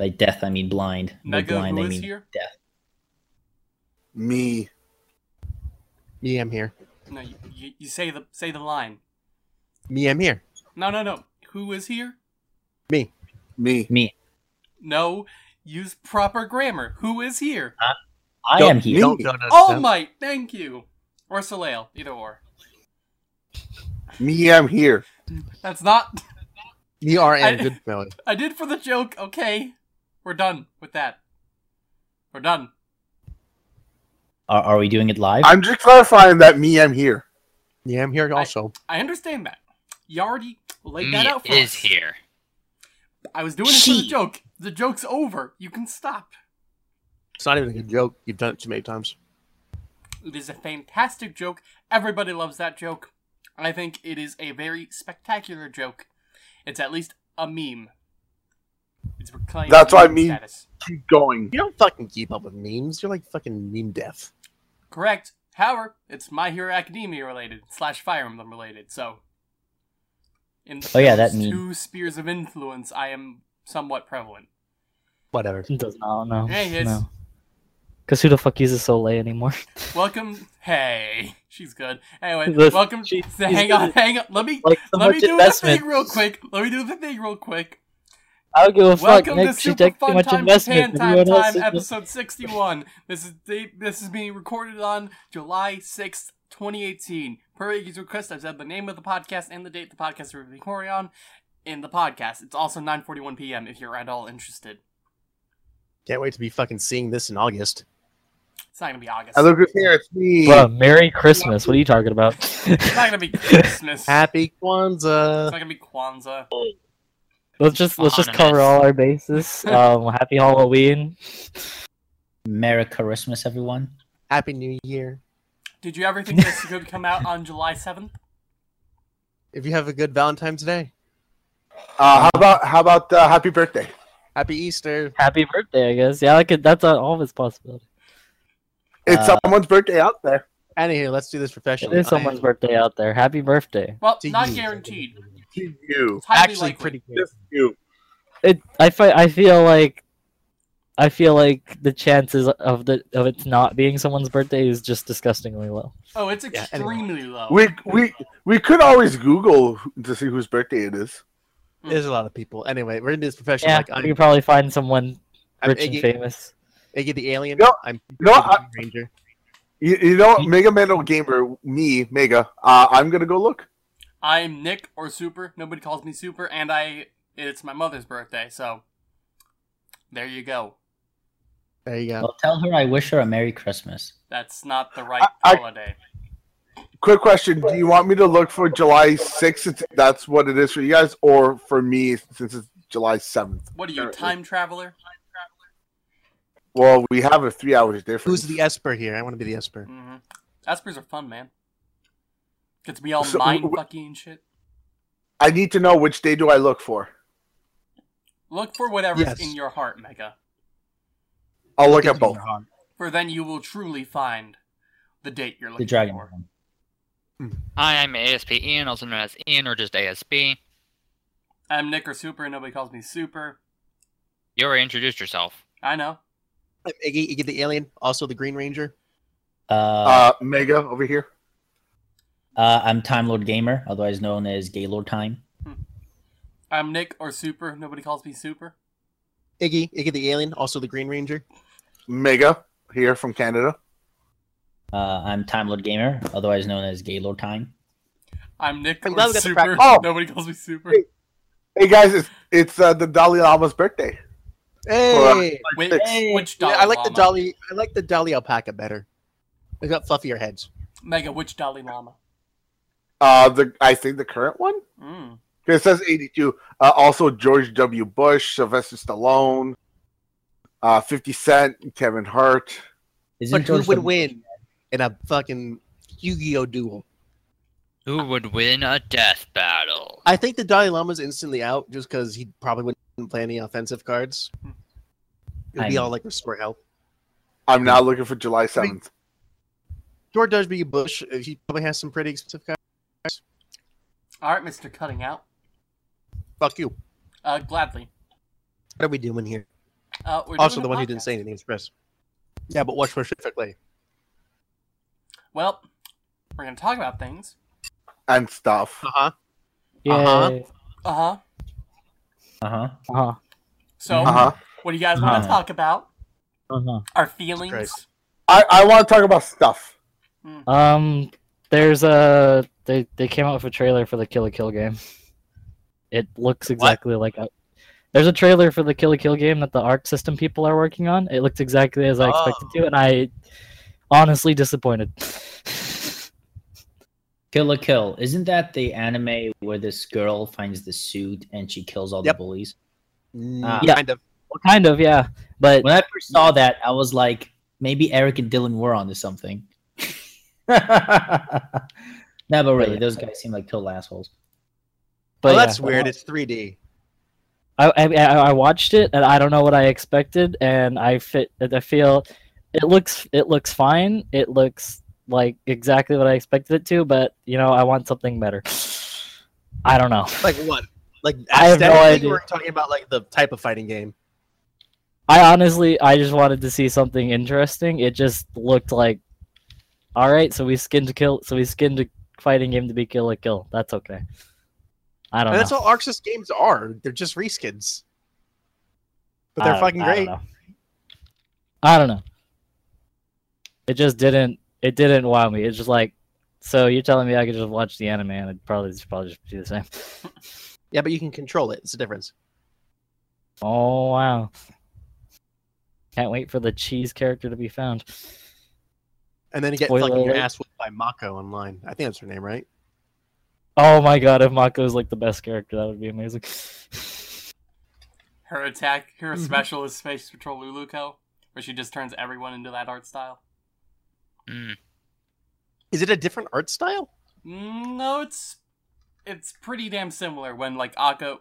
By death, I mean blind. By Mega, blind, who I is mean here? death. Me. Me, I'm here. No, you, you, you say the say the line. Me, I'm here. No, no, no. Who is here? Me. Me. Me. No. Use proper grammar. Who is here? Uh, I Don't- am here. Don't, don't All understand. Might. Thank you. Or Soleil. Either or. Me, I'm here. That's not. You are I- and good fellow. I did for the joke. Okay. We're done with that. We're done. Are, are we doing it live? I'm just clarifying that me, I'm here. Yeah, I'm here also. I understand that. You already laid Me that out for is us. here. I was doing it for the joke. The joke's over. You can stop. It's not even a good joke. You've done it too many times. It is a fantastic joke. Everybody loves that joke. I think it is a very spectacular joke. It's at least a meme. It's reclaimed That's what I meme mean. Status. Keep going. You don't fucking keep up with memes. You're like fucking meme death. Correct. However, it's My Hero Academia related slash Fire Emblem related. So, in Oh, yeah, those that meme. two spheres of influence, I am somewhat prevalent. Whatever. Does not know. Yeah, he is. No. Cause who the fuck uses Soleil anymore? Welcome. Hey, she's good. Anyway, Listen, welcome. she- hang on, good. hang on. Let me Like so let me do investment. the thing real quick. Let me do the thing real quick. I don't give a fuck. Welcome Nick. to She Super takes too Fun much Time investment. Japan Time Everyone Time, episode sixty-one. This is the, this is being recorded on July sixth, twenty eighteen. Per Iggy's request, I've said the name of the podcast and the date the podcast will be recording on in the podcast. It's also nine forty-one p.m. If you're at all interested. Can't wait to be fucking seeing this in August. It's not gonna be August. I look here, it's me. Bro, Merry Christmas. What are you talking about? It's not gonna be Christmas. Happy Kwanzaa. It's not gonna be Kwanzaa. Let's just let's just cover all our bases. Um, happy Halloween. Merry Christmas, everyone. Happy New Year. Did you ever think this could come out on July seventh? If you have a good Valentine's Day. Uh, how about how about uh, happy birthday? Happy Easter. Happy birthday, I guess. Yeah, I could. That's uh, all of its possibility. It's Uh, someone's birthday out there. Anywho, let's do this professionally. is someone's I- birthday out there. Happy birthday. Well, To not you. guaranteed. To you. It's Actually, likely. pretty good. Just you. It. I fi- I feel like. I feel like the chances of the of it not being someone's birthday is just disgustingly low. Oh, it's Yeah, anyway. extremely low. We we we could always Google to see whose birthday it is. Mm. There's a lot of people. Anyway, we're gonna this professionally. Yeah, like we I'm, could probably find someone I'm rich and famous. Iggy the alien. No, I'm no, I- Ranger. You, you know what? Mega Mental Gamer, me, Mega. Uh, I'm gonna go look. I'm Nick or Super. Nobody calls me Super, and I it's my mother's birthday, so there you go. There you go. Well, tell her I wish her a Merry Christmas. That's not the right I- I- holiday. Quick question: Do you want me to look for July 6th? That's what it is for you guys, or for me since it's July 7th? What are you, Currently. time traveler? Well, we have a three hours difference. Who's the Esper here? I want to be the Esper. hmm Espers are fun, man. Get to be all So, mind fucking and shit. I need to know which day do I look for. Look for whatever's Yes. in your heart, Mega. I'll look at both. For then you will truly find the date you're The looking Dragon. for. I am ASP Ian, also known as Ian or just ASP. I'm Nick or Super, and nobody calls me Super. You already introduced yourself. I know. I'm Iggy, Iggy the alien, also the Green Ranger. Uh, Uh, Mega over here. uh, I'm Time Lord Gamer, otherwise known as Gaylord Time. I'm Nick or Super. Nobody calls me Super. Iggy, Iggy the alien, also the Green Ranger. Mega here from Canada. Uh, I'm Time Lord Gamer, otherwise known as Gaylord Time. I'm Nick I'm or glad we got the Super. Oh! Nobody calls me Super. Hey. Hey guys, it's it's uh, the Dalai Lama's birthday. Hey, Wait, Hey. which Yeah, I like the Dolly. I like the Dolly alpaca better. They got fluffier heads. Mega, which Dalai Lama? Uh, the I think the current one. Mm. 'Cause It says 82. Uh, also George W. Bush, Sylvester Stallone, uh, 50 Cent, Kevin Hart. Isn't But who would W- win in a fucking Yu-Gi-Oh duel? Who would win a death battle? I think the Dalai Lama's instantly out just because he probably wouldn't play any offensive cards. It'd be all like restore health. I'm now looking for July 7th. George W. Bush, uh, he probably has some pretty expensive cards. All right, Mister Cutting Out. Fuck you. Uh, gladly. What are we doing here? Uh, we're Also, doing the a one who didn't say anything is Chris. Yeah, but what specifically? Well, we're gonna talk about things. And stuff. Uh huh. Yay. Uh-huh. Uh huh. Uh huh. Uh-huh. So, Uh huh. what do you guys want to Uh-huh. talk about? Uh-huh. Our feelings. I, I want to talk about stuff. Um, there's a they they came out with a trailer for the Kill la Kill game. It looks exactly like a. There's a trailer for the Kill la Kill game that the Arc System people are working on. It looks exactly as I expected to, and I honestly disappointed. Kill la Kill. Isn't that the anime where this girl finds the suit and she kills all Yep. the bullies? Ah. Yeah. Kind of. well, kind of, yeah, but When I first saw that, I was like, maybe Eric and Dylan were onto something. no, but really, those guys seem like total assholes. but well, yeah. that's weird. It's 3D. I, I I I watched it and I don't know what I expected and I fit I feel it looks it looks fine it looks like exactly what I expected it to but you know I want something better I don't know Like what? Like I have no idea. We're talking about like the type of fighting game. I honestly I just wanted to see something interesting it just looked like all right so we skinned to kill so we skinned a fighting game to be kill la kill that's okay I don't And that's all Arc Sys games are. They're just reskins. But they're don't- fucking I don't great. know. I don't know. It just didn't. It didn't wow me. It's just like, so you're telling me I could just watch the anime and it'd probably just probably just do the same. Yeah, but you can control it. It's a difference. Oh wow! Can't wait for the cheese character to be found. And then you get Spoiler fucking your ass whipped by Mako online. I think that's her name, right? Oh my god! If Mako is like the best character, that would be amazing. Her attack, her Mm-hmm. special is Space Patrol Luluko, where she just turns everyone into that art style. Mm. Is it a different art style? Mm, No, it's it's pretty damn similar when like Akko,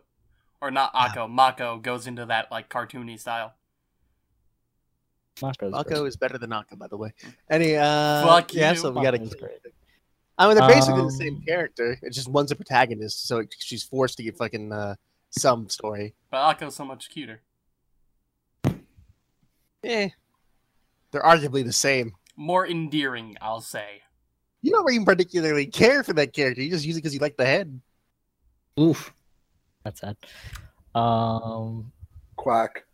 or not Akko, Mako goes into that like cartoony style. Mako's Mako is better than Naka, by the way. Any uh Fuck yeah, you. so we gotta great. I mean they're basically Um, the same character. It's just one's a protagonist, so she's forced to get fucking uh some story. But Akko's so much cuter, Eh. They're arguably the same. More endearing, I'll say. You don't even particularly care for that character. You just use it because you like the head. Oof. That's sad. Um. Quack.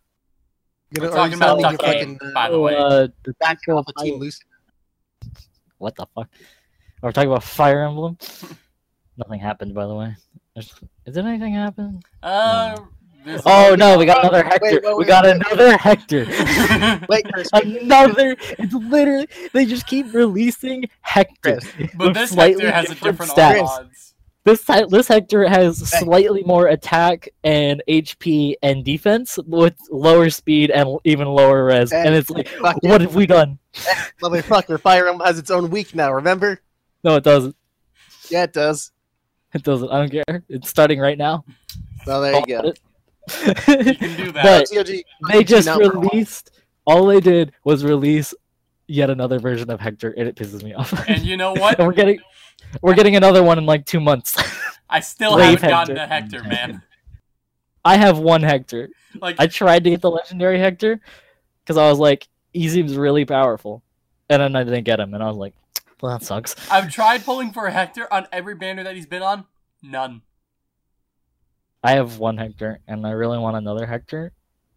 You We're know, talking about you sound like Duck you're Game, fucking, by uh, the way. uh, the backing people off a team fight- loose. What the fuck? Are We're talking about Fire Emblem. Nothing happened, by the way. There's, did anything happen? Uh, there's- Oh no, we got another Hector. wait, we got wait. another Hector. Wait, Chris, another. It's literally they just keep releasing Hector. But this Hector has a different stats. odds. This this Hector has slightly more attack and HP and defense with lower speed and even lower res. Hey, And it's like, what have we done? Motherfucker, Fire Emblem has its own week now, remember? No, it doesn't. Yeah, it does. It doesn't. I don't care. It's starting right now. Well, there you go. You But can do that. But they just released. All they did was release yet another version of Hector, and it pisses me off. and you know what? We're getting we're getting another one in like two months. I still Brave haven't gotten Hector. to Hector, man. I have one Hector. Like I tried to get the legendary Hector because I was like, he seems really powerful, and then I didn't get him, and I was like, well, that sucks. I've tried pulling for Hector on every banner that he's been on. None. I have one Hector, and I really want another Hector,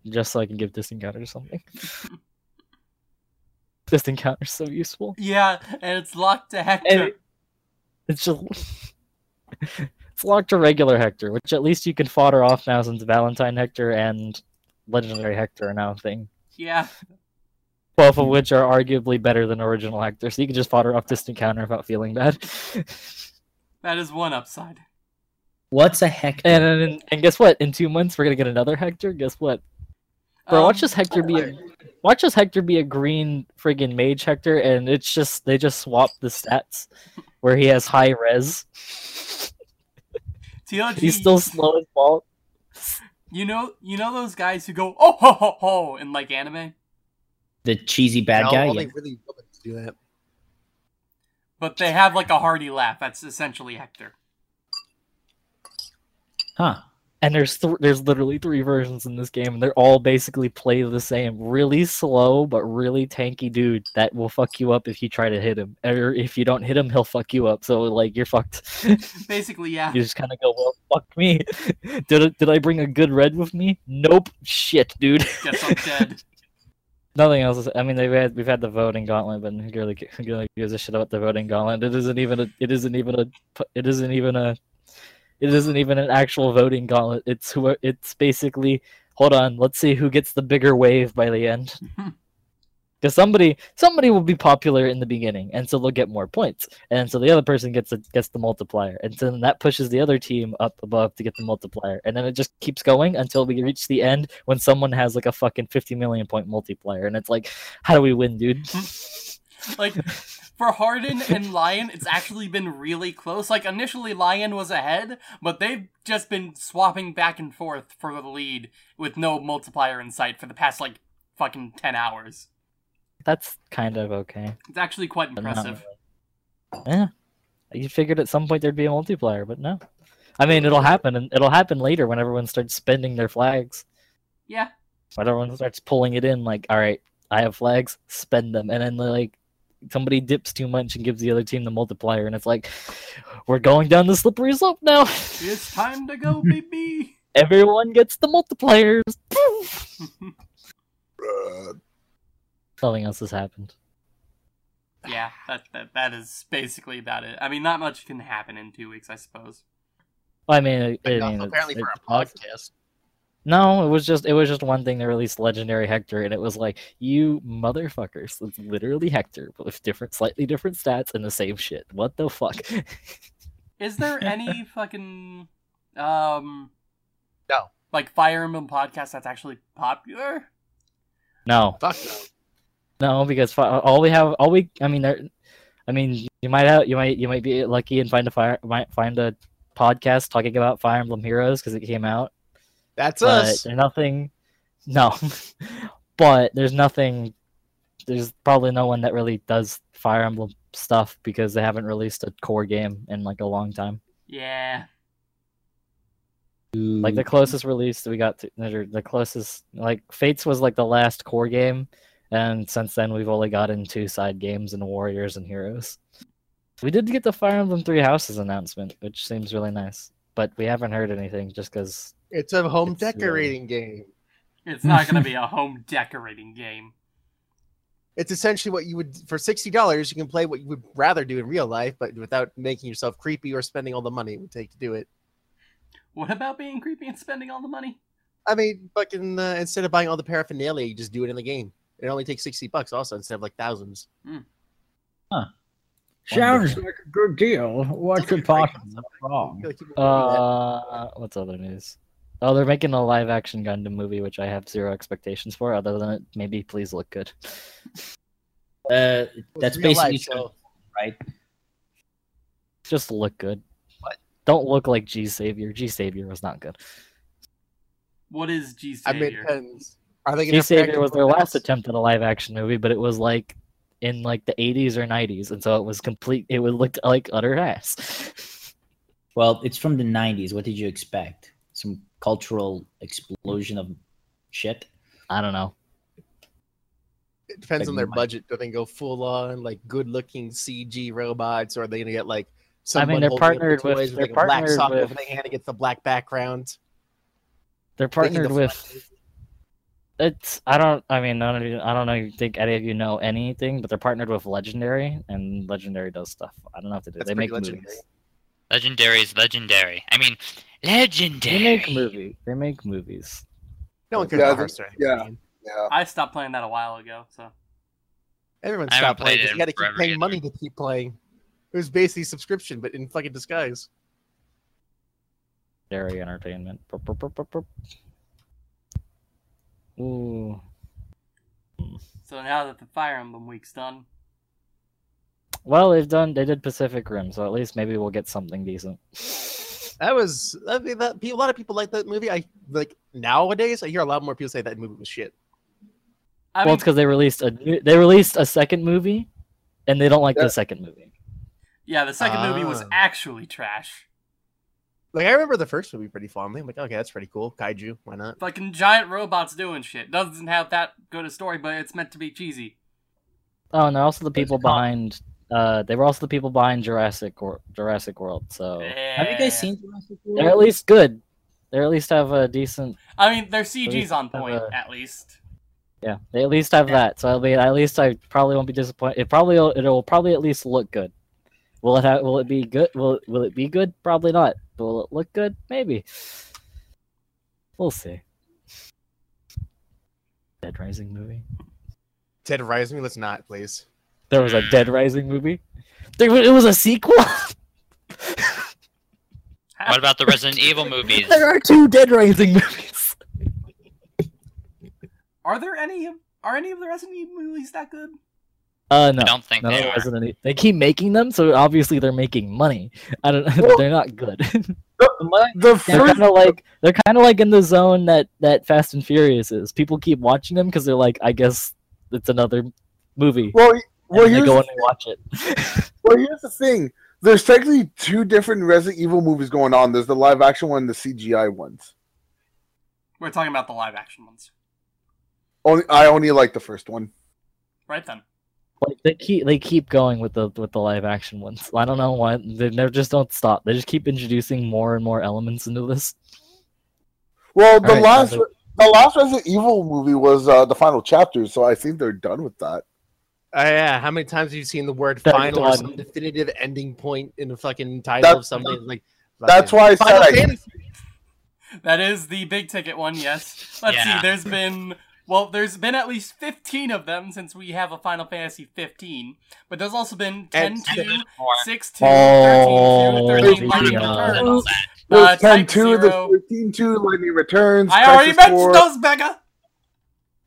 just so I can give Distant Counter something. Distant Counter's so useful. Yeah, and it's locked to Hector. It- it's just it's locked to regular Hector, which at least you can fodder off now since Valentine Hector and Legendary Hector are now a thing. Yeah, Both of which are arguably better than original Hector, so you can just fodder off Distant Counter without feeling bad. that is one upside. What's a heck? and, and and guess what? In two months, we're gonna get another Hector. Guess what? Bro, watch Um, this Hector be a watch this Hector be a green friggin' mage Hector, and it's just they just swap the stats where he has high res. TLG, He's still slow as ball. You know, you know those guys who go oh ho ho ho in like anime, The cheesy bad No, guy. only Yeah. really villains do that. but they have like a hearty laugh. That's essentially Hector. Huh. and there's th- there's literally three versions in this game, and they're all basically play the same. Really slow but really tanky dude that will fuck you up if you try to hit him, or if you don't hit him, he'll fuck you up. So like you're fucked. Basically, yeah. you just kind of go, well, fuck me. did I, did I bring a good red with me? Nope. Shit, dude. Guess I'm dead. Nothing else. Is, I mean, they've had we've had the voting gauntlet, but who really, who really gives a shit about the voting gauntlet? It isn't even a. It isn't even a. It isn't even a. It isn't even an actual voting gauntlet. It's who. It's basically. Hold on. Let's see who gets the bigger wave by the end. Because somebody somebody will be popular in the beginning, and so they'll get more points, and so the other person gets a, gets the multiplier, and so then that pushes the other team up above to get the multiplier, and then it just keeps going until we reach the end when someone has like a fucking fifty million point multiplier, and it's like, how do we win, dude? like for Hardin and Lyon, it's actually been really close. Like initially, Lyon was ahead, but they've just been swapping back and forth for the lead with no multiplier in sight for the past like fucking ten hours. That's kind of okay. It's actually quite impressive. really. Yeah, you figured at some point there'd be a multiplier, but no. I mean, it'll happen, and it'll happen later when everyone starts spending their flags. Yeah, When everyone starts pulling it in, like, all right, I have flags, spend them, and then like somebody dips too much and gives the other team the multiplier, and it's like, we're going down the slippery slope now. it's time to go, baby. Everyone gets the multipliers. Poof! Nothing else has happened. yeah, that, that that is basically about it. I mean, not much can happen in two weeks, I suppose. I mean, it, I mean, apparently it's- for a it's poss- podcast. No, it was just it was just one thing. They released Legendary Hector, and it was like, you motherfuckers! It's literally Hector, but with different, slightly different stats and the same shit. What the fuck? Is there any fucking um No. like Fire Emblem podcast that's actually popular? no, Fuck no. no, because all we have, all we, I mean, there, I mean, you might have, you might, you might be lucky and find a fire, might find a podcast talking about Fire Emblem Heroes because it came out. That's but us. there's nothing. No, but there's nothing. There's probably no one that really does Fire Emblem stuff because they haven't released a core game in like a long time. Yeah. Like the closest release we got to the closest like Fates was like the last core game, and since then we've only gotten two side games and Warriors and Heroes. We did get the Fire Emblem Three Houses announcement, which seems really nice, but we haven't heard anything just because It's a home It's, uh, decorating game. It's not gonna be a home decorating game. It's essentially what you would for sixty dollars. You can play what you would rather do in real life, but without making yourself creepy or spending all the money it would take to do it. What about being creepy and spending all the money? I mean, fucking uh, instead of buying all the paraphernalia, you just do it in the game. It only takes sixty bucks, also instead of like thousands. Huh? Sounds like a good deal. What's Sounds it like a great possible? wrong? I feel like people would do that. Uh, what's other news? Oh, they're making a live action Gundam movie, which I have zero expectations for, other than it maybe please look good. Uh, that's real life, basically so right. Just look good. What? Don't look like G Savior. G Savior was not good. What is G Savior? it Savior? depends. Are they G gonna Savior was their last attempt at a live action movie, but it was like in like the 80s or 90s, and so it was complete. It would look like utter ass. Well, it's from the '90s. What did you expect? Some cultural explosion of shit. I don't know. It depends Like on their my- budget. Do they go full on like good looking CG robots, or are they gonna get like? I mean, someone they're holding up the partnered with- toys they're like a black partnered sock with- over the hand against the black background. They're partnered with. It's I don't I mean none of you I don't know you think any of you know anything, but they're partnered with Legendary and Legendary does stuff. I don't know if they do. That's they make pretty movies. legendary. Legendary is legendary. I mean, They legendary. make movie. They make movies. No one cares Yeah, about the- Hearthstone. yeah. Yeah. I stopped playing that a while ago, so Everyone stopped playing played because it you got to keep paying either. money to keep playing. It was basically subscription, but in fucking disguise. Dairy Entertainment. Burp, burp, burp, burp, burp. Ooh. so now that the Fire Emblem week's done, Well, they've done. They did Pacific Rim, so at least maybe we'll get something decent. That was I mean, that a lot of people like that movie. I like nowadays. I hear a lot more people say that movie was shit. I well, mean, it's because they released a new, they released a second movie, and they don't like Yeah. the second movie. yeah, the second movie was Ah. actually trash. Like I remember the first movie pretty fondly. I'm like, okay, that's pretty cool. Kaiju, why not? Fucking giant robots doing shit. Doesn't have that good a story, but it's meant to be cheesy. Oh, and also the people behind. Uh, they were also the people behind Jurassic or Jurassic World. So Have you guys seen Jurassic World? they're at least good. They at least have a decent. I mean, their CG's on point, a- at least. Yeah, they at least have that. So I mean, at least I probably won't be disappointed. It probably it'll probably at least look good. Will it have? Will it be good? Will it, Will it be good? Probably not. But will it look good? Maybe. We'll see. Dead Rising movie. Dead Rising, let's not, please. There was a Dead Rising movie. There, it was a sequel. What about the Resident Evil movies? there are two Dead Rising movies. Are there any of are any of the Resident Evil movies that good? Uh, no. I don't think None of they are. Resident Evil- They keep making them, so obviously they're making money. I don't. Well- they're not good. The they're first, kind of like they're kind of like in the zone that that Fast and Furious is. People keep watching them because they're like, I guess it's another movie. well, well, and they here's go the, and they watch it. well, here's the thing. There's technically two different Resident Evil movies going on. There's the live action one and the CGI ones. We're talking about the live action ones. Only I only like the first one. Right then. like they keep they keep going with the with the live action ones. I don't know why they never just don't stop. They just keep introducing more and more elements into this. Well, the Alright, last the last Resident Evil movie was uh, the final chapter, so I think they're done with that. Uh, yeah, how many times have you seen the word They're final or some definitive ending point in the fucking title of That's- something? Like That's why I said Final I, That is the big ticket one, yes. Let's Yeah. see, there's been well, there's been at least 15 of them since we have a Final Fantasy 15, but there's also been 10 2, 6 2, Oh, 13 2, 13 yeah. Lightning Yeah. Returns. there's Uh, 10 2, Zero. there's 13 2, Lightning Returns. I already Crisis mentioned Core. those, Mega!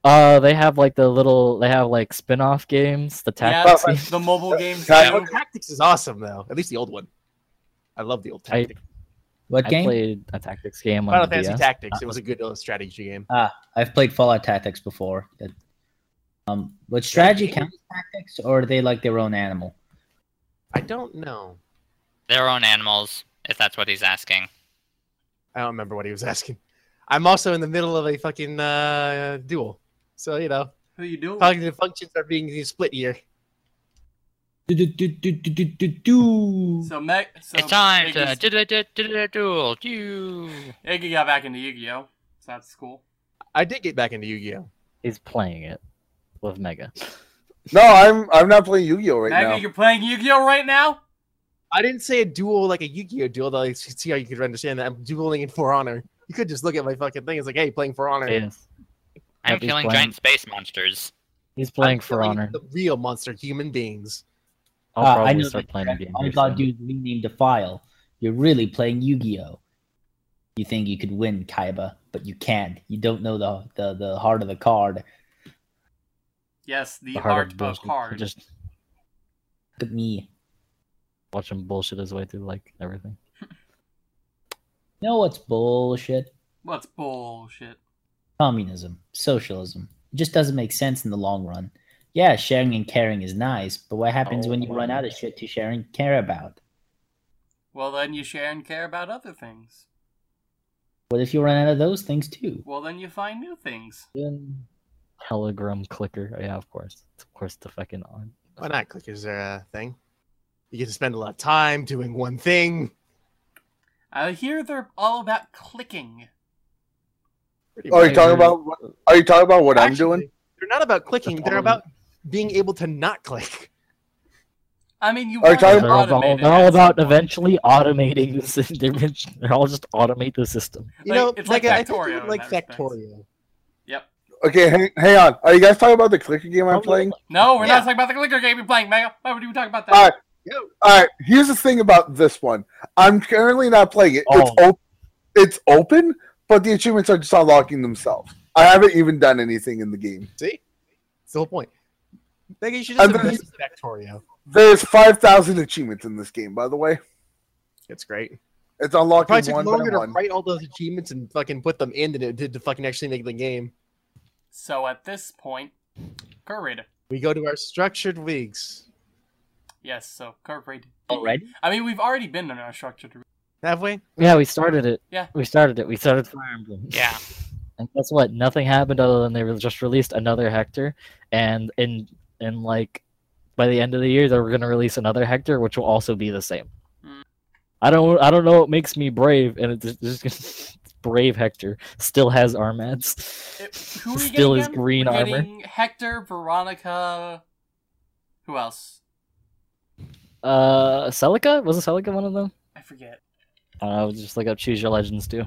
Uh, they have like the little they have like spin-off games, the Yeah, tactics. Well, games. the mobile games Can I- too. Final Tactics is awesome though. At least the old one. I love the old I- Tactics. What I game? played a tactics game on Final the Fantasy DS. Tactics. It was a good strategy game. Ah, I've played Fallout Tactics before. That, um, but strategy game? count as tactics, or are they like their own animal? I don't know. Their own animals, if that's what he's asking. I don't remember what he was asking. I'm also in the middle of a fucking uh, duel, so you know, Who you doing? cognitive functions are being split here. Do, do, do, do, do, do, do, do. So, Meg, so it's time Iggy's- to do duel. Iggy got back into Yu-Gi-Oh! So that's cool. I did get back into Yu-Gi-Oh. He's playing it with Mega. No, I'm I'm not playing Yu-Gi-Oh right Mega, now. you're playing Yu-Gi-Oh! right now? I didn't say a duel like a Yu-Gi-Oh duel. Though I see how you could understand that. I'm dueling in For Honor. You could just look at my fucking thing. It's like, hey, playing For Honor. Yes. I'm Yep, killing playing- giant space monsters. He's I'm playing For Honor. The real monster, human beings. I'll ah, I probably know start that. playing I games. thought you renamed the file. You're really playing Yu-Gi-Oh. You think you could win, Kaiba, but you can't. You don't know the the, the heart of the card. Yes, the, the heart art of of card. Just Look at me. watch him bullshit his way through like everything. You know what's bullshit? What's bullshit? Communism, socialism. It just doesn't make sense in the long run. Yeah, sharing and caring is nice, but what happens when you run out of shit to share and care about? Well, then you share and care about other things. What if you run out of those things too? Well, then you find new things. Then Telegram clicker. Oh, yeah, of course. Of course, the fucking on. Why not? Click is there a thing? You get to spend a lot of time doing one thing. I hear they're all about clicking. Pretty are you talking about? what- Are you talking about what I'm doing? They're not about clicking. They're about being able to not click. I mean, you Are want to talking They're all, they're all about eventually automating the system. They're, they're all just automate the system. You Like, know, it's like I think you Factorio would like that. Factorio. Yep. Okay, hang, hang on. Are you guys talking about the clicker game I'm playing? No, we're Yeah. not talking about the clicker game you're playing, Mega. Why would you talk about that? All right. Yo, All right. Here's the thing about this one. I'm currently not playing it. It's Oh. op- It's open, but the achievements are just unlocking themselves. I haven't even done anything in the game. see? It's the whole point. Maybe you should just then- invest in Factorio. There's five thousand achievements in this game, by the way. It's great. It's unlocking Probably took one by longer to one. write all those achievements and fucking put them in than it did to fucking actually make the game. So at this point, curve. We go to our structured weeks. Yes, so curve rating. already? I mean, we've already been in our structured. Have we? Yeah, we started it. Yeah. We started it. We started Fire Emblem. Yeah. And guess what? Nothing happened other than they re- just released another Hector, and in in like by the end of the year they were gonna release another Hector, which will also be the same. Hmm. I don't I don't know what makes me brave, and it's just brave Hector still has Armads. It- who are Still getting is green We're armor. Hector, Veronica. Who else? Uh, Celica was it Celica one of them? I forget. I was just look up Choose Your Legends too.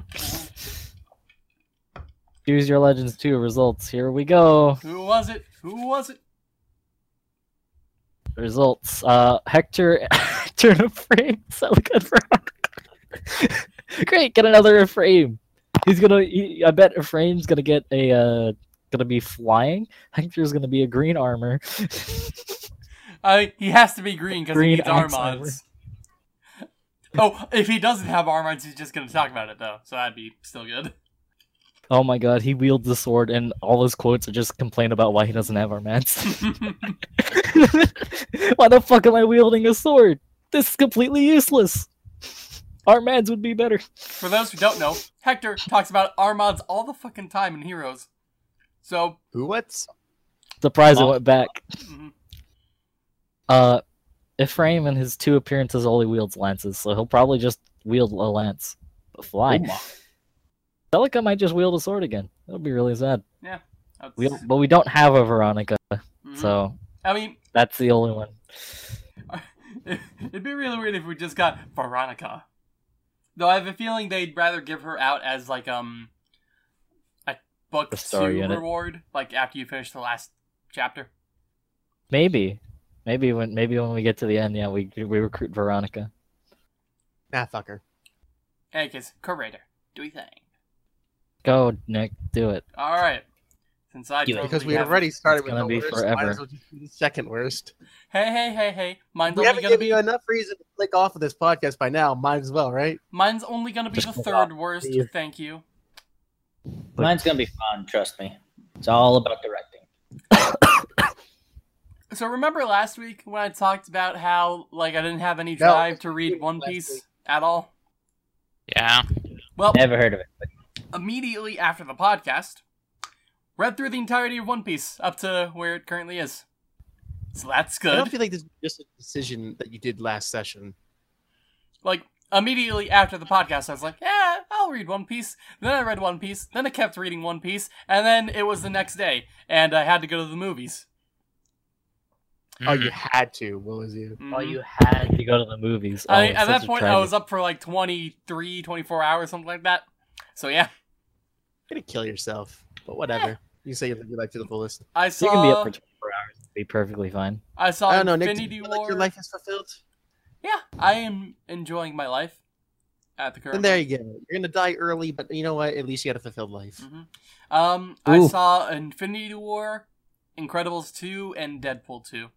Choose Your Legends 2 results. Here we go. Who was it? Who was it? Results. Uh, Hector, turn a frame. good for Great, get another frame. He's gonna. He, I bet Ephraim's gonna get a. Uh, gonna be flying. Hector's gonna be a green armor. Uh, he has to be green because he needs axe Armads. oh, if he doesn't have Armads, he's just gonna talk about it though, so that'd be still good. oh my god, he wields the sword, and all his quotes are just complain about why he doesn't have Armads. why the fuck am I wielding a sword? This is completely useless. Armads would be better. For those who don't know, Hector talks about Armads all the fucking time in Heroes. So, Who? What's? Surprised it Well- went back. mhm. Uh, Ephraim in his two appearances only wields lances, so he'll probably just wield a lance. But fly. Uma. Celica might just wield a sword again. That'll be really sad. Yeah. We but we don't have a Veronica, mhm. so I mean, that's the only one. it'd be really weird if we just got Veronica. Though I have a feeling they'd rather give her out as like um a book two unit. reward, like after you finish the last chapter. Maybe, maybe when maybe when we get to the end, yeah, we we recruit Veronica. Nah, fucker. In any case, curator, do we think? Go, Nick, do it. All right. Since I Do totally Because we haven't- already started It's with gonna the be worst. forever. Might as well just do the second worst. Hey, hey, hey, hey! Mine's We only haven't gonna given be you enough reason to click off of this podcast by now. Might as well, right? mine's only gonna be Just the third worst. please. Thank you. Mine's gonna be fun. Trust me. It's all about directing. So remember last week when I talked about how like I didn't have any drive to read One Piece week. at all? Yeah. Well, Never heard of it. But immediately after the podcast, read through the entirety of One Piece up to where it currently is. So that's good. I don't good. feel like this is just a decision that you did last session. Like immediately after the podcast, I was like, "Yeah, I'll read One Piece." Then I read One Piece. Then I kept reading One Piece, and then it was the next day, and I had to go to the movies. Oh, you Mhm. had to. What was you? Oh, Mhm. you had to go to the movies. Oh, it's at that such a point, I was up for like 23, 24 hours, something like that. So yeah, You're gonna kill yourself. But whatever. You say you live your life to the fullest. I saw. You can be up for 24 hours. and Be perfectly fine. I saw I don't know, Nick. Do Infinity you feel War. like your life is fulfilled? Yeah, I am enjoying my life at the current. And there you go. You're gonna die early, but you know what? At least you had a fulfilled life. moment. Um, I saw Infinity War, Incredibles two, and Deadpool two.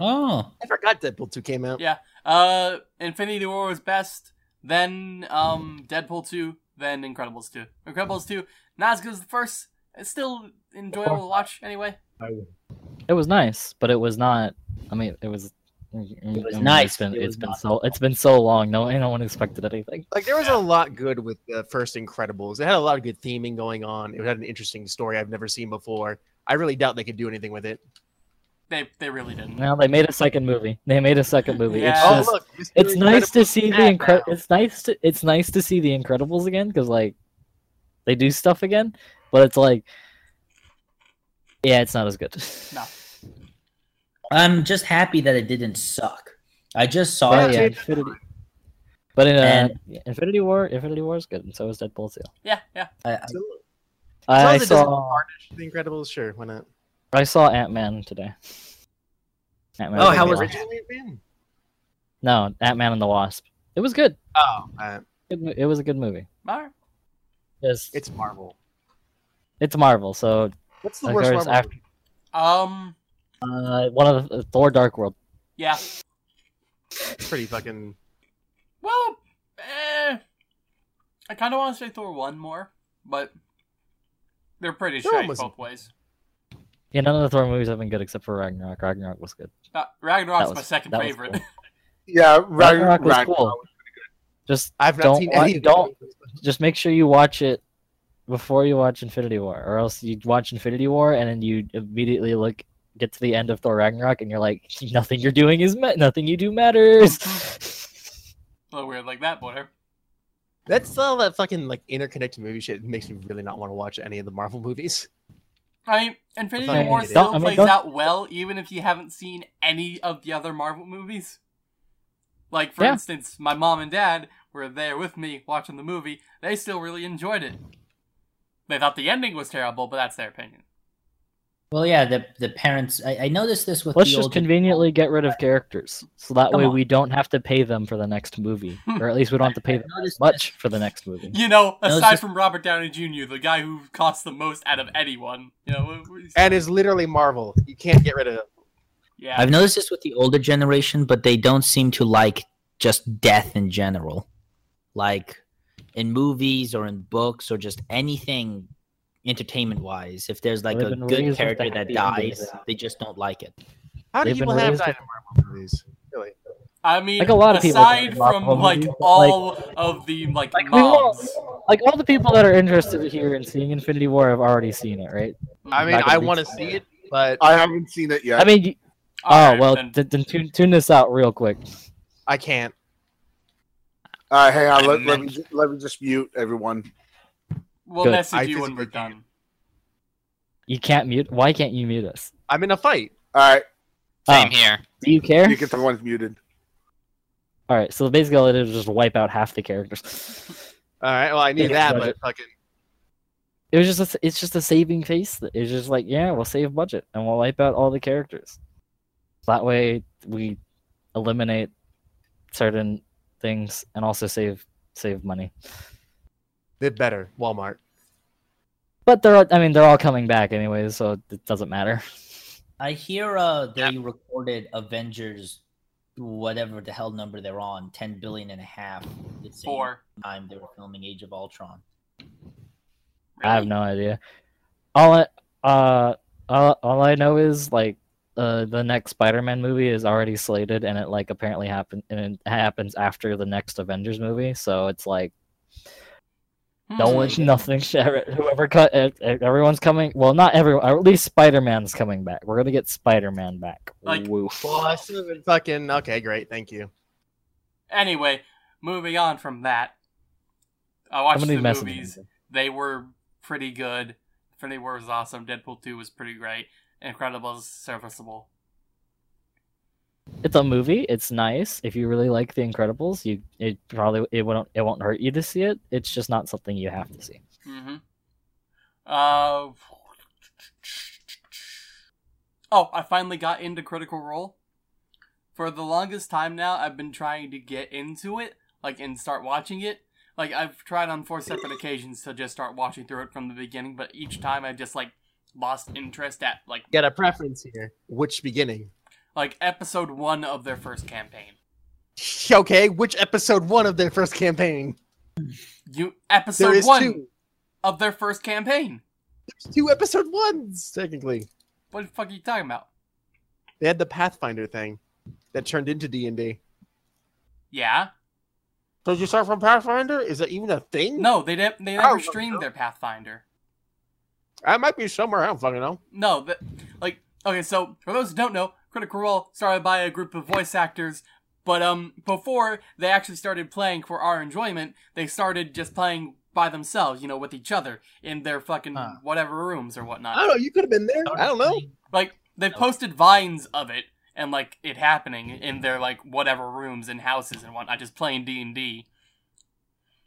Oh, I forgot Deadpool 2 came out. Yeah. Uh, Infinity War was best. Then um, Deadpool two. Then Incredibles two. Incredibles two, not as good as the first. It's still enjoyable to watch anyway. It was nice, but it was not. I mean, it was. It was nice, It's been, but it it's was been not so. It's been so long. No, no one expected anything. Like there was a lot good with the first Incredibles. It had a lot of good theming going on. It had an interesting story I've never seen before. I really doubt they could do anything with it. They they really didn't. Now they made a second movie. They made a second movie. Yeah. It's Oh, just, look, it's nice to see the back incre- It's nice to. It's nice to see the Incredibles again because like, they do stuff again, but it's like, yeah, it's not as good. No. I'm just happy that it didn't suck. I just saw But it. yeah, Infinity. But in uh, And- yeah, Infinity War, Infinity War is good, and so is Deadpool too. Yeah, yeah. I, I, As I, I as it doesn't saw the Incredibles, sure, why not? I saw Ant Man today. Ant-Man Oh, how was Wasp. it? Originally been? No, Ant Man and the Wasp. It was good. Oh, uh, It, it was a good movie. Alright. It's, it's Marvel. it's Marvel, so What's the worst Marvel? after Um. uh, one of the Thor: Dark World. Yeah. It's pretty fucking. Well, eh. I kind of want to say Thor one more, but they're pretty Thor straight both ways. Yeah, none of the Thor movies have been good except for Ragnarok. Ragnarok was good. Uh, Ragnarok's That my second favorite. cool. Yeah, Ragn- Ragnarok was Ragnarok cool. Just I've not don't seen wa- any don't them. just make sure you watch it before you watch Infinity War, or else you watch Infinity War and then you immediately look get to the end of Thor Ragnarok and you're like, nothing you're doing is nothing you do matters. A little weird like that, boy. That's all that fucking like interconnected movie shit makes me really not want to watch any of the Marvel movies. I mean, Infinity I War still don't- I mean, plays out well, even if you haven't seen any of the other Marvel movies. Like, for Yeah. instance, my mom and dad were there with me watching the movie. They still really enjoyed it. They thought the ending was terrible, but that's their opinion. Well, yeah, the the parents. I, I noticed this with Let's the just older- conveniently get rid of characters, so that Come way on. we don't have to pay them for the next movie, hmm. or at least we don't have to pay them noticed much for the next movie. You know, aside just- from Robert Downey Jr., the guy who costs the most out of anyone. You know, what- what- And is literally Marvel. You can't get rid of it. yeah. I've noticed this with the older generation, but they don't seem to like just death in general. Like in movies or in books or just anything entertainment wise. If there's like They've a good character that dies, endings. they just don't like it. How do They've been people have raised that in Marvel movies? Really? I mean, Like a lot of people aside like from like movies, but, like- all of the like, Like, we all- Like all the people that are interested here in seeing Infinity War have already seen it, right? I mean, I want to see it, but I haven't seen it yet. I mean, you- oh Alright, well, then- then, then tune, tune this out real quick. I can't. All right, hang on. Let, let, me, let me just mute everyone. We'll Good. message I you when we're done. You can't mute. Why can't you mute us? I'm in a fight. All right, ah. Same Oh, here. Do you care? you get the one's muted. All right, so basically all it is is just wipe out half the characters. All right. Well, I need that, budget. but fucking. It was just a, it's just a saving face. It's just like yeah, we'll save budget and we'll wipe out all the characters. That way we eliminate certain things and also save save money. Did better. Walmart. But they're all- I mean they're all coming back anyway, so it doesn't matter. I hear uh they recorded Avengers whatever the hell number they're on, ten billion and a half the same Four. time they were filming Age of Ultron. I have no idea. All I uh all, all I know is like uh the next Spider-Man movie is already slated and it like apparently happen and it happens after the next Avengers movie, so it's like no Hmm. one's nothing whoever cut it, everyone's coming well not everyone at least Spider-Man's coming back. We're going to get Spider-Man back. Like- Woo. Well, I still haven't fucking. Okay, great. Thank you. Anyway, moving on from that. I watched Somebody the message movies. They were pretty good. Infinity War was awesome. Deadpool 2 was pretty great. Incredibles serviceable. It's a movie. It's nice. If you really like The Incredibles, you it probably it won't it won't hurt you to see it. It's just not something you have to see. Mm-hmm. Uh. Oh, I finally got into Critical Role. For the longest time now, I've been trying to get into it, like, and start watching it. Like, I've tried on four separate occasions to just start watching through it from the beginning, but each time I just, like, lost interest at, like, Got a preference here. Which beginning? Like episode one of their first campaign. Okay, which episode one of their first campaign? You episode is one two. of their first campaign. There's two episode ones, technically. What the fuck are you talking about? They had the Pathfinder thing that turned into D and D. Yeah. So did you start from Pathfinder? Is that even a thing? No, they didn't. They Oh, never no. streamed their Pathfinder. I might be somewhere. I don't fucking know. No, that like okay. So for those who don't know, Critical Role started by a group of voice actors, but um before they actually started playing for our enjoyment, they started just playing by themselves, you know, with each other in their fucking Huh. whatever rooms or whatnot. I don't know. You could have been there. I don't know. Like they posted vines of it and like it happening in their like whatever rooms and houses and whatnot, just playing D and D.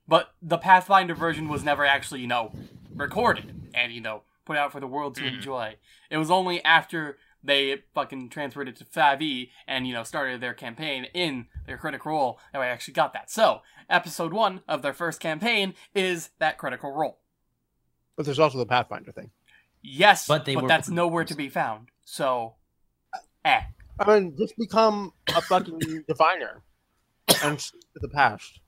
But the Pathfinder version was never actually, you know, recorded and you know put out for the world to Mhm. enjoy. It was only after they fucking transferred it to 5e and you know started their campaign in their Critical Role that we actually got that. So episode one of their first campaign is that Critical Role. But there's also the Pathfinder thing. Yes, But but, they were that's nowhere to be found. So, eh. I mean, just become a fucking diviner and speak to the past.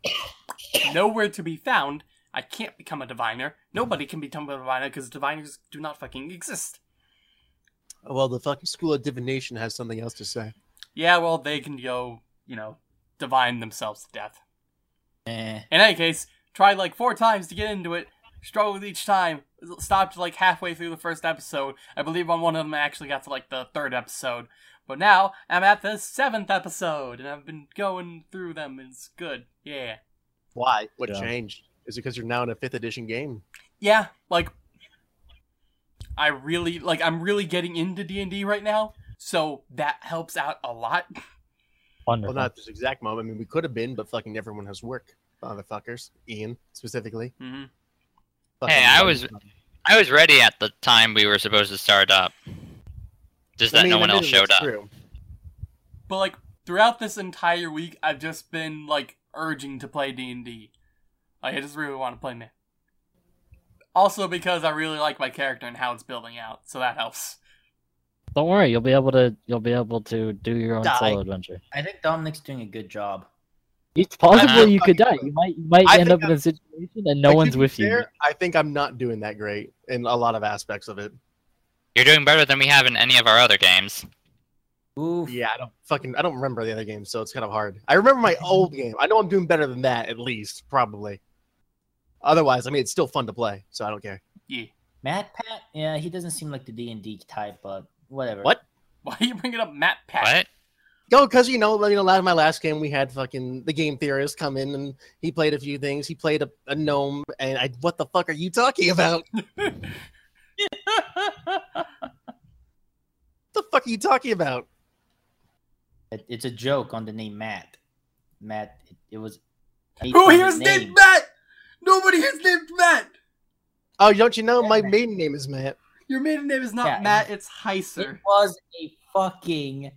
nowhere to be found. I can't become a diviner. Nobody can become a diviner because diviners do not fucking exist. Well, the fucking School of Divination has something else to say. Yeah, well, they can go, you know, divine themselves to death. Eh. In any case, tried like four times to get into it, struggled each time, stopped like halfway through the first episode. I believe on one of them I actually got to like the third episode. But now I'm at the seventh episode, and I've been going through them. And it's good. Yeah. Why? What Yeah. changed? Is it because you're now in a fifth edition game? Yeah, like I really like I'm really getting into D&D right now, so that helps out a lot. Wonderful. Well, not this exact moment. I mean, we could have been, but fucking everyone has work. Motherfuckers. Ian, specifically. hmm Hey, I was I was ready at the time we were supposed to start up. Just I that mean, no one else admittedly, showed up. true. But like throughout this entire week, I've just been like urging to play D&D. Like I just really want to play me. Also because I really like my character and how it's building out, so that helps. Don't worry, you'll be able to you'll be able to do your own Die. solo adventure. I think Dominic's doing a good job. It's possible you could die. You might you might I end think up in a situation and no Like, one's be with you. I think I'm not doing that great in a lot of aspects of it. You're doing better than we have in any of our other games. Oof. Yeah, I don't fucking I don't remember the other games, so it's kind of hard. I remember my old game. I know I'm doing better than that, at least, probably. Otherwise, I mean, it's still fun to play, so I don't care. Yeah. MatPat, yeah, he doesn't seem like the D and D type, but whatever. What? Why are you bringing up Matt Pat? What? Go, because you know, you know, last my last game we had fucking the game theorist come in and he played a few things. He played a, a gnome, and I, what the fuck are you talking about? What the fuck are you talking about? It- it's a joke on the name Matt. Matt, it, it was. made Who from here his is name. named Matt? Nobody here's named Matt. Oh, don't you know my maiden name is Matt? Your maiden name is not Yeah, Matt, it's Heiser. It Heiser. was a fucking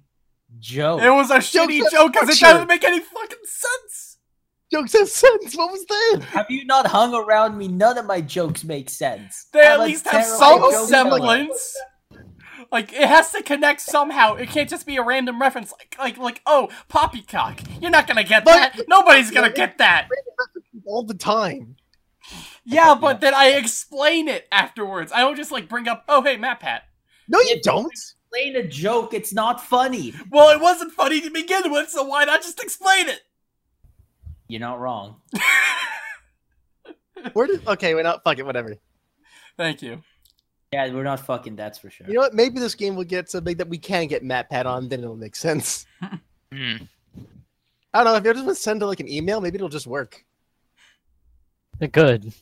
joke. It was a shitty have joke because it structure. doesn't make any fucking sense. Jokes have sense. What was that? Have you not hung around me? None of my jokes make sense. They I'm at least have some semblance. Like it has to connect somehow. It can't just be a random reference. Like like like oh poppycock. You're not gonna get But- that. Nobody's gonna get that. All the time. Yeah, but then I explain it afterwards. I don't just like bring up oh hey MatPat. No, you Yeah, don't. Explain a joke. It's not funny. Well, it wasn't funny to begin with, so why not just explain it? You're not wrong. Where did? Okay, we're not fuck it, whatever. Thank you. Yeah, we're not fucking. That's for sure. You know what? Maybe this game will get so big that we can get MatPat on. Then it'll make sense. Hmm. I don't know. If you just gonna send like an email, maybe it'll just work. It could.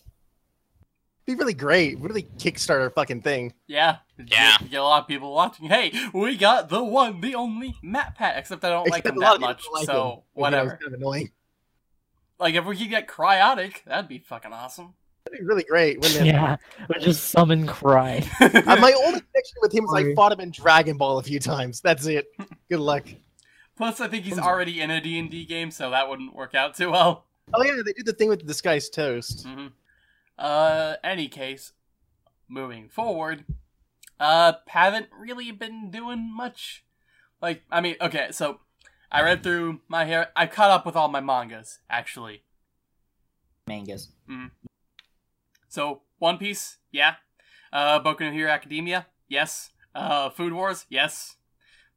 Be really great. Really kickstart our fucking thing. Yeah. Yeah. You get a lot of people watching. Hey, we got the one, the only MatPat. Except I don't like him that much, like so him, which, you know, is whatever. kind of annoying. Like if we could get Cryaotic, that'd be fucking awesome. That'd be really great. Wouldn't it? Yeah. Or just summon cry. Uh, my only connection with him is I fought him in Dragon Ball a few times. That's it. Good luck. Plus, I think he's already in a D&D game, so that wouldn't work out too well. Oh yeah, they do the thing with the disguised toast. hmm Uh, any case, moving forward, uh, haven't really been doing much. Like, I mean, okay, so I read through my hair. I caught up with all my mangas actually. Mangas. So One Piece, yeah. Uh, Boku no Hero Academia, yes. Uh, Food Wars, yes.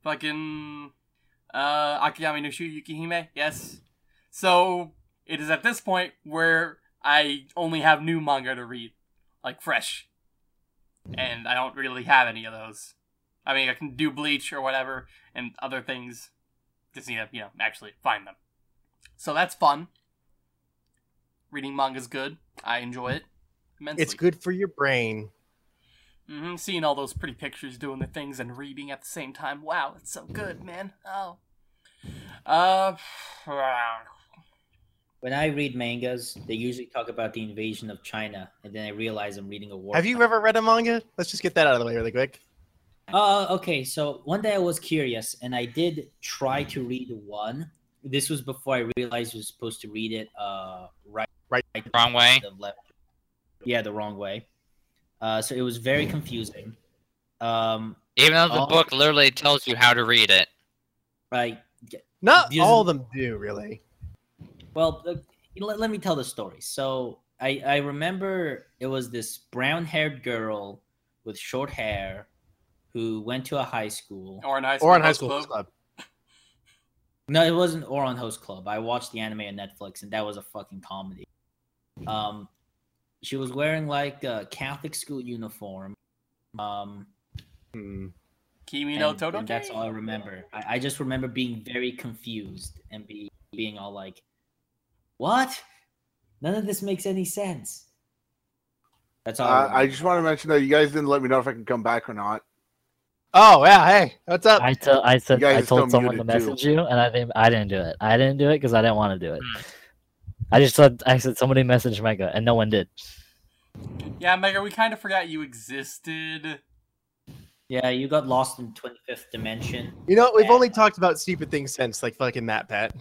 Fucking uh, Akagami no Shirayukihime, yes. So it is at this point where I only have new manga to read, like fresh, and I don't really have any of those. I mean, I can do Bleach or whatever and other things. Just need to, you know, actually find them. So that's fun. Reading manga's good. I enjoy it immensely. It's good for your brain. hmm Seeing all those pretty pictures doing the things and reading at the same time. Wow, it's so good, man. Oh. Uh. When I read mangas, they usually talk about the invasion of China, and then I realize I'm reading a war. Have you comic. ever read a manga? Let's just get that out of the way really quick. Uh, okay. So one day I was curious, and I did try to read one. This was before I realized I was supposed to read it uh right, Right. Wrong way. left. Yeah, the wrong way. Uh, so it was very confusing. Um, Even though the Oh. book literally tells you how to read it. right. Not all of them do, really. Well, the, let, let me tell the story. So I I remember it was this brown-haired girl with short hair who went to a high school. Or in high school. Or on high Host school Club. club. No, it wasn't Ouran Host Club. I watched the anime on Netflix, and that was a fucking comedy. Um, she was wearing like a Catholic school uniform. Um, Hmm. Kimi no and, Todo. and that's all I remember. I, I just remember being very confused and be, being all like, "What? None of this makes any sense." That's all. I, Uh, I remember. just want to mention that you guys didn't let me know if I can come back or not. Oh yeah, hey, what's up? I tell I said I told someone to muted, too. message you, and I didn't. I didn't do it. I didn't do it because I didn't want to do it. Hmm. I just said I said somebody messaged Mega, and no one did. Yeah, Mega, we kind of forgot you existed. yeah, you got lost in twenty fifth dimension. You know, we've Yeah. only talked about stupid things since, like fucking that pet.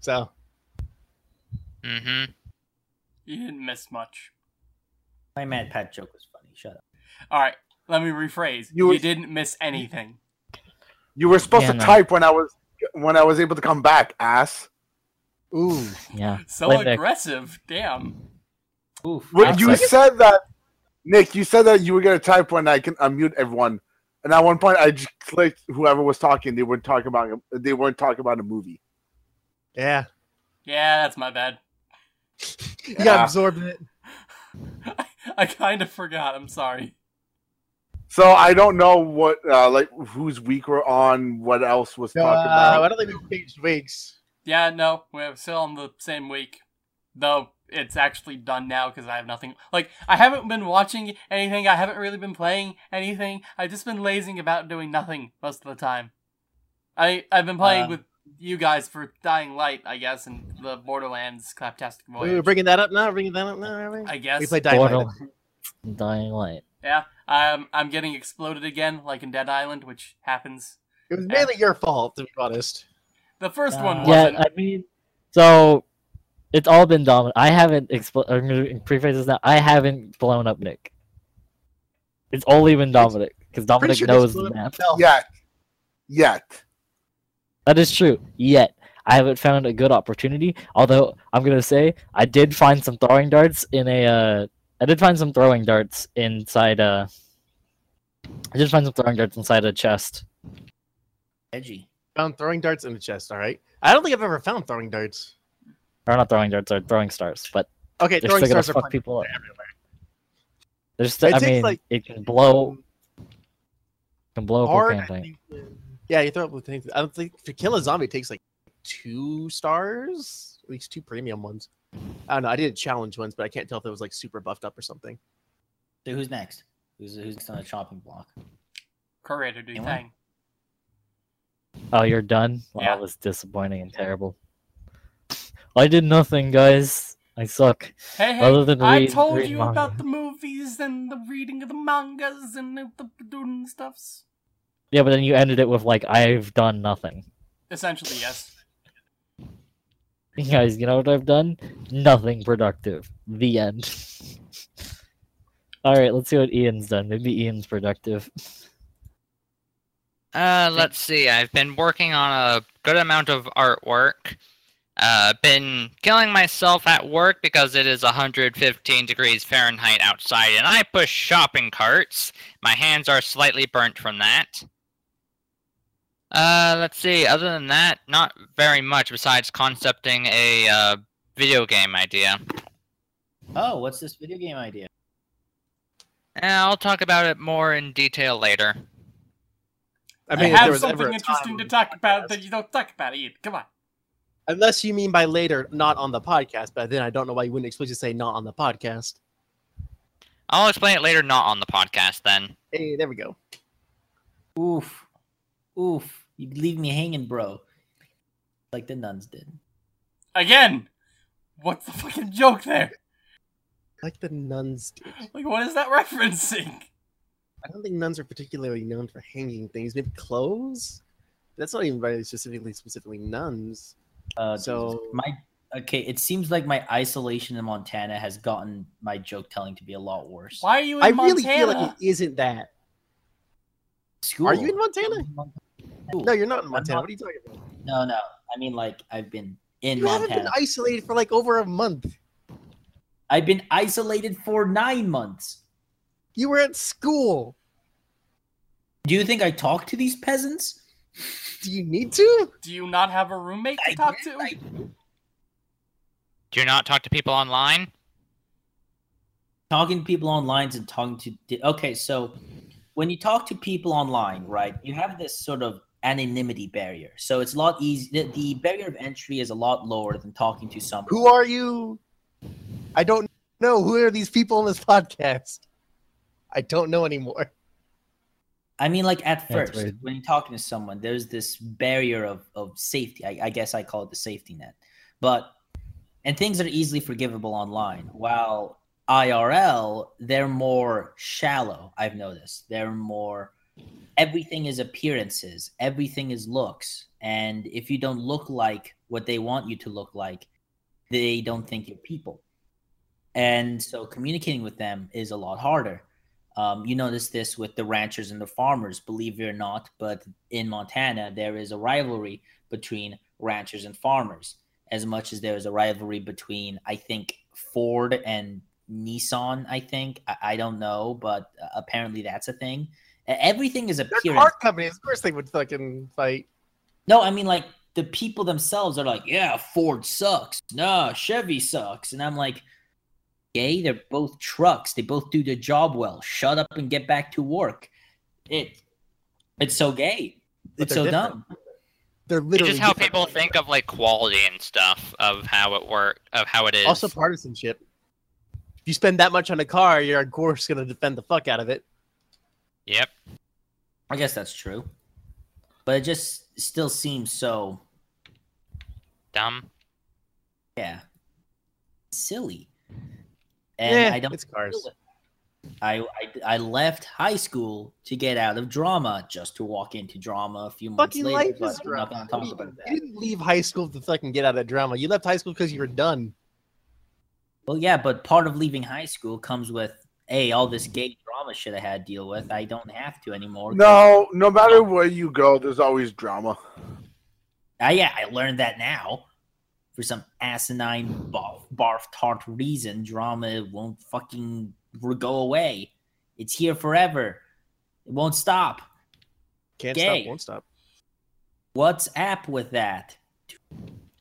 So Mm-hmm. You didn't miss much. My Mad Pat joke was funny. Shut up. All right, let me rephrase. You You, didn't miss anything. You were supposed Yeah, to no. type when I was when I was able to come back, ass. ooh, Yeah. So Blame Nick. aggressive. Damn. Oof. Well, you like- said that, Nick. You said that you were gonna type when I can unmute everyone, and at one point I just clicked whoever was talking. They weren't talking about they weren't talking about a movie. yeah, Yeah, that's my bad. you Yeah. got absorbed in it. I, I kind of forgot. I'm sorry. So I don't know what uh, like whose week we're on. What else was No, talked uh, about? I don't think we've changed weeks. Yeah, no, we're still on the same week. Though it's actually done now because I have nothing. Like, I haven't been watching anything. I haven't really been playing anything. I've just been lazing about doing nothing most of the time. I, I've been playing Um, with you guys for Dying Light, I guess, and the Borderlands Claptastic We were bringing that up now. Bringing that up now. We? I guess. we played Dying Light. Dying Light. Yeah, um, I'm getting exploded again, like in Dead Island, which happens. It was mainly your fault, to be honest. The first one Uh, Yeah, wasn't. Yeah, I mean, so it's all been Dominic. I haven't expl- I'm gonna preface this now. I haven't blown up Nick. It's only been Dominic because Dominic sure knows the map. himself. Yet, yet. That is true. Yet I haven't found a good opportunity. Although I'm gonna say I did find some throwing darts in a. Uh, I did find some throwing darts inside. a. I I did find some throwing darts inside a chest. edgy. Found throwing darts in the chest. All right. I don't think I've ever found throwing darts. Or not throwing darts, or throwing stars. But Okay, throwing still stars are people up. everywhere. There's. St- It I mean, like, it can blow. Can blow a Hard. propane I think, uh, Yeah, you throw up with things. I don't think to kill a zombie takes like two stars, at least two premium ones. I don't know. I did challenge ones, but I can't tell if it was like super buffed up or something. So who's next? Who's who's next on the chopping block? Curator, do you Anyone? thing. Oh, you're done? Well, Yeah. That was disappointing and terrible. I did nothing, guys. I suck. Hey, hey, Other than I read- told read you manga. about the movies and the reading of the mangas and the, the doing stuffs. Yeah, but then you ended it with like, I've done nothing. Essentially, yes. Guys, you know what I've done? Nothing productive. The end. All right, let's see what Ian's done. Maybe Ian's productive. Uh, let's see. I've been working on a good amount of artwork. Uh, been killing myself at work because it is 115 degrees Fahrenheit outside and I push shopping carts. My hands are slightly burnt from that. Uh, let's see. Other than that, not very much besides concepting a uh, video game idea. Oh, what's this video game idea? I'll talk about it more in detail later. I I, mean, if there have was something interesting to talk the about that you don't talk about, Ian. Come on. Unless you mean by later, not on the podcast. But then I don't know why you wouldn't explicitly say not on the podcast. I'll explain it later, not on the podcast then. Hey, there we go. Oof, oof. You leave me hanging, bro. Like the nuns did. Again! What's the fucking joke there? Like the nuns did. Like, what is that referencing? I don't think nuns are particularly known for hanging things. Maybe clothes. That's not even very specifically specifically nuns. Uh, So- my okay. It seems like my isolation in Montana has gotten my joke telling to be a lot worse. Why are you in I Montana? really feel like it isn't that. School. Are you in Montana? School. No, you're not in Montana. not- What are you talking about? No, no. I mean, like I've been in You haven't been isolated for like over a month. I've been isolated for nine months. You were at school. Do you think I talk to these peasants? Do you need to? Do you not have a roommate to I talk did, to? I- Do you not talk to people online? talking to people online and talking to okay so when you talk to people online right you have this sort of anonymity barrier so it's a lot easier. the, the barrier of entry is a lot lower than talking to someone Who are you? I don't know. Who are these people in this podcast? I don't know anymore. i mean like at Yeah, first weird. when you're talking to someone there's this barrier of, of safety I, I guess i call it the safety net but and things are easily forgivable online while irl they're more shallow i've noticed they're more everything is appearances everything is looks and if you don't look like what they want you to look like they don't think you're people. And so communicating with them is a lot harder. Um, you notice this with the ranchers and the farmers believe it or not but in montana there is a rivalry between ranchers and farmers. As much as there is a rivalry between i think ford and nissan i think i, I don't know but uh, apparently that's a thing everything is They're appearance car companies. Of course they would fucking fight. no, I mean like the people themselves are like, yeah, Ford sucks. No, Chevy sucks. And I'm like, gay, they're both trucks. They both do their job well. Shut up and get back to work. It it's so gay. But It's so different. dumb. They're It's literally just how different. people think of like quality and stuff of how it work of how it is. Also partisanship. If you spend that much on a car, you're of course going to defend the fuck out of it. Yep. I guess that's true. But it just still seems so Dumb. yeah. Silly. And yeah, I don't it's cars. I, I I left high school to get out of drama, just to walk into drama a few months Fucking later. life is drama. gonna What talk do you- about. You didn't leave high school to fucking get out of drama. You left high school because you were done. Well, yeah, but part of leaving high school comes with a all this gay drama shit I had to deal with. I don't have to anymore. No, no matter where you go, there's always drama. Ah, yeah, I learned that now. For some asinine barf, barf tart reason, drama won't fucking go away. It's here forever. It won't stop. Can't Gay. stop, won't stop. What's up with that?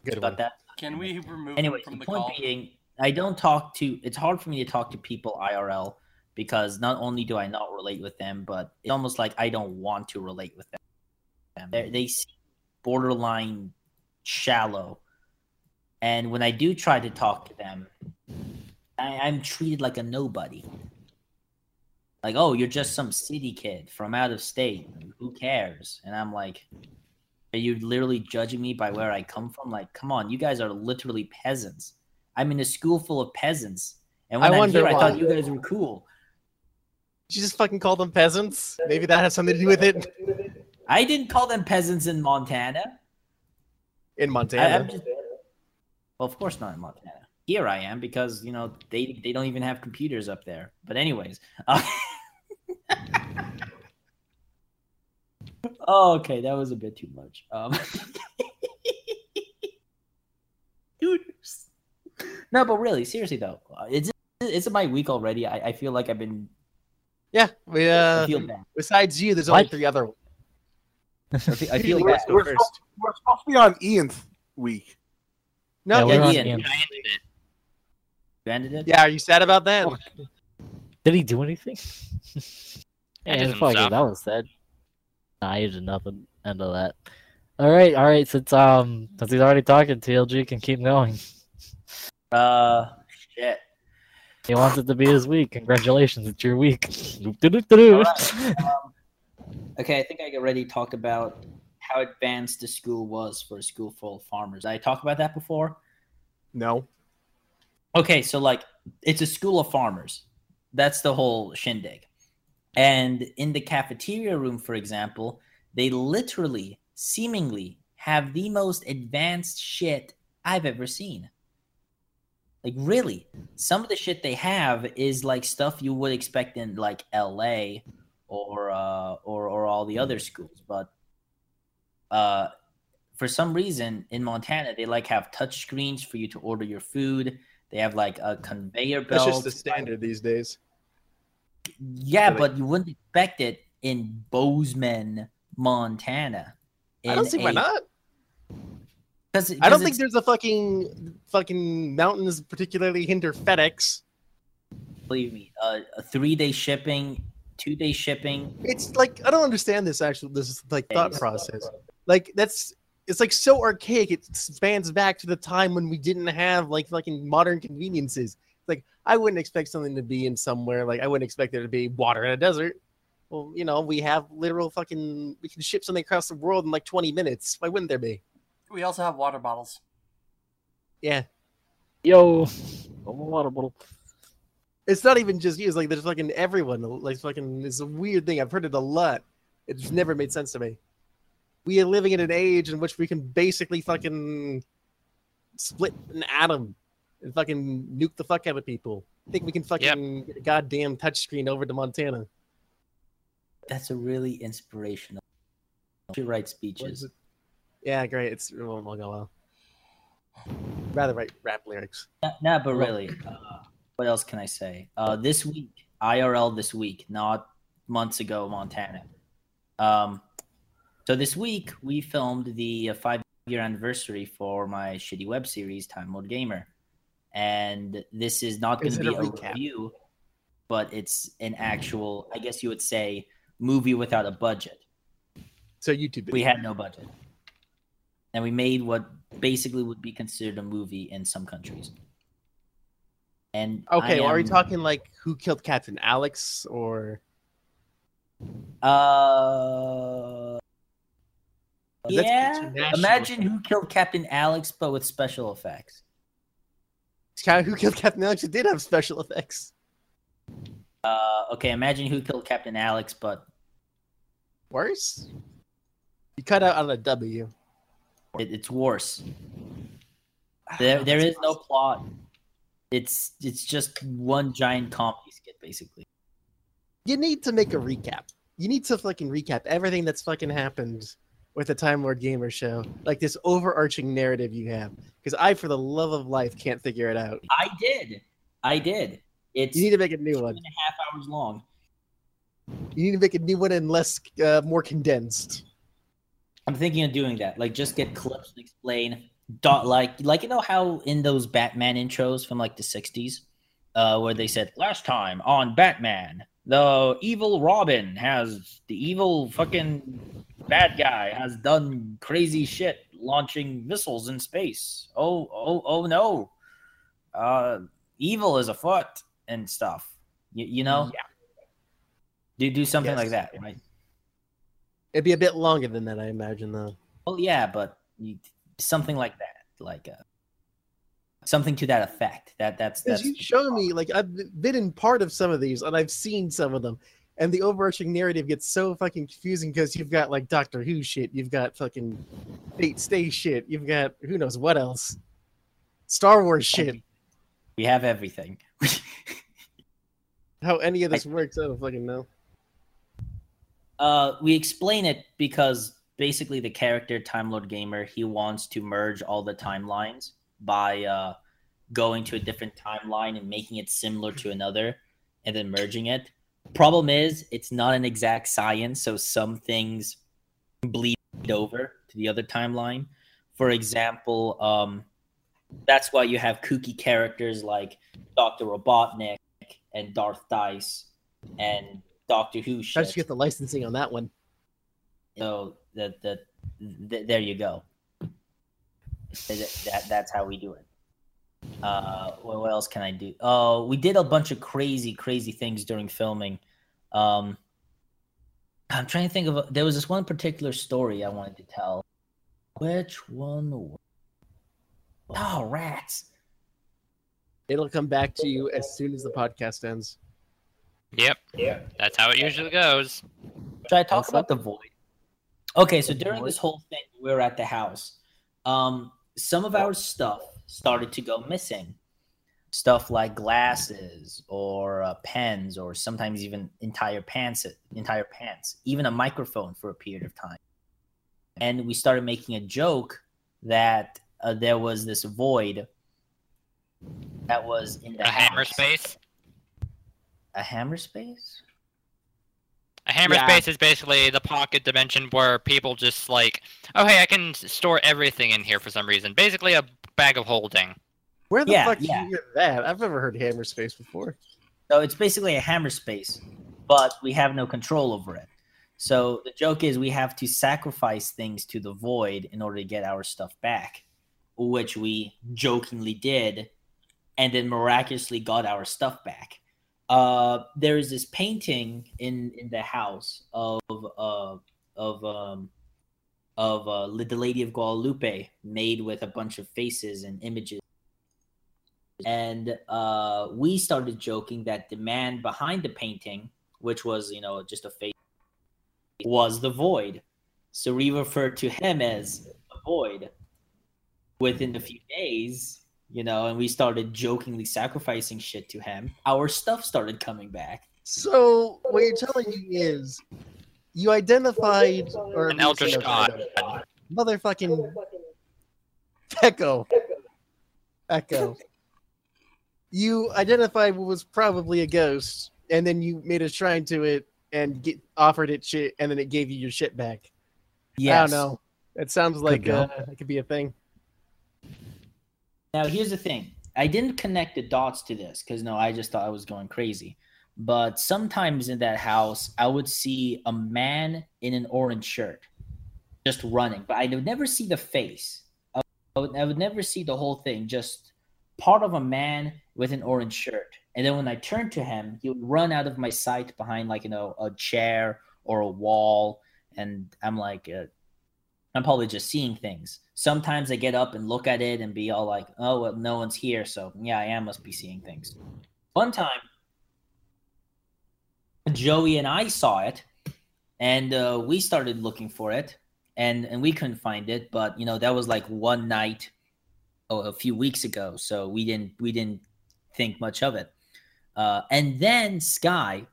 Good About one. that. Can we remove Anyway, from the the point call? being, I don't talk to. It's hard for me to talk to people IRL because not only do I not relate with them, but it's almost like I don't want to relate with them. They're, they seem borderline shallow, and when I do try to talk to them, I, I'm treated like a nobody. Like, oh, you're just some city kid from out of state. Who cares? And I'm like, are you literally judging me by where I come from? Like, come on, you guys are literally peasants. I'm in a school full of peasants. And when I I wonder here, I thought you guys were cool. Did you just fucking call them peasants? Maybe that has something to do with it I didn't call them peasants in Montana. in Montana. just, well, of course not in Montana. Here I am because you know they they don't even have computers up there. But anyways, uh, oh, okay, that was a bit too much. Um, dude, no, but really, seriously though, it's it's my week already. I, I feel like I've been yeah, we uh, feel bad. besides you, there's only What? three other. I feel, I feel We're, bad. go we're first. supposed, we're supposed to be on Ian's week. No, Yeah, we're yeah, on Ian. Ian. I ended it. You ended it? yeah. Are you sad about that? Did he do anything? I yeah, did it's some probably stuff. that was sad. Nah, he did nothing. End of that. All right, all right. Since um, since he's already talking, TLG can keep going. Uh, shit. He wants it to be his week. Congratulations, it's your week. Do-do-do-do. Um, okay, I think I already talked about how advanced the school was for a school full of farmers. Did I talked about that before? No. Okay, so like it's a school of farmers. That's the whole shindig. And in the cafeteria room, for example, they literally, seemingly, have the most advanced shit I've ever seen. Like really, some of the shit they have is like stuff you would expect in like L.A. or uh, or or all the other schools, but uh, for some reason in Montana they like have touch screens for you to order your food. They have like a conveyor belt. That's just the standard these days. Yeah, Really? but you wouldn't expect it in Bozeman, Montana. I don't in see why a- not. 'cause- I don't think there's a fucking fucking mountains particularly hinder FedEx. believe me, uh, a three day shipping, two day shipping. It's like I don't understand this actual this like thought process. Like that's it's like so archaic. It spans back to the time when we didn't have like fucking modern conveniences. Like I wouldn't expect something to be in somewhere like I wouldn't expect there to be water in a desert. Well, you know, we have literal fucking we can ship something across the world in like 20 minutes. Why wouldn't there be? We also have water bottles. Yeah. Yo, a water bottle. It's not even just you. It's like there's fucking everyone. Like fucking, it's a weird thing. I've heard it a lot. It's never made sense to me. We are living in an age in which we can basically fucking split an atom and fucking nuke the fuck out of people. I think we can fucking get a goddamn touchscreen over to Montana. That's a really inspirational. She writes What is speeches. Yeah, great. It's it won't go well. Rather write rap lyrics. Nah, nah, but really, uh, what else can I say? Uh, this week, IRL this week, not months ago, Montana. Um, so this week we filmed the uh, five year anniversary for my shitty web series, Time Lord Gamer, and this is not going to be a recap? review, but it's an actual, I guess you would say, movie without a budget. So YouTube. We had no budget, and we made what basically would be considered a movie in some countries. And Okay, well, are we talking like who killed Captain Alex or Uh, yeah. Imagine who killed Captain Alex, but with special effects. It's kind of who killed Captain Alex? It did have special effects. Uh, okay, imagine who killed Captain Alex, but Worse? You cut out on a W. it, it's worse. There, there is no plot. It's it's just one giant comedy skit, basically. You need to make a recap. You need to fucking recap everything that's fucking happened with the Time Lord Gamer show. Like this overarching narrative you have. Because I, for the love of life, can't figure it out. I did, I did. It's You need to make a new two one. and a half hours long. You need to make a new one and less, uh, more condensed. I'm thinking of doing that. Like, just get clips and explain. Dot, like, like you know how in those Batman intros from like the '60s, uh, where they said last time on Batman, the evil Robin has the evil fucking bad guy has done crazy shit, launching missiles in space. Oh, oh, oh no, uh, evil is afoot and stuff. You, you know, Yeah. do do something like that, right? It'd be a bit longer than that, I imagine, though. Well, yeah, but you, something like that, like uh, something to that effect. That that's Because that's you show me, like, I've been in part of some of these, and I've seen some of them, and the overarching narrative gets so fucking confusing because you've got, like, Doctor Who shit, you've got fucking Fate Stay shit, you've got who knows what else. Star Wars shit. we have everything. How any of this works, I don't fucking know. Uh, we explain it because basically the character Time Lord Gamer he wants to merge all the timelines by uh, going to a different timeline and making it similar to another, and then merging it. Problem is, it's not an exact science, so some things bleed over to the other timeline. For example, um, that's why you have kooky characters like Doctor Robotnik and Darth Dice and Doctor Who. Shit. you get the licensing on that one? So that that th- there you go. That, that that's how we do it. Uh, what, else can I do? Oh, we did a bunch of crazy, crazy things during filming. Um, I'm trying to think of. A, there was this one particular story I wanted to tell. Which one? Oh, rats! It'll come back to you as soon as the podcast ends. Yep. Yeah. That's how it usually goes. Should I talk about the void? Okay, so during this whole thing, we were at the house. Um, some of our stuff started to go missing. Stuff like glasses or uh, pens, or sometimes even entire pants, entire pants, even a microphone for a period of time. And we started making a joke that uh, there was this void that was in the A hammer space. A hammer space? A hammer Yeah. space is basically the pocket dimension where people just like, oh hey, I can store everything in here for some reason. Basically, a bag of holding. Where the Yeah, fuck did yeah. you hear that? I've never heard hammer space before. So it's basically a hammer space, but we have no control over it. So the joke is we have to sacrifice things to the void in order to get our stuff back, which we jokingly did, and then miraculously got our stuff back. Uh, there is this painting in in the house of uh, of um, of uh, the Lady of Guadalupe, made with a bunch of faces and images and uh, we started joking that the man behind the painting, which was you know just a face, was the void. So we referred to him as the void. Within a few days, you know, and we started jokingly sacrificing shit to him. Our stuff started coming back. So what you're telling me is you identified or An eldritch you god. motherfucking Echo. Echo. You identified what was probably a ghost, and then you made a shrine to it and get, offered it shit, and then it gave you your shit back. Yes. I don't know. It sounds like uh, it could be a thing. Now, here's the thing. I didn't connect the dots to this because no, I just thought I was going crazy. But sometimes in that house, I would see a man in an orange shirt just running, but I would never see the face. I would, I would never see the whole thing, just part of a man with an orange shirt. And then when I turned to him, he would run out of my sight behind, like, you know, a chair or a wall. And I'm like, uh, I'm probably just seeing things. Sometimes I get up and look at it and be all like, "Oh, well, no one's here, so yeah, I am must be seeing things." One time, Joey and I saw it, and uh, we started looking for it, and and we couldn't find it. But you know, that was like one night, oh, a few weeks ago, so we didn't we didn't think much of it. Uh, and then Sky,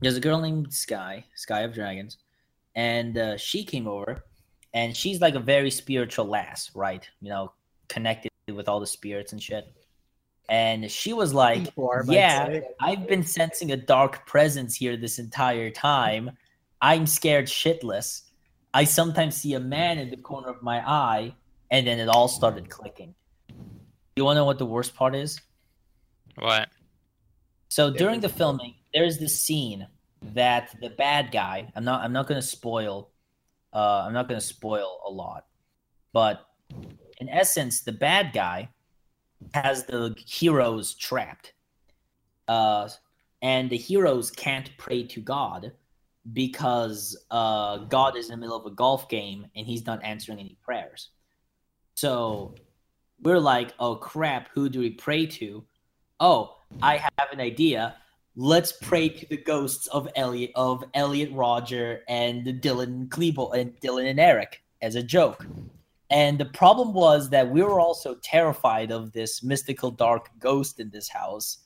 there's a girl named Sky, Sky of Dragons, and uh, she came over and she's like a very spiritual lass, right? You know, connected with all the spirits and shit. And she was like, Barb, "Yeah. I've been sensing a dark presence here this entire time. I'm scared shitless. I sometimes see a man in the corner of my eye, and then it all started clicking. You want to know what the worst part is? What? So during the filming, there's this scene that the bad guy. I'm not. I'm not going to spoil. Uh, I'm not going to spoil a lot, but in essence, the bad guy has the heroes trapped, uh, and the heroes can't pray to God because uh, God is in the middle of a golf game and he's not answering any prayers. So we're like, oh crap, who do we pray to? Oh, I have an idea. Let's pray to the ghosts of Elliot, of Elliot, Rodger, and Dylan Klebold and Dylan and Eric as a joke. And the problem was that we were also terrified of this mystical dark ghost in this house.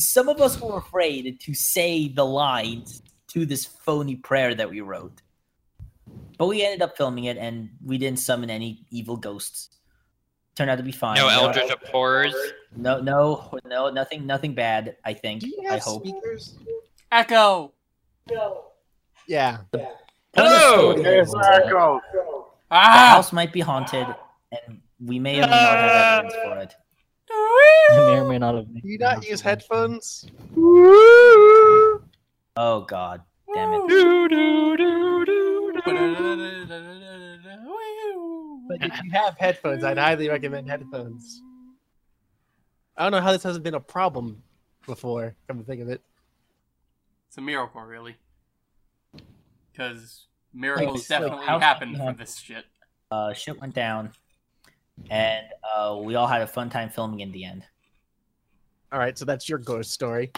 Some of us were afraid to say the lines to this phony prayer that we wrote. But we ended up filming it and we didn't summon any evil ghosts. Turned out to be fine. No eldritch abhors. No, no, no, nothing, nothing bad. I think. Do you I hope. speakers? Echo. Yeah. Hello! There's Echo. The Ah. house might be haunted, and we may or may not have evidence for it. I may or may not have. Do you not use headphones? Oh God, damn it! If you have headphones, I'd highly recommend headphones. I don't know how this hasn't been a problem before, come to think of it. It's a miracle, really. Because miracles so definitely how- happen yeah. for this shit. Uh, shit went down, and uh, we all had a fun time filming in the end. All right, so that's your ghost story.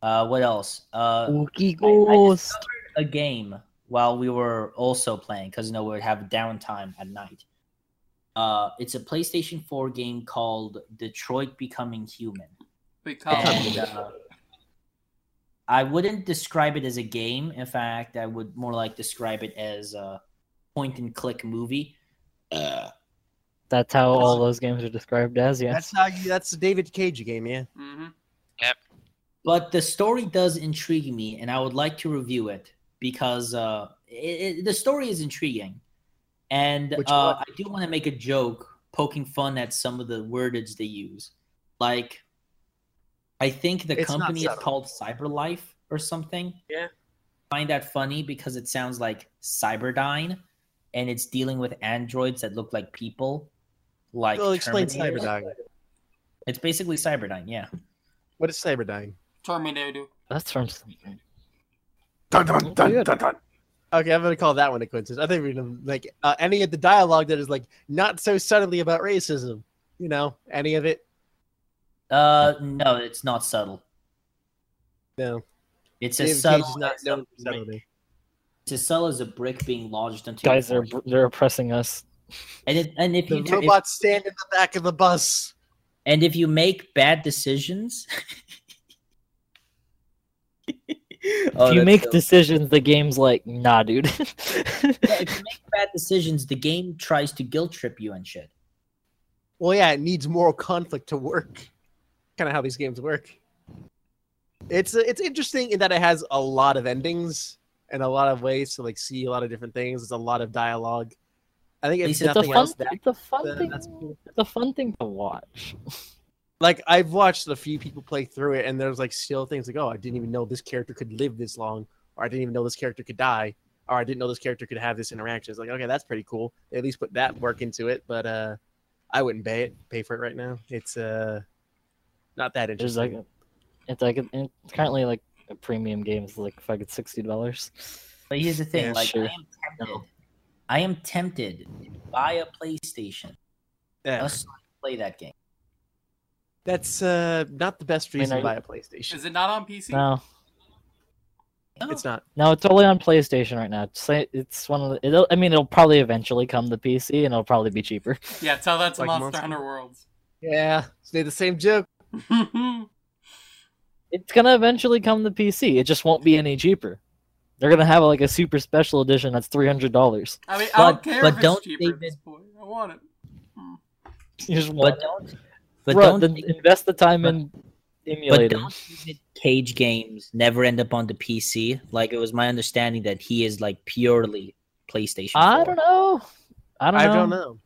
Uh, what else? Uh, Spooky I- I ghost. discovered a game while we were also playing because you know we would have downtime at night. Uh, it's a PlayStation 4 game called Detroit Becoming Human. Because And, uh, I wouldn't describe it as a game. In fact, I would more like describe it as a point and click movie. That's how all those games are described as. Yes. That's how you. That's the David Cage game, yeah. hmm but the story does intrigue me, and I would like to review it because uh, it, it, the story is intriguing, and uh. I do want to make a joke poking fun at some of the wordage they use. Like, I think the It's company is subtle. called Cyberlife or something. Yeah. I find that funny because it sounds like Cyberdyne, and it's dealing with androids that look like people. Like Well, explain Terminator. Cyberdyne. It's basically Cyberdyne, yeah. What is Cyberdyne? Terminator. That's from. Dun, dun, dun, dun, dun. Okay, I'm gonna call that one a coincidence. I think we're gonna like uh, any of the dialogue that is like not so subtly about racism. You know, any of it? Uh, no, it's not subtle. No. It's David as Cage subtle is not as known a for brick. subtlety. It's as subtle as a brick being lodged into Guys, they're they're oppressing us. and it, and if The you tur- if- robots stand in the back of the bus. and if you make bad decisions, Oh, if you make so- decisions, the game's like, nah, dude. Yeah, if you make bad decisions, the game tries to guilt trip you and shit. Well, yeah, it needs moral conflict to work. Kind of how these games work. It's uh, it's interesting in that it has a lot of endings and a lot of ways to like see a lot of different things. There's a lot of dialogue. I think if It's a it's a nothing fun. else, that, It's a fun then thing. cool. It's a fun thing to watch. like I've watched a few people play through it, and there's like still things like, oh, I didn't even know this character could live this long, or I didn't even know this character could die, or I didn't know this character could have this interaction. It's like, okay, that's pretty cool. They at least put that work into it, but uh, I wouldn't pay it, pay for it right now. It's uh, not that There's interesting. like, it's like it's currently like a premium game is like fucking sixty dollars. But here's the thing: Yeah, like, sure. I am tempted. I am tempted to buy a PlayStation yeah. just to play that game. That's uh, not the best mean, reason are to buy a PlayStation. Is it not on PC? No, It's not. no, it's only on PlayStation right now. It's, it's one of the. It'll, I mean, it'll probably eventually come to PC, and it'll probably be cheaper. Yeah, tell that to Like Monster, Monster- Hunter Worlds. Yeah, stay the same joke. It's gonna eventually come to PC. It just won't be any cheaper. They're gonna have like a super special edition that's three hundred dollars. I mean, I don't But- care but if it's don't cheaper at this point. I want it. You just But want, don't, but Bro, don't, then think- invest the time but- in but emulating. don't think that Cage games never end up on the PC. Like it was my understanding that he is like purely PlayStation. I don't know. I don't I know. don't know.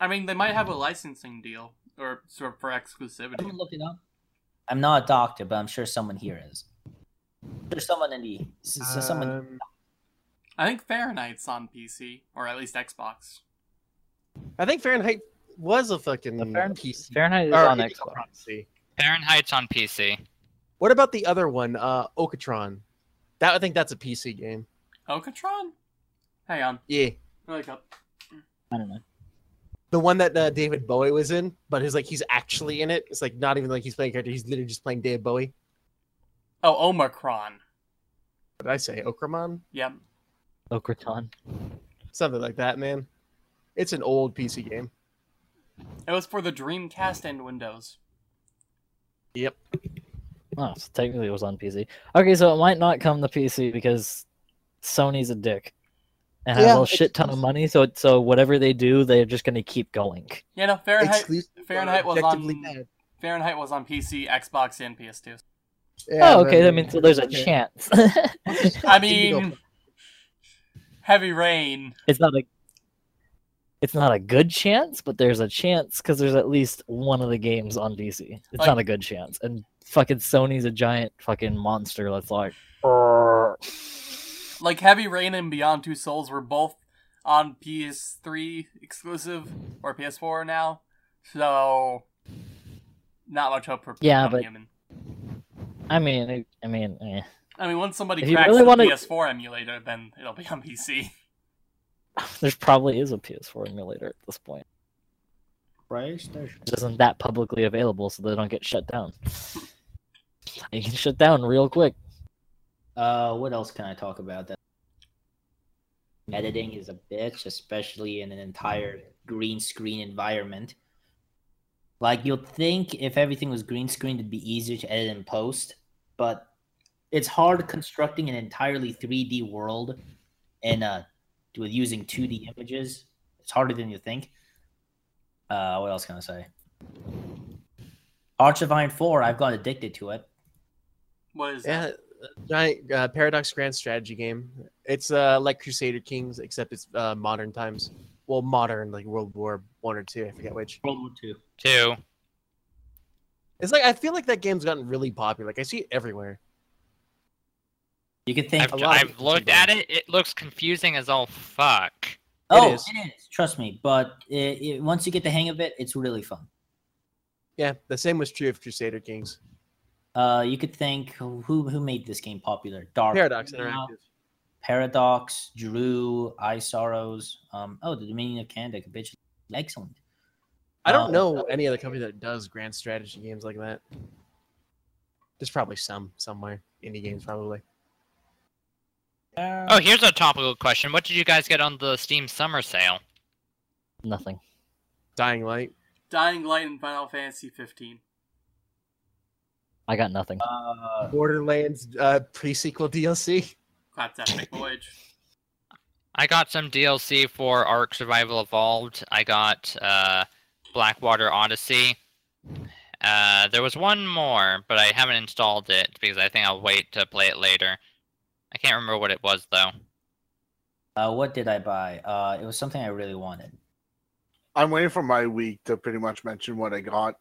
I mean, they might have a licensing deal or sort of for exclusivity. haven't looked it up. I'm not a doctor, but I'm sure someone here is. There's someone in the s- s- someone. Um, I think Fahrenheit's on PC or at least Xbox. I think Fahrenheit was a fucking The Fahren- PC. Fahrenheit is or on Amiga Xbox. Fahrenheit's on PC. What about the other one, uh, Okatron? That I think that's a PC game. Okatron? Hang on. Yeah, Let up. I don't know. the one that uh, David Bowie was in, but he's like he's actually in it. It's like not even like he's playing a character. He's literally just playing David Bowie. Oh, Omikron. What did I say? Okramon? Yep. Okraton. Something like that, man. It's an old PC game. It was for the Dreamcast and Windows. Yep. Oh, so technically it was on PC. Okay, so it might not come to PC because Sony's a dick and has Yeah, a shit ton of money. So so whatever they do, they're just gonna keep going. Yeah, no, Fahrenheit. Exclusive, Fahrenheit was on- bad. Fahrenheit was on PC, Xbox, and PS2. Yeah, oh, okay. but- I mean, so there's a okay. chance. I mean, Heavy Rain. it's not a. It's not a good chance, but there's a chance because there's at least one of the games on PC. It's Like- not a good chance, and fucking Sony's a giant fucking monster that's like. Like Heavy Rain and Beyond Two Souls were both on PS3 exclusive or PS4 now, so not much hope for Yeah, but- Human. I mean, I mean, eh. I mean, once somebody If cracks really the wanna- PS4 emulator, then it'll be on PC. there probably is a PS4 emulator at this point. PlayStation. It isn't that publicly available, so they don't get shut down. You can shut down real quick. Uh, what else can I talk about? That editing is a bitch, especially in an entire green screen environment. Like you'd think if everything was green screen, it'd be easier to edit in post, but it's hard constructing an entirely 3D world in uh with using 2D images. It's harder than you think. Uh, what else can I say? Hearts of Iron 4, I've got addicted to it. What is Yeah, that? giant uh, Paradox Grand Strategy game. It's uh like Crusader Kings, except it's uh modern times. Well, modern like World War One or two. I forget which. World War Two. Two. It's like I feel like that game's gotten really popular. Like I see it everywhere. You could think. I've, a lot of I've it looked at it. It looks confusing as all fuck. oh, is. it is. Trust me. But it, it, once you get the hang of it, it's really fun. Yeah, the same was true of Crusader Kings. Uh, you could think who who made this game popular? Dark Paradox Arena, Interactive. Paradox, Drew, I Sorrows. Um, oh, the Dominion of Canada, bitch, excellent. I don't Uh, know any other company that does grand strategy games like that. There's probably some somewhere indie games probably. Oh, here's a topical question. What did you guys get on the Steam summer sale? Nothing. Dying Light. Dying Light and Final Fantasy 15. I got nothing. Uh, Borderlands uh, pre-sequel DLC. That's Voyage. I got some DLC for Ark Survival Evolved. I got uh, Blackwater Odyssey. Uh, there was one more, but I haven't installed it because I think I'll wait to play it later. I can't remember what it was though. uh, what did I buy? Uh, it was something I really wanted. I'm waiting for my week to pretty much mention what I got.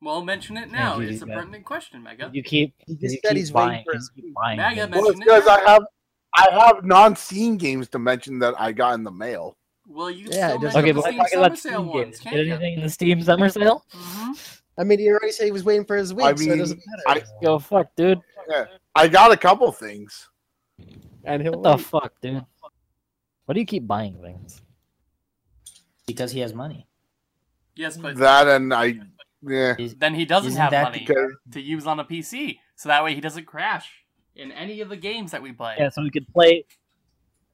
Well, mention it now. it's a pertinent question, Mega. You keep. He you just keep he's buying, for you keep buying Maga games. mentioned Well, it's it because I have I have non-Steam games to mention that I got in the mail. Well, you Yeah, still it does- make Okay, but the Steam talking Summer about Sale Steam ones, games. Get can't you? anything in the Steam summer sale? hmm I mean, he already said he was waiting for his week, I so it doesn't I- matter. Go fuck, dude. I got a couple things. And he'll What the wait. fuck, dude? Why do you keep buying things? Because he has money. Yes, but That and I, yeah, then he doesn't Isn't have that money because to use on a PC, so that way he doesn't crash in any of the games that we play. Yeah, so we could play.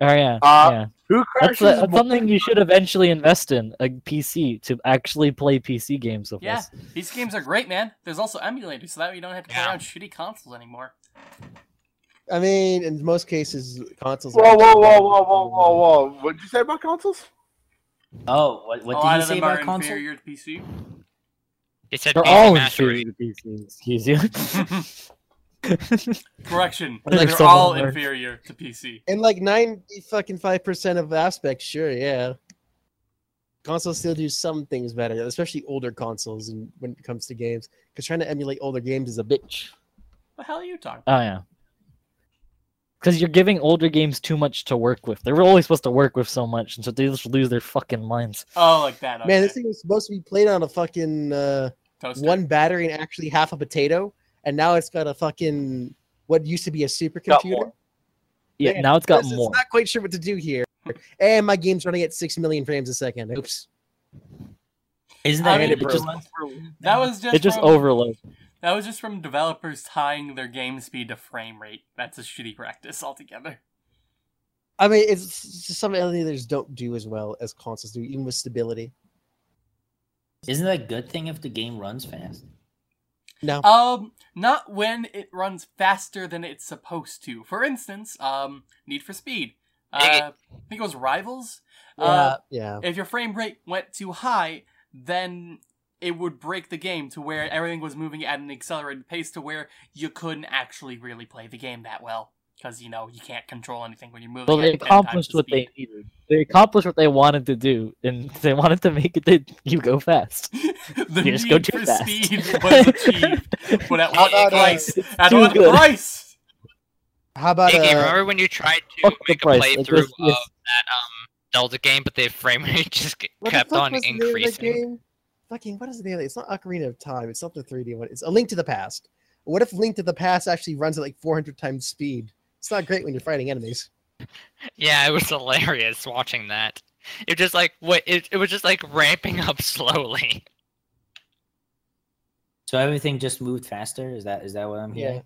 Oh yeah, Uh, yeah. who That's, crashes? uh, that's something you should eventually invest in a PC to actually play PC games with Yeah, us. these games are great, man. There's also emulators, so that way you don't have to play Yeah. around shitty consoles anymore. I mean, in most cases, consoles. whoa, whoa, whoa, whoa, whoa, whoa, whoa! What did you say about consoles? Oh, what, what a did lot he of say them are about console? inferior to PC. He said They're PC all inferior to PCs. Excuse you. Correction, Like they're all them inferior to PC. In like ninety fucking five percent of aspects, sure, yeah. Consoles still do some things better, especially older consoles, and when it comes to games, because trying to emulate older games is a bitch. What the hell are you talking? oh yeah. Because you're giving older games too much to work with. They were only supposed to work with so much, and so they just lose their fucking minds. Oh, like that. Okay. Man, this thing was supposed to be played on a fucking uh, one battery and actually half a potato, and now it's got a fucking what used to be a supercomputer. Yeah, Man, now it's got This is more. Not quite sure what to do here, and my game's running at six million frames a second. Oops. Isn't I that mean, it? it just, That was just It just from, overloads. That was just from developers tying their game speed to frame rate. That's a shitty practice altogether. I mean, it's just something emulators don't do as well as consoles do, even with stability. isn't that a good thing if the game runs fast? No, Um, not when it runs faster than it's supposed to. For instance, um, Need for Speed. Uh, Dig it. I think it was Rivals. yeah, Uh, yeah. if your frame rate went too high, then it would break the game to where everything was moving at an accelerated pace to where you couldn't actually really play the game that well. Because, you know, you can't control anything when you're moving Well, they at 10 times accomplished the what speed. they needed. They accomplished what they wanted to do, and they wanted to make it that you go fast. the You just need go too for fast. speed was achieved, but at what uh, price? At what price? How about Iggy, uh, remember when you tried to fuck make a price, playthrough just- of it's- that um Zelda game, but the frame rate just ke- what the kept fuck on was the name of that increasing? Game? Fucking what is the name? It's not Ocarina of Time. It's not the 3D one. It's a Link to the Past. What if Link to the Past actually runs at like 400 times speed? It's not great when you're fighting enemies. Yeah, it was hilarious watching that. It just like what it, it was just like ramping up slowly. So everything just moved faster. Is that is that what I'm hearing?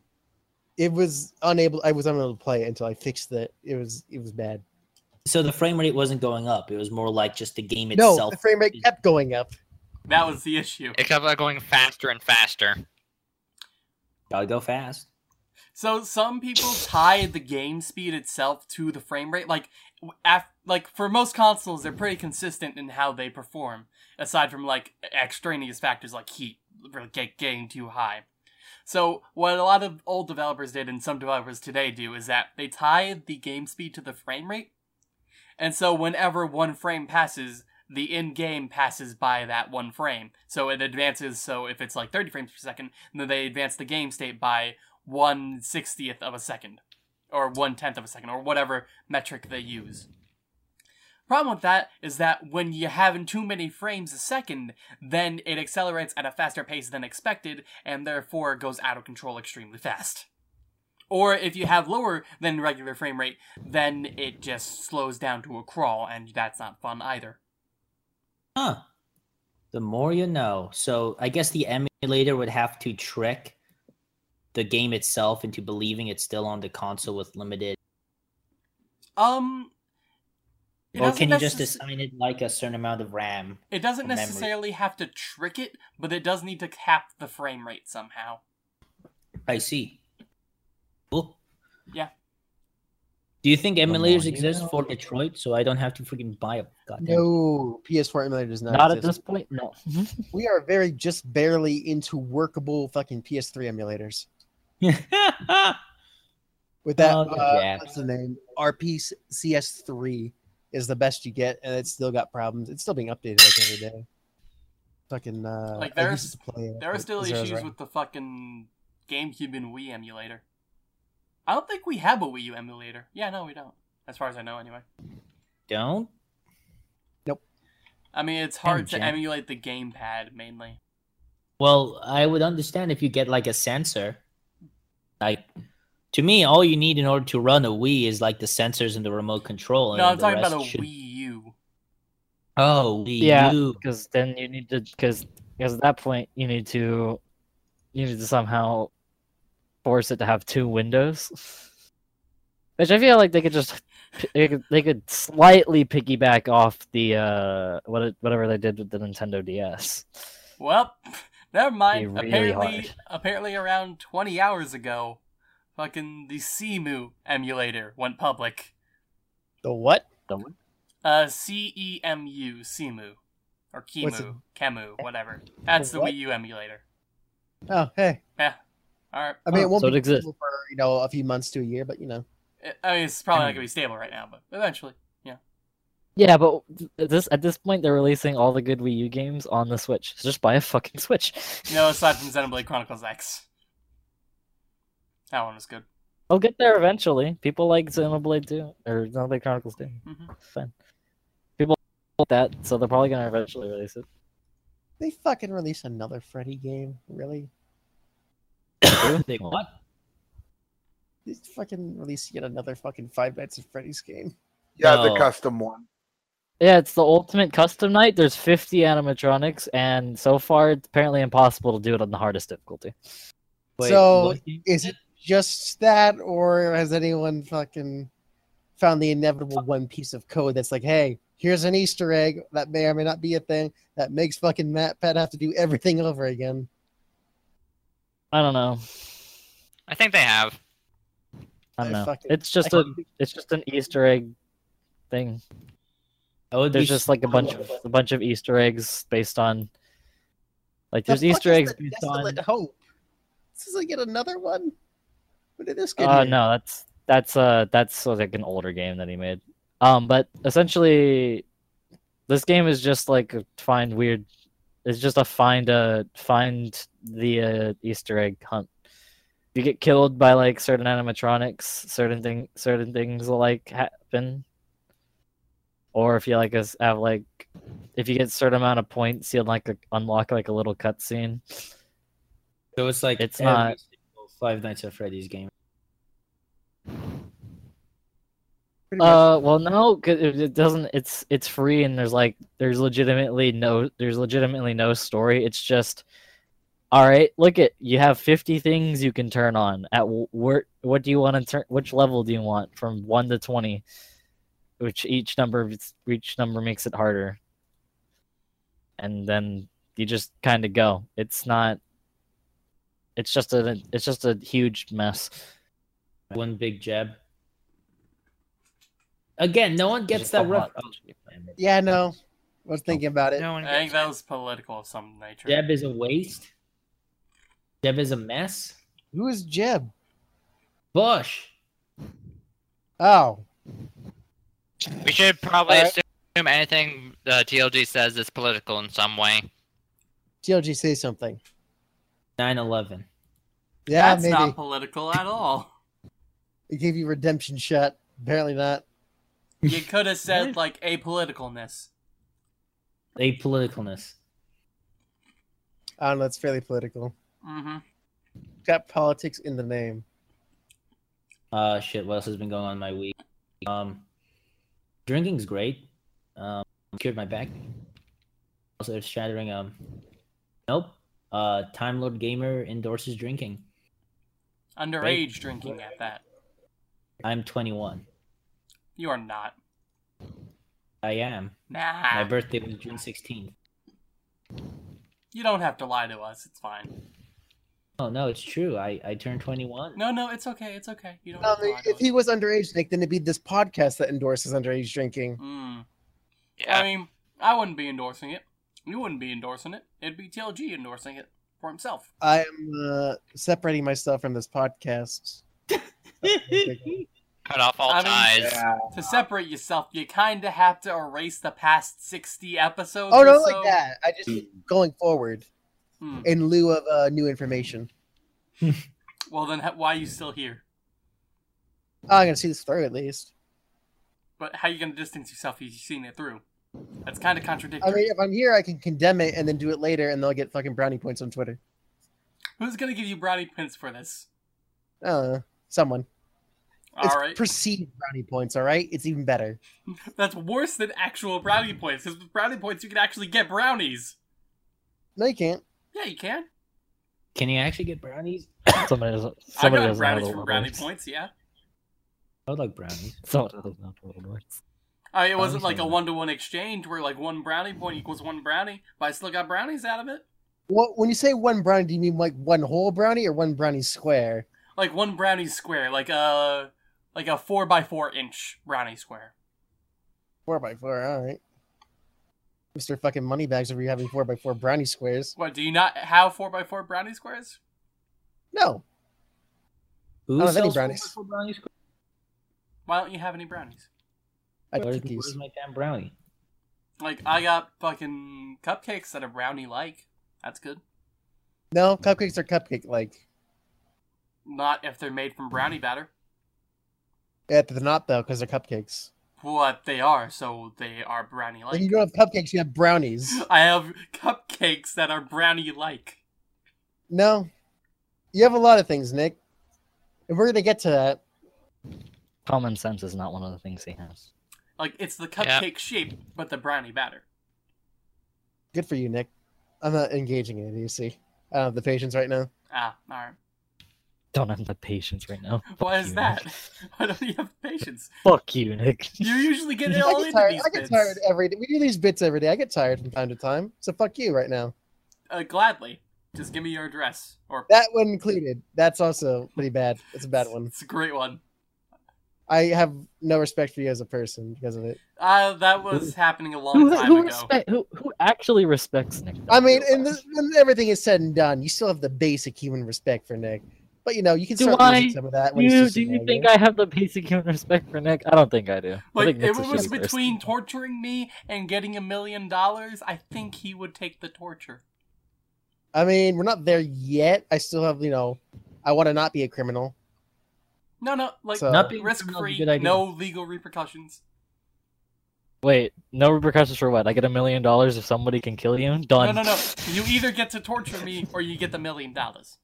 Yeah. It was unable. I was unable to play it until I fixed it. It was it was bad. So the frame rate wasn't going up. It was more like just the game itself. No, itself. the frame rate kept going up. That was the issue. It kept like, going faster and faster. Gotta go fast. So some people tie the game speed itself to the frame rate. Like, af- like for most consoles, they're pretty consistent in how they perform, aside from like extraneous factors like heat really getting too high. So what a lot of old developers did and some developers today do is that they tie the game speed to the frame rate. And so whenever one frame passes, the in-game passes by that one frame. So it advances so if it's like 30 frames per second, then they advance the game state by one sixtieth of a second. Or one tenth of a second, or whatever metric they use. Problem with that is that when you have too many frames a second, then it accelerates at a faster pace than expected, and therefore goes out of control extremely fast. Or if you have lower than regular frame rate, then it just slows down to a crawl, and that's not fun either. Huh. The more you know. So I guess the emulator would have to trick the game itself into believing it's still on the console with limited. Um, or can you just assign it like a certain amount of RAM? It doesn't or memory? necessarily have to trick it, but it does need to cap the frame rate somehow. I see. Cool. Yeah. Do you think more emulators you exist know. for Detroit so I don't have to freaking buy a goddamn? No, PS4 emulator does not. Not at this point, no. We are very just barely into workable fucking PS3 emulators. With that, Oh, uh, what's the name? RPCS3 is the best you get, and it's still got problems. It's still being updated like every day. Fucking uh, Like, I there's- play There are still issues right. with the fucking GameCube and Wii emulator. I don't think we have a Wii U emulator. Yeah, no, we don't. As far as I know, anyway. don't? Nope. I mean, it's hard to Jack. emulate the gamepad mainly. Well, I would understand if you get like a sensor. Like, to me, all you need in order to run a Wii is like the sensors and the remote control. No, and I'm talking about a should- Wii U. Oh, Wii Yeah. Because then you need to because because at that point you need to you need to somehow force it to have two windows which i feel like they could just they could, they could slightly piggyback off the uh what whatever they did with the nintendo ds Well, never mind. really apparently, hard. apparently, around 20 hours ago, fucking the Cemu emulator went public. The what? The. Uh, C E M U, Cemu, or What's Kimu, Kemu, whatever. That's the What? Wii U emulator. Oh, hey. All right. I mean, it Oh, won't so it be exists. for you know a few months to a year, but you know. I mean, it's probably not gonna be stable right now, but eventually. yeah Yeah, but at this at this point they're releasing all the good wii u games on the switch so just buy a fucking switch No, aside from Xenoblade Chronicles X. That one was good. i'll get there eventually people like xenoblade 2 or xenoblade chronicles 2 hmm fine people like that so they're probably gonna eventually release it They fucking release another Freddy game, really? They what? They fucking release yet another fucking Five Nights at Freddy's game. Yeah, the custom one. Yeah, it's the ultimate custom night. There's 50 animatronics, and so far it's apparently impossible to do it on the hardest difficulty. Wait, So, Is it just that, or has anyone fucking found the inevitable uh, one piece of code that's like, hey, here's an Easter egg that may or may not be a thing that makes fucking MatPat have to do everything over again? I don't know. I think they have. I don't I know. fucking- It's just I a it's just an Easter egg thing. I would There's just like a bunch of a bunch of Easter eggs based on like The there's fuck Easter eggs the based on Desolate Hope. This is like yet another one. When did this get Uh no, that's that's uh that's like an older game that he made. Um, but essentially, this game is just like find weird. It's just a find a find the uh, Easter egg hunt. You get killed by like certain animatronics, certain thing, certain things will like happen. Or if you like us have like, if you get a certain amount of points, you'll like a, unlock like a little cutscene. So it's like It's every not- Five Nights at Freddy's game. Uh, well, no, 'cause it it doesn't. It's it's free, and there's like there's legitimately no there's legitimately no story. It's just, all right. Look at you have 50 things you can turn on. At where what do you want to turn? Which level do you want from one to 20? Which each number each number makes it harder, and then you just kind of go. It's not. It's just a it's just a huge mess. One big jab. Again, no one gets that a ref. lot. Oh, yeah, no. I was thinking about it. No I think that was political of some nature. Jeb is a waste. Jeb is a mess. Who is Jeb? Bush. Oh, We should probably Alright. assume anything uh, TLG says is political in some way. TLG say something. 9/11. Yeah, That's maybe. not political at all. It gave you redemption shot. Apparently not. You could have said like apoliticalness. Apoliticalness. I don't know. It's fairly political. Mm-hmm. Got politics in the name. Uh, shit. What else has been going on in my week? Um, drinking's great. Um, cured my back. Also, it's shattering. Um, nope. Uh, Time Lord Gamer endorses drinking. Underage drinking at that. I'm 21. You are not. I am. Nah. My birthday was June 16th. You don't have to lie to us. It's fine. Oh no, it's true. I I turned 21. No, no, it's okay. It's okay. You don't have to if he was underage, Nick, then it'd be this podcast that endorses underage drinking. Mm. Yeah. I mean, I wouldn't be endorsing it. You wouldn't be endorsing it. It'd be TLG endorsing it for himself. I am uh, separating myself from this podcast. Cut off all I mean- ties. To separate yourself, you kind of have to erase the past 60 episodes. Oh, no, so. like that. I just going forward Hmm. in lieu of uh, new information. Well, then why are you still here? Oh, I'm gonna see this through at least. But how are you going to distance yourself if you've seen it through? That's kind of contradictory. I contradictory. mean, if I'm here, I can condemn it and then do it later, and they'll get fucking brownie points on Twitter. Who's going to give you brownie points for this? Uh, someone. It's All right. perceived brownie points. All right, it's even better. That's worse than actual brownie points, because with brownie points, you can actually get brownies. No, you can't. Yeah, you can. Can you actually get brownies? Somebody doesn't. I got brownies the from brownie works. points, yeah. I would like brownies. Somebody doesn't know the world works. Uh, I mean, it wasn't like a one to one exchange where like one brownie point equals one brownie, but I still got brownies out of it. What when you say one brownie, do you mean like one whole brownie or one brownie square? Like one brownie square, like a like a four by four inch brownie square. Four by four. All right. Mr. Fucking Moneybags over you having four by four brownie squares. What? Do you not have four by four brownie squares? No. Who don't have any brownies. four brownies? Why don't you have any brownies? I Where's, cookies. where's my damn brownie? Like I got fucking cupcakes that are brownie like. That's good. No, cupcakes are cupcake like. Not if they're made from brownie batter. Yeah, they're not though, because they're cupcakes. What they are, so they are brownie like. you don't have cupcakes, you have brownies. I have cupcakes that are brownie like. No. You have a lot of things, Nick. And we're gonna get to that. Common sense is not one of the things he has. Like it's the Yeah. cupcake shape, but the brownie batter. Good for you, Nick. I'm not engaging in it, you see. I don't have the patience right now. Ah, alright. Don't have the patience right now. Why Fuck is you, that? Nick. Why don't you have patience? Fuck you, Nick. You usually get it all get into tired. these I get bits. tired every day. We do these bits every day. I get tired from time to time. So fuck you right now. Uh, gladly. Just give me your address. Or That one included. That's also pretty bad. It's a bad one. It's a great one. I have no respect for you as a person because of it. Uh, that was happening a long Who, time who, ago. respect, who, who actually respects Nick? I mean, and this, when everything is said and done, you still have the basic human respect for Nick. But you know, you can Do start I- some of that. When he's you, do you think. I have the basic human respect for Nick? I don't think I do. I Like, think if it was shitty person. between torturing me and getting a million dollars, I think he would take the torture. I mean, we're not there yet. I still have, you know, I want to not be a criminal. No, no, like, So- Not being risk criminal is a free, good idea. no legal repercussions. Wait, no repercussions for what? I get a million dollars if somebody can kill you? Done. No, no, no. You either get to torture me or you get the million dollars.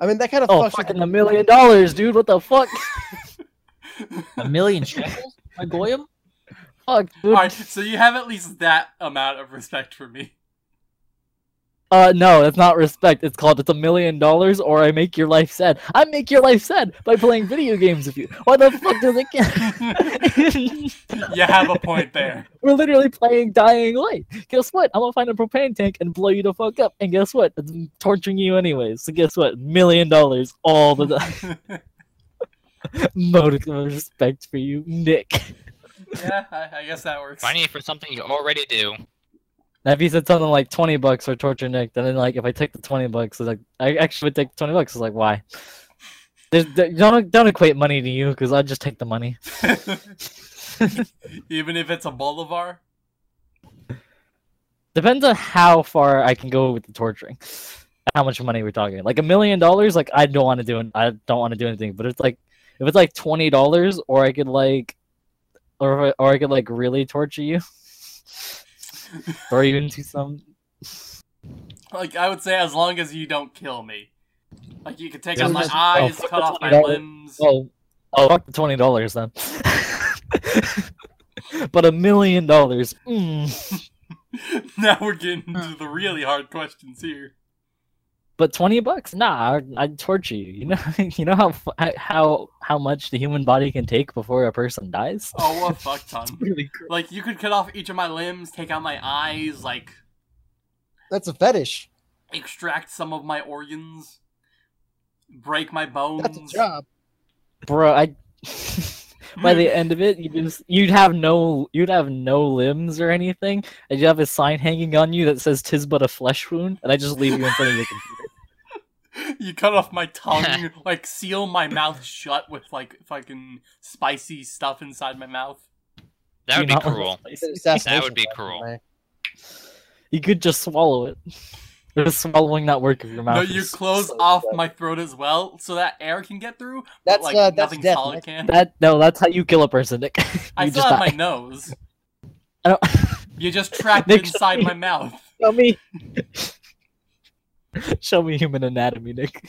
I mean, that kind of Oh, fucks with fucking the- a million dollars, dude. What the fuck? A million shekels? My Goyim? fuck, dude. Alright, so you have at least that amount of respect for me. Uh, no, it's not respect. It's called it's a million dollars or I make your life sad. I make your life sad by playing video games with you. Why the fuck does it get? You have a point there. We're literally playing Dying Light. Guess what? I'm gonna find a propane tank and blow you the fuck up. And guess what? It's torturing you anyways. So guess what? Million dollars all the time. Modicum of respect for you, Nick. yeah, I, I guess that works. Funny for something you already do. Now, if you said something like twenty bucks for torture Nick, then like if I take the twenty bucks, it's like I actually would take twenty bucks. It's like why? There's, there, don't don't equate money to you because I'd just take the money. Even if it's a bolivar. Depends on how far I can go with the torturing. How much money we're talking? Like a million dollars? Like I don't want to do it. I don't want to do anything. But it's like if it's like twenty dollars, or I could like, or or I could like really torture you, throw you into some. Like I would say, as long as you don't kill me. Like you could take out my eyes, oh, cut off my limbs. Oh, oh, fuck the twenty dollars then. but a million dollars. mm. now we're getting to the really hard questions here. But twenty bucks? Nah, I'd, I'd torture you. You know, you know how how how much the human body can take before a person dies. Oh, what a fuck ton. Really Like you could cut off each of my limbs, take out my eyes, like That's a fetish. extract some of my organs, break my bones. That's a job. bro. I by the end of it, you just you'd have no you'd have no limbs or anything, and you have a sign hanging on you that says "Tis but a flesh wound," and I just leave you in front of your computer. you cut off my tongue, like seal my mouth shut with like fucking spicy stuff inside my mouth. That would be not cruel. That would be cruel. You could just swallow it. Does swallowing not work if your mouth? No, you close so off bad? my throat as well, so that air can get through. That's, but, like uh, that's nothing death, solid Nick. can. That no, that's how you kill a person, Nick. you I just still have die. my nose. I don't... You just trapped Nick, inside show my mouth. Show me. Show me human anatomy, Nick.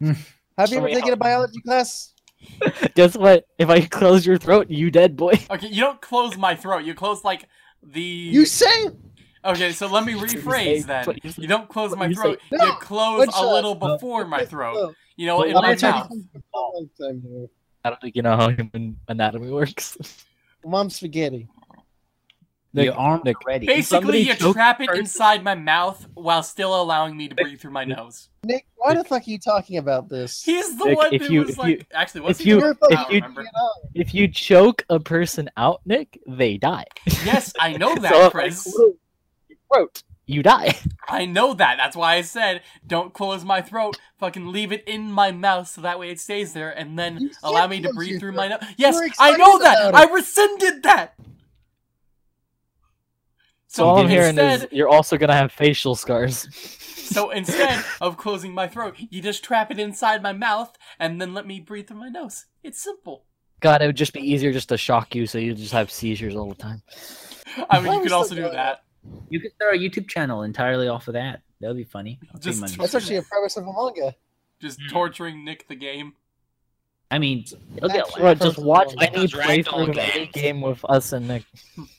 Have you ever taken a biology class? Guess what? If I close your throat, you dead, boy. Okay, you don't close my throat. You close like the. You say Okay, so let me what you rephrase That's then. you. You don't close my you throat. No, You close a little No. before my throat. You know, Well, in let my me tell you mouth. Long time here. I don't think you know how human anatomy works. Mom spaghetti. Nick, Your arms Nick, ready. Basically, you trap it person- inside my mouth while still allowing me to breathe through my nose. Nick, why the fuck are you talking about this? He's the Nick, one if who you- was if like. you- actually, was if he? you- You're a I fucking don't you- if you choke a person out, Nick, they die. Yes, I know that, so Chris. close throat, you die. I know that. That's why I said don't close my throat. Fucking leave it in my mouth so that way it stays there, and then allow me to breathe through throat. my nose. Yes, I know that. about I rescinded that. So all I'm hearing instead, is you're also gonna have facial scars. so instead of closing my throat, you just trap it inside my mouth and then let me breathe through my nose. It's simple. God, it would just be easier just to shock you, so you just have seizures all the time. I mean, Why you could also do going that. You could start a YouTube channel entirely off of that. That would be funny. Just money. That's actually a premise of a manga. Just torturing Nick the game. I mean, it'll get just watch any playthrough of any game with us and Nick.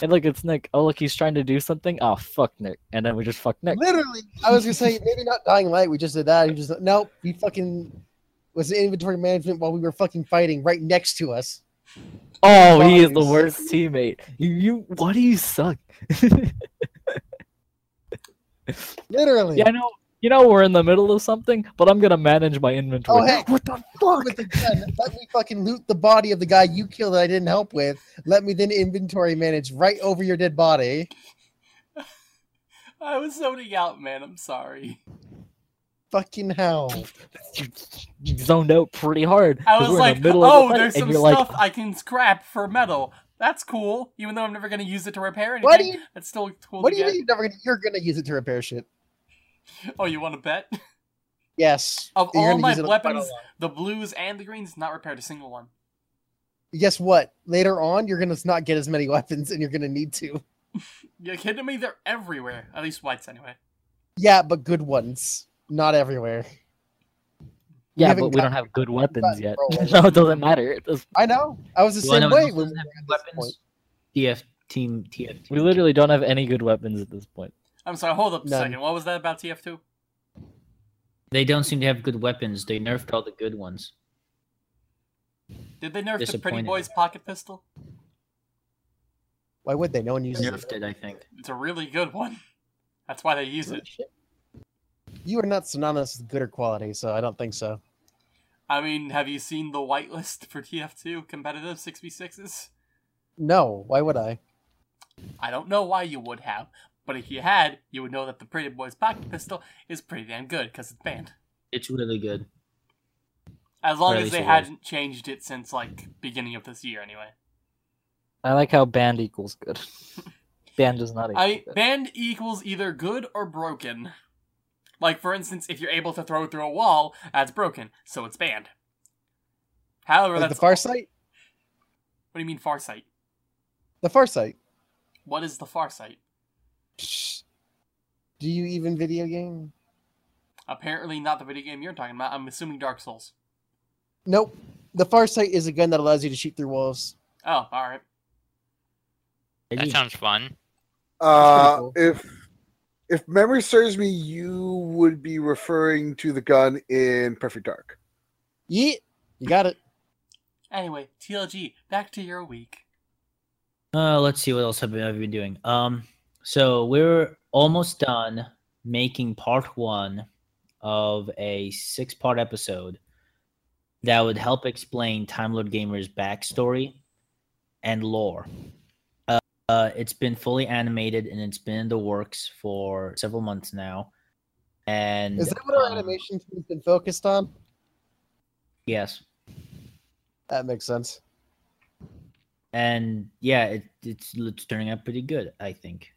Hey, look, it's Nick. Oh, look, he's trying to do something. Oh, fuck Nick. And then we just fuck Nick. Literally, I was gonna say maybe not dying light. We just did that. He just nope. He fucking was in inventory management while we were fucking fighting right next to us. Oh, he is the worst teammate. You, you, why do you suck? Literally. yeah, I know. You know we're in the middle of something, but I'm gonna manage my inventory. Oh, hey. what the fuck? With the gun, let me fucking loot the body of the guy you killed that I didn't help with. Let me then inventory manage right over your dead body. I was zoning out, man. I'm sorry. Fucking hell. You, you zoned out pretty hard. I 'cause was like, the oh, the fight, there's some you're like, stuff I can scrap for metal. That's cool. Even though I'm never going to use it to repair anything, Why do you- that's still cool What do you get. mean you're never gonna you're gonna use it to repair shit? Oh, you want to bet? Yes. Of You're all my use it on the final weapons, the blues and the greens not repaired a single one. Guess what? Later on, you're gonna not get as many weapons, and you're gonna need to. you're kidding me? They're everywhere. At least whites, anyway. Yeah, but good ones, not everywhere. yeah, haven't but we don't have good weapons yet. pro no, it doesn't matter. It does- I know. I was the You wanna same know way else when we doesn't have were at this point. weapons? TF team TF. We literally don't have any good weapons at this point. I'm sorry, hold up a None. second. What was that about TF2? They don't seem to have good weapons. They nerfed all the good ones. Did they nerf the Pretty Boys pocket pistol? Why would they? No one uses it. Nerfed it, I think. It's a really good one. That's why they use it. You are not synonymous with good or quality, so I don't think so. I mean, have you seen the whitelist for TF2 competitive 6v6s? No, why would I? I don't know why you would have, but if you had, you would know that the Pretty Boys Pocket Pistol is pretty damn good because it's banned. It's really good. As long Or as they it was. hadn't changed it since like beginning of this year, anyway. I like how band equals good. band does not equal I good. banned equals either good or broken. Like for instance, if you're able to throw through a wall, that's broken, so it's banned. However, Like the that's Far Sight? what do you mean far sight? The Far Sight. What is the far sight? Psh. Do you even video game? Apparently not the video game you're talking about. I'm assuming Dark Souls. Nope. The Farsight is a gun that allows you to shoot through walls. Oh, alright. That sounds fun. Uh, cool. if if memory serves me, you would be referring to the gun in Perfect Dark. Yeah, you got it. Anyway, TLG, back to your week. Uh, let's see what else have I been doing. Um, so we're almost done making part one of a six-part episode that would help explain Time Lord Gamer's backstory and lore. Uh, uh, it's been fully animated and it's been in the works for several months now. And Is that what our um, animation team's been focused on? Yes. That makes sense. and yeah, it, it's it's turning out pretty good, I think.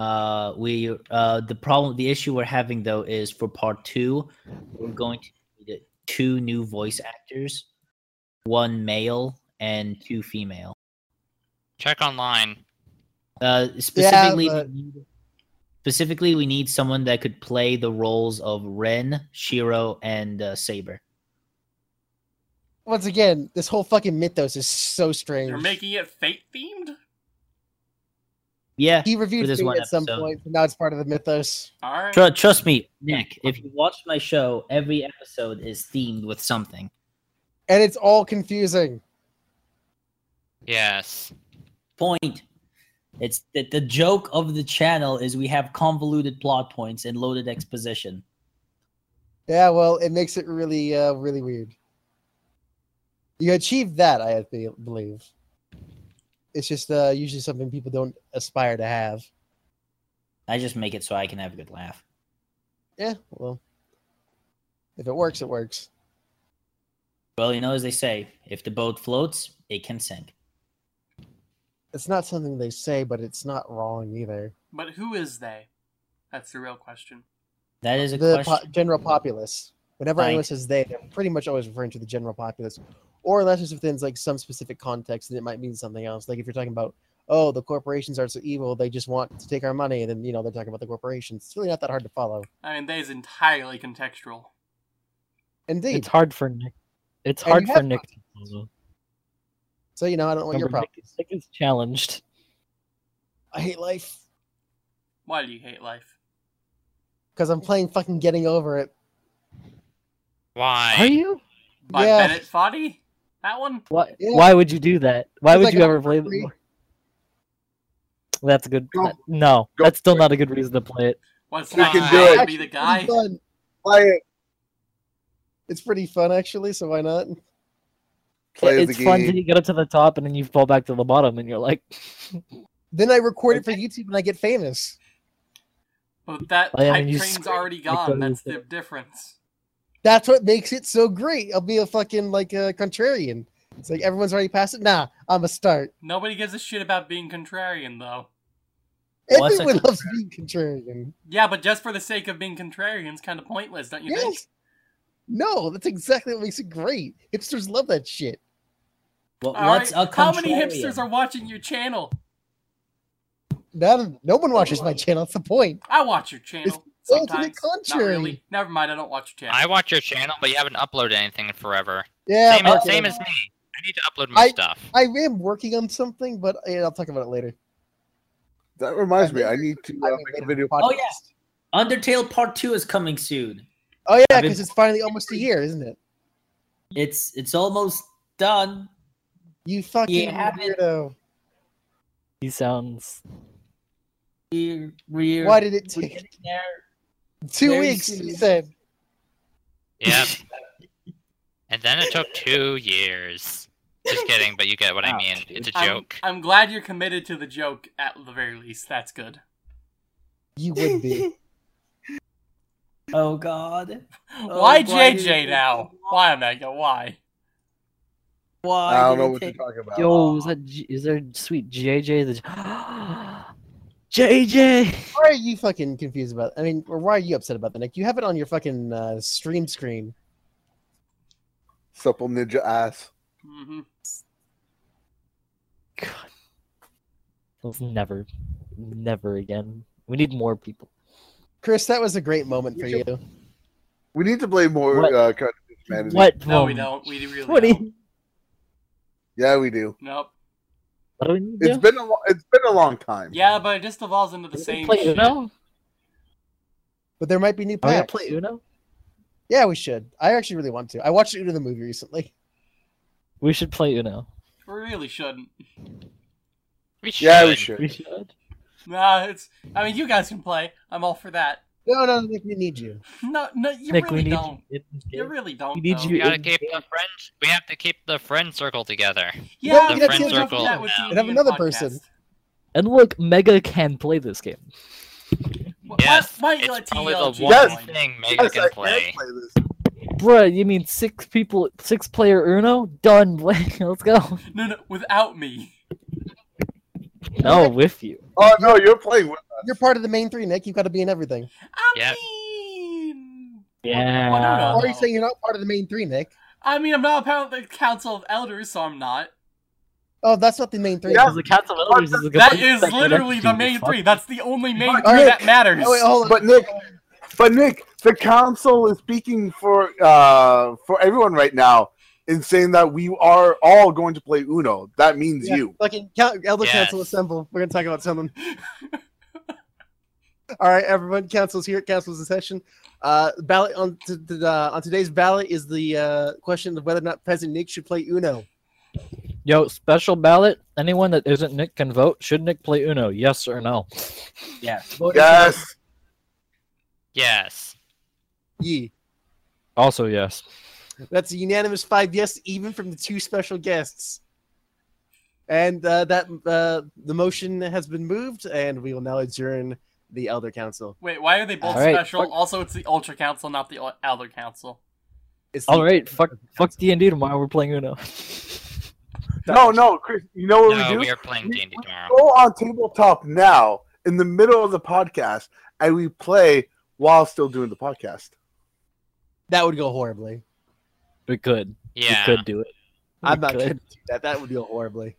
Uh, we uh the problem, the issue we're having though is for part two, we're going to need two new voice actors, one male and two female. Check online. Uh, specifically, but- we need, specifically, we need someone that could play the roles of Ren, Shiro, and uh, Saber. Once again, this whole fucking mythos is so strange. You're making it fate themed? Yeah, he reviewed this one at some point. point, now it's part of the mythos. Alright. Tru- trust me, Nick. If you watch my show, every episode is themed with something. And it's all confusing. Yes. Point. It's that the joke of the channel is we have convoluted plot points and loaded exposition. Yeah, well, it makes it really, uh, really weird. You achieved that, I believe. It's just uh, usually something people don't aspire to have. I just make it so I can have a good laugh. Yeah, well, if it works, it works. Well, you know, as they say, if the boat floats, it can sink. It's not something they say, but it's not wrong either. But who is they? That's the real question. That is a The po- general populace. Whenever anyone Thanks. says they, they're pretty much always referring to the general populace, or unless it's within like some specific context, and it might mean something else. Like if you're talking about, oh, the corporations are so evil, they just want to take our money, and then you know they're talking about the corporations. It's really not that hard to follow. I mean, that is entirely contextual. Indeed. It's hard for Nick. It's hard for Nick to follow. so you know, I don't know what your Remember, problem. Nick, is- Nick is challenged. I hate life Why do you hate life? because I'm playing fucking getting over it. Why? Are you? By Yeah. Bennett Foddy? That one? Why? Yeah. Why would you do that? Why would like you ever play free- the? That's a good. Go- that- no, go that's still not a good reason to play it. What's You not can to do it. be the guy? It's fun. Play it. It's pretty fun actually, so why not? Play it's the fun game. till you get up to the top and then you fall back to the bottom and you're like, Then I record it for YouTube and I get famous. But that I mean, hype train's already gone. That's the difference. That's what makes it so great. I'll be a fucking like a contrarian. It's like everyone's already past it. Nah, I'm a start. Nobody gives a shit about being contrarian, though. What's a Everyone loves being contrarian. Yeah, but just for the sake of being contrarian is kind of pointless, don't you think? No, that's exactly what makes it great. Hipsters love that shit. What, All what's right, a How many hipsters are watching your channel? None, no one watches my channel. That's the point. I watch your channel It's the ultimate sometimes. Not contrary. really. Never mind. I don't watch your channel. I watch your channel, but you haven't uploaded anything in forever. Yeah, same, as, okay. same as me. I need to upload my I- stuff. I am working on something, but yeah, I'll talk about it later. That reminds me, I need to I uh, mean, make a video. podcast. Oh, yeah. Undertale Part Two is coming soon. Oh yeah, I've been- because it's finally almost a year, isn't it? It's it's almost done. You fucking haven't- weirdo. he sounds. We're, we're, Why did it we're take getting there. Two very weeks? You soon. said. Yep. and then it took two years. Just kidding, but you get what I Oh, mean. dude. It's a I'm, joke. I'm glad you're committed to the joke at the very least. That's good. You would be. Oh God. Oh, why why JJ now? Why Omega? Why? Why? I don't know what take- you're talking about. Yo, is that G- is there sweet JJ? The JJ. Why are you fucking confused about? I mean, or why are you upset about that, Nick? You have it on your fucking uh, stream screen. Supple ninja ass. Mm -hmm. God. Let's never, never again. We need more people. Chris, that was a great moment for you. We need to play more What? uh, Cartoon What? No, we don't. We really What do don't. you? Yeah, we do. Nope. What do we need to It's do? been a lo- it's been a long time. Yeah, but it just evolves into the We same play shit. Uno? But there might be new Are we gonna packs. play Uno? Yeah, we should. I actually really want to. I watched Uno the movie recently. We should play Uno. We really shouldn't. We should. Yeah, we should. We should. Nah, it's. I mean, you guys can play. I'm all for that. No, no, Nick, we need you. No, no, you Nick, really don't. you. You really don't. We need though. you We gotta keep the friends. We have to keep the friend circle together. Yeah, the we friend circle that with. D&D have another podcast. person. And look, Mega can play this game. Why- Yes, why, it's why probably the one Yes. join? thing Mega Yes, I can can play. play this. Bruh, you mean six people, six player Uno? Done. Let's go. No, no, without me. No, with you. Oh no, you're playing with us. You're part of the main three, Nick. You've got to be in everything. I Yep. mean, Yeah. Well, no, no. Or are you saying you're not part of the main three, Nick? I mean, I'm not a part of the Council of Elders, so I'm not. Oh, that's not the main three. Yeah. Because the Council of Elders is a That complete is separate literally the main fuck. three. That's the only main But three Nick- that matters. Oh, wait, hold on. But Nick, but Nick, the council is speaking for uh for everyone right now in saying that we are all going to play Uno. That means Yeah, you. Fucking count, Elder Yes. Council assemble. We're gonna talk about something. All right, everyone. Council's here. Council's in session. Uh, ballot on to, to, uh, on today's ballot is the uh, question of whether or not President Nick should play Uno. Yo, special ballot. Anyone that isn't Nick can vote. Should Nick play Uno? Yes or no? Yes. Vote Yes. Yes. Ye. Also yes. That's a unanimous five yes, even from the two special guests. And uh, that uh, the motion has been moved, and we will now adjourn the Elder Council. Wait, why are they both All right, special? fuck- Also, it's the Ultra Council, not the Elder Council. It's All right. Fuck. Fuck D and D tomorrow. We're playing Uno. No, no, Chris. You know what No, we do? we are playing D&D tomorrow. Go on tabletop now in the middle of the podcast, and we play while still doing the podcast. That would go horribly. We could. Yeah. We could do it. We I'm not could. gonna do that. That would go horribly.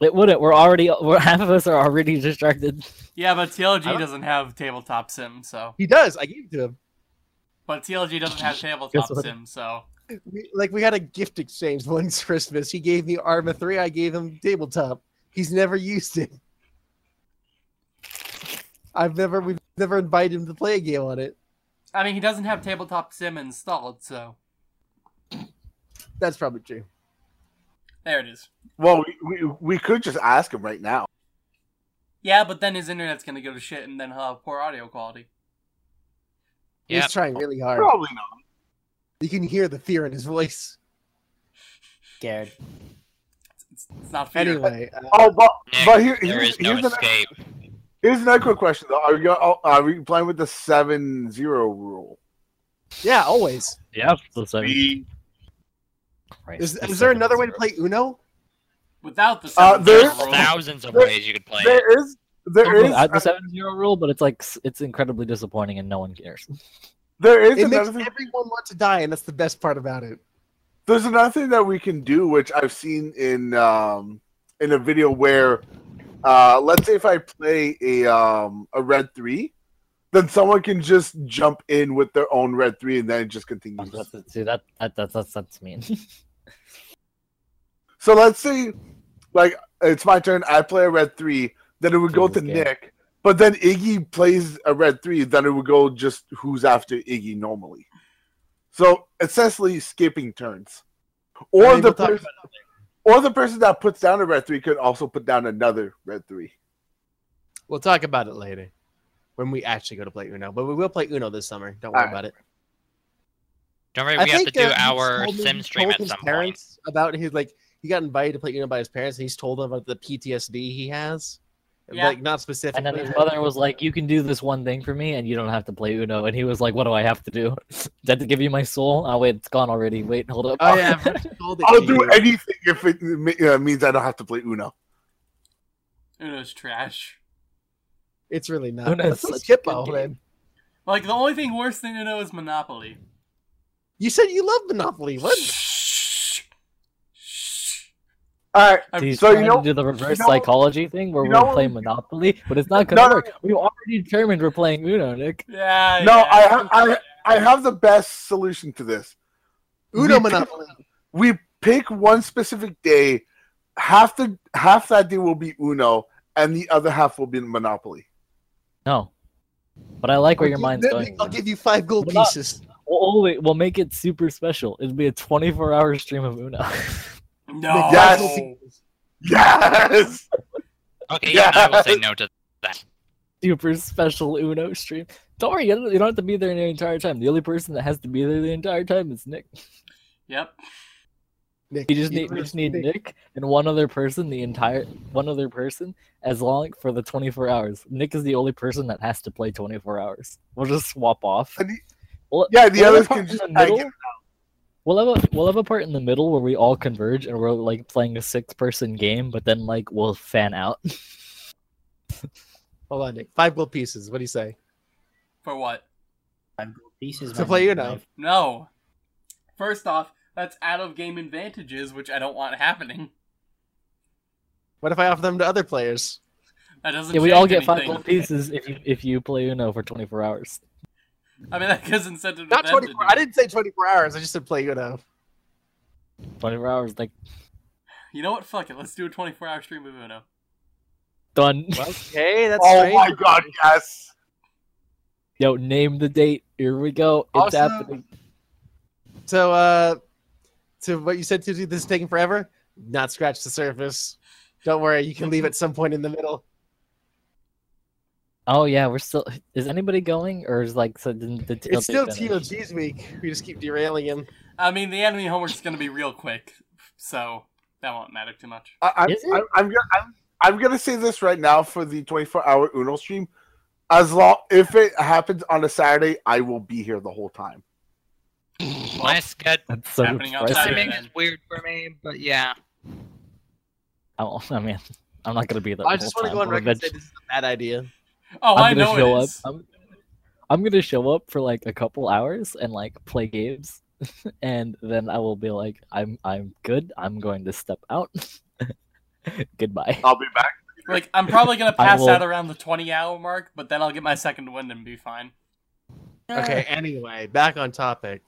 It wouldn't. We're already. We're half of us are already distracted. Yeah, but TLG doesn't have tabletop sim, so. He does. I gave it to him. But TLG doesn't have Guess tabletop sim, so. We, like we had a gift exchange one Christmas. He gave me Arma three. I gave him tabletop. He's never used it. I've never. We've never invited him to play a game on it. I mean, he doesn't have tabletop sim installed, so. That's probably true. There it is. Well, we, we, we could just ask him right now. Yeah, but then his internet's gonna go to shit and then he'll have poor audio quality. Yep. He's trying really hard. Probably not. You can hear the fear in his voice. Scared. It's, it's not fair. Anyway, uh, Oh, but, Nick, but here, there here's, is no here's, an, escape. Here's another quick question though. Are we, go, oh, are we playing with the seven zero rule? yeah, always. Yeah. The same. We- Christ, Is, the is there second another way to play Uno? Without the Uh, seven there's- zero There's rule. thousands of There- ways you could play it. There is there is at the seven zero rule, but it's like it's incredibly disappointing and no one cares. there is It makes thing. everyone want to die, and that's the best part about it. There's another thing that we can do, which I've seen in um, in a video where, uh, let's say if I play a um, a red three, then someone can just jump in with their own red three, and then it just continues. That's- See that, that that's that's that's mean. So let's say, like it's my turn, I play a red three, then it would go to game. Nick, but then Iggy plays a red three, then it would go just who's after Iggy normally. So essentially skipping turns, or I mean, the we'll person, or the person that puts down a red three could also put down another red three. We'll talk about it later when we actually go to play Uno. But we will play Uno this summer. Don't worry Alright. about it. Don't worry, I we have to do uh, our told me- sim stream told at his some point. parents about his like he got invited to play Uno by his parents, and he's told them about the PTSD he has. Yeah. Like not specifically. And then his mother was like, "You can do this one thing for me, and you don't have to play Uno." And he was like, "What do I have to do? Do I have to give you my soul? Oh wait, it's gone already. Wait, hold up." Oh yeah, I've already told it I'll do you. anything if it uh, means I don't have to play Uno. Uno's trash. It's really not. Uno's That's a such a Skip-Bo, man. game. Like the only thing worse than Uno is Monopoly. You said you love Monopoly. What? Shh. Shh. All right, I'm- He's So, you trying know- to do the reverse know- psychology thing where you we're know playing Monopoly, but it's not gonna No, no, work. We already determined we're playing Uno, Nick. Yeah. no, yeah. I have I I have the best solution to this. Uno We Monopoly. We pick one specific day. Half the half that day will be Uno, and the other half will be Monopoly. No, but I like where your I'll mind's give- going. I'll give you five gold Well, not- pieces. We'll make it super special. It'll be a 24-hour stream of Uno. No. Yes. Five gold pieces. Yes. Okay, yeah, I will say no to that. super special Uno stream. Don't worry, you don't, you don't have to be there the entire time. The only person that has to be there the entire time is Nick. Yep. Nick, You just need, you just need Nick and one other person, the entire one other person, as long for the 24 hours. Nick is the only person that has to play 24 hours. We'll just swap off. And the- We'll- Yeah, the we'll have a others can just the tag middle. It. We'll have a we'll have a part in the middle where we all converge and we're like playing a six person game, but then like we'll fan out. Hold on, Nick. Five gold pieces. What do you say? For what? Five gold pieces. To play Uno. my- No. First off, that's out of game advantages, which I don't want happening. What What if I offer them to other players? That doesn't. Yeah, we all change get five gold pieces if you if you play Uno for 24 hours. I mean, that gives incentive to Not 24. I didn't say 24 hours. I just said play Uno. 24 hours, like You know what? Fuck it. Let's do a 24-hour stream of Uno. done. Okay, that's Oh strange. my god, yes. Yo, name the date. Here we go. It's Awesome. happening. So, uh, to what you said, Tuesday, this is taking forever. Not scratch the surface. Don't worry, you can leave at some point in the middle. Oh yeah, we're still. Is anybody going, or is like so? Didn't the It's still update finish? TLG's week. We just keep derailing him. I mean, the enemy homework's gonna be real quick, so that won't matter too much. I, I'm, Is it? I'm, I'm, gonna, I'm, I'm gonna say this right now for the 24 hour Uno stream. As long if it happens on a Saturday, I will be here the whole time. My schedule so Happening outside timing is weird for me, but yeah. Oh, I mean, I'm not gonna be there. I the just want to go on record and say this is a bad idea. Oh, I'm I gonna know show it up. is. I'm, I'm gonna show up for like a couple hours and like play games, and then I will be like, I'm I'm good. I'm going to step out. Goodbye. I'll be back. Like, I'm probably gonna pass will- out around the 20-hour mark, but then I'll get my second wind and be fine. Okay, anyway, back on topic.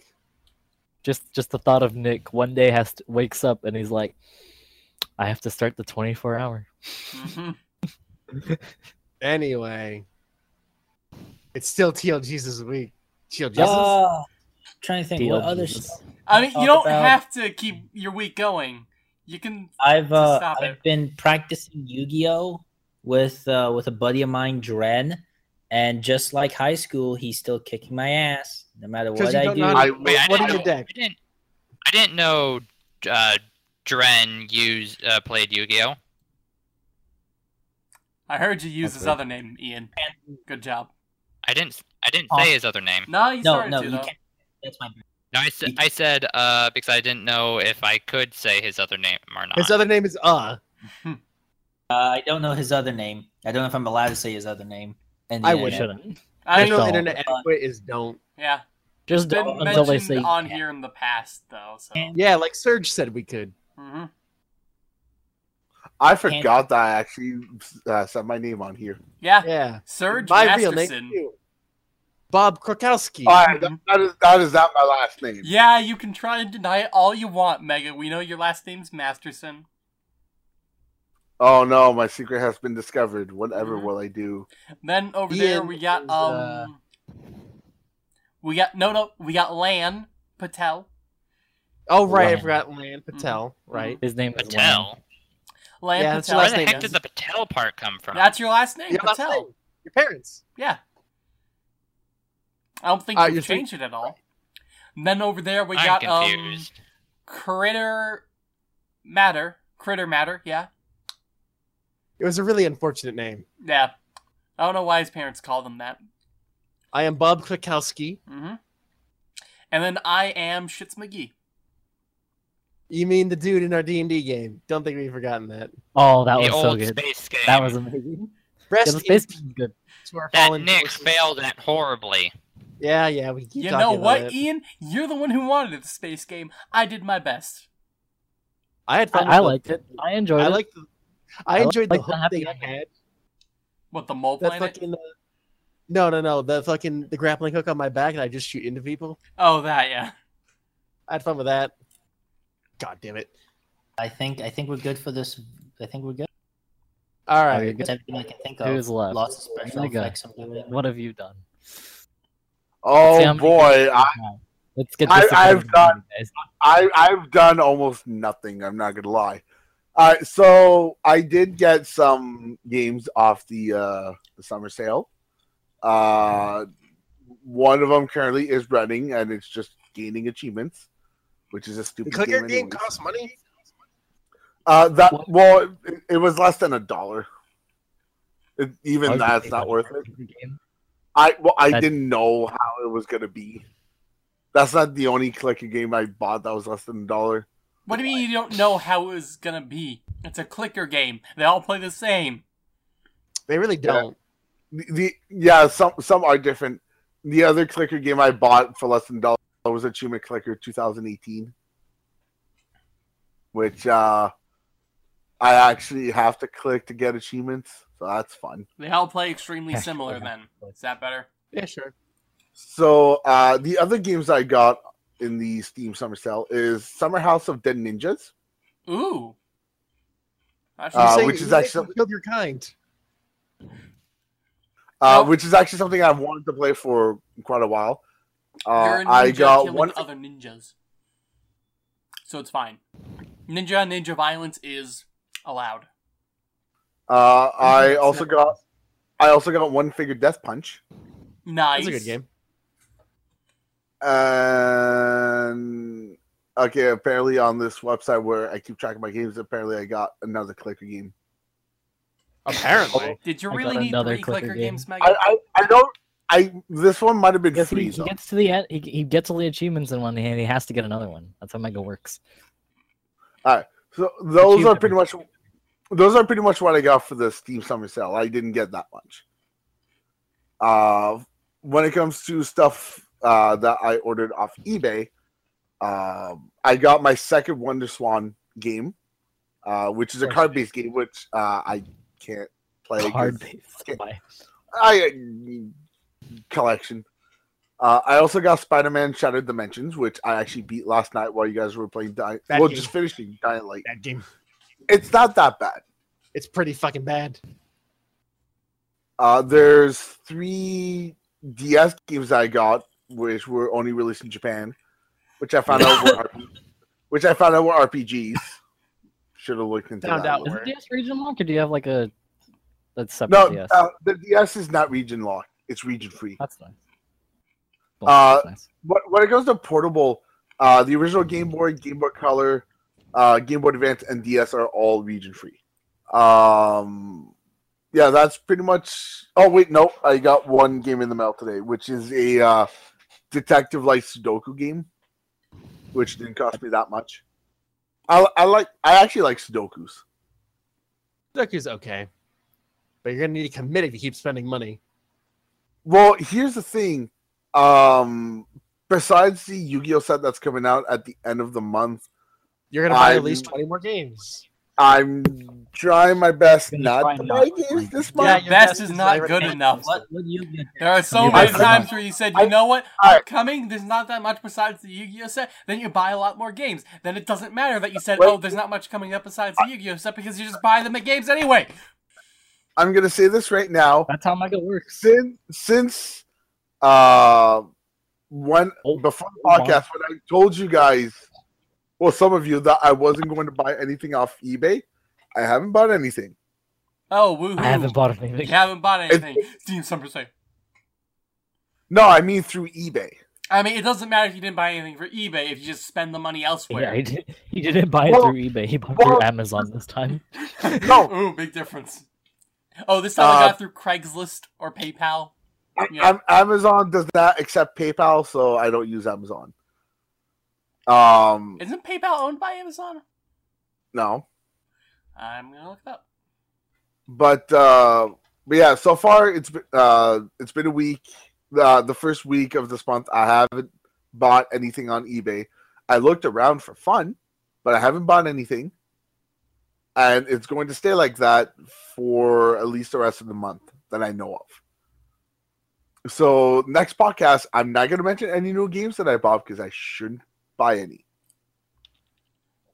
Just just the thought of Nick one day has to, wakes up and he's like, I have to start the 24 hour. hmm Anyway, it's still TLG's this week. TLG's. Uh, trying to think what TL other. Jesus. s- I mean, you don't about- have to keep your week going. You can. I've uh, stop I've it. been practicing Yu-Gi-Oh with uh, with a buddy of mine, Dren, and just like high school, he's still kicking my ass no matter what I don't do. know how I- to- Wait, I what didn't your know- deck? I didn't. I didn't know. Uh, Dren used uh, played Yu-Gi-Oh. I heard you use That's his right. other name, Ian. Good job. I didn't. I didn't Oh. say his other name. No, you no, started no, to you though. can't. That's my. No, I, sa- I said uh because I didn't know if I could say his other name or not. His other name is Uh. Uh, I don't know his other name. I don't know if I'm allowed to say his other name. And I You would. shouldn't. I I know don't. internet etiquette is don't. Yeah, Just been don't until they mentioned say on yeah. here in the past though. So. Yeah, like Surge said we could. hmm I forgot that I actually uh, said my name on here. Yeah. Yeah. Serge My real name Masterson. Bob Krokowski. All right, that, that is that is not my last name. Yeah, you can try and deny it all you want, Mega. We know your last name's Masterson. Oh no, my secret has been discovered. Whatever Mhm. will I do? Then over there we got is, um uh, we got no no we got Lan Patel. oh right, I forgot Lan Patel. Right. His name is Patel. Lan Yeah, Patel. Where the heck is. did the Patel part come from? That's your last name, Your last Patel. name. Your parents. Yeah. I don't think Uh, you've you're saying- changed it at all. And then over there we I'm got um. Critter Matter. Critter Matter, yeah. It was a really unfortunate name. Yeah. I don't know why his parents called him that. I am Bob Klikowski. hmm And then I am Shits McGee. You mean the dude in our D&D game. Don't think we've forgotten that. Oh, that the was so good. space game. That was amazing. Yeah, Rest the space in was good. to our that Nick forces. failed at horribly. Yeah, yeah, we keep You talking know about what, it. Ian? You're the one who wanted the space game. I did my best. I had fun. I with liked it. I enjoyed I it. liked the, I I enjoyed like the the hook thing I had. What the mole That planet? fucking uh, no, no, no. The fucking the grappling hook on my back, and I just shoot into people. Oh, that yeah. I had fun with that. God damn it! I think I think we're good for this. I think we're good. All right. Right, you're good. everything I can think of. Who's left? Lots of special effects. I'm doing. What have you done? Oh See boy, I, you. Let's get I- this. I've done- I I've done almost nothing. I'm not gonna lie. Uh, so I did get some games off the uh, the summer sale. Uh, one of them currently is running, and it's just gaining achievements, which is a the stupid clicker game. game anyways. costs money. Uh, that well, it, it was less than a dollar. It, even Why would you that's not worth it. game? I well, I That- didn't know how it was gonna be. That's not the only clicker game I bought that was less than a dollar. What do you mean you don't know how it was gonna be? It's a clicker game. They all play the same. They really don't. The, the yeah, some some are different. The other clicker game I bought for less than a dollar was Achievement Clicker 2018, which uh, I actually have to click to get achievements, so that's fun. They all play extremely similar. Then is that better? Yeah, sure. So uh, the other games I got in the Steam Summer Sale is Super House of Dead Ninjas. Ooh. That's Uh, Saying which is actually- killed your kind. uh, Oh. which is actually something I've wanted to play for quite a while. You're Uh, a ninja I got killing one. other ninjas, so it's fine. Ninja ninja violence is allowed. Uh, I also got. I also got One Finger Death Punch, Nice. That's a good game. and okay. Apparently, on this website where I keep track of my games, apparently I got another clicker game. Apparently. Did you really need another three clicker clicker game. games, Megan? I, I, I don't. I this one might have been free. he, he gets to the end, he, he gets all the achievements in one, and he has to get another one. That's how Mega works. All right, so those are pretty much those are pretty much what I got for the Steam Summer Sale. I didn't get that much. Uh, when it comes to stuff uh, that I ordered off eBay, um, I got my second WonderSwan game, uh, which is a card-based game, which uh, I can't play. Hard based. Why? I collection. Uh, I also got Spider-Man Shattered Dimensions, which I actually beat last night while you guys were playing. Di- Bad well, game. just finishing Dying Light. That game. It's not that bad. It's pretty fucking bad. Uh, there's three DS games I got, which were only released in Japan, which I found out were RP- which I found out were RPGs. Should have looked into Found that. out Is more. it DS region lock, or do you have like a that's separate No, DS? uh, the DS is not region locked; it's region free. That's nice. Uh, that's nice. But when it comes to portable, uh, the original Game Boy, Game Boy Color, uh, Game Boy Advance, and DS are all region free. Um, yeah, that's pretty much. Oh wait, no, I got one game in the mail today, which is a uh, detective like Sudoku game, which didn't cost me that much. I, I like. I actually like Sudokus. Sudoku's okay. But you're gonna need to commit if you keep spending money. Well, here's the thing. Um, besides the Yu-Gi-Oh set that's coming out at the end of the month, You're gonna buy I'm- at least 20 more games. I'm trying my best not to buy games play this Your Yeah, your best best is is not never good ending. enough. What would you? There are so Your many times not- where you said, I- you know what, I- upcoming, there's not that much besides the Yu-Gi-Oh set, then you buy a lot more games. Then it doesn't matter that you said, Wait. oh, there's not much coming up besides the Yu-Gi-Oh set because you just buy them at games anyway. I'm gonna say this right now. That's how Mega works. Since since uh when Oh, before the hold on. podcast when I told you guys, well, some of you that I wasn't going to buy anything off eBay, I haven't bought anything. Oh, woohoo. I haven't bought anything. You haven't bought anything. Steam Summer Sale. No, I mean through eBay. I mean, it doesn't matter if you didn't buy anything for eBay if you just spend the money elsewhere. Yeah, he, did, he didn't buy it Well- through eBay. He bought it well- through Amazon this time. No. Ooh, big difference. Oh, this time I Uh, got through Craigslist or PayPal. Yeah. Amazon does not accept PayPal, so I don't use Amazon. Um, Isn't PayPal owned by Amazon? no, I'm gonna look it up. but uh, but yeah, so far it's been uh, it's been a week. Uh, the first week of this month, I haven't bought anything on eBay. I looked around for fun, but I haven't bought anything, and it's going to stay like that for at least the rest of the month that I know of. So next podcast, I'm not going to mention any new games that I bought because I shouldn't buy any.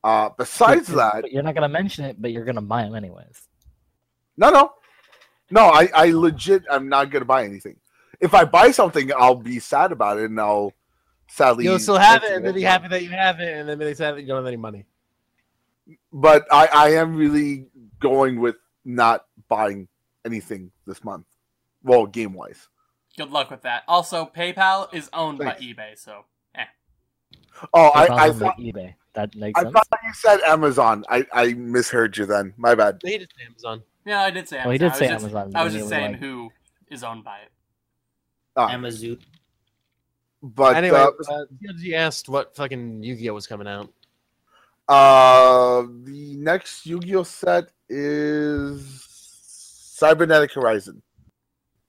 Uh, besides that, But you're not gonna mention it, but you're gonna buy them anyways. no, no, no. I, I legit, I'm not gonna buy anything. If I buy something, I'll be sad about it, and I'll sadly. You'll still have it, and then be happy that you have it, and then be sad that you don't have any money. But I, I am really going with not buying anything this month. Well, game wise. Good luck with that. Also, PayPal is owned Thanks. by eBay, so eh. Oh, PayPal's I, I on thought, eBay. That makes I sense. thought you said Amazon. I, I misheard you then. My bad. They did say Amazon. Yeah, I did say Amazon. Well, he did I was say just, Amazon, I was just was saying like- who is owned by it. Ah, Amazon. but anyway, uh, uh, TLG asked what fucking Yu-Gi-Oh was coming out. Uh, the next Yu-Gi-Oh set is Cybernetic Horizon.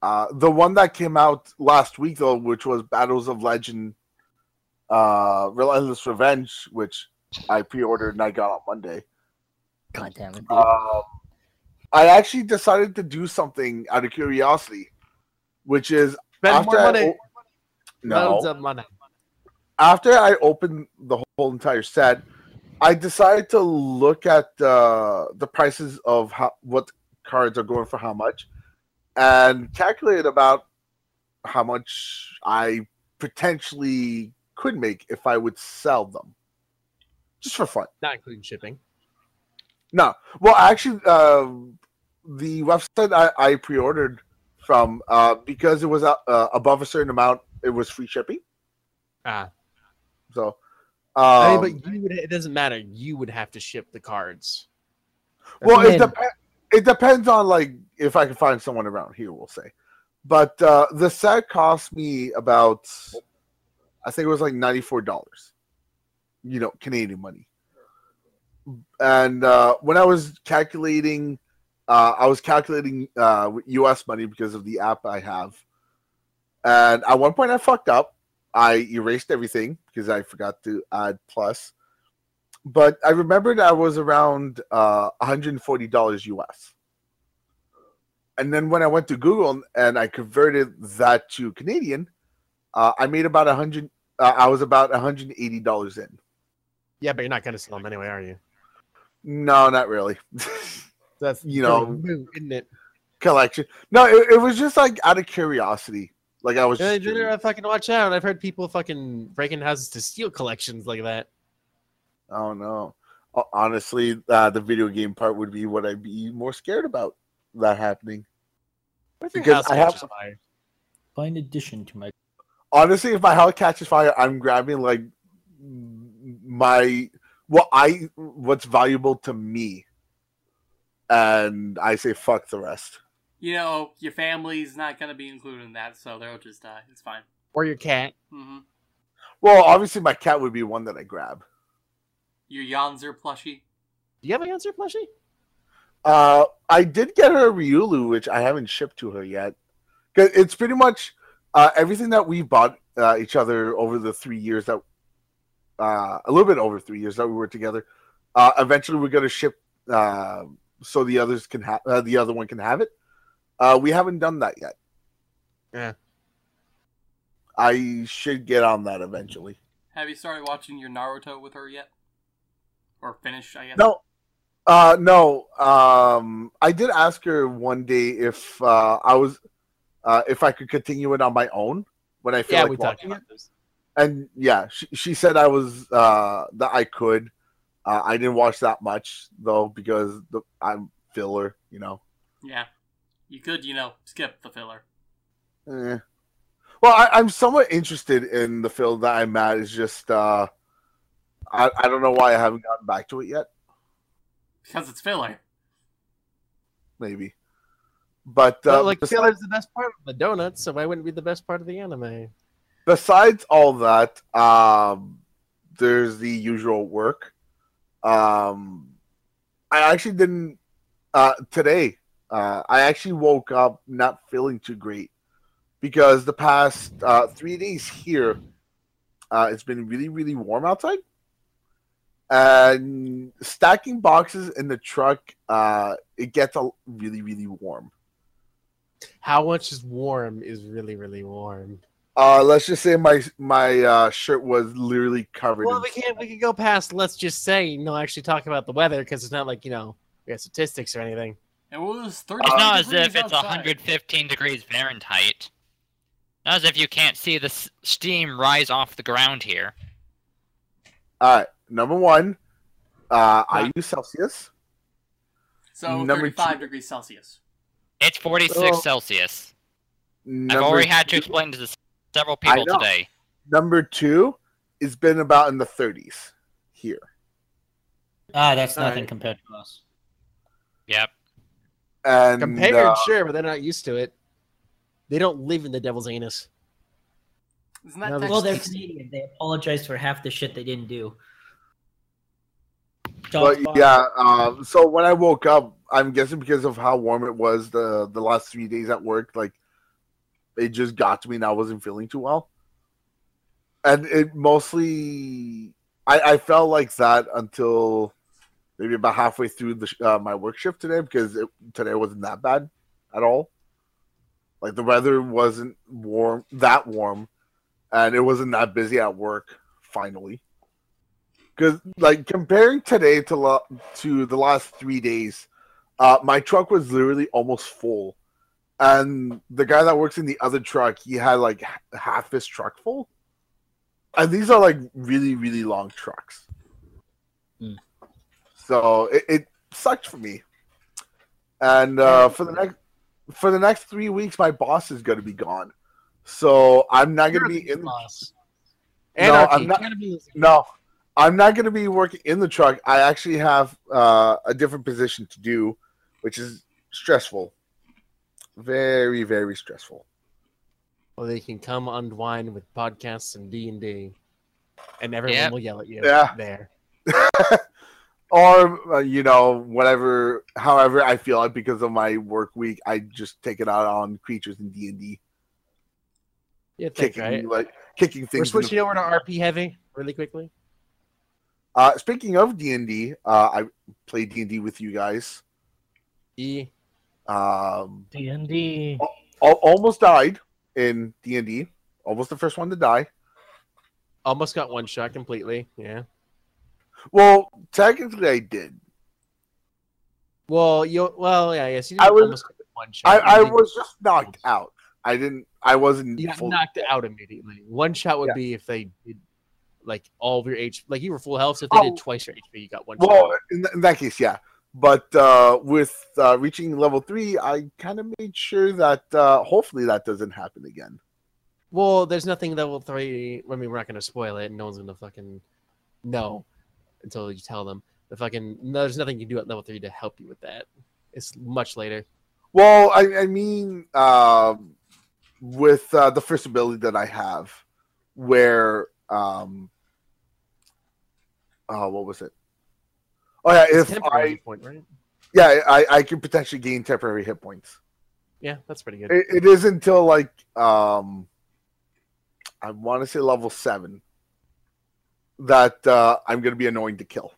Uh, the one that came out last week though, which was Battles of Legend, uh, Relentless Revenge, which I pre-ordered and I got on Monday. God damn it. dude. Um, I actually decided to do something out of curiosity, which is Spend after more money. o- no, Loads of money. after I opened the whole entire set, I decided to look at uh, the prices of how what cards are going for how much, and calculate about how much I potentially could make if I would sell them, just for fun. Not including shipping. No, well, actually, uh, the website I, I pre-ordered from uh, because it was uh, above a certain amount, it was free shipping. Ah, So, I um, mean, but you would, it doesn't matter. You would have to ship the cards. well, it depends. It depends on like if I can find someone around here. We'll say, but uh, the set cost me about, I think it was like ninety four dollars, you know, Canadian money. And uh, when I was calculating, uh, I was calculating uh, U.S. money because of the app I have, and at one point I fucked up. I erased everything because I forgot to add plus but I remembered I was around uh, $140 US. And then when I went to Google and I converted that to Canadian, uh, I made about a hundred. Uh, I was about $180 in. Yeah, but you're not going to sell them anyway, are you? No, not really. That's You know- isn't it? Collection. No, it, it was just like out of curiosity. Like I was. Yeah, Just you better curious. fucking watch out. I've heard people fucking breaking houses to steal collections like that. oh no. Ho- Honestly, uh, the video game part would be what I'd be more scared about that happening. What if your Because house I have- catches fire? Find addition to my. honestly, if my house catches fire, I'm grabbing like my what I what's valuable to me, and I say fuck the rest. You know, your family's not gonna be included in that, so they'll just die. It's fine. Or your cat. hmm Well, obviously, my cat would be one that I grab. Your Yonzer plushie. Do you have a answer, plushie? Uh, I did get her a Ryulu, which I haven't shipped to her yet. 'Cause it's pretty much uh, everything that we bought uh, each other over the three years that, uh, a little bit over three years that we were together. Uh, eventually, we're gonna ship uh, so the others can have uh, the other one can have it. Uh, we haven't done that yet. Yeah. I should get on that eventually. Have you started watching your Naruto with her yet? Or finish, I guess. No, uh, no. Um, I did ask her one day if uh, I was, uh, if I could continue it on my own when I feel Yeah, like we watching it. this. And yeah, she, she said I was uh, that I could. Uh, I didn't watch that much though because the, I'm filler, you know. Yeah. You could, you know, skip the filler. Eh. Well, I, I'm somewhat interested in the field that I'm at. It's just uh, I I don't know why I haven't gotten back to it yet. Because it's filler. Maybe, but But uh, like besides, filler's the best part of the donuts, so why wouldn't it be the best part of the anime? besides all that, um, there's the usual work. Um, I actually didn't uh, today. Uh, I actually woke up not feeling too great because the past uh, three days here, uh, it's been really, really warm outside. And stacking boxes in the truck, uh, it gets a really, really warm. How much is warm is really, really warm. Uh, let's just say my my uh, shirt was literally covered. Well, in we can't. We can go past. Let's just say no. Actually, talk about the weather because it's not like you know we have statistics or anything. And it was 30 It's not as if it's outside. 115 degrees Fahrenheit. Not as if you can't see the s- steam rise off the ground here. All right, number one, uh, I use Celsius. So Number 35 two- degrees Celsius. It's 46 Oh. Celsius. I've already had to two- explain to s- several people today. Number two, it's been about in the 30s here. Ah, that's All nothing right. compared to us. Yep. And Compared, uh, sure, but they're not used to it. They don't live in the devil's anus. Isn't that No, Well, they're Canadian. They apologize for half the shit they didn't do. but Shots fired. yeah, um, so when I woke up, I'm guessing because of how warm it was the the last three days at work, like it just got to me and I wasn't feeling too well. And it mostly, I, I felt like that until maybe about halfway through the uh, my work shift today because it, today wasn't that bad at all. Like the weather wasn't warm, that warm, and it wasn't that busy at work. Finally, because like comparing today to la- to the last three days, uh, my truck was literally almost full, and the guy that works in the other truck, he had like half his truck full, and these are like really really long trucks. So it, it sucked for me, and uh, for the next for the next three weeks, my boss is going to be gone, so I'm not going to be in. boss. No, Anarchy. I'm not- Cannibalism. No, I'm not going to be working in the truck. I actually have uh, a different position to do, which is stressful. Very, very stressful. Well, they can come unwind with podcasts and D and D, and everyone Yep. will yell at you. Yeah. there. or uh, you know, whatever, however I feel like because of my work week, I just take it out on creatures in D and D, yeah think, kicking right? like kicking things We're things. the- switching over to RP heavy really quickly. Uh, speaking of D and D, uh, I played D and D with you guys. E. Um, D and D. al- almost died in D and D. Almost the first one to die. Almost got one shot completely. Yeah. Well, technically, I did. Well, you. Well, yeah. Yes. You I was- almost one shot. I, I was just knocked out. I didn't. I wasn't. You got knocked out immediately. One shot would Yeah. be if they did like all of your H. Like you were full health. So if they Oh. did twice your HP, you got one Well, shot. in, th- in that case, yeah. But uh, with uh, reaching level three, I kind of made sure that uh, hopefully that doesn't happen again. Well, there's nothing level three. I mean, we're not going to spoil it. No one's going to fucking know until you tell them. The fucking no, there's nothing you can do at level three to help you with that. It's much later. Well, I, I mean, um, with uh, the first ability that I have, where um, uh, what was it? Oh yeah, It's if I point, right? yeah, I, I can potentially gain temporary hit points. Yeah, that's pretty good. It, it is until like um, I want to say level seven that uh, I'm going to be annoying to kill.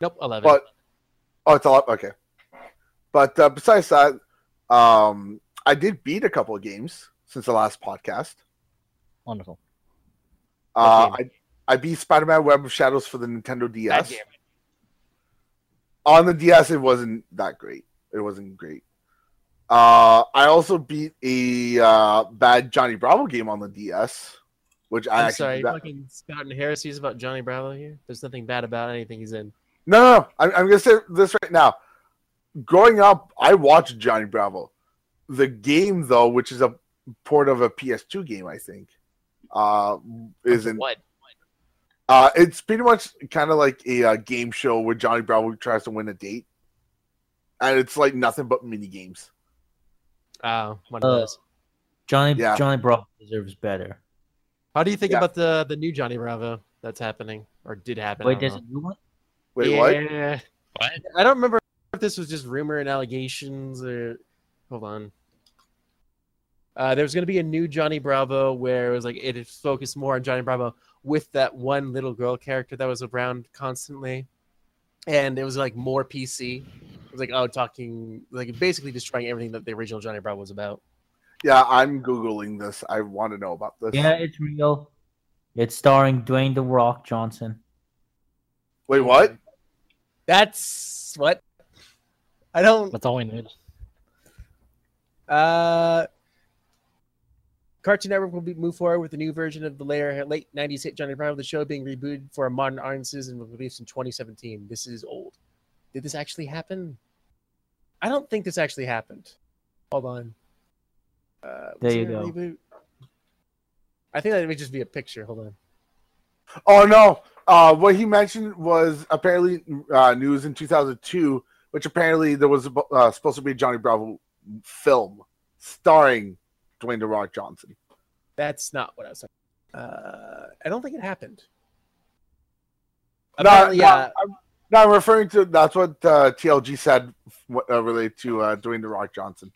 nope, eleven. But oh, it's a lot. Okay, but uh, besides that, um, I did beat a couple of games since the last podcast. Wonderful. Uh, I I beat Spider-Man: Web of Shadows for the Nintendo DS. On the DS, it wasn't that great. It wasn't great. Uh, I also beat a uh, bad Johnny Bravo game on the DS, which I I'm actually sorry, did that- fucking spouting heresies about Johnny Bravo here. There's nothing bad about anything he's in. No, no, no. I'm, I'm gonna say this right now. Growing up, I watched Johnny Bravo. The game, though, which is a port of a PS2 game, I think. Uh, is in What? uh, it's pretty much kind of like a uh, game show where Johnny Bravo tries to win a date, and it's like nothing but mini games. Oh, one of Uh, those. Johnny Yeah. Johnny Bravo deserves better. How do you think yeah. about the the new Johnny Bravo that's happening or did happen? I Wait, don't there's know. a new one? Wait, what? What? I don't remember if this was just rumor and allegations or hold on. Uh, there was going to be a new Johnny Bravo where it was like it focused more on Johnny Bravo with that one little girl character that was around constantly, and it was like more PC. It was like oh, talking like basically destroying everything that the original Johnny Bravo was about. Yeah, I'm googling this. I want to know about this. Yeah, it's real. It's starring Dwayne the Rock Johnson. Wait, what? That's what I don't. That's all we need. Uh, Cartoon Network will be move forward with a new version of the later late '90s hit Johnny Bravo. The show being rebooted for a modern audiences and was released in 2017. This is old. Did this actually happen? I don't think this actually happened. Hold on. Uh, There you a go. reboot? I think that may just be a picture. Hold on. Oh no! Uh, what he mentioned was apparently uh, news in 2002, which apparently there was uh, supposed to be a Johnny Bravo film starring Dwayne the Rock Johnson. That's not what I was saying. Uh, I don't think it happened. No, Apparently, no, yeah. I'm, no, I'm referring to that's what uh, TLG said what, uh, related to uh, Dwayne the Rock Johnson.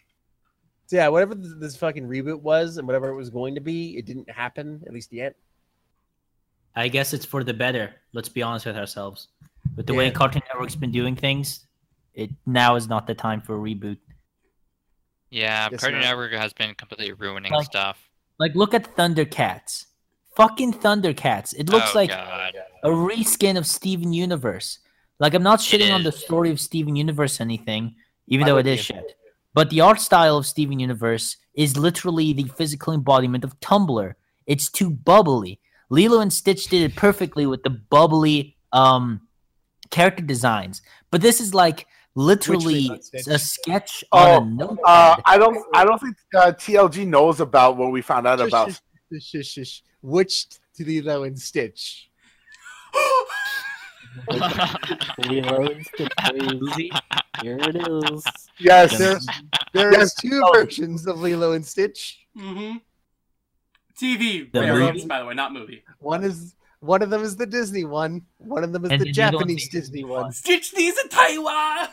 So yeah, whatever this fucking reboot was and whatever it was going to be, it didn't happen, at least yet. I guess it's for the better. Let's be honest with ourselves. With the way Yeah. Cartoon Network's been doing things, it now is not the time for a reboot. Yeah, Guess Cartoon not. Network has been completely ruining Like- stuff. Like, look at Thundercats. Fucking Thundercats. It looks oh, like God. a reskin of Steven Universe. Like, I'm not shitting on the story of Steven Universe or anything, even I though it is be. shit. But the art style of Steven Universe is literally the physical embodiment of Tumblr. It's too bubbly. Lilo and Stitch did it perfectly with the bubbly um character designs. But this is like literally Lilo and Stitch? a sketch Oh, on a notepad. Uh, I don't, I don't think uh, TLG knows about what we found out Shush, about. shush, shush, shush. Which to Lilo and Stitch? Lilo and Stitch, baby. Here it is. Yes, There, there Yes, two versions of Lilo and Stitch. Mm-hmm. TV The variants, movie? by the way, not movie. One is one of them is the Disney one. One of them is And the then the other one's Japanese Disney one. Stitch these in Taiwan.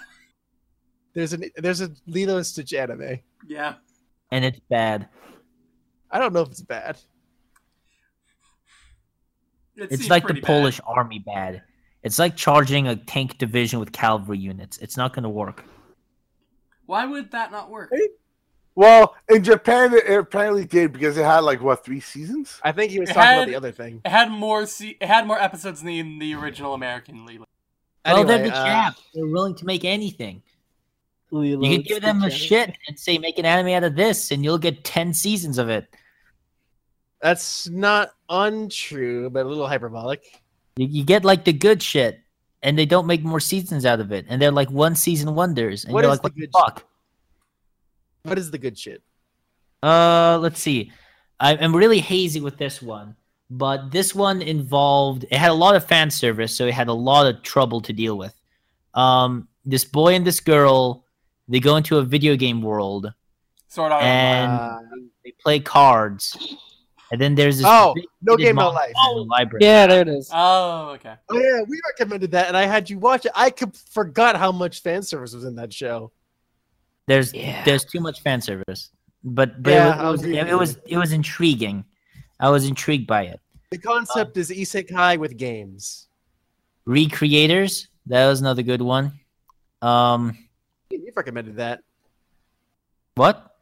There's an there's a Lilo and Stitch anime. Yeah. and it's bad. I don't know if it's bad. It It's like the bad. Polish army bad. It's like charging a tank division with cavalry units. It's not going to work. Why would that not work? Well, in Japan, it, it apparently did because it had like what three seasons. I think he was It talking about the other thing. It had more. Se- it had more episodes than the original American Lilo. well, they're the uh, Japs. They're willing to make anything. Lilo You can give them a Stitch shit and say make an anime out of this, and you'll get ten seasons of it. That's not untrue, but a little hyperbolic. You, you get like the good shit, and they don't make more seasons out of it, and they're like one season wonders, and What you're like, the what the good fuck? What is the good shit? Uh, let's see. I, I'm really hazy with this one, but this one involved. It had a lot of fan service, so it had a lot of trouble to deal with. Um, this boy and this girl, they go into a video game world Sword Art and Uh, they play cards, and then there's this. Oh, no game no life. in the library. Yeah, there it is. Oh, okay. Oh yeah, we recommended that, and I had you watch it. I could, forgot how much fan service was in that show. There's Yeah. there's too much fan service, but but Yeah, it, was, it, with it was it was intriguing. I was intrigued by it. The concept is isekai with games. Recreators, that was another good one. Um, You've recommended that. what?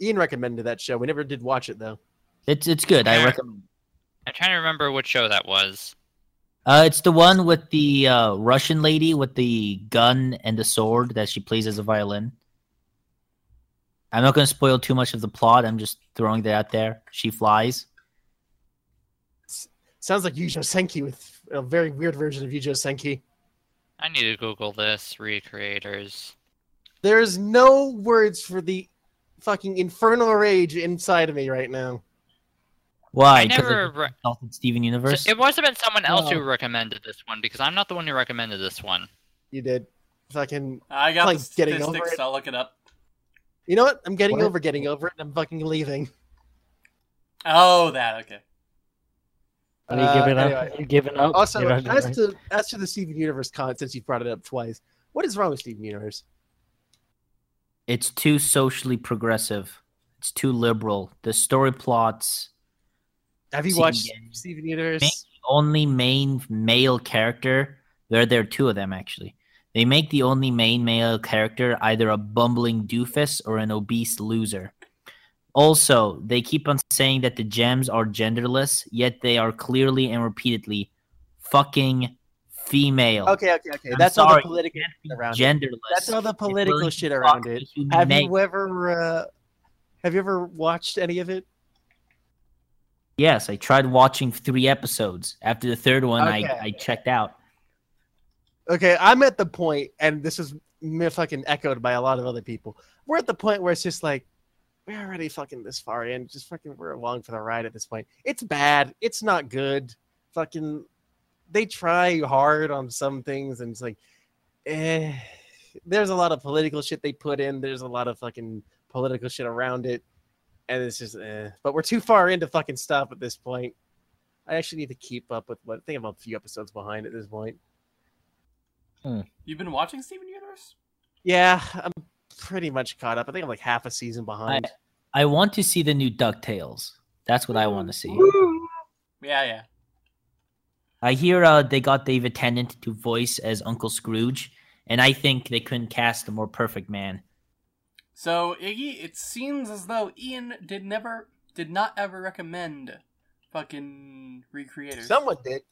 Ian recommended that show. We never did watch it though. It's it's good. I Yeah. recommend. I'm trying to remember what show that was. Uh, it's the one with the uh, Russian lady with the gun and the sword that she plays as a violin. I'm not going to spoil too much of the plot. I'm just throwing that out there. She flies. Sounds like Youjo Senki with a very weird version of Youjo Senki. I need to Google this. Recreators. There's no words for the fucking infernal rage inside of me right now. Why? I 'Cause never. Re- Salted Steven Universe. it must have been someone else who recommended this one because I'm not the one who recommended this one. You did. Fucking. I got Like the getting over it. I'll look it up. You know what? I'm getting What? over getting over it. and I'm fucking leaving. Oh, that okay. Are you Uh, giving up? anyway. Are you giving up? Also, You're as doing- to as to the Steven Universe con, since you brought it up twice, what is wrong with Steven Universe? It's too socially progressive. It's too liberal. The story plots. Have you See, watched. Steven Universe? The only main male character. There, there are two of them actually. They make the only main male character either a bumbling doofus or an obese loser. Also, they keep on saying that the gems are genderless, yet they are clearly and repeatedly fucking female. Okay, okay, okay. I'm That's all the political be around it. genderless. That's all the political shit around it. Have you ever uh, have you ever watched any of it? Yes, I tried watching three episodes. After the third one, Okay. I, I checked out. Okay, I'm at the point, and this is fucking echoed by a lot of other people. We're at the point where it's just like we're already fucking this far in. Just fucking we're along for the ride at this point. It's bad. It's not good. Fucking, they try hard on some things, and it's like, eh. There's a lot of political shit they put in. There's a lot of fucking political shit around it, and it's just, eh. But we're too far into fucking stuff at this point. I actually need to keep up with what I think I'm a few episodes behind at this point. You've been watching Steven Universe? Yeah, I'm pretty much caught up. I think I'm like half a season behind. I want to see the new DuckTales. That's what I want to see. Yeah, yeah. I hear uh, they got David Tennant to voice as Uncle Scrooge, and I think they couldn't cast a more perfect man. So Iggy, it seems as though Ian did never, did not ever recommend fucking recreators. Someone did.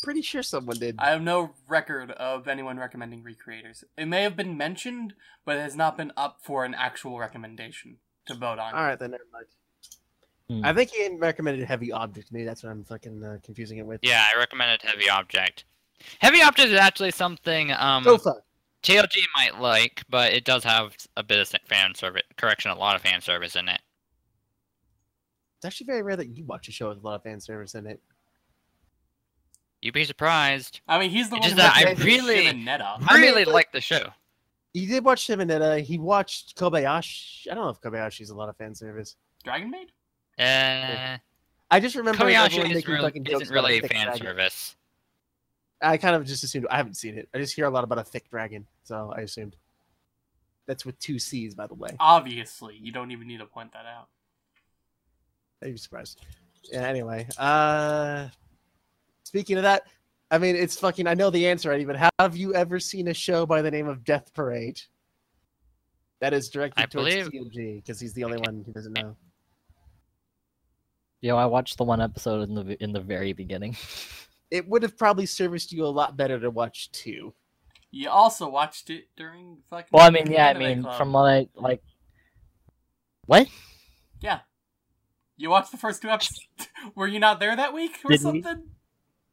Pretty sure someone did. I have no record of anyone recommending recreators. It may have been mentioned, but it has not been up for an actual recommendation to vote on. All right, then never mind. Hmm. I think Ian recommended Heavy Object. Maybe that's what I'm fucking uh, confusing it with. Yeah, I recommended Heavy Object. Heavy Object is actually something um Sofa. TLG might like, but it does have a bit of fan service. Correction, a lot of fan service in it. It's actually very rare that you watch a show with a lot of fan service in it. You'd be surprised. I mean, he's the It's one that I really- Shiv. I, really like- like the show. He did watch him and uh, he watched Kobayashi. I don't know if Kobayashi's a lot of fan service. Dragon Maid? Uh, I just remember Kobayashi is really, isn't really thick fan dragon. service. I kind of just assumed. I haven't seen it. I just hear a lot about a thick dragon, so I assumed. That's with two C's, by the way. Obviously, you don't even need to point that out. I'd be surprised. Yeah, anyway, uh speaking of that, I mean it's fucking I know the answer already, but have you ever seen a show by the name of Death Parade? That is directed I towards believe- TLG, because he's the only one who doesn't know. Yo, I watched the one episode in the in the very beginning. It would have probably serviced you a lot better to watch two. You also watched it during fucking. Well, I mean, yeah, I mean, Club. from what I like. What? Yeah. You watched the first two episodes. Were you not there that week or Did we? something?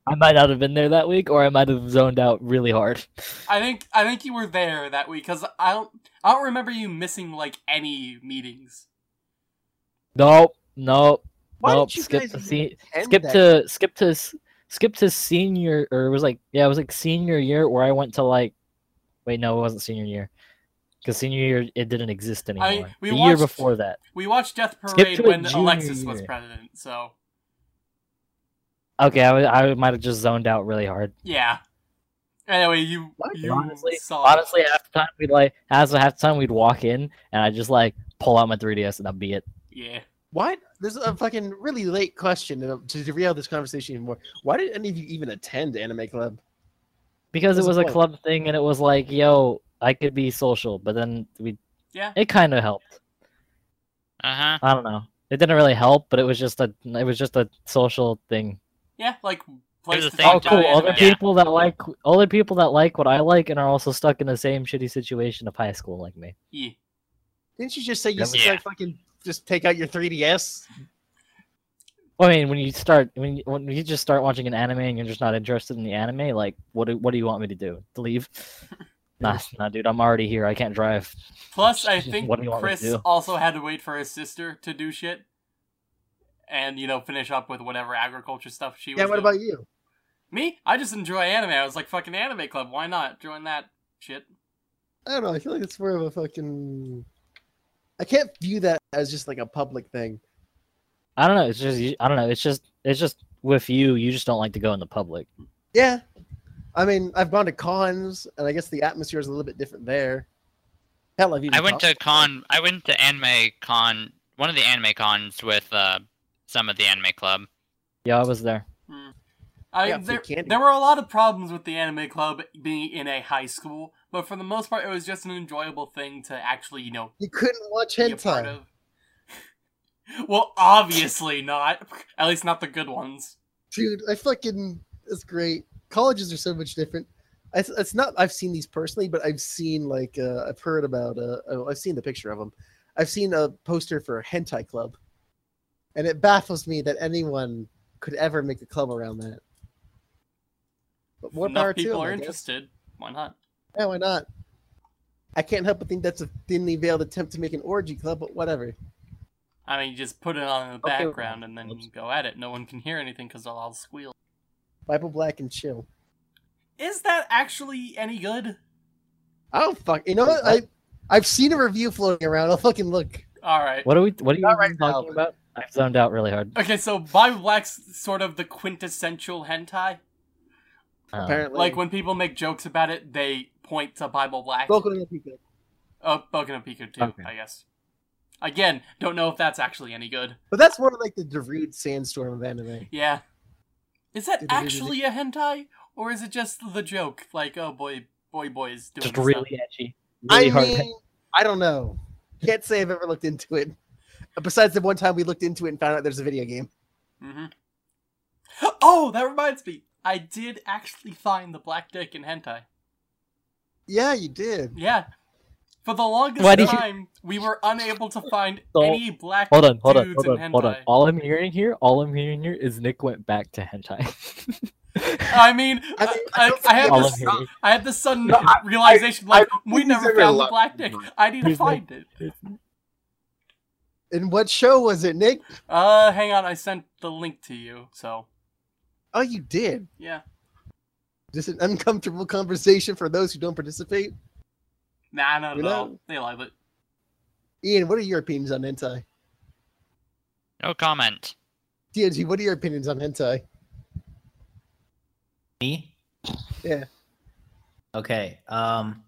I might not have been there that week, or I might have zoned out really hard. I think I think you were there that week because I don't I don't remember you missing like any meetings. Nope, nope, Why nope. did you Skip to even skip to skip to s- skip to senior, or it was like yeah, it was like senior year where I went to like. Wait, no, it wasn't senior year. Because senior year it didn't exist anymore. I- we the year before that. We watched Death Parade when Alexis was president, so Okay, I, I might have just zoned out really hard. yeah. Anyway, you you honestly, saw honestly, half the time we'd like, as half the time we'd walk in and I just like pull out my 3ds and I'd be it. Yeah. Why? This is a fucking really late question to, to derail this conversation even more. Why did any of you even attend Anime Club? because it was a point? club thing and it was like yo i could be social but then we Yeah. it kind of helped Uh huh. i don't know it didn't really help but it was just a it was just a social thing Yeah, like place a to oh cool other anime. Yeah. people that like other people that like what i like and are also stuck in the same shitty situation of high school like me Yeah. Didn't you just say you Yeah. just like fucking just take out your 3DS? i mean when you start when you, when you just start watching an anime and you're just not interested in the anime like what do, what do you want me to do to leave nah, nah dude i'm already here i can't drive Plus, I think What do you want me to Chris also had to wait for his sister to do shit, and you know finish up with whatever agriculture stuff she was. Yeah, what doing. about you? me? I just enjoy anime. I was like, fucking anime club. Why not join that shit? I don't know. I feel like it's more of a fucking. I can't view that as just like a public thing. I don't know. It's just I don't know. It's just it's just with you. You just don't like to go in the public. Yeah. I mean, I've gone to cons, and I guess the atmosphere is a little bit different there. Hell, I've even I went to con. I went to anime con. One of the anime cons with uh, some of the anime club. Yeah, I was there. I Yeah, there, there were a lot of problems with the anime club being in a high school, but for the most part, it was just an enjoyable thing to actually, you know, You couldn't watch hentai. well, obviously not. At least not the good ones. Dude, I fucking... It's great. Colleges are so much different. It's, it's not... I've seen these personally, but I've seen, like... Uh, I've heard about... Uh, oh, I've seen the picture of them. I've seen a poster for a hentai club. And it baffles me that anyone could ever make a club around that. But more Enough power to people them, are interested. Why not? Yeah, why not? I can't help but think that's a thinly veiled attempt to make an orgy club, but whatever. I mean, you just put it on in the Okay, background and then you go at it. No one can hear anything because they'll all squeal. Bible Black and chill. Is that actually any good? Oh fuck! You know what? I I've seen a review floating around. I'll fucking look. All right. What are we? What are you right talking but- about? I zoned out really hard. Okay, so Bible Black's sort of the quintessential hentai. Apparently, Like when people make jokes about it, they point to Bible Black. Boku no Pico. Oh, Boku no Pico too, Okay. I guess. Again, don't know if that's actually any good. But that's more like the Darude sandstorm of anime. Yeah. Is that Did- actually a hentai? Or is it just the joke? Like, oh boy, boy, boys doing just stuff. really etchy. Really I hard. mean, I don't know. Can't say I've ever looked into it. Besides the one time we looked into it and found out there's a video game. hmm Oh, that reminds me. I did actually find the black dick in hentai. Yeah, you did. Yeah. For the longest Why did you- time, we were unable to find So- any black Hold on, hold on, dudes hold in on, hold on. hentai. All I'm hearing here, all I'm hearing here is Nick went back to hentai. I mean, I I, mean, I, I don't I had all this, I'm hearing. I had this sudden No, I- realization, I like, don't we never found the black dick. I need to He's like- find it. And what show was it, Nick? Uh, hang on, I sent the link to you, so, Oh, you did. yeah. Just an uncomfortable conversation for those who don't participate. Nah, not You at all. They love it. Ian, what are your opinions on hentai? No comment. DNG, what are your opinions on hentai? Me? Yeah. Okay. Um,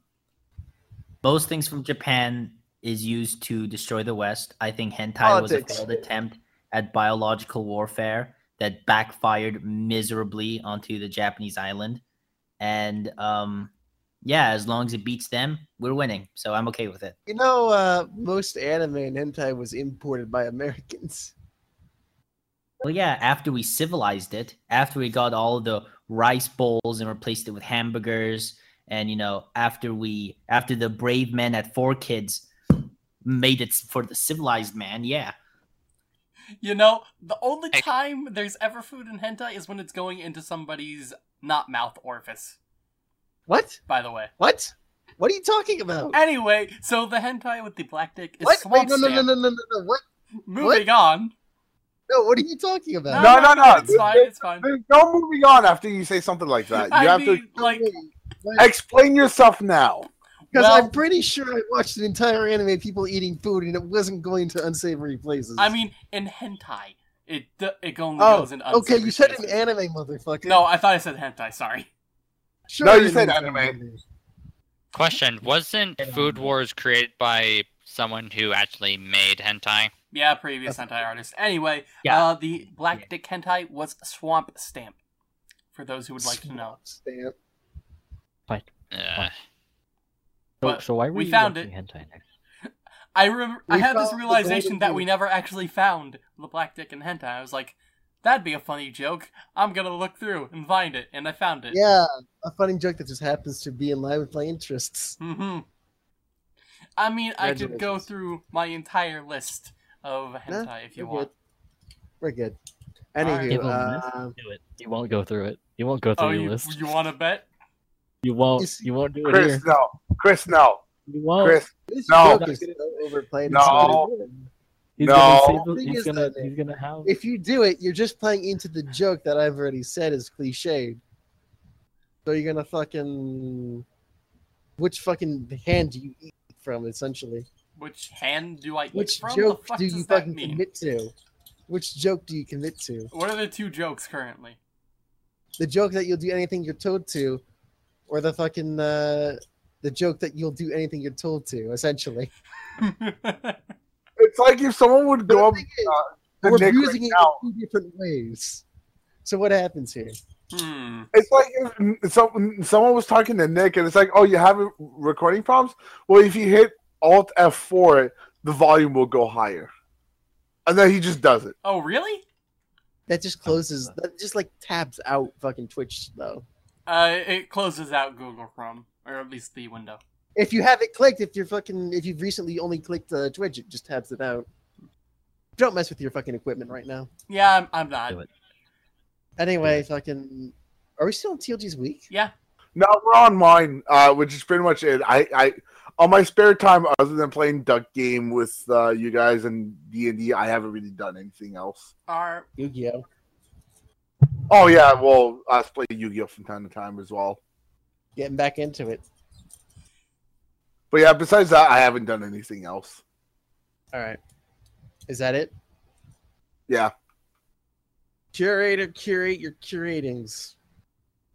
most things from Japan is used to destroy the West. I think hentai was a failed attempt at biological warfare that backfired miserably onto the Japanese island. And um, yeah, as long as it beats them, we're winning. So I'm okay with it. You know, uh, most anime and hentai was imported by Americans. Well, yeah, after we civilized it, after we got all the rice bowls and replaced it with hamburgers, and you know, after we, after the brave men at Four Kids made it for the civilized man, yeah. You know, the only time there's ever food in hentai is when it's going into somebody's not mouth orifice, What? by the way. What? What are you talking about? Anyway, so the hentai with the black dick is What? Wait, no, no, no, no, no, no, no. What? Moving on. No, what are you talking about? No, no, no. It's fine, it's fine. There's no moving on after you say something like that. You I have mean, to like, explain yourself now. Because well- I'm pretty sure I watched an entire anime of people eating food and it wasn't going to unsavory places. I mean, in hentai, it it only oh, goes in okay, you said an anime, motherfucker. No, I thought I said hentai. Sorry. Sure No, I you said know anime. Question: Wasn't Food Wars created by someone who actually made hentai? Yeah, previous hentai artist. Anyway, Yeah. uh, the black Yeah. dick hentai was swamp stamp. For those who would like to know. Stamp. Uh, So, But so why were we you found watching hentai next? I rem- I had this realization that we never actually found the black dick in hentai. I was like, that'd be a funny joke. I'm gonna look through and find it, and I found it. Yeah, a funny joke that just happens to be in line with my interests. hmm I mean, I could go through my entire list of hentai if you we're want. good. We're good. Alright. Anywho, Give him a uh, Do it. You won't go through it. You won't go through Oh, your you list. you want to bet? You won't. You won't do it Chris, here. no. Chris, no. You won't. Chris, This No. joke is so overplayed. No. It's not even- he's no. gonna, the- he's gonna, that- he's gonna have. If you do it, you're just playing into the joke that I've already said is cliched. So you're gonna fucking... Which fucking hand do you eat from, essentially? Which hand do I eat Which from? joke the fuck do you fucking mean? commit to? Which joke do you commit to? What are the two jokes currently? The joke that you'll do anything you're told to, or the fucking uh, the joke that you'll do anything you're told to, essentially. it's like if someone would go the up is, uh, to we're Nick using right it now. in two different ways. So what happens here? hmm. It's like if so, someone was talking to Nick, and it's like, "Oh, you have recording problems." Well, if you hit Alt F4, the volume will go higher, and then he just does it. Oh, really? That just closes. That just like tabs out fucking Twitch though. Uh, it closes out Google Chrome, or at least the window. If you have it clicked, if you're fucking, if you've recently only clicked uh, Twitch, it just tabs it out. Don't mess with your fucking equipment right now. Yeah, I'm, I'm not. Do it. Anyway, fucking, are we still on TLG's week? Yeah. No, we're on mine, uh, which is pretty much it. I, I, on my spare time, other than playing Duck Game with uh, you guys and D and D, I haven't really done anything else. Are Yu-Gi-Oh. Oh yeah, well, I play Yu-Gi-Oh from time to time as well. Getting back into it. But yeah, besides that, I haven't done anything else. All right. Is that it? Yeah, Curator, curate your curatings.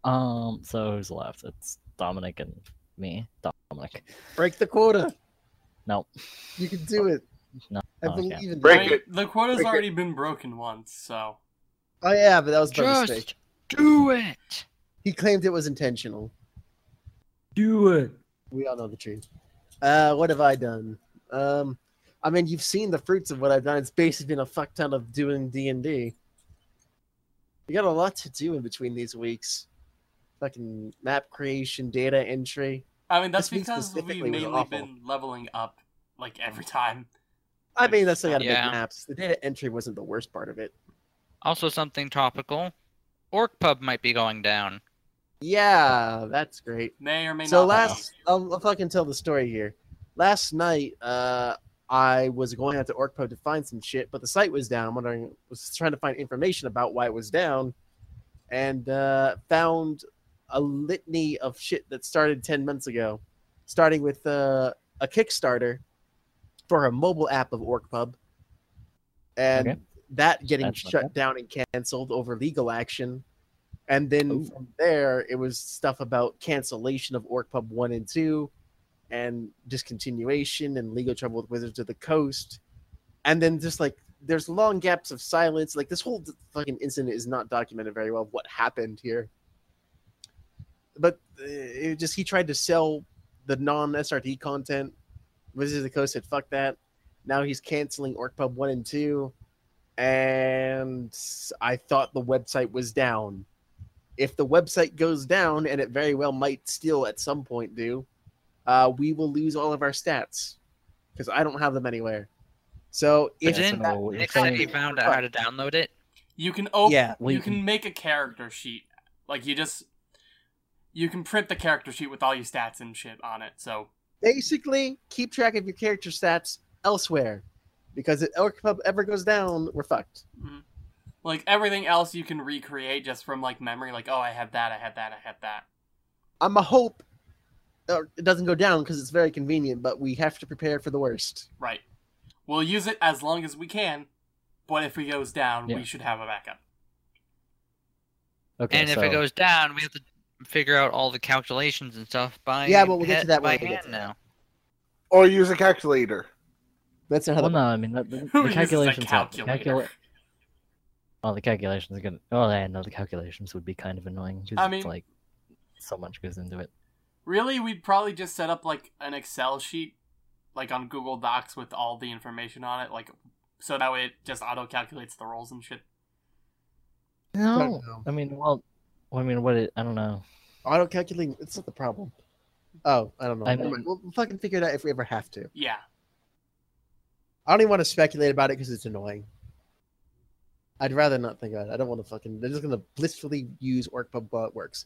Um. So who's left? It's Dominic and me. Dominic. Break the quota. No. You can do it. No. I no, I believe can't. in Break I you. it. the quota's Break it. already been broken once, so Oh yeah, but that was by mistake. Just do it. He claimed it was intentional. Do it. We all know the truth. Uh, what have I done? Um, I mean, you've seen the fruits of what I've done. It's basically been a fuck ton of doing D and D. You got a lot to do in between these weeks. Fucking map creation, data entry. I mean that's This because specifically we've mainly been leveling up like every time. I mean, that's still got to Yeah. make maps. The data entry wasn't the worst part of it. Also, something topical. Orc Pub might be going down. Yeah, that's great. May or may So not. So last, I'll, I'll fucking tell the story here. Last night, uh, I was going out to OrcPub to find some shit, but the site was down. I'm wondering, was trying to find information about why it was down, and uh, found a litany of shit that started ten months ago, starting with uh, a Kickstarter for a mobile app of OrcPub, and Okay. that getting That's shut bad. down and canceled over legal action. And then Ooh. from there, it was stuff about cancellation of Orc Pub 1 and 2 and discontinuation and legal trouble with Wizards of the Coast. And then just like there's long gaps of silence. Like this whole fucking incident is not documented very well. What happened here? But uh, it just he tried to sell the non SRD content. Wizards of the Coast said fuck that. Now he's canceling Orc Pub one and two, and I thought the website was down. If the website goes down, and it very well might still at some point do, uh, we will lose all of our stats because I don't have them anywhere. So But if didn't that- what you're Nick said he found out how to download it. You can open. Yeah, well, you you can can- make a character sheet. Like you just, you can print the character sheet with all your stats and shit on it. So basically keep track of your character stats elsewhere because if OrcPub ever goes down, we're fucked. Like everything else, you can recreate just from like memory. Like oh, I had that, I had that, I had that. I'm a hope uh, it doesn't go down because it's very convenient, but we have to prepare for the worst. Right. We'll use it as long as we can, but if it goes down, Yeah. we should have a backup. Okay. and if it goes down, we have to figure out all the calculations and stuff by Yeah, but we'll get to that by when we get hand to now. or use a calculator. That's not how well, the no, I mean the, the, Who the uses a calculations. are- the calculator? calcula- Oh, the calculations are gonna. Oh, yeah, no, the calculations would be kind of annoying because I it's mean- like so much goes into it. Really, we'd probably just set up like an Excel sheet, like on Google Docs with all the information on it, like so that way it just auto calculates the rolls and shit. No, know. I mean, well, I mean, what? It, I don't know. auto calculating. It's not the problem. Oh, I don't know. I Never know. mind. We'll, we'll fucking figure it out if we ever have to. Yeah. I don't even want to speculate about it because it's annoying. I'd rather not think about it. I don't want to fucking. They're just gonna blissfully use OrcPub while it works.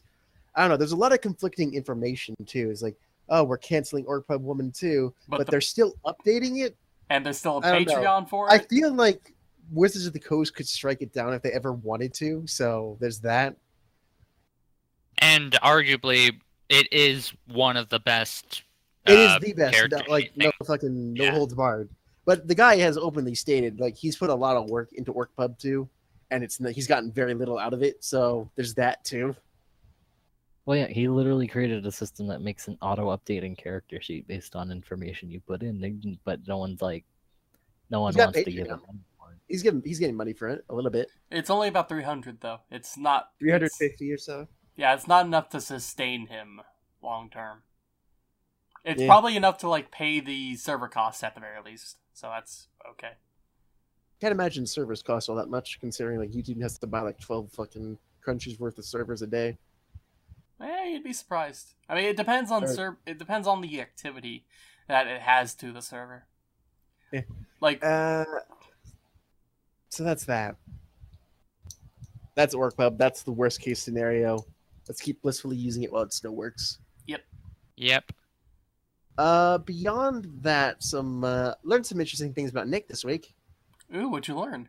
I don't know. There's a lot of conflicting information too. It's like oh, we're canceling OrcPub Woman 2, But but, the- they're still updating it. And there's still a I don't know. Patreon for it. I feel like Wizards of the Coast could strike it down if they ever wanted to. So there's that. And arguably, it is one of the best. It is uh, the best. no- like no fucking no Yeah. holds barred. But the guy has openly stated like he's put a lot of work into OrcPub 2, and it's he's gotten very little out of it. So there's that too. Well, yeah, he literally created a system that makes an auto-updating character sheet based on information you put in. But no one's like, no one got wants to Patreon. give him money. He's getting he's getting money for it a little bit, It's only about 300 though. It's not three hundred fifty it's- or so. Yeah, it's not enough to sustain him long term. It's Yeah. probably enough to like pay the server costs at the very least. So that's okay. Can't imagine servers cost all that much, considering like YouTube has to buy like twelve fucking crunches worth of servers a day. Eh, you'd be surprised. I mean, it depends on Right. ser- It depends on the activity that it has to the server. Yeah. Like, Uh, so that's that. That's OrcPub. That's the worst case scenario. Let's keep blissfully using it while it still works. Yep. Yep. Uh, beyond that, some uh, learned some interesting things about Nick this week. ooh, what'd you learn?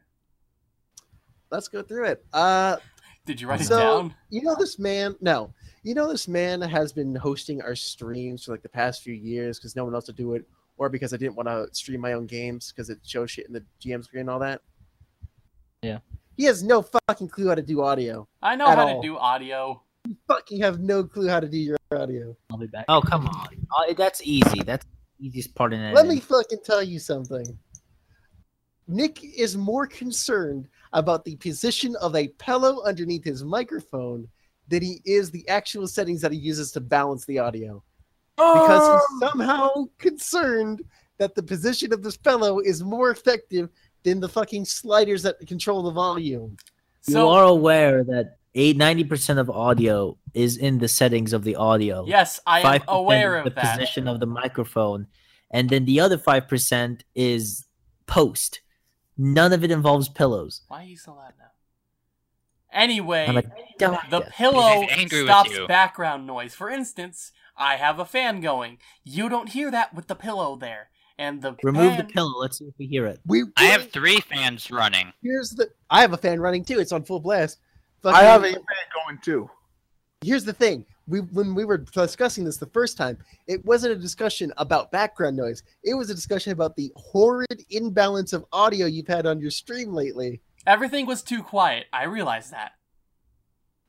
Let's go through it. Uh, Did you write So- it down? you know this man? No, you know this man has been hosting our streams for like the past few years because no one else would do it, or because I didn't want to stream my own games because it shows shit in the GM screen and all that. Yeah. He has no fucking clue how to do audio. I know how all. to do audio. You fucking have no clue how to do your audio. I'll be back. Oh come on, oh, that's easy. That's the easiest part in it. Let me fucking tell you something. Nick is more concerned about the position of a pillow underneath his microphone than he is the actual settings that he uses to balance the audio. Because Oh! he's somehow concerned that the position of this pillow is more effective than the fucking sliders that control the volume. you are aware that eight ninety percent of audio is in the settings of the audio. yes, I am 5% aware is of the that. position of the microphone, and then the other five percent is post. None of it involves pillows. Why are you so loud now? Anyway, I'm a dog. the pillow He's angry with stops background noise. For instance, I have a fan going. You don't hear that with the pillow there. And the Remove the pillow. Let's see if we hear it. We I have three fans running. here's the I have a fan running too. It's on full blast. I have a Fucking- fan going too. here's the thing we when we were discussing this the first time it wasn't a discussion about background noise it was a discussion about the horrid imbalance of audio you've had on your stream lately Everything was too quiet. I realized that.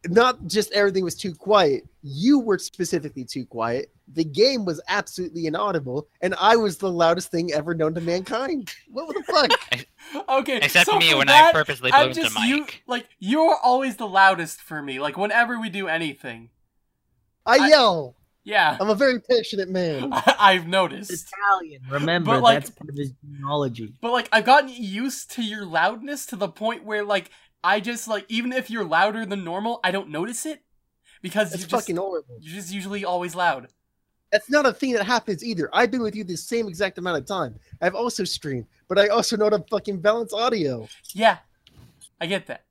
Not just everything was too quiet you were specifically too quiet the game was absolutely inaudible and i was the loudest thing ever known to mankind what the fuck Okay, Except so me when that, I purposely I'm blew just the you. mic. Like you're always the loudest for me. Like whenever we do anything. i I- yell Yeah, i'm a very passionate man I've noticed. Italian. Remember, But, like- that's part of his genealogy. But like I've gotten used to your loudness to the point where like I just like even if you're louder than normal, I don't notice it because it's you're just fucking horrible you're just usually always loud. That's not a thing that happens either. I've been with you the same exact amount of time. I've also streamed, but I also know how to fucking balance audio. Yeah, I get that.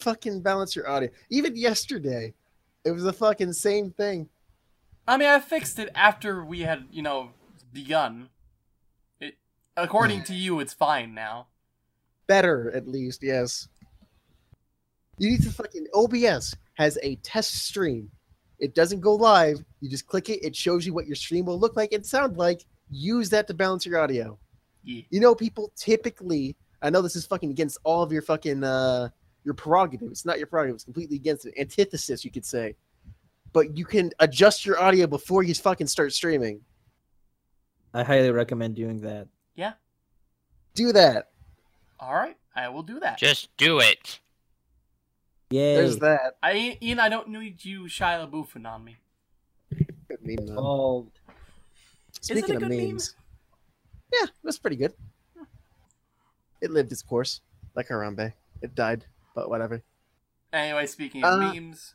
Fucking balance your audio. Even yesterday, it was the fucking same thing. I mean, I fixed it after we had you know begun. It according to you, it's fine now. Better, at least, yes. You need to fucking OBS has a test stream. It doesn't go live. You just click it. It shows you what your stream will look like and sound like. Use that to balance your audio. Yeah. You know, people typically. I know this is fucking against all of your fucking uh your prerogative. It's not your prerogative. It's completely against it. Antithesis, you could say. But you can adjust your audio before you fucking start streaming. I highly recommend doing that. Yeah. Do that. All right, I will do that. Just do it. Yay. There's that. I Ian, I don't need you Shia LaBeoufing on me. Good meme, though. Oh, it a Speaking of good meme? memes, yeah, it was pretty good. It lived its course, like Harambe. It died, but whatever. Anyway, speaking of Uh, memes,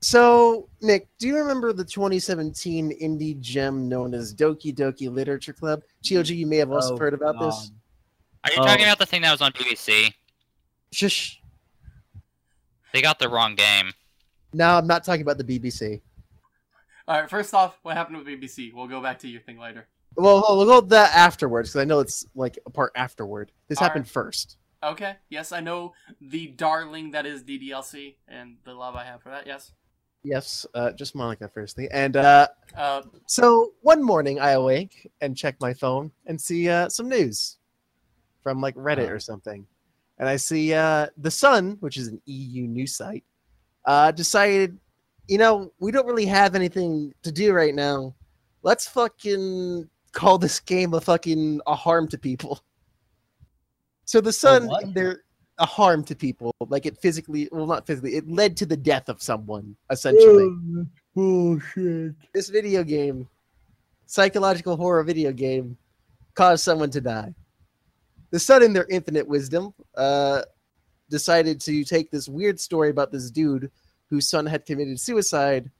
So, Nick, do you remember the 2017 indie gem known as Doki Doki Literature Club? Chioji, you may have also oh, heard about this. God. Are you Oh. talking about the thing that was on BBC? Shush. They got the wrong game. No, I'm not talking about the BBC. All right. First off, what happened with BBC? We'll go back to your thing later. Well, we'll go with that afterwards because I know it's like a part afterward. This All happened right. first. Okay. Yes, I know the darling that is DDLC and the love I have for that. Yes. Yes, uh, just Monika firstly. And uh, Uh, so one morning I awake and check my phone and see uh, some news from like Reddit or something. And I see uh, The Sun, which is an EU news site, uh, decided, you know, we don't really have anything to do right now. Let's fucking call this game a fucking a harm to people. So The Sun, they're a harm to people. Like it physically, well, not physically, it led to the death of someone, essentially Bullshit. this video game, psychological horror video game, caused someone to die. The Sun, in their infinite wisdom, uh, decided to take this weird story about this dude whose son had committed suicide,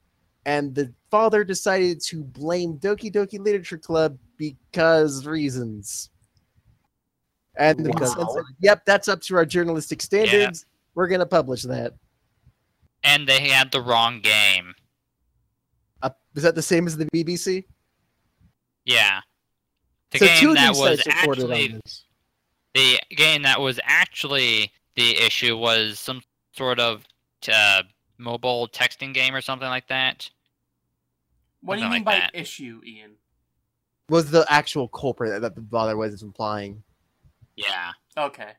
and the father decided to blame Doki Doki Literature Club because reasons. And Wow. Said, yep, that's up to our journalistic standards. We're going to publish that. And they had the wrong game. Uh, is that the same as the BBC? Yeah. The so game that was actually. The game that was actually the issue was some sort of uh, mobile texting game or something like that. what do you mean like by that. issue, Ian? was the actual culprit that, that the father was implying. Yeah. Okay.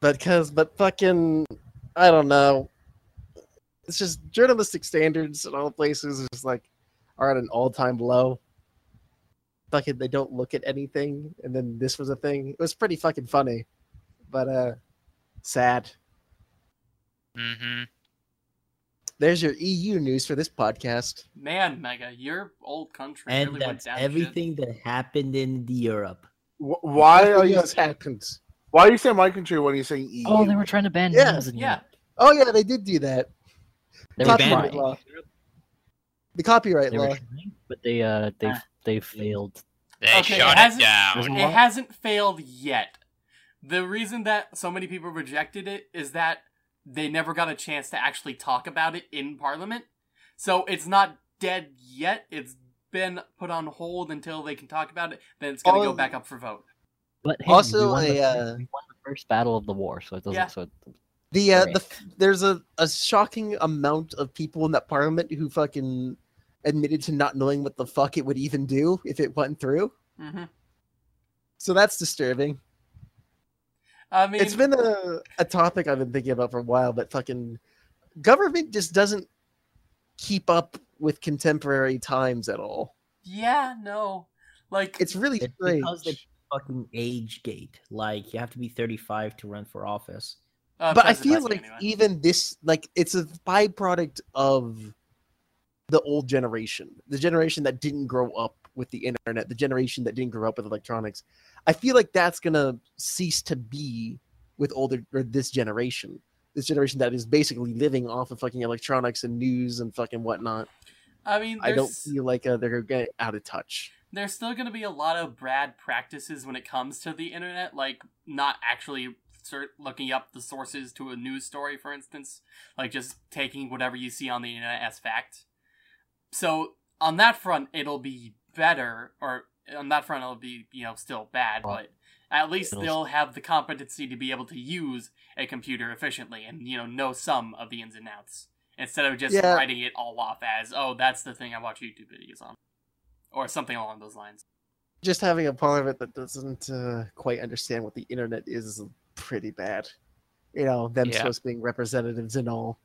But because, but fucking, I don't know. It's just journalistic standards in all places is just like are at an all-time low. Fucking, they don't look at anything, and then this was a thing. It was pretty fucking funny, but uh, sad. Mm-hmm. There's your EU news for this podcast. Man, Mega, your old country And really went that's down. shit. everything that happened in the Europe. Wh- Why are you? Yes, happens? Why are you saying my country when you're saying EU? Oh, they were trying to ban Yeah, in yeah. Europe. Oh yeah, they did do that. They Copyright trying, law. The copyright they law. trying, but they uh they Ah. They failed. They Okay, it shut it hasn't- down. It hasn't failed yet. The reason that so many people rejected it is that they never got a chance to actually talk about it in Parliament. So it's not dead yet. It's been put on hold until they can talk about it. Then it's gonna Oh. go back up for vote. But hey, Also, we won, the, uh, we won the first battle of the war, so it doesn't. Yeah. So it, The uh, the there's a, a shocking amount of people in that parliament who fucking admitted to not knowing what the fuck it would even do if it went through. hmm So that's disturbing. I mean, it's been a, a topic I've been thinking about for a while, but fucking government just doesn't keep up with contemporary times at all. yeah, no, like It's really It's strange. because they fucking age gate. Like you have to be 35 to run for office. uh, but I feel like anyway. even this, like, it's a byproduct of the old generation, the generation that didn't grow up with the internet, the generation that didn't grow up with electronics. I feel like that's gonna cease to be with older or this generation, this generation that is basically living off of fucking electronics and news and fucking whatnot. I mean, I don't feel like uh, they're gonna get out of touch. there's still going to be a lot of bad practices when it comes to the internet, like not actually cert- looking up the sources to a news story, for instance, like just taking whatever you see on the internet as fact. So on that front, it'll be better, or on that front, it'll be you know still bad, but at least It'll- they'll have the competency to be able to use a computer efficiently and you know know some of the ins and outs instead of just Yeah. writing it all off as oh that's the thing I watch YouTube videos on or something along those lines. Just having a parliament that doesn't uh, quite understand what the internet is is pretty bad. You know, them Yeah. supposed to being representatives and all.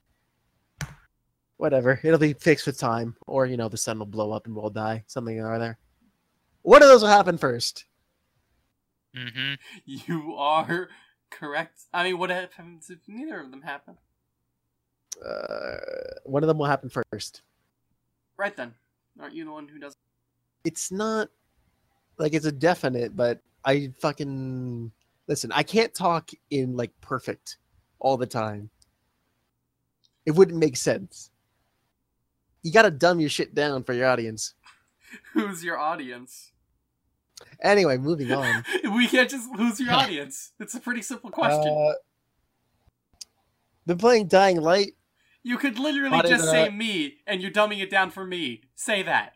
Whatever, it'll be fixed with time, or you know, the sun will blow up and we'll die. Something or other. One of those will happen first. Mm-hmm. You are correct. I mean, what happens if neither of them happen? Uh, one of them will happen first. Right then, aren't you the one who does? It's not like it's a definite, but I fucking listen. I can't talk in like perfect all the time. It wouldn't make sense. You gotta dumb your shit down for your audience. Who's your audience? Anyway, moving on. we can't just who's your audience. It's a pretty simple question. Uh, been playing Dying Light. You could literally But just say me, and you're dumbing it down for me. Say that.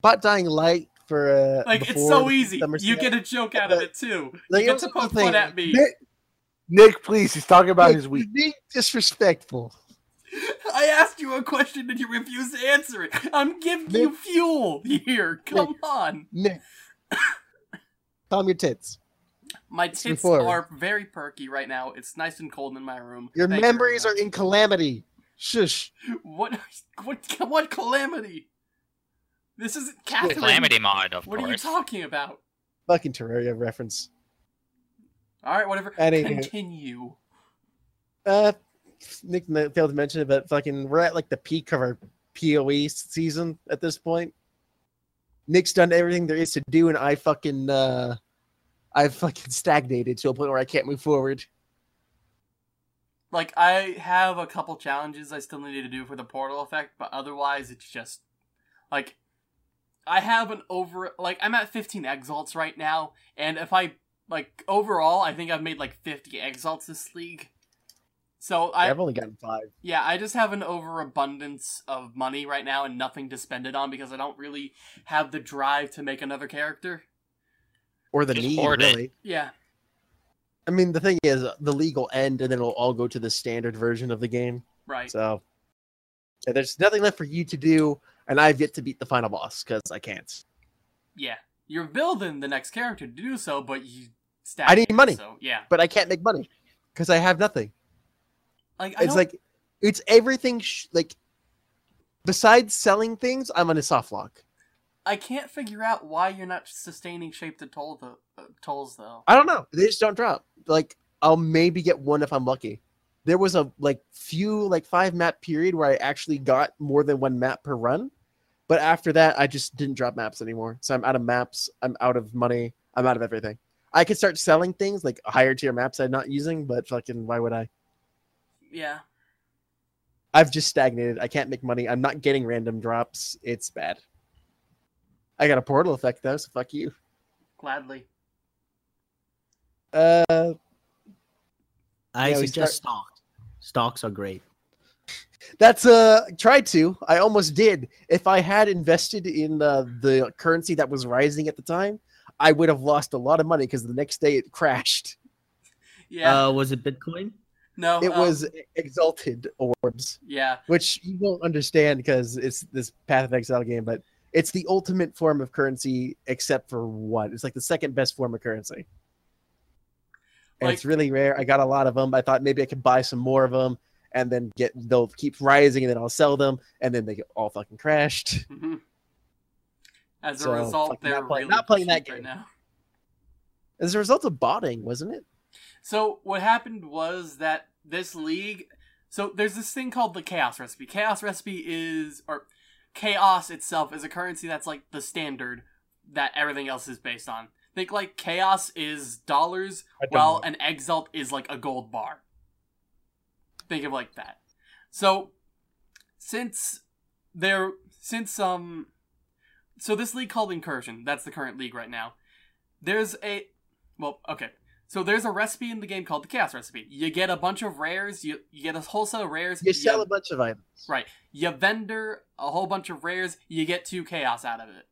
Bought Dying Light for uh, Like it's so easy. You get a joke out of it too. Like, you it get to the poke fun thing. at me. Nick, Nick, please, he's talking about Nick, his week. you're being disrespectful. I asked you a question and you refuse to answer it. I'm giving you fuel here. Come on. Nick, calm your tits. My It's tits before. are very perky right now. It's nice and cold in my room. Your Thank you memories are in calamity. Shush. What? What? What calamity? This isn't Catherine. Calamity mod, of What are you talking about? Fucking Terraria reference. All right, whatever. Anywho. Continue. Uh, Nick failed to mention it, but fucking, we're at like the peak of our PoE season at this point. Nick's done everything there is to do, and I fucking, uh, I've fucking stagnated to a point where I can't move forward. Like I have a couple challenges I still need to do for the portal effect, but otherwise it's just like I have an over like I'm at 15 exalts right now, and if I like overall, I think I've made like 50 exalts this league. So I I've only gotten five. yeah, I just have an overabundance of money right now and nothing to spend it on because I don't really have the drive to make another character. Or the Just need, hoard it. Yeah. I mean, the thing is, the league will end, and then it'll all go to the standard version of the game. Right. So, yeah, there's nothing left for you to do, and I've yet to beat the final boss because I can't. Yeah. You're building the next character to do so, but you I need money. So yeah. But I can't make money because I have nothing. Like I it's like it's everything. Sh- like besides selling things, I'm on a soft lock. I can't figure out why you're not sustaining shape to toll the uh, tolls though. I don't know. They just don't drop. Like I'll maybe get one if I'm lucky. There was a like few like five map period where I actually got more than one map per run, but after that I just didn't drop maps anymore. So I'm out of maps. I'm out of money. I'm out of everything. I could start selling things like higher tier maps I'm not using, but fucking why would I? Yeah. I've just stagnated. I can't make money. I'm not getting random drops. It's bad. I got a portal effect though, so fuck you. Gladly. Uh, I Yeah, we suggest stocks. Stocks are great. that's uh tried to. I almost did. If I had invested in uh, the currency that was rising at the time, I would have lost a lot of money because the next day it crashed. Yeah. Uh, was it Bitcoin? No. It um, was exalted orbs, Yeah. which you won't understand because it's this Path of Exile game, but it's the ultimate form of currency except for one. It's like the second best form of currency. And it's really rare. I got a lot of them. I thought maybe I could buy some more of them and then get they'll keep rising and then I'll sell them and then they get all fucking crashed. hmm As a So, result, they're not playing- really not playing that cheap right game. now. As a result of botting, wasn't it? So what happened was that this league. So there's this thing called the chaos recipe. Chaos recipe is or chaos itself is a currency that's like the standard that everything else is based on. Think like chaos is dollars, while know. an exalt is like a gold bar. Think of like that. So since there since um so this league called Incursion, that's the current league right now. There's a well, okay. So there's a recipe in the game called the Chaos Recipe. You get a bunch of rares. You you get a whole set of rares. You sell a bunch of items. Right. You vendor a whole bunch of rares, you get two chaos out of it.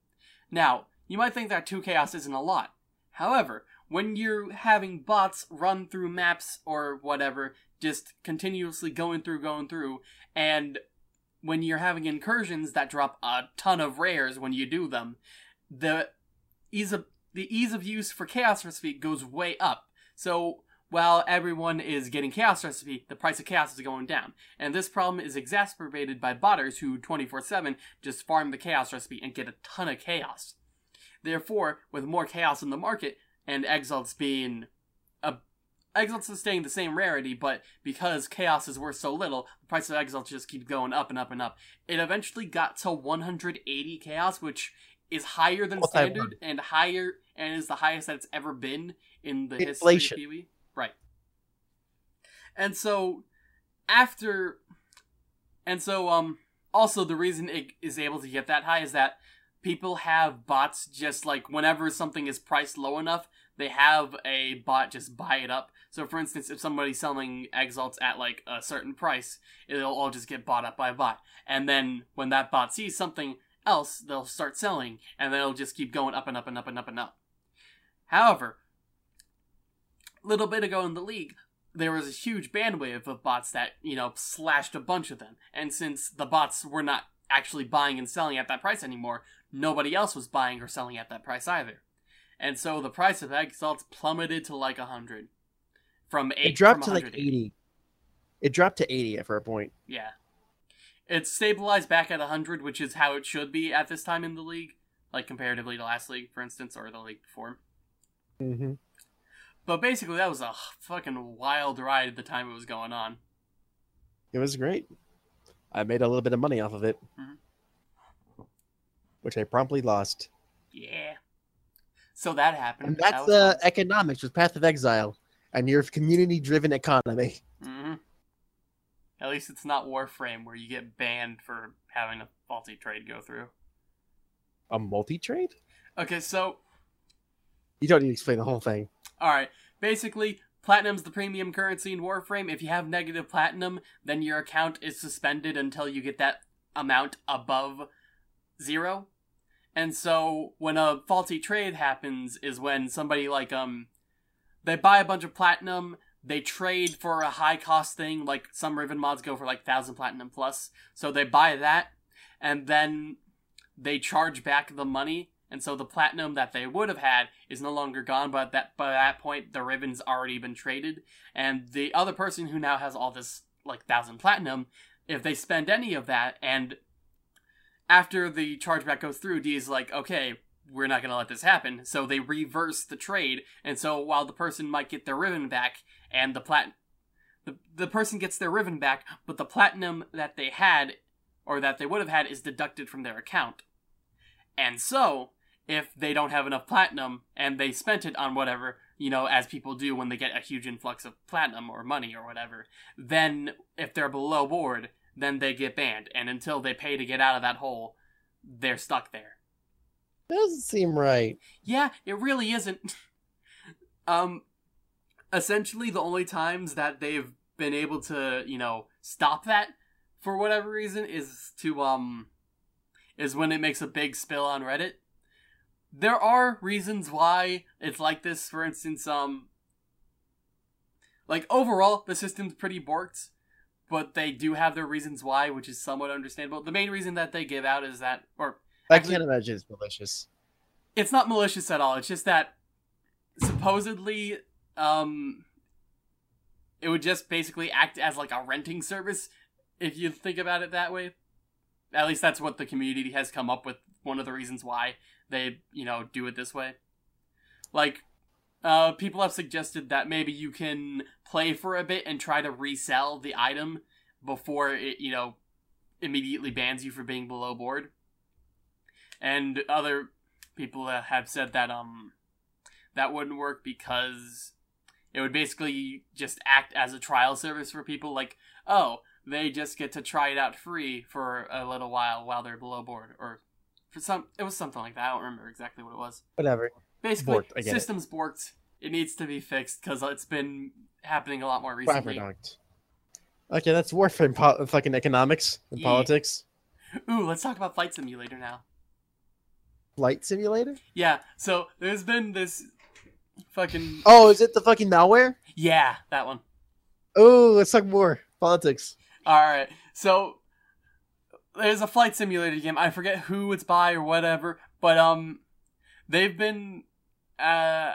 Now, you might think that two chaos isn't a lot. However, when you're having bots run through maps or whatever, just continuously going through, going through, and when you're having incursions that drop a ton of rares when you do them, the ease of the ease of use for chaos recipe goes way up. So while everyone is getting chaos recipe, the price of chaos is going down. And this problem is exacerbated by botters who 24-7 just farm the chaos recipe and get a ton of chaos. Therefore, with more chaos in the market, and exalts being a exalts is staying the same rarity, but because chaos is worth so little, the price of exalts just keeps going up and up and up. It eventually got to 180 chaos, which is higher than All-time standard and higher and is the highest that it's ever been in the Inflation. history of Pee-wee. Right. And so after and so um also the reason it is able to get that high is that people have bots just like whenever something is priced low enough, they have a bot just buy it up. So, for instance, if somebody's selling exalts at like a certain price, it'll all just get bought up by a bot. And then when that bot sees something else, they'll start selling, and then it'll just keep going up and up and up and up and up. However, a little bit ago in the league, there was a huge bandwidth of bots that, you know, slashed a bunch of them. And since the bots were not actually buying and selling at that price anymore, nobody else was buying or selling at that price either. And so the price of exalts plummeted to like a hundred. From eight It dropped to like 80. It dropped to 80 for a point. Yeah. It's stabilized back at 100, which is how it should be at this time in the league. Like, comparatively to last league, for instance, or the league before. Mm-hmm. But basically, that was a fucking wild ride at the time it was going on. It was great. I made a little bit of money off of it, Mhm. which I promptly lost. Yeah. So that happened. And that's was uh, fun. economics with Path of Exile and your community-driven economy. Mhm. At least it's not Warframe where you get banned for having a faulty trade go through. A multi-trade? Okay, so You don't need to explain the whole thing. Alright, basically, platinum's the premium currency in Warframe. If you have negative platinum, then your account is suspended until you get that amount above zero. And so, when a faulty trade happens, is when somebody like, um, they buy a bunch of platinum, they trade for a high cost thing, like some Riven mods go for like 1000 platinum plus. So they buy that, and then they charge back the money. And so the platinum that they would have had is no longer gone but that by that point the Riven's already been traded. And the other person who now has all this like thousand platinum if they spend any of that and after the chargeback goes through d is like okay we're not going to let this happen. So they reverse the trade and so while the person might get their Riven back and the plat the, the person gets their Riven back but the platinum that they had or that they would have had is deducted from their account and so, if they don't have enough platinum and they spent it on whatever, you know, as people do when they get a huge influx of platinum or money or whatever, then if they're below board, then they get banned. And until they pay to get out of that hole, they're stuck there. Doesn't seem right. Yeah, it really isn't. um, essentially, the only times that they've been able to, you know, stop that for whatever reason is to, um, is when it makes a big spill on Reddit. There are reasons why it's like this. For instance, um, like overall, the system's pretty borked, but they do have their reasons why, which is somewhat understandable. The main reason that they give out is that, or I Actually- can't imagine it's malicious. it's not malicious at all. It's just that supposedly, um, it would just basically act as like a renting service if you think about it that way. At least that's what the community has come up with. One of the reasons why they, you know, do it this way. Like, uh, people have suggested that maybe you can play for a bit and try to resell the item before it, you know, immediately bans you for being below board. And other people have said that um that wouldn't work because it would basically just act as a trial service for people like oh they just get to try it out free for a little while while they're below board or for some it was something like that i don't remember exactly what it was Whatever. basically Borked, get it. systems borked it needs to be fixed because it's been happening a lot more recently dunked. Okay, that's Warframe po- fucking economics and Yeah. politics. ooh let's talk about flight simulator now Flight simulator? yeah so there's been this fucking Oh, is it the fucking malware? yeah that one Oh, let's talk more politics. All right. So there's a flight simulator game. I forget who it's by or whatever, but um, they've been. Uh,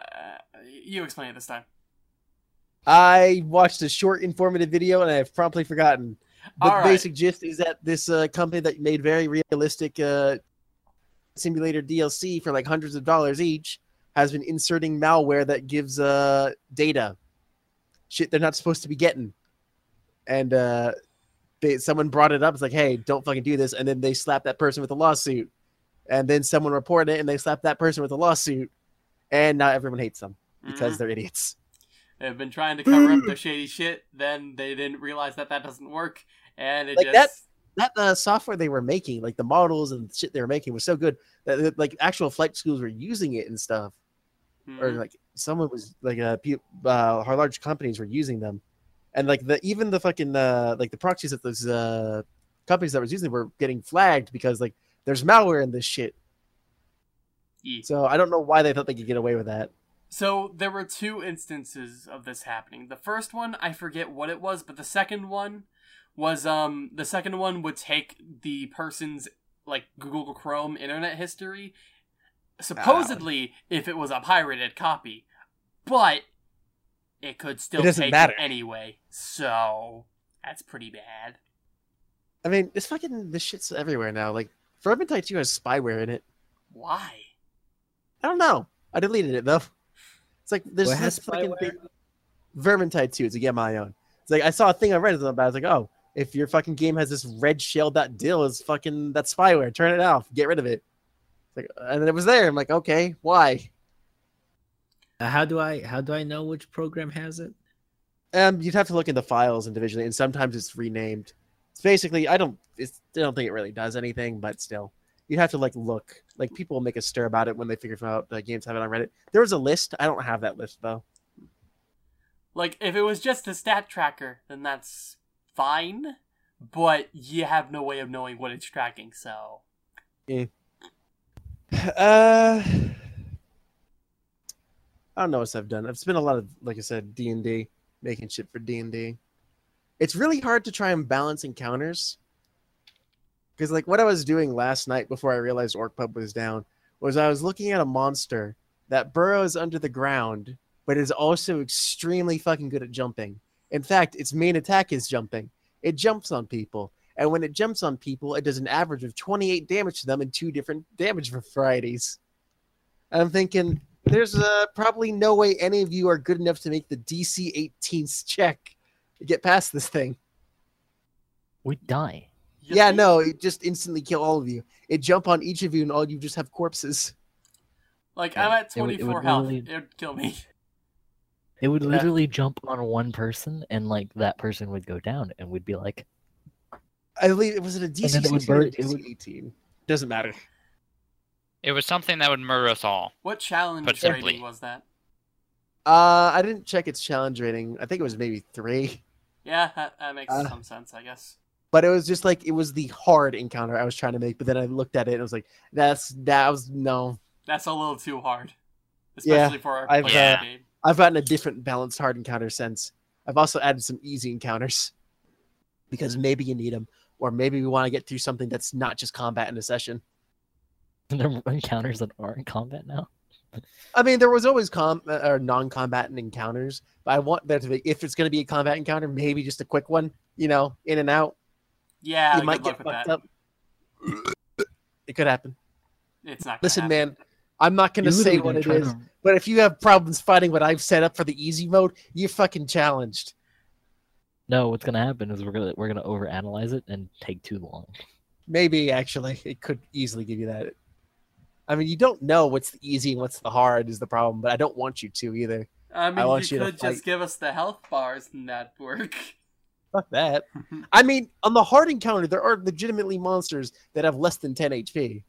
you explain it this time. I watched a short informative video and I have promptly forgotten. The right. basic gist is that this uh, company that made very realistic uh, simulator DLC for like hundreds of dollars each has been inserting malware that gives uh, data, shit they're not supposed to be getting, and uh, they, someone brought it up. It's like, hey, don't fucking do this, and then they slapped that person with a lawsuit, and then someone reported it and they slapped that person with a lawsuit, and now everyone hates them because Mhm. they're idiots. they've been trying to cover up their shady shit. Then they didn't realize that that doesn't work, and it Like just that- that uh, software they were making, like the models and shit they were making, was so good. that, that, like actual flight schools were using it and stuff, or Mhm. like someone was like uh, uh our large companies were using them, and like the even the fucking uh like the proxies that those uh companies that was using were getting flagged because like there's malware in this shit. Yeah. So I don't know why they thought they could get away with that. So there were two instances of this happening. The first one, I forget what it was, but the second one was um the second one would take the person's like Google Chrome internet history supposedly if it was a pirated copy. But it could still It doesn't take matter. it anyway. So that's pretty bad. I mean, this fucking this shit's everywhere now. Like Vermintide 2 has spyware in it. Why? I don't know. I deleted it though. It's like there's What has this fucking spyware? thing. Vermintide 2, it's a game my own. It's like I saw a thing on Reddit about it. I was like, oh, if your fucking game has this red shell dot DLL is fucking that spyware. Turn it off. Get rid of it. It's like and then it was there. I'm like, okay, why? Uh, how do I how do I know which program has it? Um, you'd have to look in the files individually, and sometimes it's renamed. It's basically I don't it's, I don't think it really does anything, but still, you'd have to like look. Like people will make a stir about it when they figure out the games have it on Reddit. There was a list. I don't have that list though. Like if it was just a stat tracker, then that's fine. But you have no way of knowing what it's tracking, so Uh, I don't know what I've done. I've spent a lot of, like I said, D and D, making shit for D and D. It's really hard to try and balance encounters because, like, what I was doing last night before I realized OrcPub was down was I was looking at a monster that burrows under the ground, but is also extremely fucking good at jumping. In fact, its main attack is jumping. It jumps on people, and when it jumps on people, it does an average of 28 damage to them in two different damage varieties. And I'm thinking, there's uh, probably no way any of you are good enough to make the DC 18th check to get past this thing. We die. Yeah, no, it just instantly kill all of you. It jump on each of you, and all you just have corpses. Like Yeah, I'm at it would- it 24 would health. really- It would kill me. It would Yeah. literally jump on one person, and like that person would go down, and we'd be like, I believe it was it a DC then it would 16 or burn- a it would- 18. Doesn't matter. It was something that would murder us all. What challenge Put simply. rating was that? Uh, I didn't check its challenge rating. I think it was maybe three. Yeah, that, that makes Uh, some sense, I guess. but it was just like it was the hard encounter I was trying to make. But then I looked at it and I was like, "That's that was no." That's a little too hard, Yeah, especially for a I've, like, uh, game. I've gotten a different balanced hard encounter since. I've also added some easy encounters because maybe you need them, or maybe we want to get through something that's not just combat in a session. there are encounters that aren't combat now. I mean, there was always com uh, or non-combatant encounters, but I want there to be if it's going to be a combat encounter, maybe just a quick one. You know, in and out. Yeah, you might get with fucked that. up. It could happen. It's not. Listen, happen. man, I'm not going to say what it is, to- But if you have problems fighting what I've set up for the easy mode, you're fucking challenged. No, what's gonna happen is we're gonna we're gonna overanalyze it and take too long. Maybe actually, it could easily give you that. I mean, you don't know what's the easy and what's the hard is the problem, but I don't want you to either. I mean, I want you you to could just give us the health bars and that work. Fuck that. I mean, on the hard encounter, there are legitimately monsters that have less than 10 HP.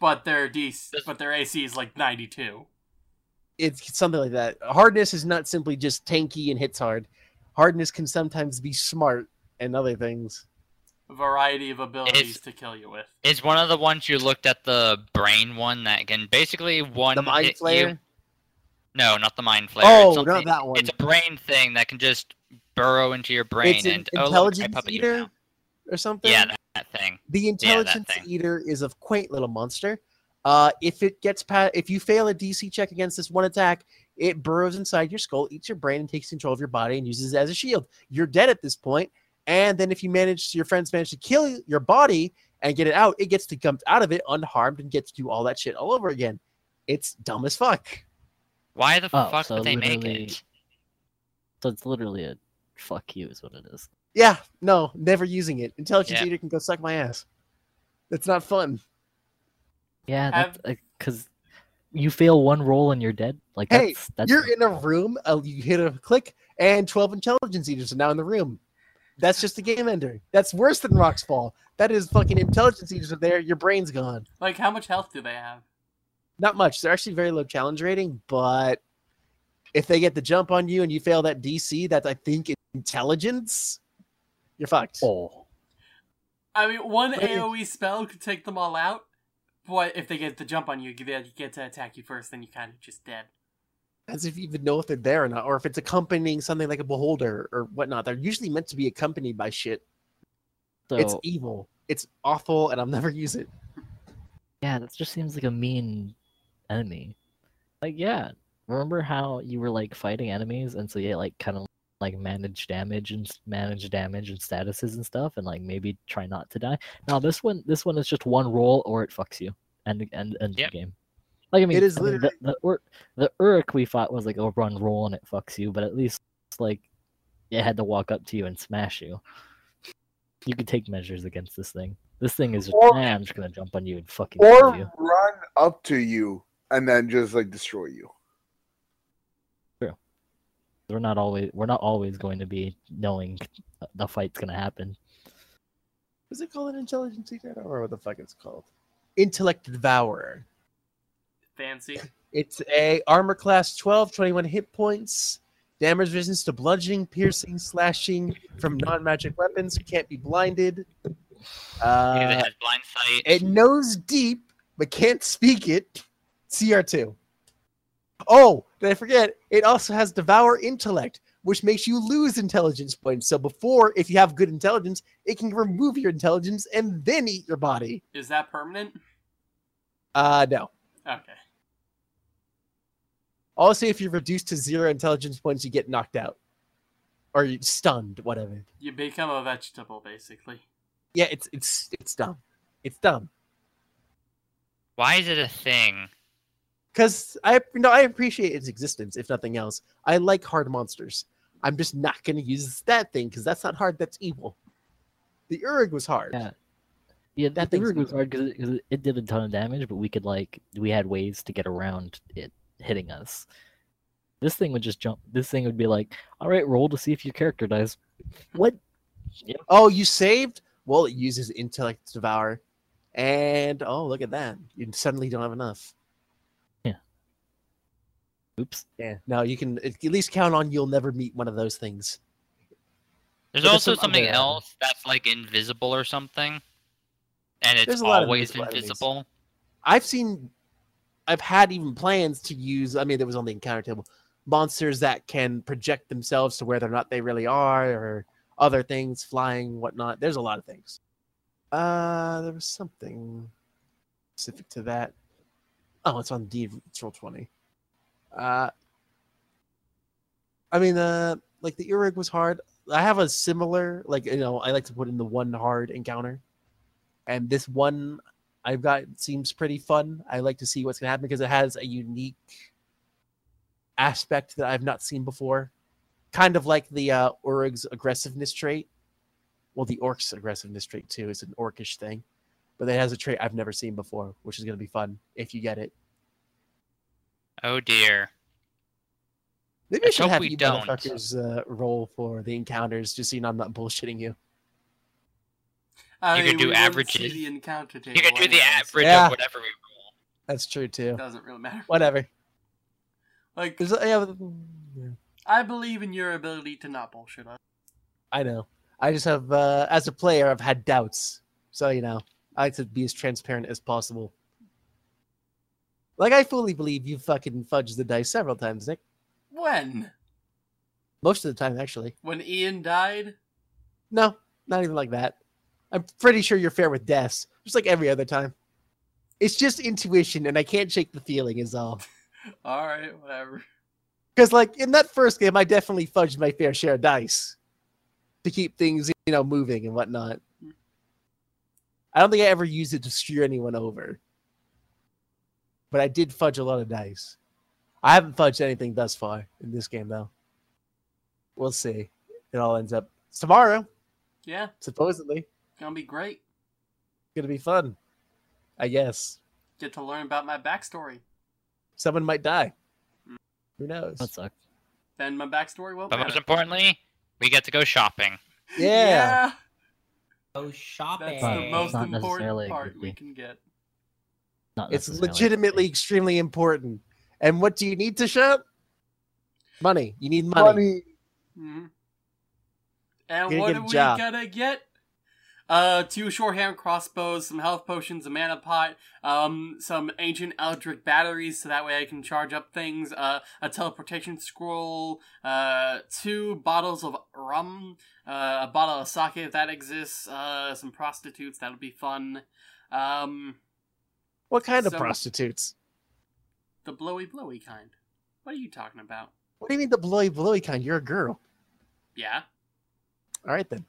but their DC, but their AC is like 92. It's something like that. Hardness is not simply just tanky and hits hard. Hardness can sometimes be smart and other things. A variety of abilities It's- to kill you with. Is one of the ones you looked at the brain one that can basically one The mind hit flayer. you? No, not the mind flayer. Oh, It's not that one. It's a brain thing that can just burrow into your brain It's an and oh, look, intelligence eater or something. Yeah, that, that thing. The intelligence thing. eater is a quaint little monster. Uh, if it gets past, if you fail a DC check against this one attack, it burrows inside your skull, eats your brain, and takes control of your body and uses it as a shield. You're dead at this point. point, and then if you manage, your friends manage to kill your body and get it out, it gets to come out of it unharmed and gets to do all that shit all over again. It's dumb as fuck. Why the Oh, fuck so would they make it? So it's literally a fuck you is what it is. Yeah, no, never using it. Intelligence Yeah. eater can go suck my ass. That's not fun. Yeah, because you fail one roll and you're dead. Like Hey, that's, that's You're in a room, uh, you hit a click, and 12 intelligence eaters are now in the room. That's just a game ender. That's worse than Rock's Fall. That is fucking intelligence eaters are there. Your brain's gone. Like, how much health do they have? Not much. They're actually very low challenge rating, but if they get the jump on you and you fail that DC, that's I think intelligence. You're fucked. Oh, I mean, one AoE spell could take them all out. But if they get the jump on you, they get to attack you first, then you're kind of just dead. As if you even know if they're there or not, or if it's accompanying something like a beholder or whatnot. They're usually meant to be accompanied by shit. so It's evil. It's awful, and I'll never use it. yeah, that just seems like a mean enemy. Like, yeah, remember how you were like fighting enemies, and so you like kind of like manage damage and manage damage and statuses and stuff, and like maybe try not to die. Now this one, this one is just one roll or it fucks you, and and and Yep. the game. Like I mean, is I mean, literally- the the, Ur- the Urk we fought was like a run roll and it fucks you, but at least like it had to walk up to you and smash you. You could take measures against this thing. This thing is just, Or- "Nah, I'm just gonna jump on you and fucking Or kill you. run up to you and then just like destroy you. We're not always we're not always going to be knowing the fight's gonna happen. Is it called an intelligence eater? I don't remember what the fuck it's called. Intellect devourer. Fancy. It's a armor class 12, 21 hit points, damage resistance to bludgeoning, piercing, slashing from non-magic weapons, can't be blinded. Because it Uh, has blind sight. it knows deep, but can't speak it. CR2. Oh, did I forget? It also has devour intellect, which makes you lose intelligence points. So before, if you have good intelligence, it can remove your intelligence and then eat your body. Is that permanent? Uh, no. Okay. Also, if you're reduced to zero intelligence points, you get knocked out. Or you stunned, whatever. You become a vegetable, basically. Yeah, it's it's it's dumb. It's dumb. Why is it a thing? Because I you know I appreciate its existence, if nothing else. I like hard monsters. I'm just not gonna use that thing because that's not hard, that's evil. The Orog was hard. Yeah. Yeah, That thing's thing was hard because it- it did a ton of damage, but we could like we had ways to get around it hitting us. This thing would just jump. This thing would be like, "All right, roll to see if your character dies." What? Oh, you saved? Well, it uses intellect to devour. And oh, look at that. You suddenly don't have enough. Oops. Yeah. No, you can at least count on you'll never meet one of those things. There's But there's also some something other- else that's like invisible or something. And it's There's a lot of always invisible enemies. invisible. I've seen, I've had even plans to use. I mean, there was on the encounter table monsters that can project themselves to where they're not they really are, or other things flying, whatnot. There's a lot of things. Uh, there was something specific to that. Oh, it's on D. It's roll twenty. Uh, I mean, uh, like the Orog was hard. I have a similar, like you know, I like to put in the one hard encounter, and this one I've got seems pretty fun. I like to see what's gonna happen because it has a unique aspect that I've not seen before. Kind of like the uh Orog's aggressiveness trait. Well, the Orc's aggressiveness trait too is an orcish thing. But it has a trait I've never seen before, which is gonna be fun if you get it. Oh dear. Maybe I should hope have we you don't. motherfuckers uh, roll for the encounters just so you know I'm not bullshitting you. I You could mean, do averages. The encounter table You can do the average Yeah. of whatever we roll. That's true too. It Doesn't really matter. Whatever. Like, yeah, yeah. I believe in your ability to not bullshit us. I know. I just have, uh, as a player, I've had doubts. So, you know, I like to be as transparent as possible. Like, I fully believe you fucking fudged the dice several times, Nick. When? Most of the time, actually. When Ian died? No, not even like that. I'm pretty sure you're fair with deaths, just like every other time. It's just intuition, and I can't shake the feeling, is all. Alright, whatever. Because, like, in that first game, I definitely fudged my fair share of dice to keep things, you know, moving and whatnot. Mm. I don't think I ever used it to screw anyone over. But I did fudge a lot of dice. I haven't fudged anything thus far in this game, though. We'll see. It all ends up it's tomorrow, Yeah, supposedly. gonna be great. Gonna be fun. I guess. Get to learn about my backstory. Someone might die. Mm. Who knows? That sucks. Then my backstory won't But most importantly, we get to go shopping. Yeah. Go shopping. That's the most important part we can get. Not It's legitimately extremely important. And what do you need to shop? Money. You need money. Money. Mhm. And what are we job. gonna get? Uh, two short hand crossbows, some health potions, a mana pot, um, some ancient eldritch batteries, so that way I can charge up things. Uh, a teleportation scroll, uh, two bottles of rum, uh, a bottle of sake if that exists, uh, some prostitutes that'll be fun. Um, What kind of Some- prostitutes? the blowy blowy kind. What are you talking about? What do you mean the blowy blowy kind? You're a girl. Yeah. All right then.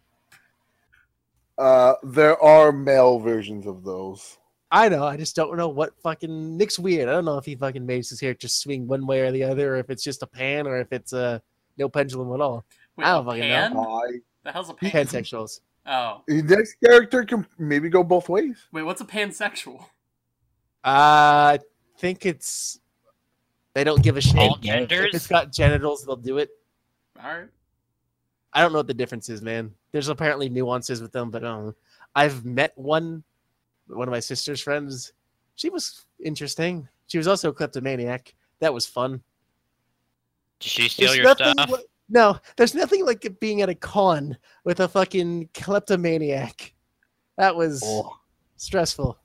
Uh, there are male versions of those. I know. I just don't know what fucking Nick's weird. I don't know if he fucking makes his hair just swing one way or the other, or if it's just a pan, or if it's uh, no pendulum at all. Wait, I don't a fucking know. I, The hell's a pan? Pansexuals. Oh. his next character can maybe go both ways. Wait, what's a pansexual? Uh, I think it's they don't give a shit. All If genders? it's got genitals, they'll do it. Alright. I don't know what the difference is, man. There's apparently nuances with them, but I don't know. I've met one, one of my sister's friends. She was interesting. She was also a kleptomaniac. That was fun. Did she steal There's your nothing stuff? li- no, there's nothing like being at a con with a fucking kleptomaniac. That was Oh. stressful.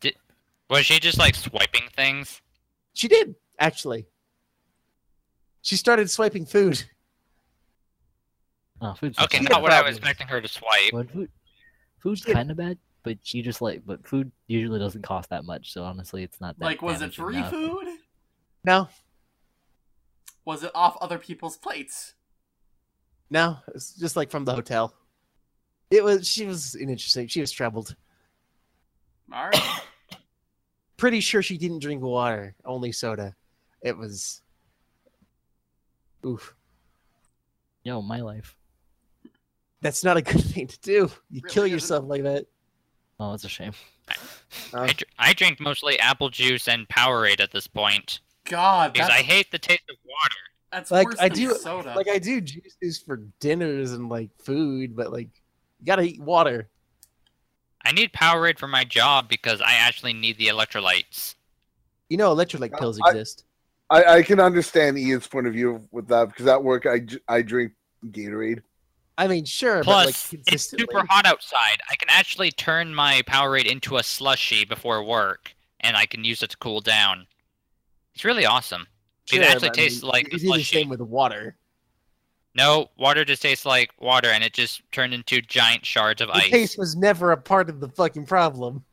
Was she just like swiping things? She did, actually. She started swiping food. Oh, food's Okay, not what I was expecting her to swipe. What food? Food's Yeah. kind of bad, but you just like, but food usually doesn't cost that much, so honestly, it's not that. Like, was it free now. food? No, Was it off other people's plates? no, it's just like from the hotel. It was. She was interesting. She was troubled. Alright. Pretty sure she didn't drink water, only soda. It was. Oof. Yo, my life. That's not a good thing to do. You Really kill isn't. yourself like that. Oh, it's a shame. Uh, I, dr- I drink mostly apple juice and Powerade at this point God, because I hate the taste of water. that's Like, worse I than do- soda. like I do juices for dinners and like food, but like you gotta eat water. I need Powerade for my job because I actually need the electrolytes. You know, electrolyte pills I- exist. I, I can understand Ian's point of view with that because at work I, I drink Gatorade. I mean, sure, Plus, but like it's super hot outside. I can actually turn my Powerade into a slushy before work, and I can use it to cool down. It's really awesome. Sure, it actually but I mean, tastes like a you do the same with water. No, water just tastes like water, and it just turned into giant shards of The ice. taste was never a part of the fucking problem.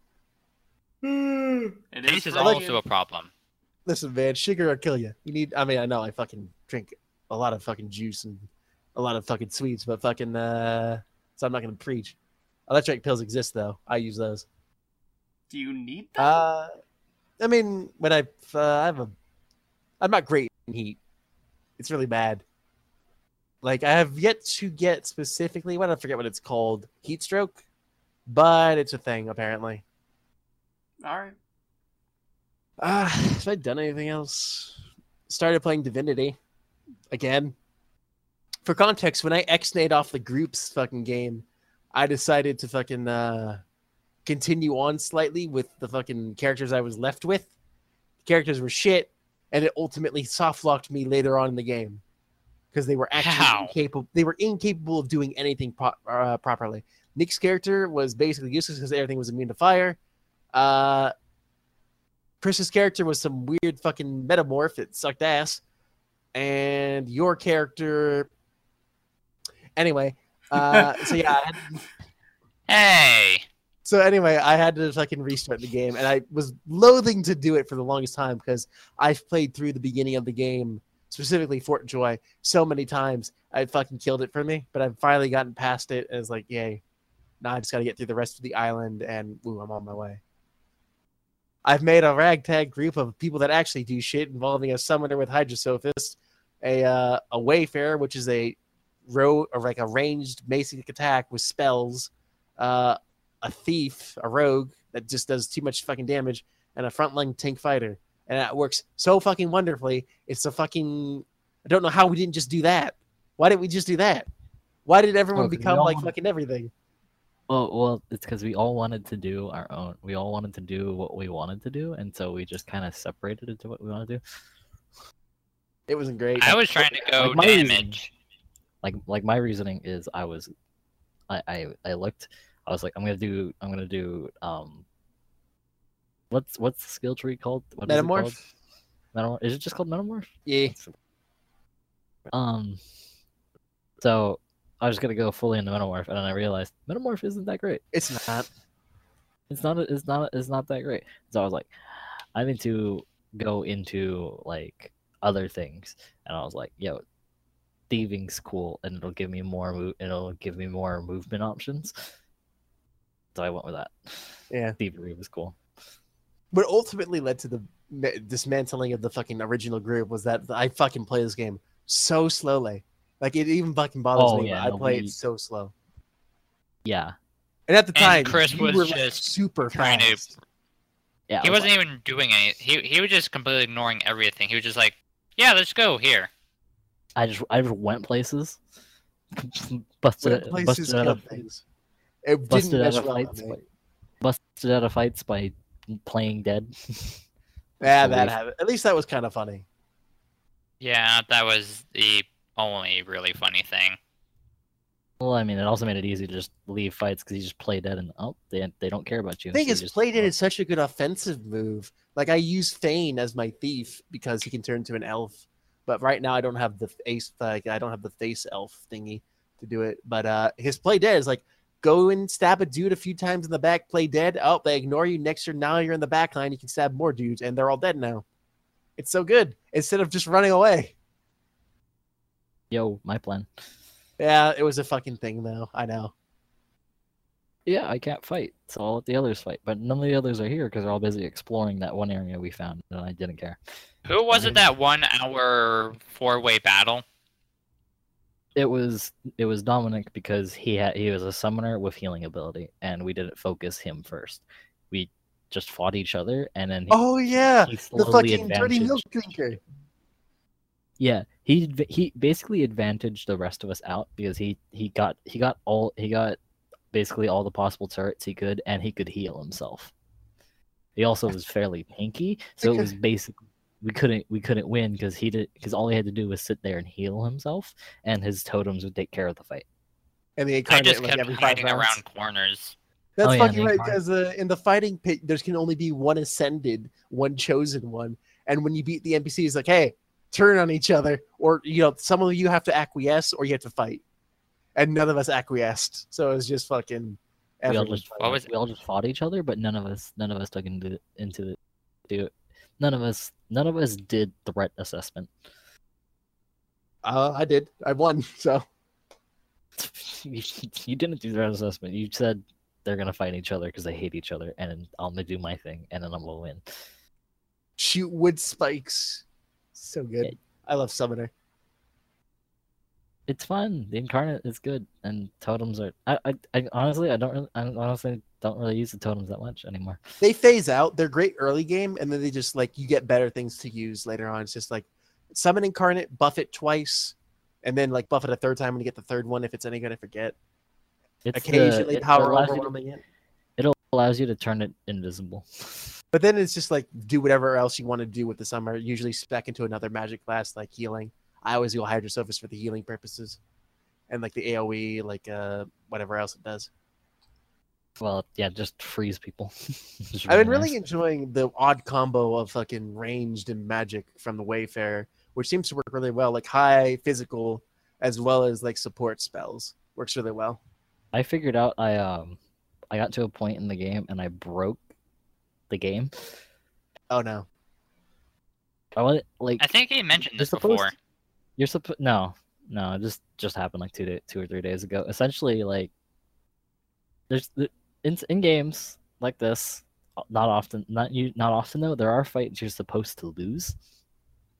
it is Taste is for also a problem. Listen, man, sugar will kill you. You need. I mean, I know I fucking drink a lot of fucking juice and a lot of fucking sweets, but fucking. uh So I'm not gonna preach. Electric pills exist though. I use those. Do you need that? Uh, I mean, when I uh, I have a, I'm not great in heat. It's really bad. Like I have yet to get specifically. What I forget what it's called. Heat stroke, but it's a thing apparently. Alright. Uh, have I done anything else? Started playing Divinity again. For context, when I X-nayed off the group's fucking game, I decided to fucking uh, continue on slightly with the fucking characters I was left with. The characters were shit, and it ultimately soft-locked me later on in the game because they were actually How? incapable. They were incapable of doing anything pro- uh, properly. Nick's character was basically useless because everything was immune to fire. Uh, Chris's character was some weird fucking metamorph that sucked ass. And your character... Anyway, uh, so yeah, I had, Hey, so anyway, I had to fucking restart the game, and I was loathing to do it for the longest time because I've played through the beginning of the game, specifically Fort Joy, so many times. I fucking killed it for me, but I've finally gotten past it. It's like, yay! Now I just got to get through the rest of the island, and woo, I'm on my way. I've made a ragtag group of people that actually do shit, involving a summoner with Hydrosophist, a uh, a wayfarer, which is a row or like a ranged basic attack with spells, uh, a thief, a rogue that just does too much fucking damage, and a frontline tank fighter, and that works so fucking wonderfully. It's a fucking I don't know how we didn't just do that. Why didn't we just do that? Why did everyone Oh, 'cause we become like wanna- fucking everything? Well, well, it's because we all wanted to do our own. We all wanted to do what we wanted to do, and so we just kind of separated into what we want to do. It wasn't great. I was trying to go Like my reason- damage. Like, like my reasoning is, I was, I, I, I looked. I was like, I'm gonna do, I'm gonna do, um, what's what's the skill tree called? What is it called? Metamorph. Metamorph. Is it just called metamorph? Yeah. Um. So I was gonna go fully into metamorph, and then I realized metamorph isn't that great. It's not. It's not. It's not. It's not that great. So I was like, I need to go into like other things, and I was like, yo, thieving's cool, and it'll give me more. Mo- it'll give me more movement options. So I went with that. Yeah. thievery was cool. What ultimately led to the dismantling of the fucking original group was that I fucking play this game so slowly. Like it even fucking bothers Oh, me. yeah, I no, play we- it so slow. Yeah, And at the And time, Chris you was were, like, just super trying to- yeah. He was wasn't even doing any. He he was just completely ignoring everything. He was just like, "Yeah, let's go here." I just I just went places, busted Went places busted out of things. It busted didn't out mesh of fights, by, busted out of fights by playing dead. Yeah, believe. that happened. At least that was kind of funny. Yeah, that was the only really funny thing. well, I mean, it also made it easy to just leave fights because you just play dead and oh, they they don't care about you. The thing so you is, just- play dead is such a good offensive move. Like I use Fane as my thief because he can turn into an elf. But right now I don't have the ace like I don't have the face elf thingy to do it. But uh his play dead is like go and stab a dude a few times in the back, play dead. Oh, they ignore you. Next turn, now you're in the back line. You can stab more dudes, and they're all dead now. It's so good instead of just running away. yo, my plan. Yeah, it was a fucking thing though. I know. Yeah, I can't fight, so I'll let the others fight. But none of the others are here because they're all busy exploring that one area we found, and I didn't care. Who was it that one hour four way battle? It was it was Dominic because he had he was a summoner with healing ability, and we didn't focus him first. We just fought each other, and then he, Oh yeah, he the fucking dirty milk drinker. Yeah, he he basically advantaged the rest of us out because he he got he got all he got basically all the possible turrets he could, and he could heal himself. He also was fairly pinky, so it was basically we couldn't we couldn't win because he did because all he had to do was sit there and heal himself, and his totems would take care of the fight. And the I incarnate just like every five hiding rounds. around corners. That's Oh, fucking the right. Because uh, in the fighting pit, there's can only be one ascended, one chosen one. And when you beat the NPC, NPCs, like, hey, turn on each other, or you know, some of you have to acquiesce, or you have to fight. And none of us acquiesced, so it was just fucking. We all just. What was- we all just fought each other, but none of us none of us took into into the do none of us none of us did threat assessment. Uh, I did. I won. So you, you didn't do threat assessment. You said they're gonna fight each other because they hate each other, and I'm gonna do my thing, and then I'm gonna win. shoot wood spikes. So good. Yeah. I love Summoner. It's fun. The incarnate is good, and totems are. I, I, I honestly, I don't really, I honestly don't really use the totems that much anymore. They phase out. They're great early game, and then they just like you get better things to use later on. It's just like summon incarnate, buff it twice, and then like buff it a third time when you get the third one if it's any good. I forget. It's the- Occasionally it power allows you to- overwhelming it. It allows you to turn it invisible. But then it's just like do whatever else you want to do with the summer. Usually spec into another magic class like healing. I always go Hydrosophist for the healing purposes, and like the AOE, like uh whatever else it does. Well, yeah, just freeze people. It's I've been nice. really enjoying the odd combo of fucking ranged and magic from the Wayfarer, which seems to work really well. Like high physical as well as like support spells works really well. I figured out I um I got to a point in the game and I broke the game. Oh no, I want like I think he mentioned this supposed before. you're supposed no no it just just happened like two day, two or three days ago. Essentially, like there's the- in in games like this, uh, not often not you not often though. There are fights you're supposed to lose.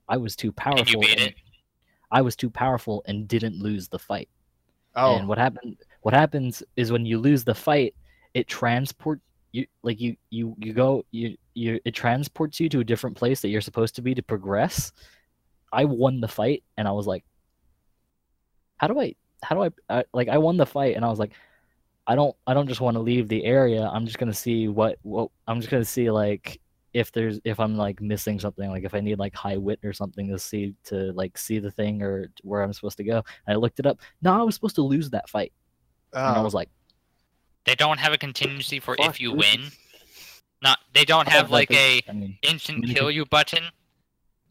I was too powerful. And you beat and- it. I was too powerful and didn't lose the fight. oh And what happened? What happens is when you lose the fight, it transport you like you you you go you you it transports you to a different place that you're supposed to be to progress. I won the fight, and I was like, "How do I how do I, I like I won the fight and I was like I don't I don't just want to leave the area. I'm just gonna see what what I'm just gonna see like if there's if I'm like missing something like if I need like high wit or something to see to like see the thing or where I'm supposed to go. And I looked it up. No, I was supposed to lose that fight. And I Oh, was like, They don't have a contingency for if you dude. win. Not they don't have like a I mean, instant Mini- kill you button.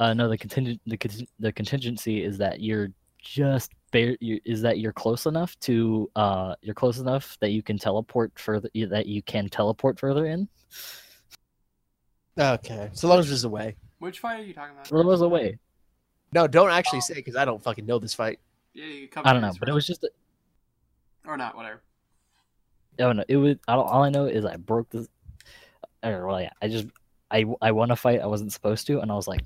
Uh, no, the contingent the con- the contingency is that you're just bare. You, is that you're close enough to uh you're close enough that you can teleport further that you can teleport further in. okay. So long as there's a way. Which fight are you talking about? So there was a way. No, don't actually say because I don't fucking know this fight. Yeah, you cover I don't know, but it was just. A... or not. Whatever. I don't know. It was. I don't, all I know is I broke this. Or well, yeah. I just. I I won a fight I wasn't supposed to, and I was like.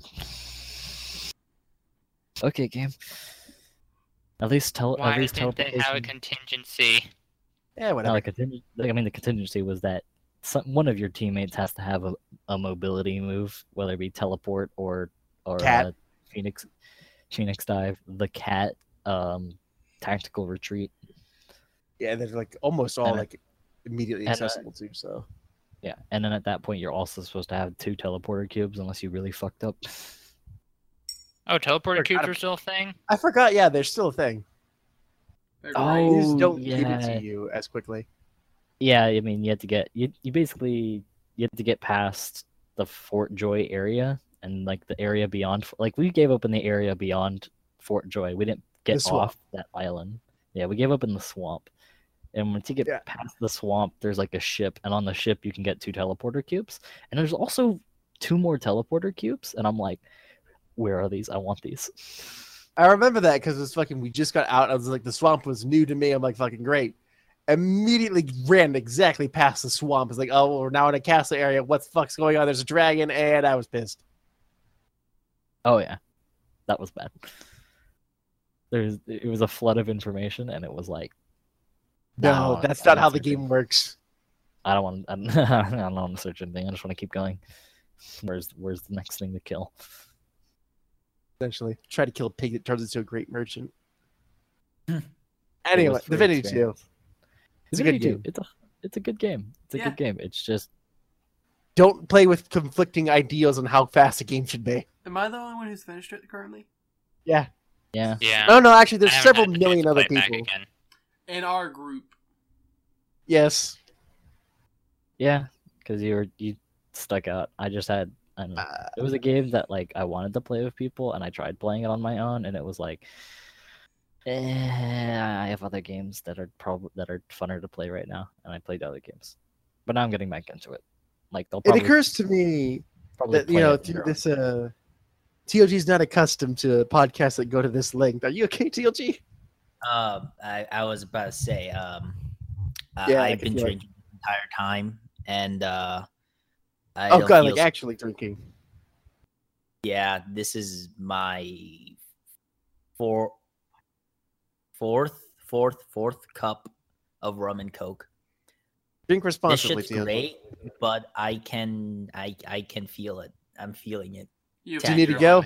Okay, game. At least tell. Why at least didn't they have a contingency? Yeah, No, whatever. like contingent, like, I mean, the contingency was that some, one of your teammates has to have a, a mobility move, whether it be teleport or or Cat. Uh, Phoenix Phoenix dive, the cat, um, tactical retreat. yeah, they're like almost all And, like immediately and, uh, accessible too. So Yeah, and then at that point, you're also supposed to have two teleporter cubes, unless you really fucked up. Oh, teleporter cubes are still a thing. I forgot. Yeah, there's still a thing. They're Oh. They just don't give it yeah. to you as quickly. Yeah, I mean, you had to get you. You basically you had to get past the Fort Joy area and like the area beyond. Like we gave up in the area beyond Fort Joy. We didn't get off that island. Yeah, we gave up in the swamp. And once you get Yeah. past the swamp, there's like a ship, and on the ship you can get two teleporter cubes. And there's also two more teleporter cubes, and I'm like, where are these? I want these. I remember that because it's fucking. We just got out. I was like, the swamp was new to me. I'm like, fucking great. Immediately ran exactly past the swamp. It's like, oh, we're now in a castle area. What the fuck's going on? There's a dragon, and I was pissed. Oh yeah, that was bad. There's it was a flood of information, and it was like, No, "Nah, that's not how the game works. I don't want. I don't, I don't want to search anything. I just want to keep going. Where's Where's the next thing to kill? Essentially, try to kill a pig that turns into a great merchant. Hmm. anyway, was free Divinity Two. experience. It's a good game. It's a it's a good game. It's a Yeah. good game. It's just Don't play with conflicting ideals on how fast a game should be. Am I the only one who's finished it currently? Yeah. yeah. Yeah. No, no, actually, there's several had a chance million other play it back people. In our group. Yes. Yeah, because you were you stuck out. I just had I. Uh, It was a game that like I wanted to play with people, and I tried playing it on my own, and it was like, eh, I have other games that are probably that are funner to play right now, and I played other games, but now I'm getting back into it. Like they'll it occurs to me that you know through this uh TLG's not accustomed to podcasts that go to this length. Are you okay, TLG? Um, I, I was about to say, um, I- Yeah, I I've been feel it. drinking the entire time, and uh, I oh god, like s- actually drinking. yeah, this is my four, fourth, fourth, fourth cup of rum and coke. Drink This responsibly, shit's great, but I can, I, I can feel it. I'm feeling it. You, Do you need to go?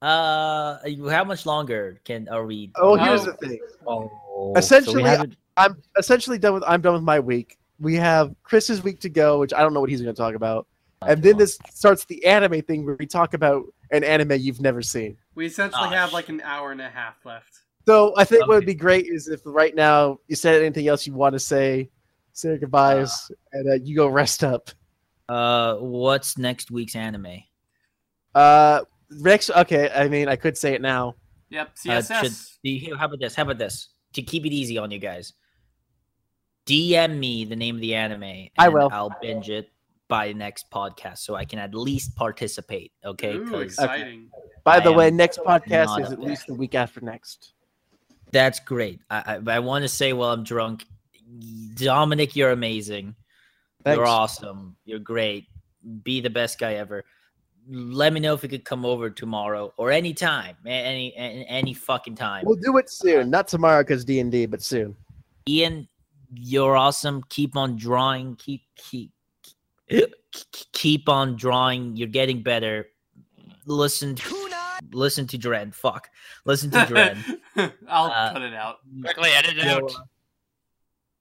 Uh, how much longer can are we? Oh, here's Oh. the thing. Oh, so Essentially, we I'm essentially done with. I'm done with my week. We have Chris's week to go, which I don't know what he's going to talk about, and then this starts the anime thing where we talk about an anime you've never seen. We essentially Ah, have like an hour and a half left. So I think what would be great is if right now you said anything else you want to say, say your goodbyes, and uh, you go rest up. Uh, what's next week's anime? Uh, Rex. Okay, I mean I could say it now. Yep, Uh, CSS. should, how about this? How about this? To keep it easy on you guys, DM me the name of the anime. I will. I'll binge it by next podcast so I can at least participate. Okay. Ooh, 'Cause exciting. By I the way, next podcast is at least the week after next. That's great. I I, I want to say while I'm drunk, Dominic, you're amazing. Thanks. You're awesome. You're great. Be the best guy ever. Let me know if you could come over tomorrow or anytime, a- any any, any fucking time. We'll do it soon, not tomorrow because D and D, but soon. Ian, you're awesome. Keep on drawing. Keep keep keep on drawing. You're getting better. Listen, listen to Dren. Fuck. Listen to Dren. I'll Uh, cut it out. Quickly edit it out.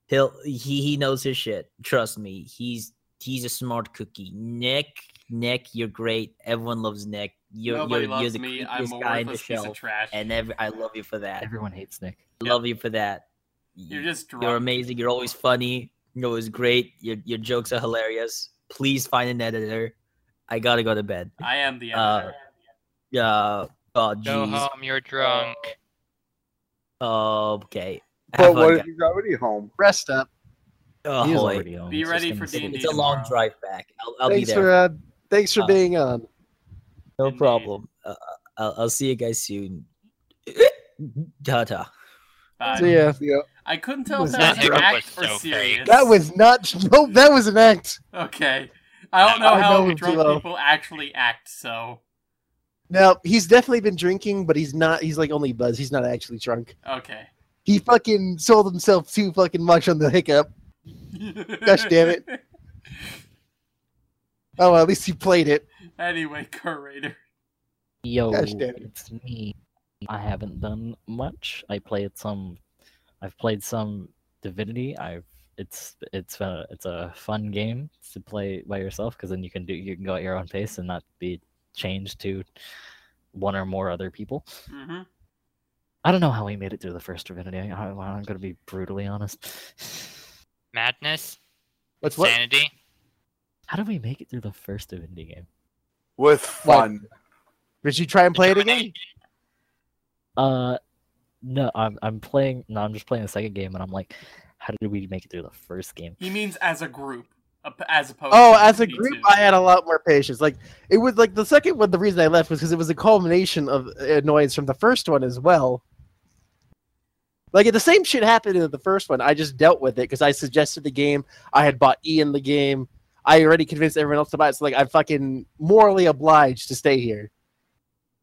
He'll he he knows his shit. Trust me. He's he's a smart cookie. Nick, Nick, you're great. Everyone loves Nick. You're Nobody you're, you're loves the me. I'm creepiest a guy in the worthless show, trash. and every, I love you for that. Everyone hates Nick. Love you for that. You're just drunk. You're amazing. You're always funny. You're always great. Your your jokes are hilarious. Please find an editor. I gotta go to bed. I am the Uh, editor. Uh, oh, Go home, you're drunk. Okay. But Have what a- if he's already home? Rest up. oh, He was boy. already home. Be He's just ready for sit- D&D. It's a long drive back. I'll, I'll be thanks there. for uh, thanks for Uh, being on. no Indeed. problem. Uh, I'll, I'll see you guys soon. Ta-ta. Bye. See ya. Yeah. I couldn't tell if Was that was an act was or so serious. fake. That was not. Nope, that was an act. okay. I don't know I how know, drunk Tilo. people actually act. So No, he's definitely been drinking, but he's not. He's like only buzz. He's not actually drunk. okay. He fucking sold himself too fucking much on the hiccup. Gosh damn it. Oh, well, at least he played it. Anyway, curator. Yo, Gosh damn it. it's me. I haven't done much. I played some. I've played some Divinity. I've it's it's a it's a fun game to play by yourself because then you can do you can go at your own pace and not be changed to one or more other people. hmm I don't know how we made it through the first Divinity. I, I, I'm gonna be brutally honest. Madness, What's what? sanity. How did we make it through the first Divinity game? With fun. Did you try and play it again? Uh, no, I'm I'm playing. No, I'm just playing the second game, and I'm like, how did we make it through the first game? He means as a group, as opposed. Oh, to as a D2. group, I had a lot more patience. Like it was like the second one. The reason I left was because it was a culmination of annoyance from the first one as well. Like the same shit happened in the first one. I just dealt with it because I suggested the game. I had bought Ian the game. I already convinced everyone else to buy it. So like I'm fucking morally obliged to stay here.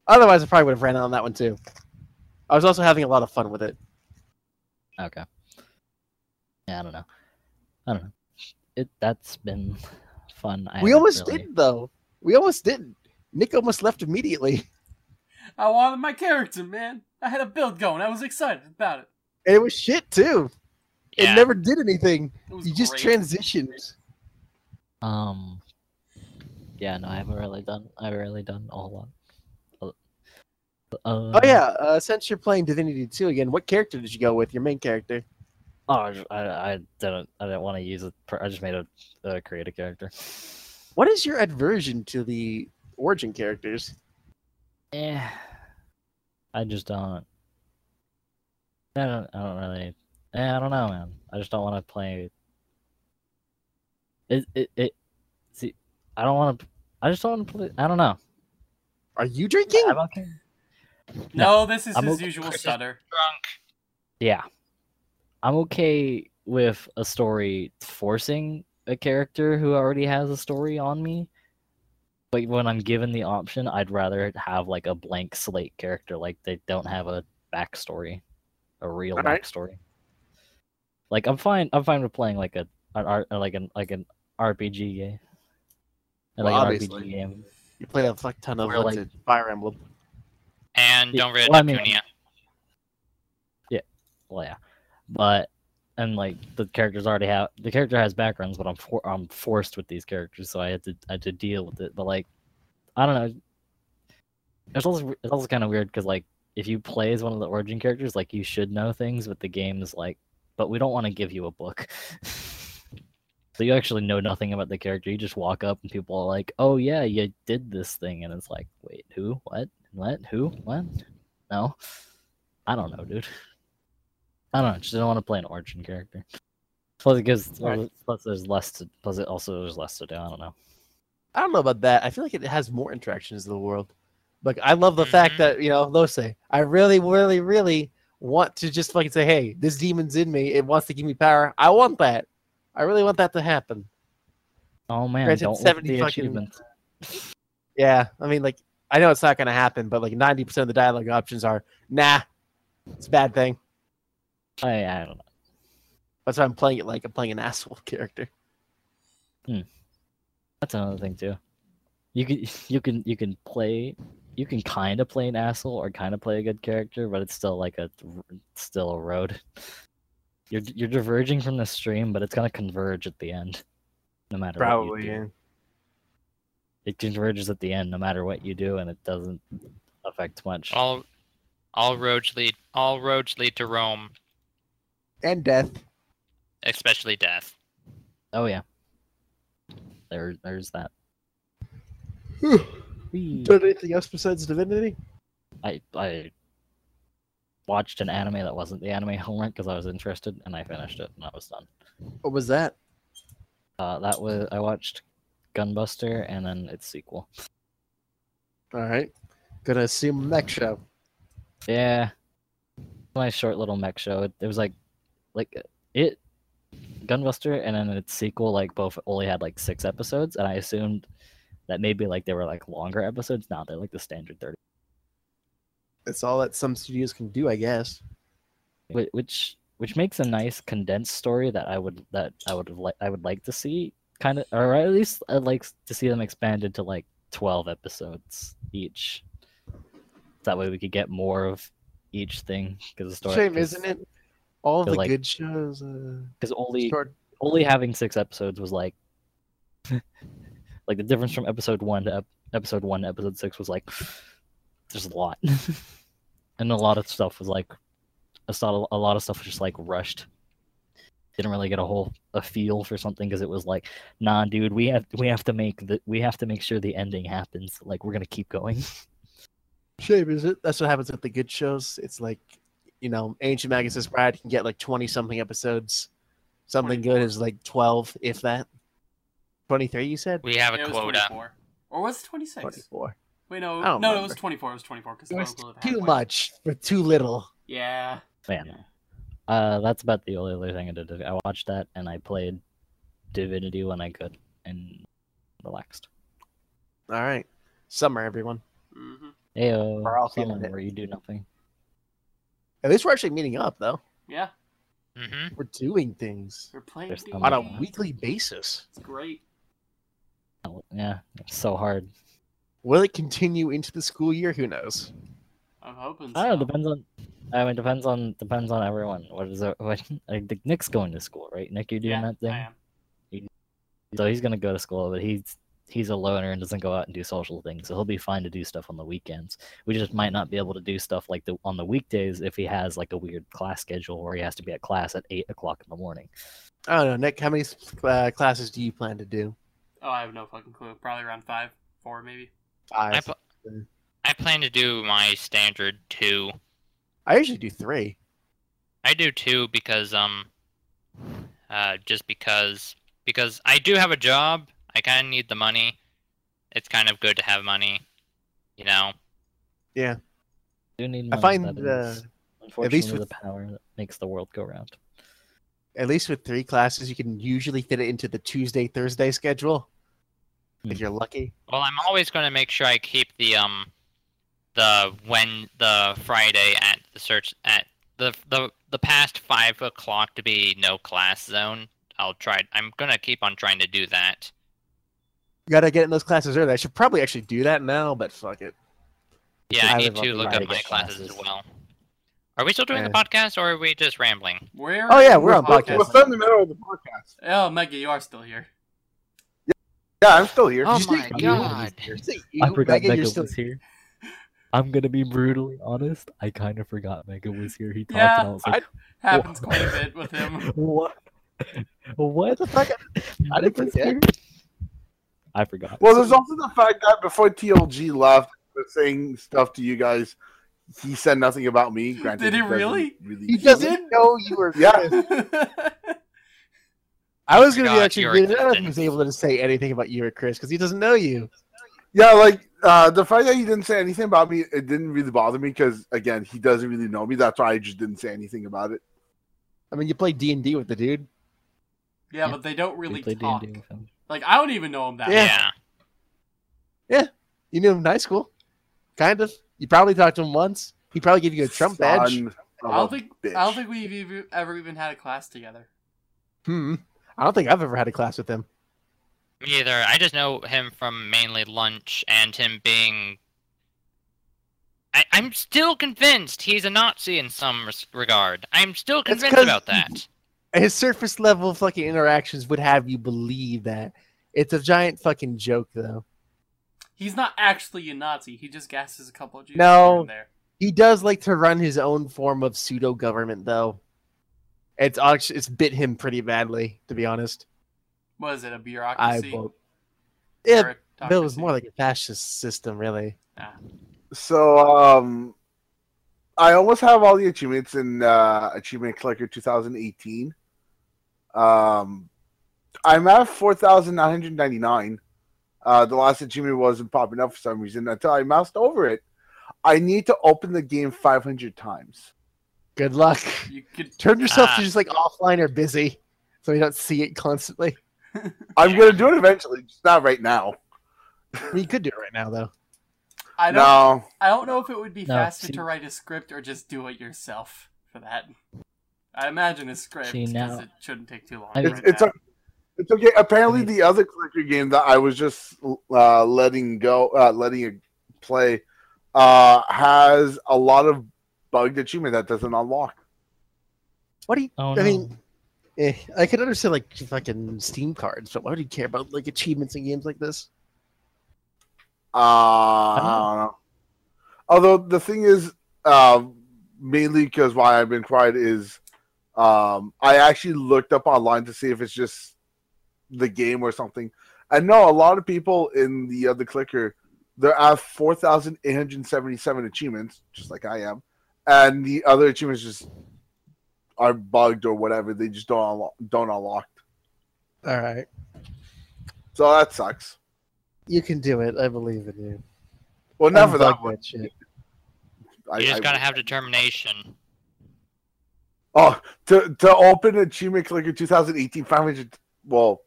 Otherwise, I probably would have ran out on that one too. I was also having a lot of fun with it. Okay. Yeah, I don't know. I don't know. It that's been fun. I we almost really- did though. We almost didn't. Nick almost left immediately. I wanted my character, man. I had a build going. I was excited about it. And it was shit too. Yeah. It never did anything. You just great. transitioned. Um. Yeah, no, I haven't really done. I haven't really done a whole lot. Uh, Oh yeah, uh, since you're playing Divinity 2 again, what character did you go with? Your main character? Oh, I, I, I didn't. I didn't want to use it. I just made a, a create a character. What is your aversion to the origin characters? Eh. I just don't. I don't. I don't really. Eh, I don't know, man. I just don't want to play. It. It. It. See, I don't want to. I just don't want to play. I don't know. Are you drinking? I'm okay. No, this is I'm his okay. usual stutter. Drunk. Yeah. I'm okay with a story forcing a character who already has a story on me. But when I'm given the option, I'd rather have like a blank slate character, like they don't have a backstory, a real Alright. backstory. Like I'm fine. I'm fine with playing like a an art like an like an RPG game. Well, Like an obviously. RPG game. You play a fuck ton of We're like- Fire Emblem. And Yeah, don't forget well, I mean- Neptunia. Well, yeah, but and like the characters already have the character has backgrounds, but I'm for, I'm forced with these characters, so I had to I had to deal with it. But like, I don't know. It's also it's also kind of weird because like if you play as one of the origin characters, like you should know things, but the game is like, but we don't want to give you a book. So you actually know nothing about the character. You just walk up and people are like, "Oh yeah, you did this thing," and it's like, "Wait, who? What? What? Who? What? No, I don't know, dude. I don't know. Just don't want to play an origin character. Plus, it gives Alright. plus there's less to plus it also there's less to do. I don't know. I don't know about that. I feel like it has more interactions in the world. Like I love the fact Mhm. that you know Lohse. I really, really, really want to just fucking say, "Hey, this demon's in me. It wants to give me power. I want that. I really want that to happen." Oh man, Granted, don't 70 the fucking- achievements. Yeah, I mean, like I know it's not going to happen, but like ninety percent of the dialogue options are, "Nah, it's a bad thing." I I don't know. That's why I'm playing it like I'm playing an asshole character. Hmm. That's another thing too. You can you can you can play you can kind of play an asshole or kind of play a good character, but it's still like a still a road. You're you're diverging from the stream, but it's gonna converge at the end, no matter what Probably, you do. yeah. It converges at the end, no matter what you do, and it doesn't affect much. All all roads lead all roads lead to Rome, And death. especially death. Oh yeah, there there's that. Whee. Done anything else besides Divinity? I I watched an anime that wasn't the anime homework because I was interested, and I finished it, and I was done. What was that? Uh, that was I watched Gunbuster and then its sequel. All right. Gonna assume mech show. Yeah, My short little mech show. It, it was like, like it, Gunbuster, and then its sequel like both only had like six episodes, and I assumed that maybe like they were like longer episodes. Now they're like the standard thirty, It's all that some studios can do, I guess. which which makes a nice condensed story that I would that I would like I would like to see kind of, or at least I'd like to see them expanded to like twelve episodes each. That way we could get more of each thing because the story. Shame, isn't it? All the like- good shows. Uh, Because only start- only having six episodes was like like the difference from episode one to ep- episode one to episode six was like there's a lot and a lot of stuff was like a lot, a lot of stuff was just like rushed didn't really get a whole a feel for something because it was like nah dude we have we have to make the we have to make sure the ending happens like we're gonna keep going Shame, is it? That's what happens with the good shows. It's like, you know, Ancient Magus' Bride can get like 20 something episodes. Something good is like 12, if that. 23, you said? We have a Yeah, it quota. 24. Or was it 26? 24. Wait, no, I don't no, it was 24. It was 24. Cause It was too halfway. much for too little. Yeah. man uh that's about the only other thing i did i watched that and i played divinity when i could and relaxed All right. Summer, everyone. hmm Ayo, We're all summer feeling it. where you do nothing. At least we're actually meeting up, though. Yeah. hmm We're doing things We're playing There's on a weekly basis. It's great. Oh, Yeah, it's so hard. Will it continue into the school year? Who knows? I'm hoping I don't know, depends on. I mean, depends on depends on everyone. What is it? What? Like, the- Nick's going to school, right? Nick, you're doing yeah, that thing. I am. So he's gonna go to school, but he's he's a loner and doesn't go out and do social things. So he'll be fine to do stuff on the weekends. We just might not be able to do stuff like the on the weekdays if he has like a weird class schedule where he has to be at class at eight o'clock in the morning. I don't know, Nick. How many uh, classes do you plan to do? Oh, I have no fucking clue. Probably around five, four, maybe. I, Five. pl- I plan to do my standard two. I usually do three. I do two because um, uh, just because because I do have a job. I kind of need the money. It's kind of good to have money, you know. Yeah, do need I find, that uh, is unfortunately with- the power that makes the world go round. At least with three classes, you can usually fit it into the Tuesday Thursday schedule. If Hmm. you're lucky. Well, I'm always going to make sure I keep the um, the when the Friday at the search at the the the past five o'clock to be no class zone. I'll try. I'm gonna keep on trying to do that. You gotta get in those classes early. I should probably actually do that now, but fuck it. Yeah, I I need to look right up my get classes as well. Are we still doing the podcast, or are we just rambling? Where? Oh, yeah, we're on podcast. We're still in the middle of the podcast. Oh, Meggy, you are still here. Yeah, I'm still here. Oh my god! Did you I forgot Megan, Mega you're still- was here. I'm gonna be brutally honest. I kind of forgot Mega was here. He talked Yeah, and I was like, Happens quite a bit with him. "What? What the fuck? I didn't forget. I forgot. Well, there's also the fact that before TLG left, was saying stuff to you guys. He said nothing about me. Granted, Did he doesn't really? Really. He doesn't know you were. Yeah. I was gonna be actually your I if he was able to say anything about you or Chris because he doesn't know you. Yeah, like uh, the fact that he didn't say anything about me, it didn't really bother me because again, he doesn't really know me. That's why I just didn't say anything about it. I mean, you play D and D with the dude. yeah, but they don't really played talk. D&D. Like I don't even know him that. Yeah. Yeah. You knew him in high school, kind of. You probably talked to him once. He probably gave you a Trump badge. Son of I don't think bitch. I don't think we've ever, ever even had a class together. Hmm. I don't think I've ever had a class with him. Me either. I just know him from mainly lunch and him being I, I'm still convinced he's a Nazi in some res- regard. I'm still convinced about that. His surface level fucking interactions would have you believe that. It's a giant fucking joke, though. He's not actually a Nazi. He just gasses a couple of Jews No. here there. He does like to run his own form of pseudo government, though. It's actually it's bit him pretty badly, to be honest. What is it? A bureaucracy? won't. Yeah, Or a Bill was more like a fascist system, really. So um, I almost have all the achievements in uh, Achievement Collector 2018. Um, I'm at 4,999. Uh, the last achievement wasn't popping up for some reason until I moused over it. I need to open the game 500 times. Good luck. You could. Turn yourself Ah. to just like offline or busy, so you don't see it constantly. I'm gonna do it eventually, just not right now. I mean, you could do it right now, though. I don't. No, I don't know if it would be No, faster see- to write a script or just do it yourself for that. I imagine a script because it shouldn't take too long. I to mean- it's write it's, that. it's okay. Apparently, the other collector game that I was just uh, letting go, uh, letting it play, uh, has a lot of bugged achievement that doesn't unlock. What do you? Oh, I no. mean, eh, I could understand like fucking Steam cards, but why do you care about like achievements in games like this? Uh, I don't know. Although the thing is, uh, mainly because why I've been quiet is, um, I actually looked up online to see if it's just the game or something. I know a lot of people in the other clicker, they're four thousand eight hundred seventy-seven achievements, just like I am, and the other achievements just are bugged or whatever. They just don't unlock, don't unlock. All right, So that sucks. you can do it. I believe in you. Well, not for that Unbug one. shit. I- You just I- gotta have determination. Oh, to to open Achievement Clicker 2018, 500, well,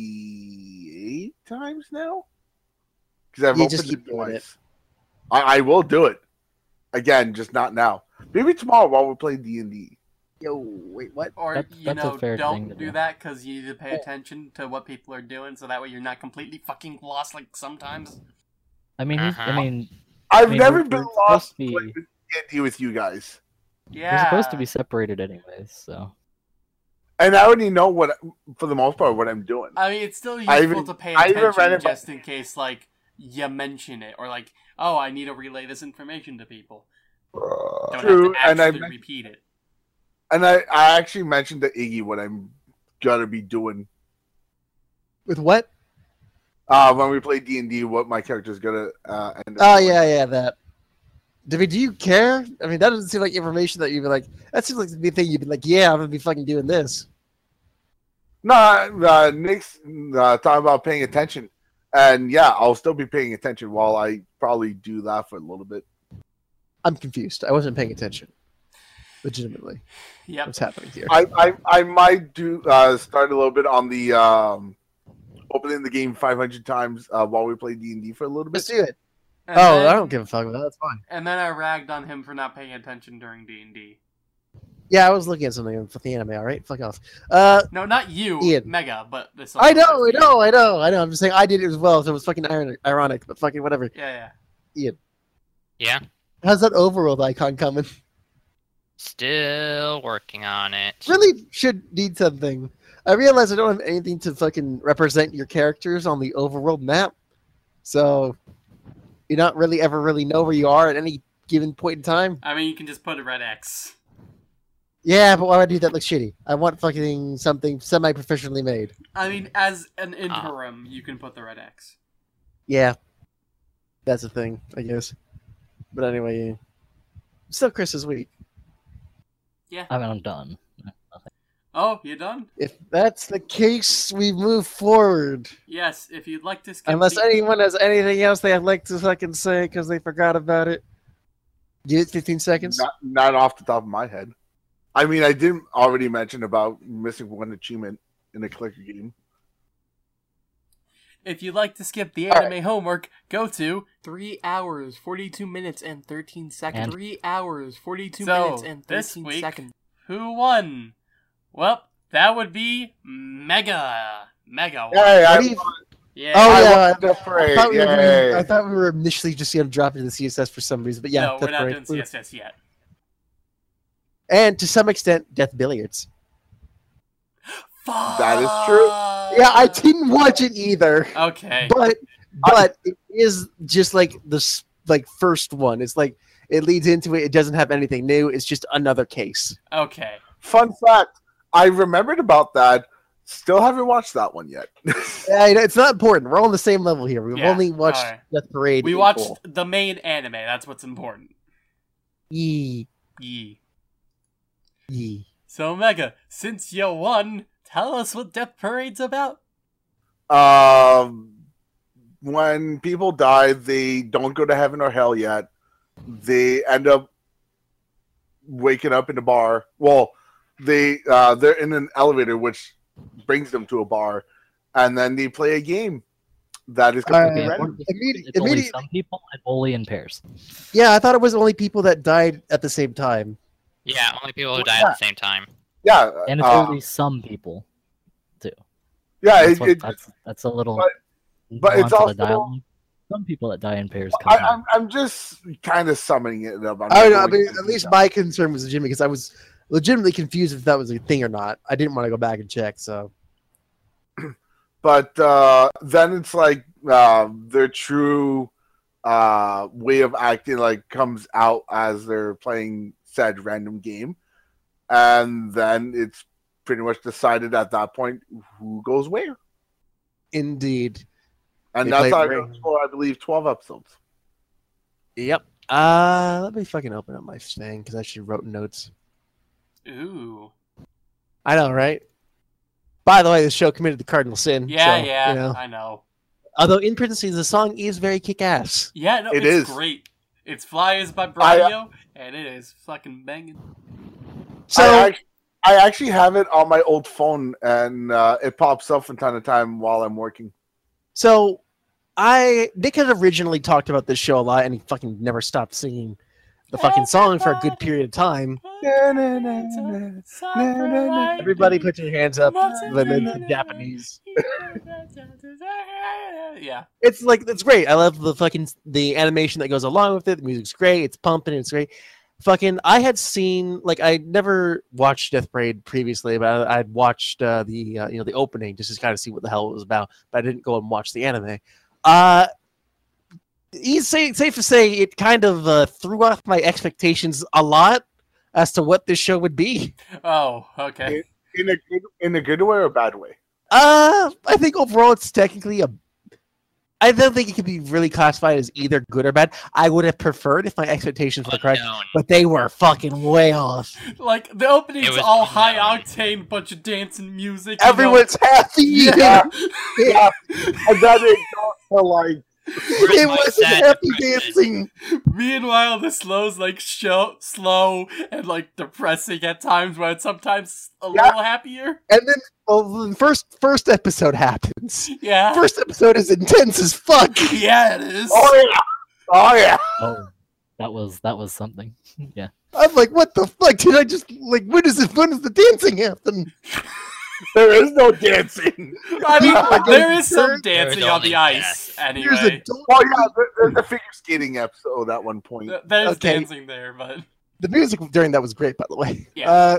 498 times now? Because I've You opened just it keep doing twice. I, I will do it. Again, just not now. Maybe tomorrow while we're playing D&D. Yo, wait, what? Or That- you that's know, don't do do. that because you need to pay attention to what people are doing, so that way you're not completely fucking lost like sometimes. I mean, Uh-huh. I mean, I've I mean, never been lost be- playing D&D with you guys. Yeah. we're supposed to be separated anyways. So And I already know what, for the most part, what I'm doing. I mean, it's still useful even- to pay I even read attention just in case, like, you mention it, or like, oh, I need to relay this information to people. Don't True, have and I actually men- repeat it. and I, I actually mentioned to Iggy what I'm gonna be doing With what? uh, when we play D and D. What my character's gonna uh, end up Oh doing. yeah, yeah, that. David, do you care? I mean, that doesn't seem like information that you'd be like. That seems like the thing you'd be like, yeah, I'm gonna be fucking doing this. No, uh, Nick's uh, talking about paying attention, and yeah, I'll still be paying attention while I probably do that for a little bit. I'm confused. I wasn't paying attention. Legitimately, yeah, what's happening here? I I, I might do uh, start a little bit on the um, opening the game 500 times uh, while we play D and D for a little bit. Let's bit. do it. And oh, then, I don't give a fuck about that. That's fine. And then I ragged on him for not paying attention during D and D. Yeah, I was looking at something with the anime. All right, fuck off. Uh, No, not you, Ian. Mega, but this. I know, I know, I know, I know. I'm just saying I did it as well, so it was fucking ironic, ironic but fucking whatever. Yeah, yeah. Ian. Yeah, How's that overworld icon coming? still working on it. really should need something. I realize I don't have anything to fucking represent your characters on the overworld map, so you don't really ever really know where you are at any given point in time. I mean, you can just put a red X. Yeah, but why would I do that look shitty? I want fucking something semi-professionally made. I mean, as an Ah. interim, you can put the red X. Yeah, that's a thing, I guess. But anyway, still Chris's week. I mean, I'm done. Oh, you're done? If that's the case, we move forward. Yes. If you'd like to skip Unless anyone has anything else they'd like to fucking say because they forgot about it. Give it 15 seconds. Not not off the top of my head. I mean, I didn't already mention about missing one achievement in a clicker game. If you'd like to skip the All anime homework, go to three hours, forty-two minutes, and thirteen seconds. And- Three hours, 42 So, minutes, and this 13 week- seconds. Who won? Well, that would be Mega. Mega. won. Hey, I, What do Yeah. Oh, I yeah, want I thought, we were gonna, I thought we were initially just going to drop into the CSS for some reason, but yeah, no, we're not Parade. doing CSS yet. And to some extent, Death Billiards. That is true. Yeah, I didn't watch it either, Okay. but but it is just like the like first one. It's like it leads into it. It doesn't have anything new. It's just another case. Okay. Fun fact: I remembered about that. Still haven't watched that one yet. Yeah, it's not important. We're all on the same level here. We've Yeah, only watched alright. Death Parade. We watched full. the main anime. That's what's important. Yee, Yee. yee. So, Omega, since you won, tell us what Death Parade's about. um, when people die, they don't go to heaven or hell yet. They end up waking up in a bar. Well, they uh, they're in an elevator, which brings them to a bar, and then they play a game that is completely Uh, random. Immedi- It's only some people and only in pairs. Yeah, I thought it was only people that died at the same time. Yeah, only people who Well, die yeah. at the same time. Yeah, And it's uh, only some people. Too. Yeah. That's, It, what, it, that's, that's a little. but- but it's nuance of also- dialogue. Some people that die in pairs. I, come I'm I'm just kind of summing it up. I'm I, don't know, I mean, at least detail. my concern was legitimate because I was legitimately confused if that was a thing or not. I didn't want to go back and check. So but uh, then it's like uh, their true uh, way of acting like comes out as they're playing said random game, and then it's pretty much decided at that point who goes where, indeed, and They that's play how it goes for I believe twelve episodes. yep. Uh, let me fucking open up my thing because I actually wrote notes. Ooh. I know, right? By the way, the show committed the cardinal sin. Yeah, so, yeah, you know. I know. Although in parentheses, the song is very kick-ass. Yeah, no, It it's is. great. It's Flyers by I, uh, and it is fucking banging. So I, act- I actually have it on my old phone, and uh, it pops up from time to time while I'm working. So, I Nick had originally talked about this show a lot, and he fucking never stopped singing the fucking song for a good period of time. Everybody, put your hands up. But then the Japanese. Yeah. It's like it's great. I love the fucking the animation that goes along with it. The music's great. It's pumping. It's great. Fucking, I had seen like I never watched Death Parade previously, but I, I'd watched uh, the uh, you know the opening just to kind of see what the hell it was about. But I didn't go and watch the anime. Uh, it's safe, safe to say it kind of uh, threw off my expectations a lot as to what this show would be. Oh, okay. In a good, in a good way or a bad way? Uh, I think overall it's technically a. I don't think it could be really classified as either good or bad. I would have preferred if my expectations were correct, Unknown. but they were fucking way off. Like the opening's It was all high unknown. octane, bunch of dancing music. you know? Everyone's happy. Yeah. yeah. And then it got to like Where's it wasn't happy dancing. Meanwhile, the slow's like show, slow and like depressing at times, where it's sometimes a Yeah. little happier. And then, well, the first first episode happens. Yeah. First episode is intense as fuck. yeah, it is. Oh yeah. Oh yeah. Oh, that was that was something. yeah. I'm like, what the fuck? Did I just like? When does it? When does the dancing happen? There is no dancing. I mean, Like, there is some dancing on the ice death. Here's anyway. a. Oh yeah, there- there's a figure skating episode at one point. Th- There's Okay. dancing there, but The music during that was great, by the way. Yeah. Uh,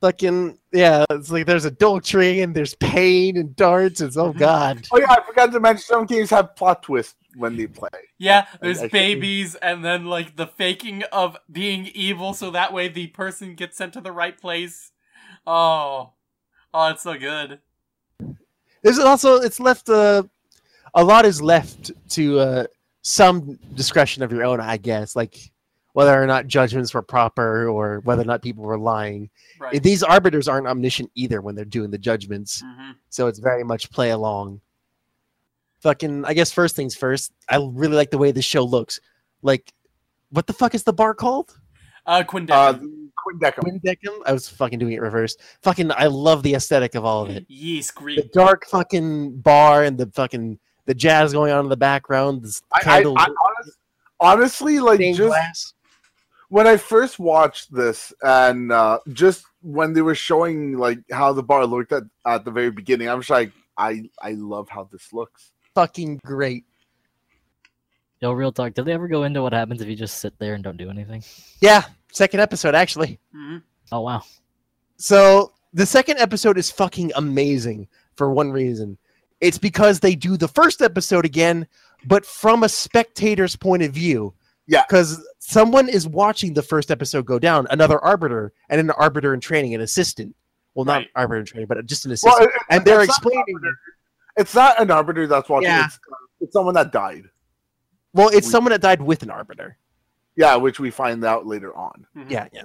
fucking yeah, it's like there's a dog tree and there's pain and darts. It's oh Mhm. god. Oh yeah, I forgot to mention some games have plot twists when they play. yeah, there's I think- babies and then like the faking of being evil so that way the person gets sent to the right place. Oh. Oh, it's so good. There's also it's left uh, a lot is left to uh, some discretion of your own, I guess. Like whether or not judgments were proper or whether or not people were lying. Right. These arbiters aren't omniscient either when they're doing the judgments, hmm so it's very much play along. Fucking, I guess first things first. I really like the way this show looks. Like, what the fuck is the bar called? Uh, Quindecim. Uh, Quindecum. Quindecum? I was fucking doing it reversed. Fucking, I love the aesthetic of all of it. Yeast The dark fucking bar and the fucking the jazz going on in the background. This I, I, candle, I honest, honestly like just glass. when I first watched this and uh, just when they were showing like how the bar looked at at the very beginning, I was like, I I love how this looks. Fucking great. Yo, real talk. Did they ever go into what happens if you just sit there and don't do anything? Yeah, second episode actually. hmm Oh wow. So the second episode is fucking amazing for one reason. It's because they do the first episode again, but from a spectator's point of view. Yeah. Because someone is watching the first episode go down, another arbiter, and an arbiter in training, an assistant. Well, not Right. arbiter in training, but just an Well, assistant. it- and they're it's an explaining. arbiter. It's not an arbiter that's watching. Yeah. It's, it's someone that died. Well, it's we- someone that died with an arbiter. Yeah, which we find out later on. Yeah, yeah.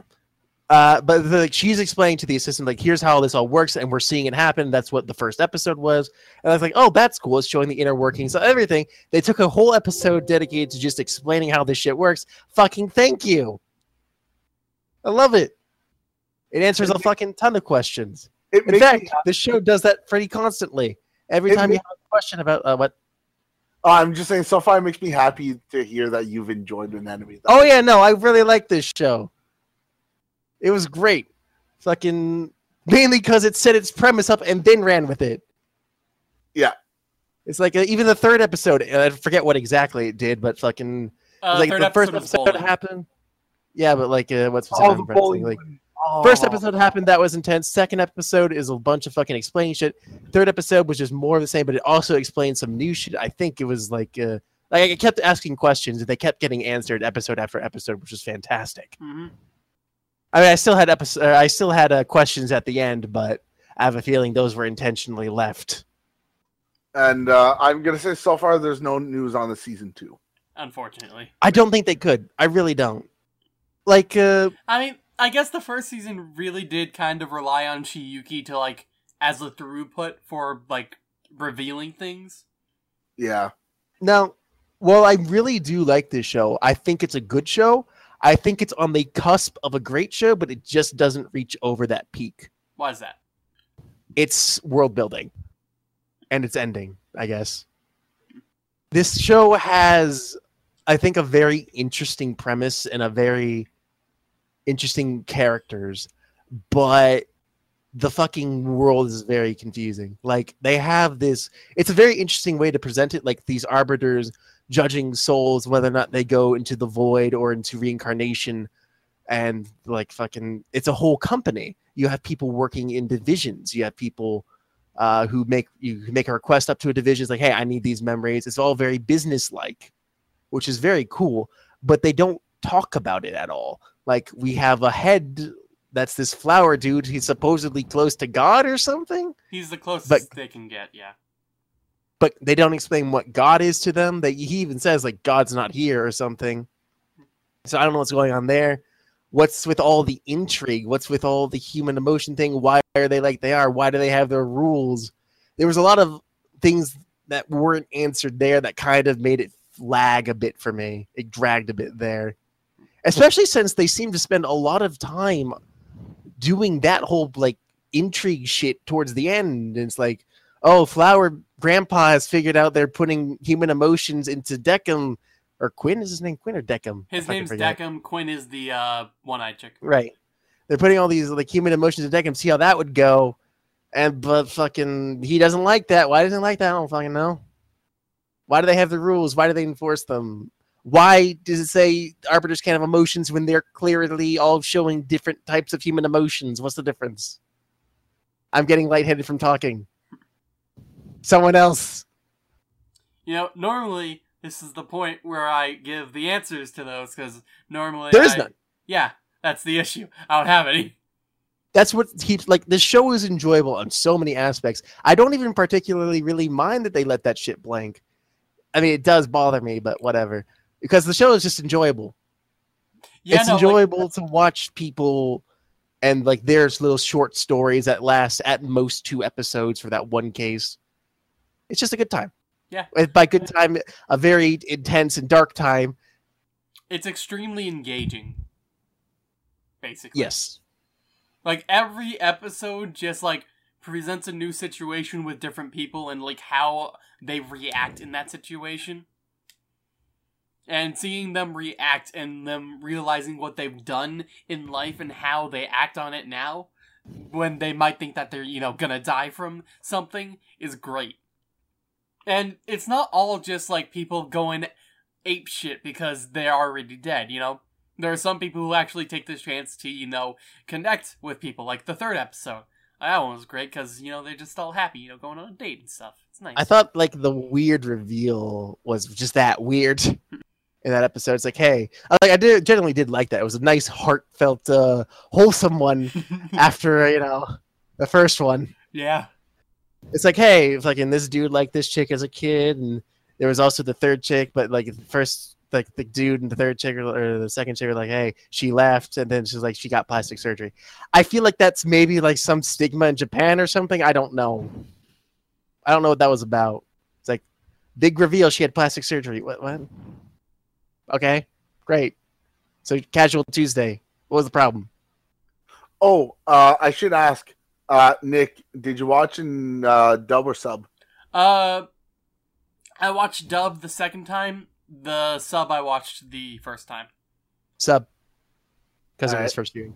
Uh, but the, she's explaining to the assistant, like, here's how this all works, and we're seeing it happen. That's what the first episode was. And I was like, oh, that's cool. It's showing the inner workings of everything. They took a whole episode dedicated to just explaining how this shit works. Fucking thank you. I love it. It answers a fucking ton of questions. In fact, the show does that pretty constantly. Every It time you have a question about uh, what oh, I'm just saying, so far it makes me happy to hear that you've enjoyed an enemy. Oh yeah, no, I really like this show. It was great. Fucking mainly because it set its premise up and then ran with it. Yeah. It's like uh, even the third episode, uh, I forget what exactly it did, but fucking Uh, like the first episode episode happened. Yeah, but like uh, what's Oh, the bowling. like Oh. first episode happened that was intense. Second episode is a bunch of fucking explaining shit. Third episode was just more of the same, but it also explained some new shit. I think it was like uh, like I kept asking questions and they kept getting answered episode after episode, which was fantastic. Mhm. I mean, I still had episode, I still had uh, questions at the end, but I have a feeling those were intentionally left. And uh, I'm gonna say, so far there's no news on the season two. Unfortunately, I don't think they could. I really don't. Like, uh, I mean, I guess the first season really did kind of rely on Chiyuki to like as a throughput for like revealing things. Yeah, now, well, I really do like this show. I think it's a good show. I think it's on the cusp of a great show, but it just doesn't reach over that peak. Why is that? It's world building, and it's ending. I guess this show has, I think, a very interesting premise and a very interesting characters, but the fucking world is very confusing. Like they have this it's a very interesting way to present it like these arbiters judging souls whether or not they go into the void or into reincarnation and like fucking it's a whole company. You have people working in divisions. You have people uh, who make you make a request up to a division. It's like, hey, I need these memories. It's all very business like, which is very cool. But they don't talk about it at all. Like we have a head that's this flower dude. He's supposedly close to God or something, He's the closest But- they can get. Yeah. but they don't explain what God is to them. They he even says like God's not here or something. So I don't know what's going on there. What's with all the intrigue? What's with all the human emotion thing? Why are they like they are? Why do they have their rules? There was a lot of things that weren't answered there that kind of made it lag a bit for me. It dragged a bit there. Especially since they seem to spend a lot of time doing that whole like intrigue shit towards the end. And it's like, oh, Flower Grandpa has figured out they're putting human emotions into Decim or Quinn is his name Quinn or Decim? His name's. Decim. Quinn is the uh, one-eyed chick. Right. They're putting all these like human emotions into Decim. See how that would go. And but fucking he doesn't like that. Why doesn't he like that? I don't fucking know. Why do they have the rules? Why do they enforce them? Why does it say arbiters can't have emotions when they're clearly all showing different types of human emotions? What's the difference? I'm getting lightheaded from talking. Someone else. You know, normally this is the point where I give the answers to those because normally There is I- none. Yeah, that's the issue. I don't have any. that's what keeps like the show is enjoyable on so many aspects. I don't even particularly really mind that they let that shit blank. I mean, it does bother me, but whatever. Because the show is just enjoyable. Yeah, it's no, like, enjoyable to watch people and like there's little short stories that last at most two episodes for that one case. It's just a good time. Yeah. By good time, a very intense and dark time. it's extremely engaging. Basically, Yes. Like every episode, just like presents a new situation with different people and like how they react in that situation. And seeing them react and them realizing what they've done in life and how they act on it now, when they might think that they're, you know, gonna die from something is great. And it's not all just like people going ape shit because they're already dead, you know? There are some people who actually take this chance to, you know, connect with people, like the third episode. That one was great because, you know, they're just all happy, you know, going on a date and stuff. It's nice. I thought like the weird reveal was just that weird in that episode. It's like, hey, I, like I did generally did like that. It was a nice, heartfelt, uh, wholesome one after you know the first one. yeah. It's like, hey, like, fucking this dude liked this chick as a kid, and there was also the third chick, but like the first. Like the dude and the third chick or, or the second chick were like, "Hey, she left," and then she's like, "She got plastic surgery." I feel like that's maybe like some stigma in Japan or something. I don't know. I don't know what that was about. It's like big reveal. She had plastic surgery. What? What? Okay, great. So casual Tuesday. What was the problem? Oh, uh, I should ask, uh, Nick, did you watch in uh, dub or sub? Uh, I watched dub the second time. The sub I watched the first time. Sub. Because it Alright. was first viewing.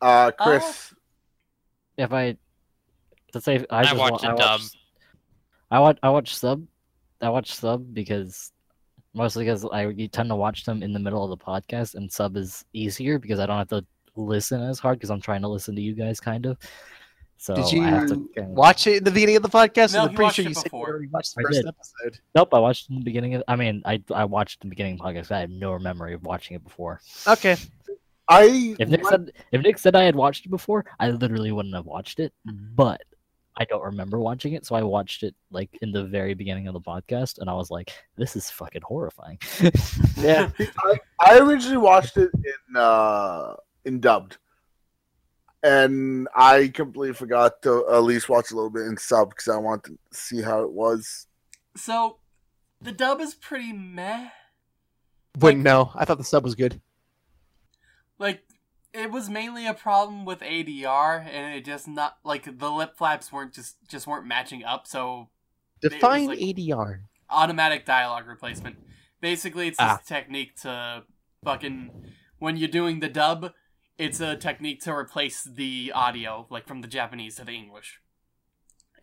Uh, Chris, If I let's say I, I just wa- watched it I dub. watched, I watch I watch sub. I watch sub because mostly because I you tend to watch them in the middle of the podcast, and sub is easier because I don't have to listen as hard because I'm trying to listen to you guys kind of. So Did I have to you kinda- Watch it in the beginning of the podcast. No, I'm pretty watched sure it you said you before. already watched the I first did. episode. Nope, I watched in the beginning of. I mean, I I watched the beginning of the podcast. I have no memory of watching it before. Okay. I If Nick said if Nick said I had watched it before, I literally wouldn't have watched it. Mm-hmm. But I don't remember watching it, so I watched it like in the very beginning of the podcast, and I was like, "This is fucking horrifying." Yeah. I originally watched it in uh, in dubbed, and I completely forgot to at least watch a little bit in sub because I wanted to see how it was. So, the dub is pretty meh. Wouldn't know. I thought the sub was good. Like, it was mainly a problem with ADR, and it just not like the lip flaps weren't just just weren't matching up. So Define like- ADR. automatic dialogue replacement. Basically, it's this Ah. technique to fucking when you're doing the dub, it's a technique to replace the audio, like from the Japanese to the English.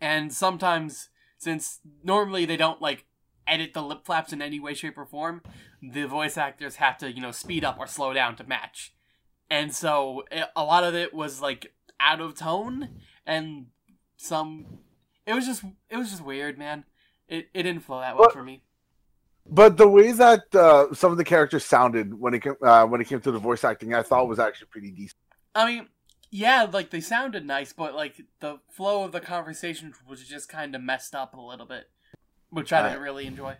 And sometimes, since normally they don't like edit the lip flaps in any way, shape, or form, the voice actors have to, you know, speed up or slow down to match. And so it, a lot of it was like out of tone, and some it was just it was just weird, man. It it didn't flow that well But- for me. But the way that uh, some of the characters sounded when it came, uh, when it came to the voice acting, I thought was actually pretty decent. I mean, yeah, like they sounded nice, but like the flow of the conversation was just kind of messed up a little bit, which I didn't really enjoy.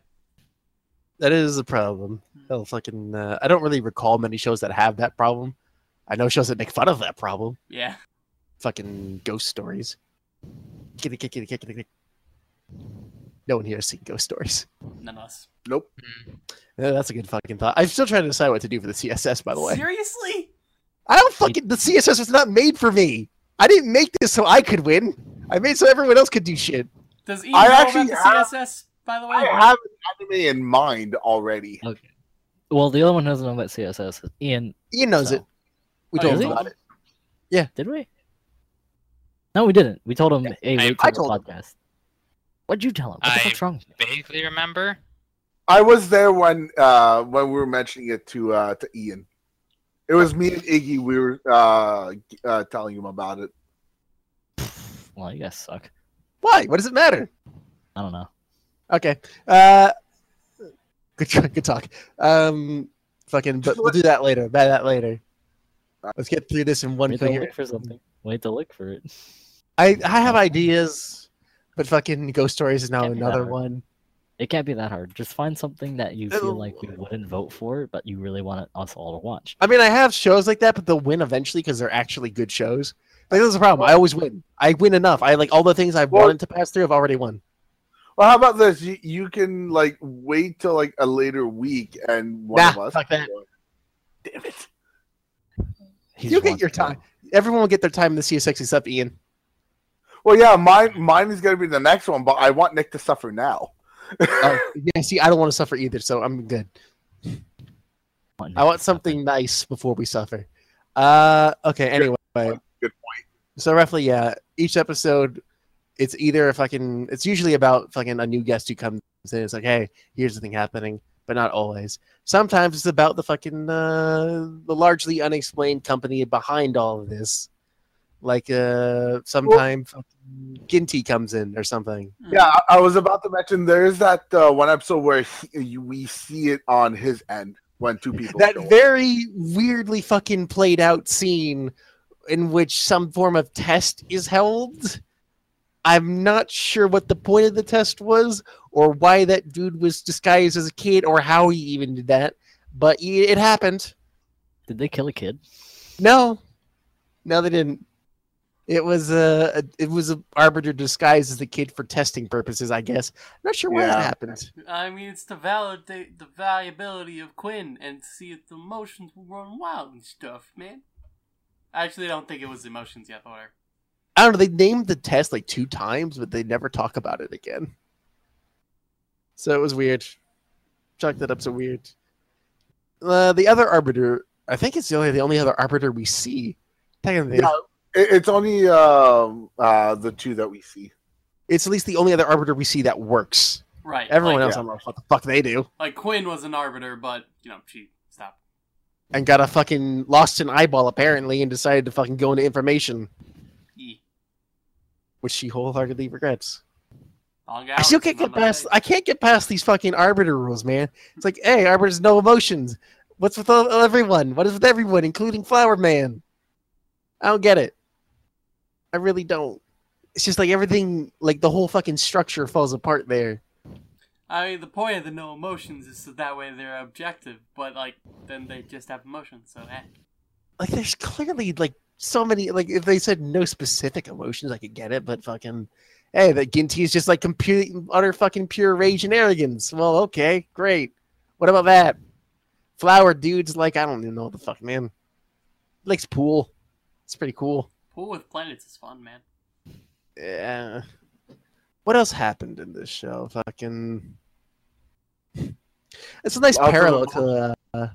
That is a problem. Hell, fucking. Uh, I don't really recall many shows that have that problem. I know shows that make fun of that problem. Yeah, Fucking ghost stories. Kitty, kitty, kitty, kitty, kitty. No one here has seen ghost stories. none of us. Nope. Mm-hmm. Yeah, that's a good fucking thought. I'm still trying to decide what to do for the CSS, by the way. Seriously? I don't fucking. The CSS was not made for me. I didn't make this so I could win. I made so everyone else could do shit. Does Ian I know actually about the CSS? By the way, I have an anime in mind already. Okay. Well, the other one doesn't know about CSS. Ian, Ian knows So- it. We Oh, told him about it. Yeah. Did we? No, we didn't. We told him, "Hey, I- wait I till the told him. podcast." What'd you tell him? What the I- fuck's wrong? with you? Vaguely remember. I was there when uh, when we were mentioning it to uh, to Ian. It was me and Iggy. We were uh, uh, telling him about it. Well, you guys suck. Why? What does it matter? I don't know. Okay. Uh, good, good talk. Um, fucking, but we'll do that later. By that later. Let's get through this in one Wait to look for something. Wait to look for it. I I have ideas, but fucking ghost stories is now Can't be that another one. It can't be that hard. Just find something that you feel like we wouldn't vote for, but you really want us all to watch. I mean, I have shows like that, but they'll win eventually because they're actually good shows. Like, that's the problem. I always win. I win enough. I like all the things I've Well- wanted to pass through. I've already won. Well, how about this? You, you can like wait till like a later week, and one Nah, of us. fuck that. Damn it! He's You get your to time. Everyone will get their time in the CSX except Ian. Well, yeah, mine mine is gonna be the next one, but I want Nick to suffer now. Oh, yeah. See, I don't want to suffer either, so I'm good. want I want something nice before we suffer. Uh, okay. Anyway, Good point. So roughly, yeah, each episode, it's either fucking, it's usually about fucking a new guest who comes in. It's like, hey, here's the thing happening, but not always. Sometimes it's about the fucking, uh, the largely unexplained company behind all of this. Like, uh, sometime fucking Ginti comes in or something. Yeah, I, was about to mention there's that uh, one episode where he, we see it on his end when two people. that very weirdly fucking played out scene in which some form of test is held. I'm not sure what the point of the test was or why that dude was disguised as a kid or how he even did that, but it happened. Did they kill a kid? No, no, they didn't. It was a, a it was a arbiter disguised as a kid for testing purposes, I guess. I'm not sure why that happened. I mean, it's to validate the valuability of Quinn and see if the emotions will run wild and stuff, man. I actually don't think it was emotions yet, but whatever. I don't know. They named the test like two times, but they never talk about it again. So it was weird. Chalk that up so weird. Uh, the other arbiter, I think it's the only the only other arbiter we see. Technically, Yeah, it's only um, uh, the two that we see. it's at least the only other arbiter we see that works. Right. Everyone like, else, I don't know what the fuck they do. Like Quinn was an arbiter, but you know she stopped. And got a fucking lost an eyeball apparently, and decided to fucking go into information, E. which she wholeheartedly regrets. I still can't get past. I can't get past these fucking arbiter rules, man. It's like, hey, arbiters no emotions. What's with everyone? What is with everyone, including Flower Man? I don't get it. I really don't. It's just like everything, like the whole fucking structure falls apart there. I mean, the point of the no emotions is so that way they're objective, but like then they just have emotions. So eh. Like, there's clearly like so many. Like, if they said no specific emotions, I could get it. But fucking, hey, that Ginti is just like complete, utter fucking pure rage and arrogance. Well, okay, great. What about that? Flower dude's like, I don't even know what the fuck, man. Likes pool. It's pretty cool. Pool with planets is fun, man. Yeah. What else happened in this show? Fucking. It's a nice Lots parallel to uh,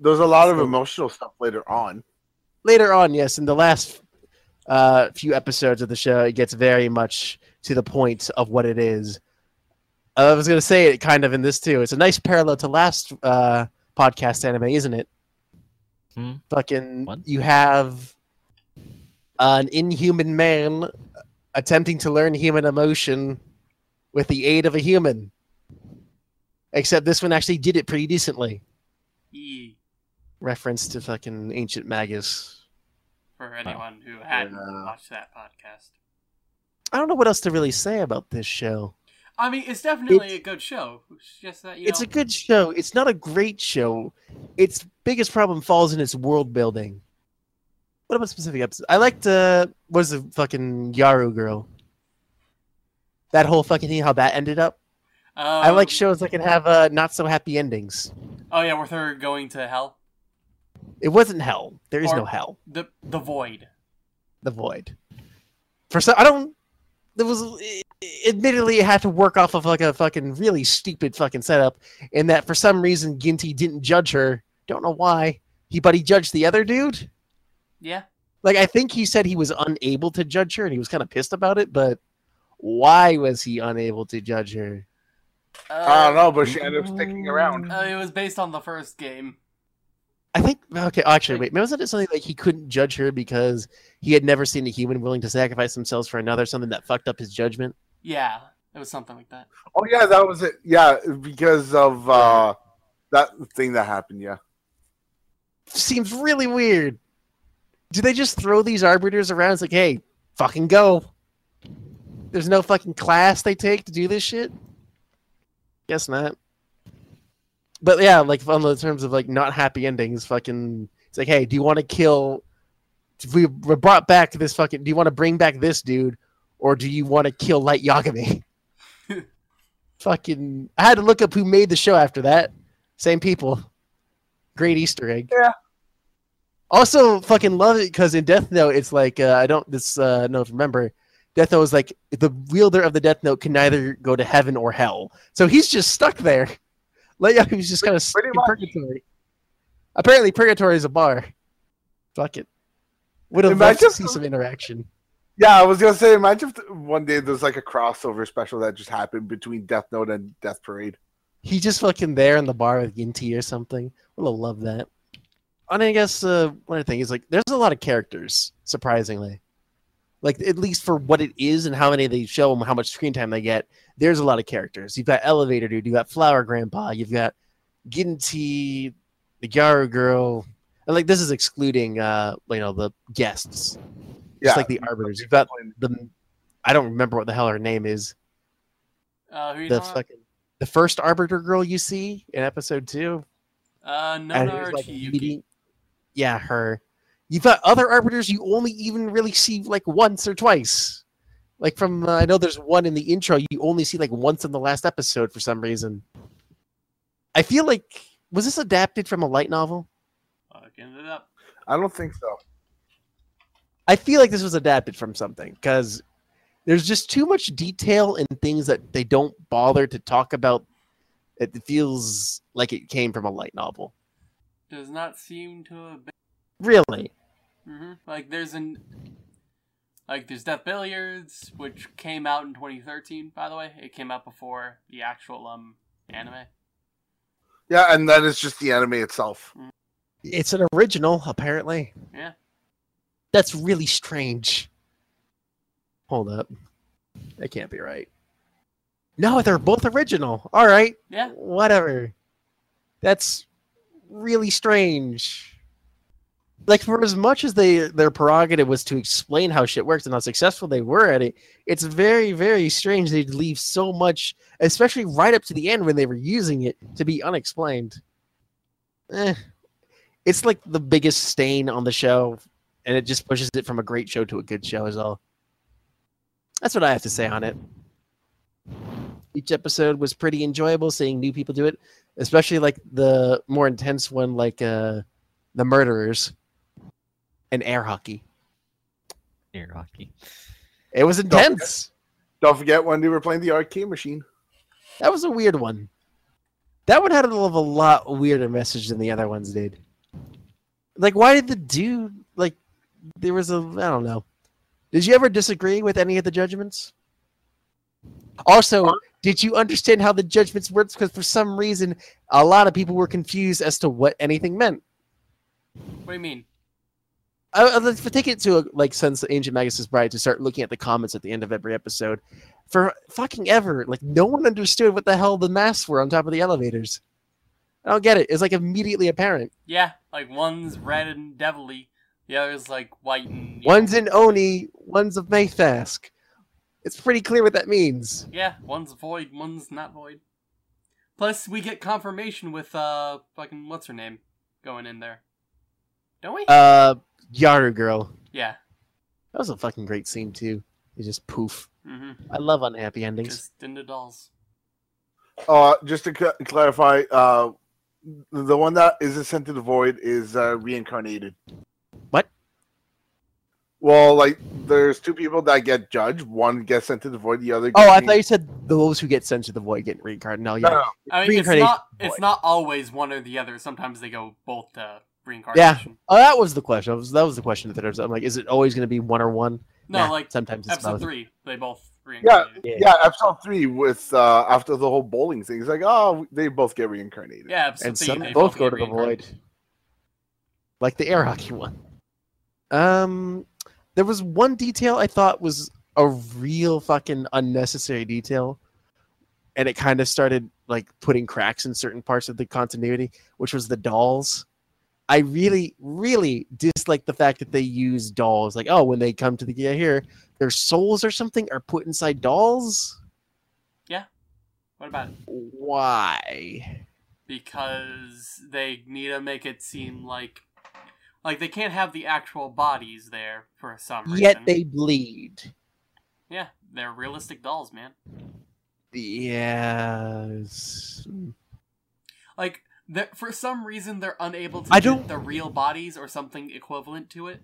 There's a lot of emotional stuff later on. later on. Yes, in the last uh, few episodes of the show, it gets very much to the point of what it is. I was going to say it kind of in this too. It's a nice parallel to last uh, podcast anime, isn't it? Hmm. Fucking, What? you have an inhuman man attempting to learn human emotion with the aid of a human. Except this one actually did it pretty decently. E. Reference to fucking ancient magus. For anyone who hadn't Yeah. watched that podcast. I don't know what else to really say about this show. I mean, it's definitely It's- a good show. It's just that you It's know, a good show. It's not a great show. Its biggest problem falls in its world building. What about specific episodes? I liked uh what is the fucking Yaru girl? That whole fucking thing, how that ended up. I like um, shows that can have uh not so happy endings. Oh yeah, with her going to hell, It wasn't hell. There is Or- no hell. the the void. The void. For some, I don't. There was, admittedly, it had to work off of like a fucking really stupid fucking setup. In that, for some reason, Ginti didn't judge her. Don't know why. He, but he judged the other dude. Yeah. Like, I think he said he was unable to judge her, and he was kind of pissed about it. But why was he unable to judge her? I don't know, but she ended up sticking around. Uh, it was based on the first game. I think okay. Actually, wait. Wasn't it something like he couldn't judge her because he had never seen a human willing to sacrifice themselves for another? Something that fucked up his judgment. Yeah, it was something like that. Oh yeah, that was it. Yeah, because of uh, that thing that happened. Yeah. seems really weird. Do they just throw these arbiters around? It's like, hey, fucking go. There's no fucking class they take to do this shit? Guess not. But yeah, like on the terms of like not happy endings, fucking it's like, hey, do you want to kill if we were brought back to this fucking do you want to bring back this dude or do you want to kill Light Yagami? fucking I had to look up who made the show after that. Same people. Great Easter egg. Yeah. Also, fucking love it because in Death Note, it's like uh, I don't this uh, no remember. Death Note is like the wielder of the Death Note can neither go to heaven or hell, so he's just stuck there. Like yeah, just kind of stuck in much. purgatory. Apparently, purgatory is a bar. Fuck it. Would have loved to see some interaction. Yeah, I was gonna say, imagine if one day there's like a crossover special that just happened between Death Note and Death Parade. He just fucking there in the bar with Ginti or something. Would have loved that. And I guess uh, one other thing is like there's a lot of characters, surprisingly. Like at least for what it is and how many they show and how much screen time they get, there's a lot of characters. You've got Elevator Dude, you've got Flower Grandpa, you've got Ginti, the Garu Girl. And like this is excluding uh you know the guests. Yeah, Just like the arbiters. You've got the I don't remember what the hell her name is. Uh, who you The talking about? fucking the first arbiter girl you see in episode two. Uh, and Nona who's, or like, Chiyuki. meeting- Yeah, her. You've got other arbiters you only even really see like once or twice. Like from, uh, I know there's one in the intro you only see like once in the last episode for some reason. I feel like, was this adapted from a light novel? Fucking it up. I don't think so. I feel like this was adapted from something because there's just too much detail in things that they don't bother to talk about. It feels like it came from a light novel. Does not seem to have been. Really? Hmm Like there's an. Like there's Death Billiards, which came out in 2013. By the way, it came out before the actual um anime. Yeah, and that is just the anime itself. It's an original, apparently. Yeah. That's really strange. Hold up. That can't be right. No, they're both original. All right. Yeah. Whatever. That's really strange. Like for as much as they their prerogative was to explain how shit works and how successful they were at it, it's very, very strange they'd leave so much, especially right up to the end when they were using it, to be unexplained. Eh. It's like the biggest stain on the show, and it just pushes it from a great show to a good show is all. That's what I have to say on it. Each episode was pretty enjoyable seeing new people do it, especially like the more intense one like uh the murderers and air hockey. Air hockey. It was intense. Don't forget when they were playing the arcade machine. That was a weird one. That one had a, little, a lot weirder message than the other ones did. Like, why did the dude like? There was a I don't know. Did you ever disagree with any of the judgments? Also, did you understand how the judgments worked? Because for some reason, a lot of people were confused as to what anything meant. What do you mean? I, I- take it to a, like since Ancient Magus' Bride to start looking at the comments at the end of every episode. For fucking ever, like no one understood what the hell the masks were on top of the elevators. I don't get it. It's like immediately apparent. Yeah, like one's red and devilly, the other's like white and. One's in Oni, one's a Mayfask. It's pretty clear what that means. Yeah, one's void, one's not void. Plus, we get confirmation with uh fucking what's her name going in there, don't we? Uh, Yaru Girl. yeah. That was a fucking great scene too. It just poof. Mm-hmm. I love unhappy endings. Just into dolls. Uh, just to cl- clarify, uh, the one that isn't sent to the void is uh, reincarnated. What? Well, like there's two people that get judged. One gets sent to the void. The other. Oh, I thought you said those who get sent to the void get reincarnated. No, yeah. No, no, I mean, it's not. It's void. not always one or the other. Sometimes they go both to reincarnation. Oh, that was the question. That was, that was the question that I was. I'm like, is it always going to be one or one? No, Nah, like sometimes it's episode both. three, they both Yeah, reincarnated. yeah. Episode three with uh, after the whole bowling thing. It's like, oh, they both get reincarnated. Yeah, episode and three, some they both go to the void, like the air hockey one. Um, there was one detail I thought was a real fucking unnecessary detail, and it kind of started like putting cracks in certain parts of the continuity, which was the dolls. I really, really dislike the fact that they use dolls. Like, oh, when they come to the yeah, here, their souls or something are put inside dolls. Yeah. What about it? Why? Because they need to make it seem like, like they can't have the actual bodies there for some reason. Yet they bleed. yeah, they're realistic dolls, man. Yes. Like they're- for some reason they're unable to I get don't- the real bodies or something equivalent to it.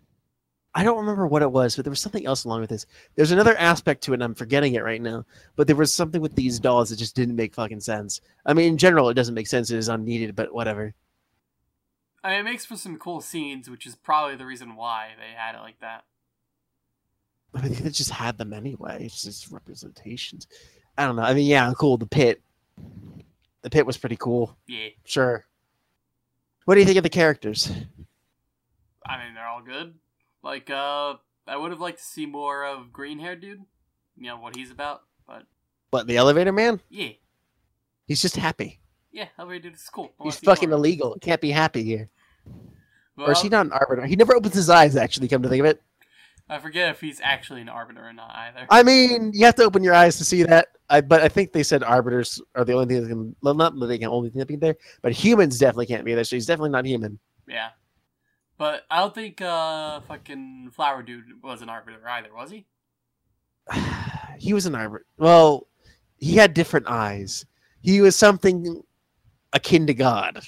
I don't remember what it was, but there was something else along with this. There's another aspect to it, and I'm forgetting it right now. But there was something with these dolls that just didn't make fucking sense. I mean, in general, it doesn't make sense. It is unneeded, but whatever. I mean, it makes for some cool scenes, which is probably the reason why they had it like that. I mean, they just had them anyway. It's just representations. I don't know. I mean, yeah, cool. The pit. The pit was pretty cool. Yeah, Sure. What do you think of the characters? I mean, they're all good. Like, uh, I would have liked to see more of green hair dude. You know what he's about, but What, the elevator man? yeah, He's just happy. yeah, elevator dude is cool. He's fucking more. illegal. Can't be happy here. or is he not an arbiter? He never opens his eyes, actually, come to think of it. I forget if he's actually an arbiter or not either. I mean, you have to open your eyes to see that. I, but I think they said arbiters are the only thing that can, well, not they can only thing that can be there, but humans definitely can't be there, so he's definitely not human. Yeah. But I don't think uh fucking Flower Dude was an arbiter either, was he? he was an arbiter. Well, he had different eyes. He was something akin to God.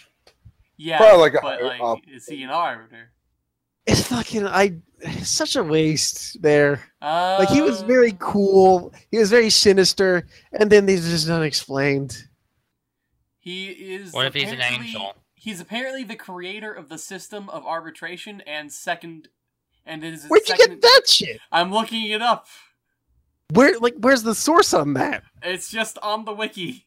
Yeah. Probably like a but higher like up. is he an arbiter? It's fucking I. It's such a waste there. Uh, Like he was very cool. He was very sinister, and then these are just unexplained. He is What if he's an angel? He's apparently the creator of the system of arbitration and second and it is his Where'd you get that shit? I'm looking it up. Where like where's the source on that? It's just on the wiki.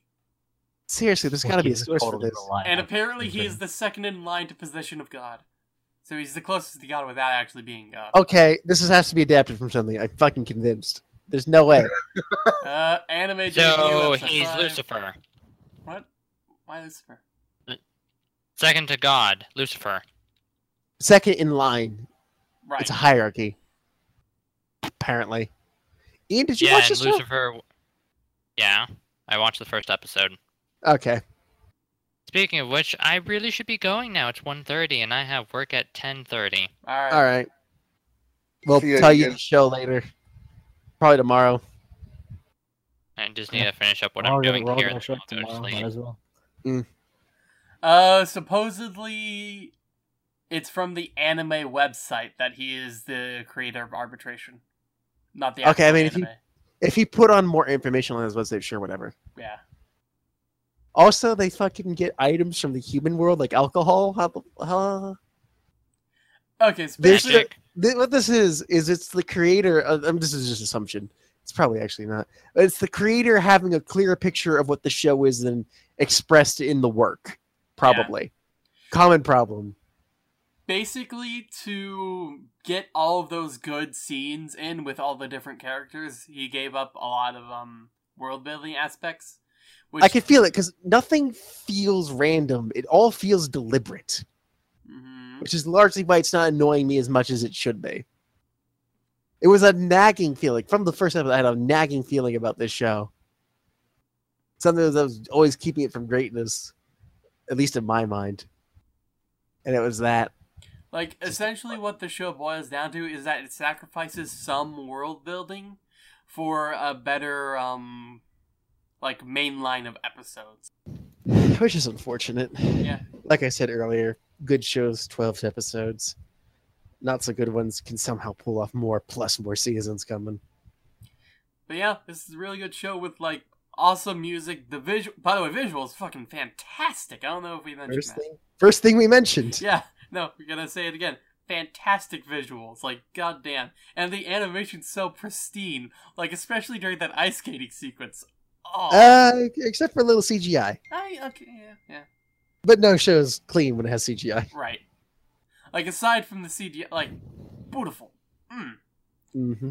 Seriously, there's got to be a He's source for this. And apparently he is the second in line to position of God. So he's the closest to God without actually being God. Okay, this is, has to be adapted from something. I'm fucking convinced. There's no way. Uh anime So JQ, he's five. Lucifer. What? Why Lucifer? Second to God, Lucifer. Second in line. Right. It's a hierarchy. Apparently. Ian, did you yeah, watch and this? show? Lucifer. Yeah, I watched the first episode. Okay. Speaking of which, I really should be going now. It's 1.30 and I have work at 10.30. Alright. All right. We'll See tell you Ian. the show later. Probably tomorrow. I just need to finish up what We're I'm doing we're here. gonna and show then I'll go to tomorrow, sleep. might as well. Uh, supposedly, it's from the anime website that he is the creator of arbitration, not the Okay, I actual mean, if you- anime. If he put on more information on his website, sure, whatever. Yeah, Also, they fucking get items from the human world, like alcohol. How, okay. So This- basically, Magic. Th- what this is is it's the creator of, um, this is just assumption it's probably actually not it's the creator having a clearer picture of what the show is than expressed in the work probably common problem basically to get all of those good scenes in with all the different characters, he gave up a lot of um world building aspects. Which, i can feel it because nothing feels random. It all feels deliberate. Mhm. which is largely why it's not annoying me as much as it should be. It was a nagging feeling. From the first episode i had a nagging feeling about this show. Something that was always keeping it from greatness at least in my mind. And it was that. Like essentially, what the show boils down to is that it sacrifices some world building for a better um like main line of episodes. which is unfortunate. Yeah. Like I said earlier, good shows, 12 episodes. Not so good ones can somehow pull off more, plus more seasons coming. But yeah, this is a really good show with like awesome music. The visual, by the way, visuals fucking fantastic. I don't know if we mentioned First that. thing, first thing we mentioned. Yeah, no, we're gonna say it again. Fantastic visuals, like goddamn, and the animation's so pristine. Like especially during that ice skating sequence. Oh, Uh, except for a little CGI. I, okay, yeah, yeah, But no show's clean when it has CGI. right. Like aside from the CGI, like beautiful. Mm. hmm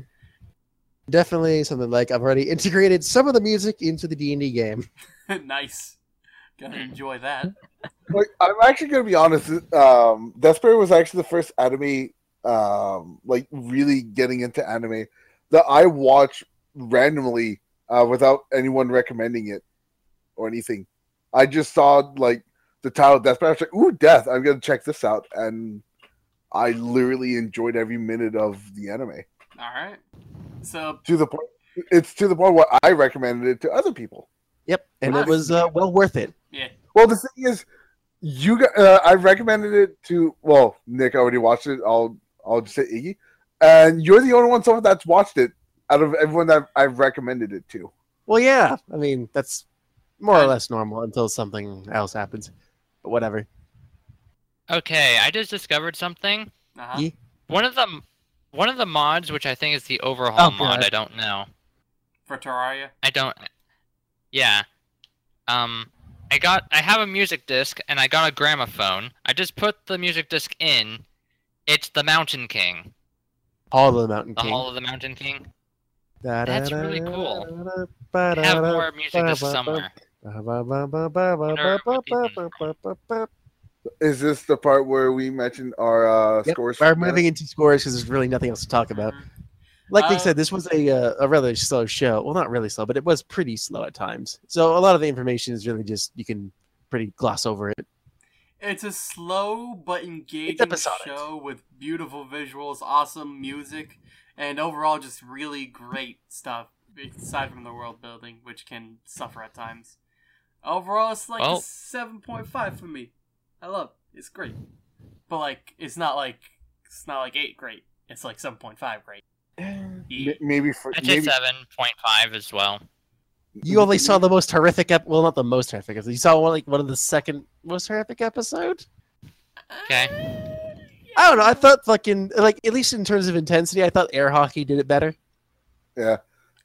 Definitely something like I've already integrated some of the music into the D&D game. nice. Gonna enjoy that. Like, I'm actually gonna be honest. Um, Death Parade was actually the first anime, um, like really getting into anime that I watch randomly uh, without anyone recommending it or anything. I just saw like the title Death Parade. I was like, "Ooh, death! I'm gonna check this out," and I literally enjoyed every minute of the anime All right. So to the point. It's to the point where I recommended it to other people. Yep, and Nice. it was uh, well worth it. yeah, Well, the thing is, you got, uh, I recommended it to. Well, Nick already watched it. I'll I'll just say Iggy, and you're the only one so far that's watched it out of everyone that I've recommended it to. Well, yeah. I mean, that's more or less normal until something else happens. But whatever. Okay, I just discovered something. Uh-huh. Ye- One of the one of the mods, which I think is the overhaul Oh, mod. I don't know. For Terraria. I don't. Yeah. Um, I got. I have a music disc and I got a gramophone. I just put the music disc in. It's the Mountain King. Hall of the Mountain The King. Hall of the Mountain King. That's really cool. Have more music discs somewhere. Is this the part where we mentioned our uh, Yep, scores? We're moving into scores because there's really nothing else to talk about. Like they Uh, said, this was a uh, a rather slow show. Well, not really slow, but it was pretty slow at times. So a lot of the information is really just you can pretty gloss over it. It's a slow but engaging show with beautiful visuals, awesome music, and overall just really great stuff. Aside from the world building, which can suffer at times. Overall, it's like Well- a seven point five for me. I love it. It's great, but like it's not like it's not like eight great. It's like seven point five great. M-. Maybe for I'd say maybe seven point five as well. You only saw the most horrific ep- well, not the most horrific. episode. You saw one like one of the second most horrific episode. Okay. I don't know. I thought fucking like at least in terms of intensity, I thought air hockey did it better. yeah,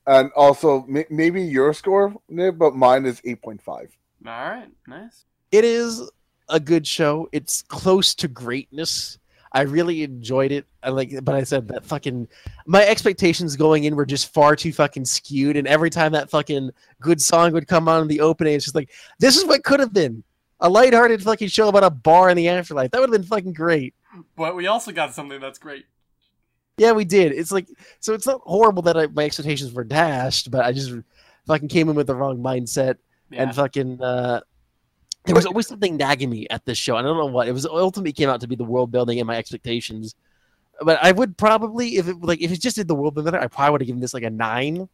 and also m- maybe your score, Nib, but mine is eight point five. All right, nice. It is a good show. It's close to greatness. I really enjoyed it. I like, but I said that fucking my expectations going in were just far too fucking skewed. And every time that fucking good song would come on in the opening, it's just like this is what could have been a lighthearted fucking show about a bar in the afterlife. That would have been fucking great. But we also got something that's great. Yeah, we did. It's like so. It's not horrible that I, my expectations were dashed, but I just fucking came in with the wrong mindset. Yeah. and fucking uh there was always something nagging me at this show. I don't know what it was. Ultimately, came out to be the world building and my expectations. But I would probably, if it like, if it just did the world building I probably would have given this like a nine.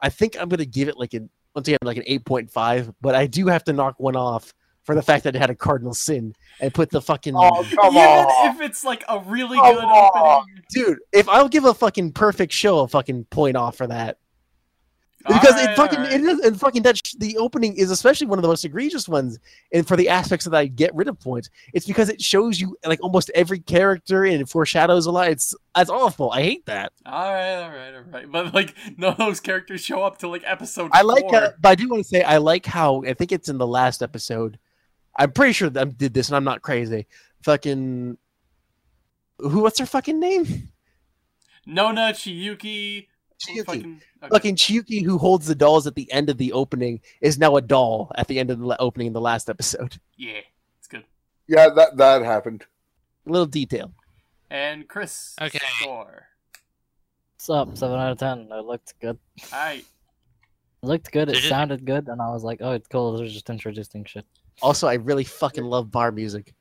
I think I'm gonna give it like a once again like an eight point five. But I do have to knock one off for the fact that it had a cardinal sin and put the fucking Oh come Even on! if it's like a really Come good on. opening. dude. If I'll give a fucking perfect show a fucking point off for that. because Alright, it fucking alright. it is and fucking that sh- the opening is especially one of the most egregious ones and for the aspects that I get rid of points it's because it shows you like almost every character and it foreshadows a lot it's that's awful I hate that All right, all right, all right. But like, none of those characters show up till like episode. I like four. uh, but I do want to say I like how I think it's in the last episode I'm pretty sure that I did this and I'm not crazy fucking who what's her fucking name Nona Chiyuki. Chiyuki. Fucking, okay. fucking Chiyuki who holds the dolls at the end of the opening is now a doll at the end of the opening in the last episode Yeah, it's good. Yeah, that that happened. little detail And Chris. Okay. Score. What's up? Seven out of ten. It looked good. All right. It looked good. It it- sounded good, and I was like, "Oh, it's cool. They're just introducing shit." Also, I really fucking love bar music.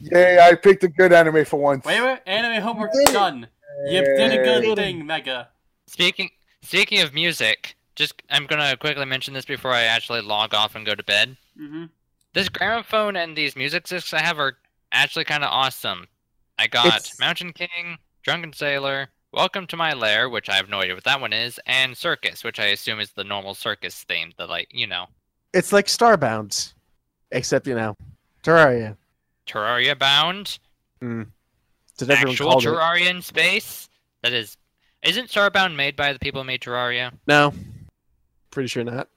Yay! I picked a good anime for once. Wait, wait. Anime homework did it. done. You did a good thing, Mega. Speaking speaking of music, just I'm gonna quickly mention this before I actually log off and go to bed. Mm-hmm. This gramophone and these music discs I have are actually kind of awesome. I got It's- Mountain King, Drunken Sailor, Welcome to My Lair, which I have no idea what that one is, and Circus, which I assume is the normal circus theme, the like, you know, It's like Starbound, except you know, Terraria. Terraria bound, hmm. Did everyone actual called it? Terraria in space. That is, isn't Starbound made by the people who made Terraria? No, pretty sure not.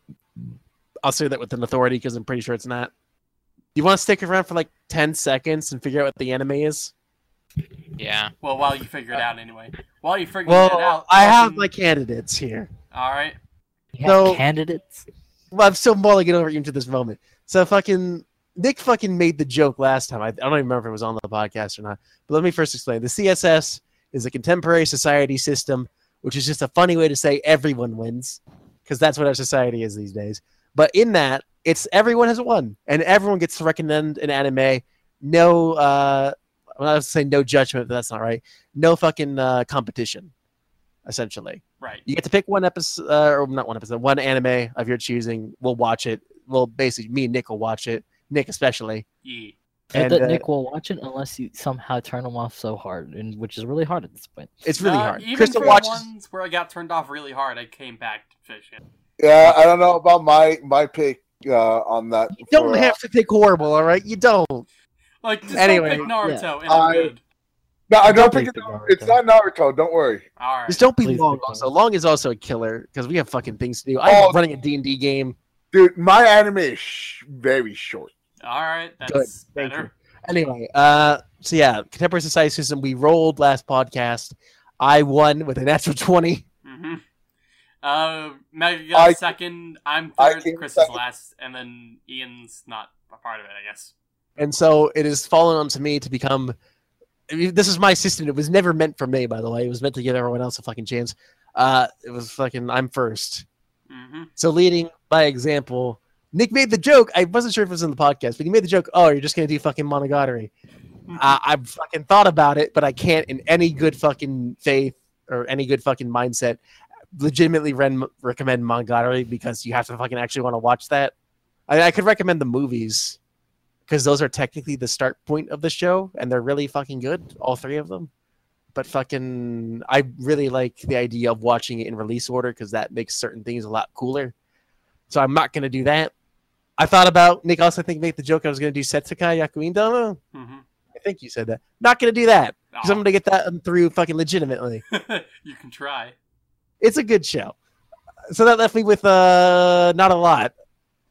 I'll say that with an authority because I'm pretty sure it's not. You want to stick around for like ten seconds and figure out what the anime is? Yeah. Well, while you figure it uh, out anyway. While you figure it Well, out. I have my candidates here. All right. You So- have candidates. Well, I'm still mulling it over into this moment. So fucking Nick fucking made the joke last time. I, I don't even remember if it was on the podcast or not. But let me first explain. The CSS is a contemporary society system, which is just a funny way to say everyone wins, because that's what our society is these days. But in that, it's everyone has won, and everyone gets to recommend an anime. No, uh, I'm not saying no judgment, but that's not right. No fucking uh, competition, essentially. Right. You get to pick one episode, uh, or not one episode, one anime of your choosing. We'll watch it. Well, basically, me and Nick will watch it. Nick especially. Yeah. And, And, that uh, Nick will watch it unless you somehow turn him off so hard, and which is really hard at this point. It's really Uh, hard. Even Crystal for the watches. ones where I got turned off really hard, I came back to finish it. Yeah, I don't know about my my pick uh, on that. You don't for, uh, have to pick horrible, all right? You don't. Like, just Anyway, don't pick Naruto and I- I'm good. No, I don't Please think pick it's, Naruto. it's not Naruto. Don't worry. All right. Just don't be Please long. pick. Also, long is also a killer because we have fucking things to do. I'm Oh. running a D and D game. Dude, my anime is sh- very short. All right. That's Good. Thank better. Anyway, uh, so yeah, contemporary society system. We rolled last podcast. I won with a natural twenty. Mm-hmm. Uh, Mega I- got second. I'm third. came Chris is last, and then Ian's not a part of it, I guess. And so it has fallen onto me to become. I mean, this is my system. It was never meant for me, by the way. It was meant to give everyone else a fucking chance. Uh, it was fucking. I'm first. Mm-hmm. So leading by example, Nick made the joke. I wasn't sure if it was in the podcast, but he made the joke. Oh, you're just gonna do fucking Monogatari. uh, I've fucking thought about it, but I can't, in any good fucking faith or any good fucking mindset, legitimately ren- recommend Monogatari because you have to fucking actually want to watch that. I, I could recommend the movies because those are technically the start point of the show, and they're really fucking good, all three of them. But fucking, I really like the idea of watching it in release order because that makes certain things a lot cooler. So I'm not gonna do that. I thought about Nick also I think make the joke I was gonna do Seitokai Yakuindomo. Mm-hmm. I think you said that. Not gonna do that because I'm Oh, gonna get that through fucking legitimately. you can try. It's a good show. So that left me with uh not a lot.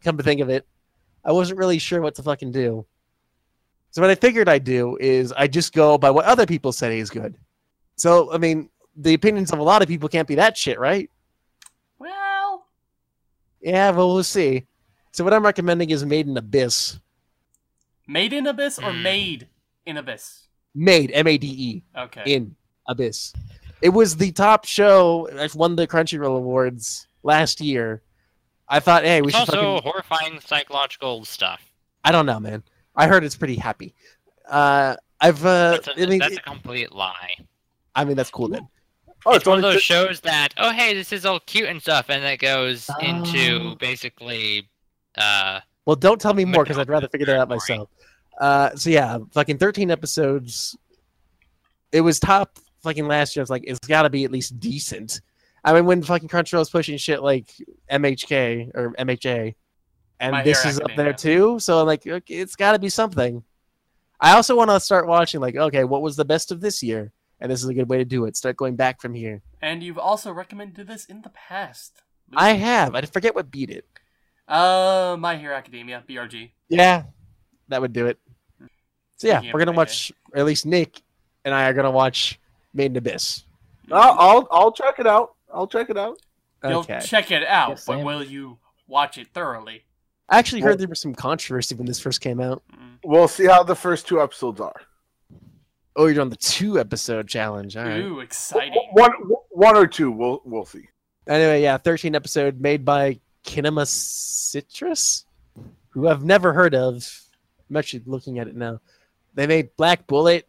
Come to think of it, I wasn't really sure what to fucking do. So what I figured I'd do is I just go by what other people say is good. So I mean, the opinions of a lot of people can't be that shit, right? Well, Yeah, well we'll see. So what I'm recommending is Made in Abyss. made in abyss or Hmm. made in abyss. Made M A D E. Okay. in Abyss. It was the top show. It won the Crunchyroll Awards last year. I thought, hey, we It's should. also Fucking... horrifying psychological stuff. I don't know, man. I heard it's pretty happy. Uh, I've. Uh, That's a, I mean, that's a complete lie. I mean, that's cool then. Oh, it's one of those si- shows that, oh hey, this is all cute and stuff, and that goes Oh. into basically, uh, Well, don't tell me more because I'd rather figure that out boring. myself. Uh, so yeah, fucking 13 episodes. It was top fucking last year. It's like it's got to be at least decent. I mean, when fucking Crunchyroll's pushing shit like MHK or MHA, and My this is up there too, so I'm like, okay, it's got to be something. I also want to start watching like, okay, what was the best of this year? And this is a good way to do it. Start going back from here. And you've also recommended this in the past. I have. I forget what beat it. Uh, My Hero Academia, BRG. Yeah, that would do it. So yeah, Speaking we're gonna watch. Or at least Nick and I are gonna watch Made in Abyss. I'll, I'll I'll check it out. I'll check it out. You'll Okay. check it out, Yes, but will you watch it thoroughly? I actually Well- heard there was some controversy when this first came out. Mm. We'll see how the first two episodes are. Oh, you're on the two episode challenge. All right. Ooh, exciting. One one or two. We'll we'll see. Anyway, yeah, 13 episode made by Kinema Citrus, who I've never heard of. I'm actually looking at it now. They made Black Bullet,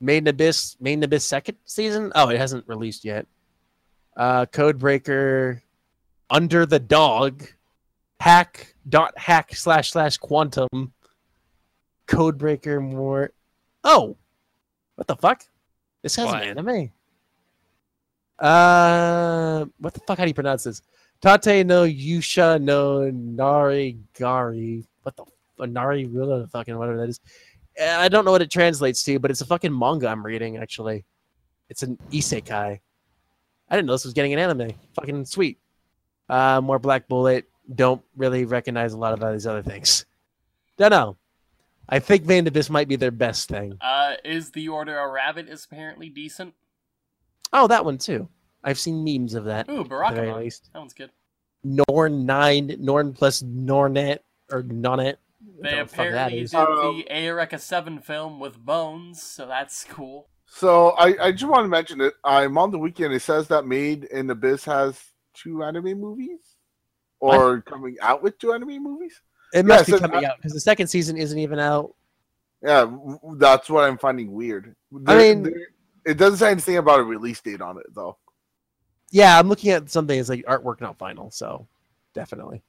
Made in Abyss, Made in Abyss second season. Oh, it hasn't released yet. Uh, Codebreaker, Under the Dog, Hack dot hack slash slash Quantum, Codebreaker more. Oh, what the fuck? This has What? an anime. Uh, what the fuck? How do you pronounce this? Tate no Yusha no Narigari. What the Nari Rula fucking whatever that is. Uh, I don't know what it translates to, but it's a fucking manga I'm reading actually. It's an isekai. I didn't know this was getting an anime. Fucking sweet. Uh, more Black Bullet. Don't really recognize a lot of these other things. Don't know. I think Van Abyss might be their best thing. Uh, is the Order of Rabbit is apparently decent? Oh, that one too. I've seen memes of that. Ooh, at Barakamon. least. That one's good. Norn nine, Norn plus Nornet or Nonet. They Whatever the fuck apparently is. did Um, the Eureka 7 film with Bones, so that's cool. So I, I just want to mention it. I'm on the weekend. It says that Made in the Abyss has two anime movies, or coming out with two anime movies. It must Yeah, be so- coming out because the second season isn't even out. Yeah, that's what I'm finding weird. I mean- there- it doesn't say anything about a release date on it though. Yeah, I'm looking at something as like artwork not final, so definitely.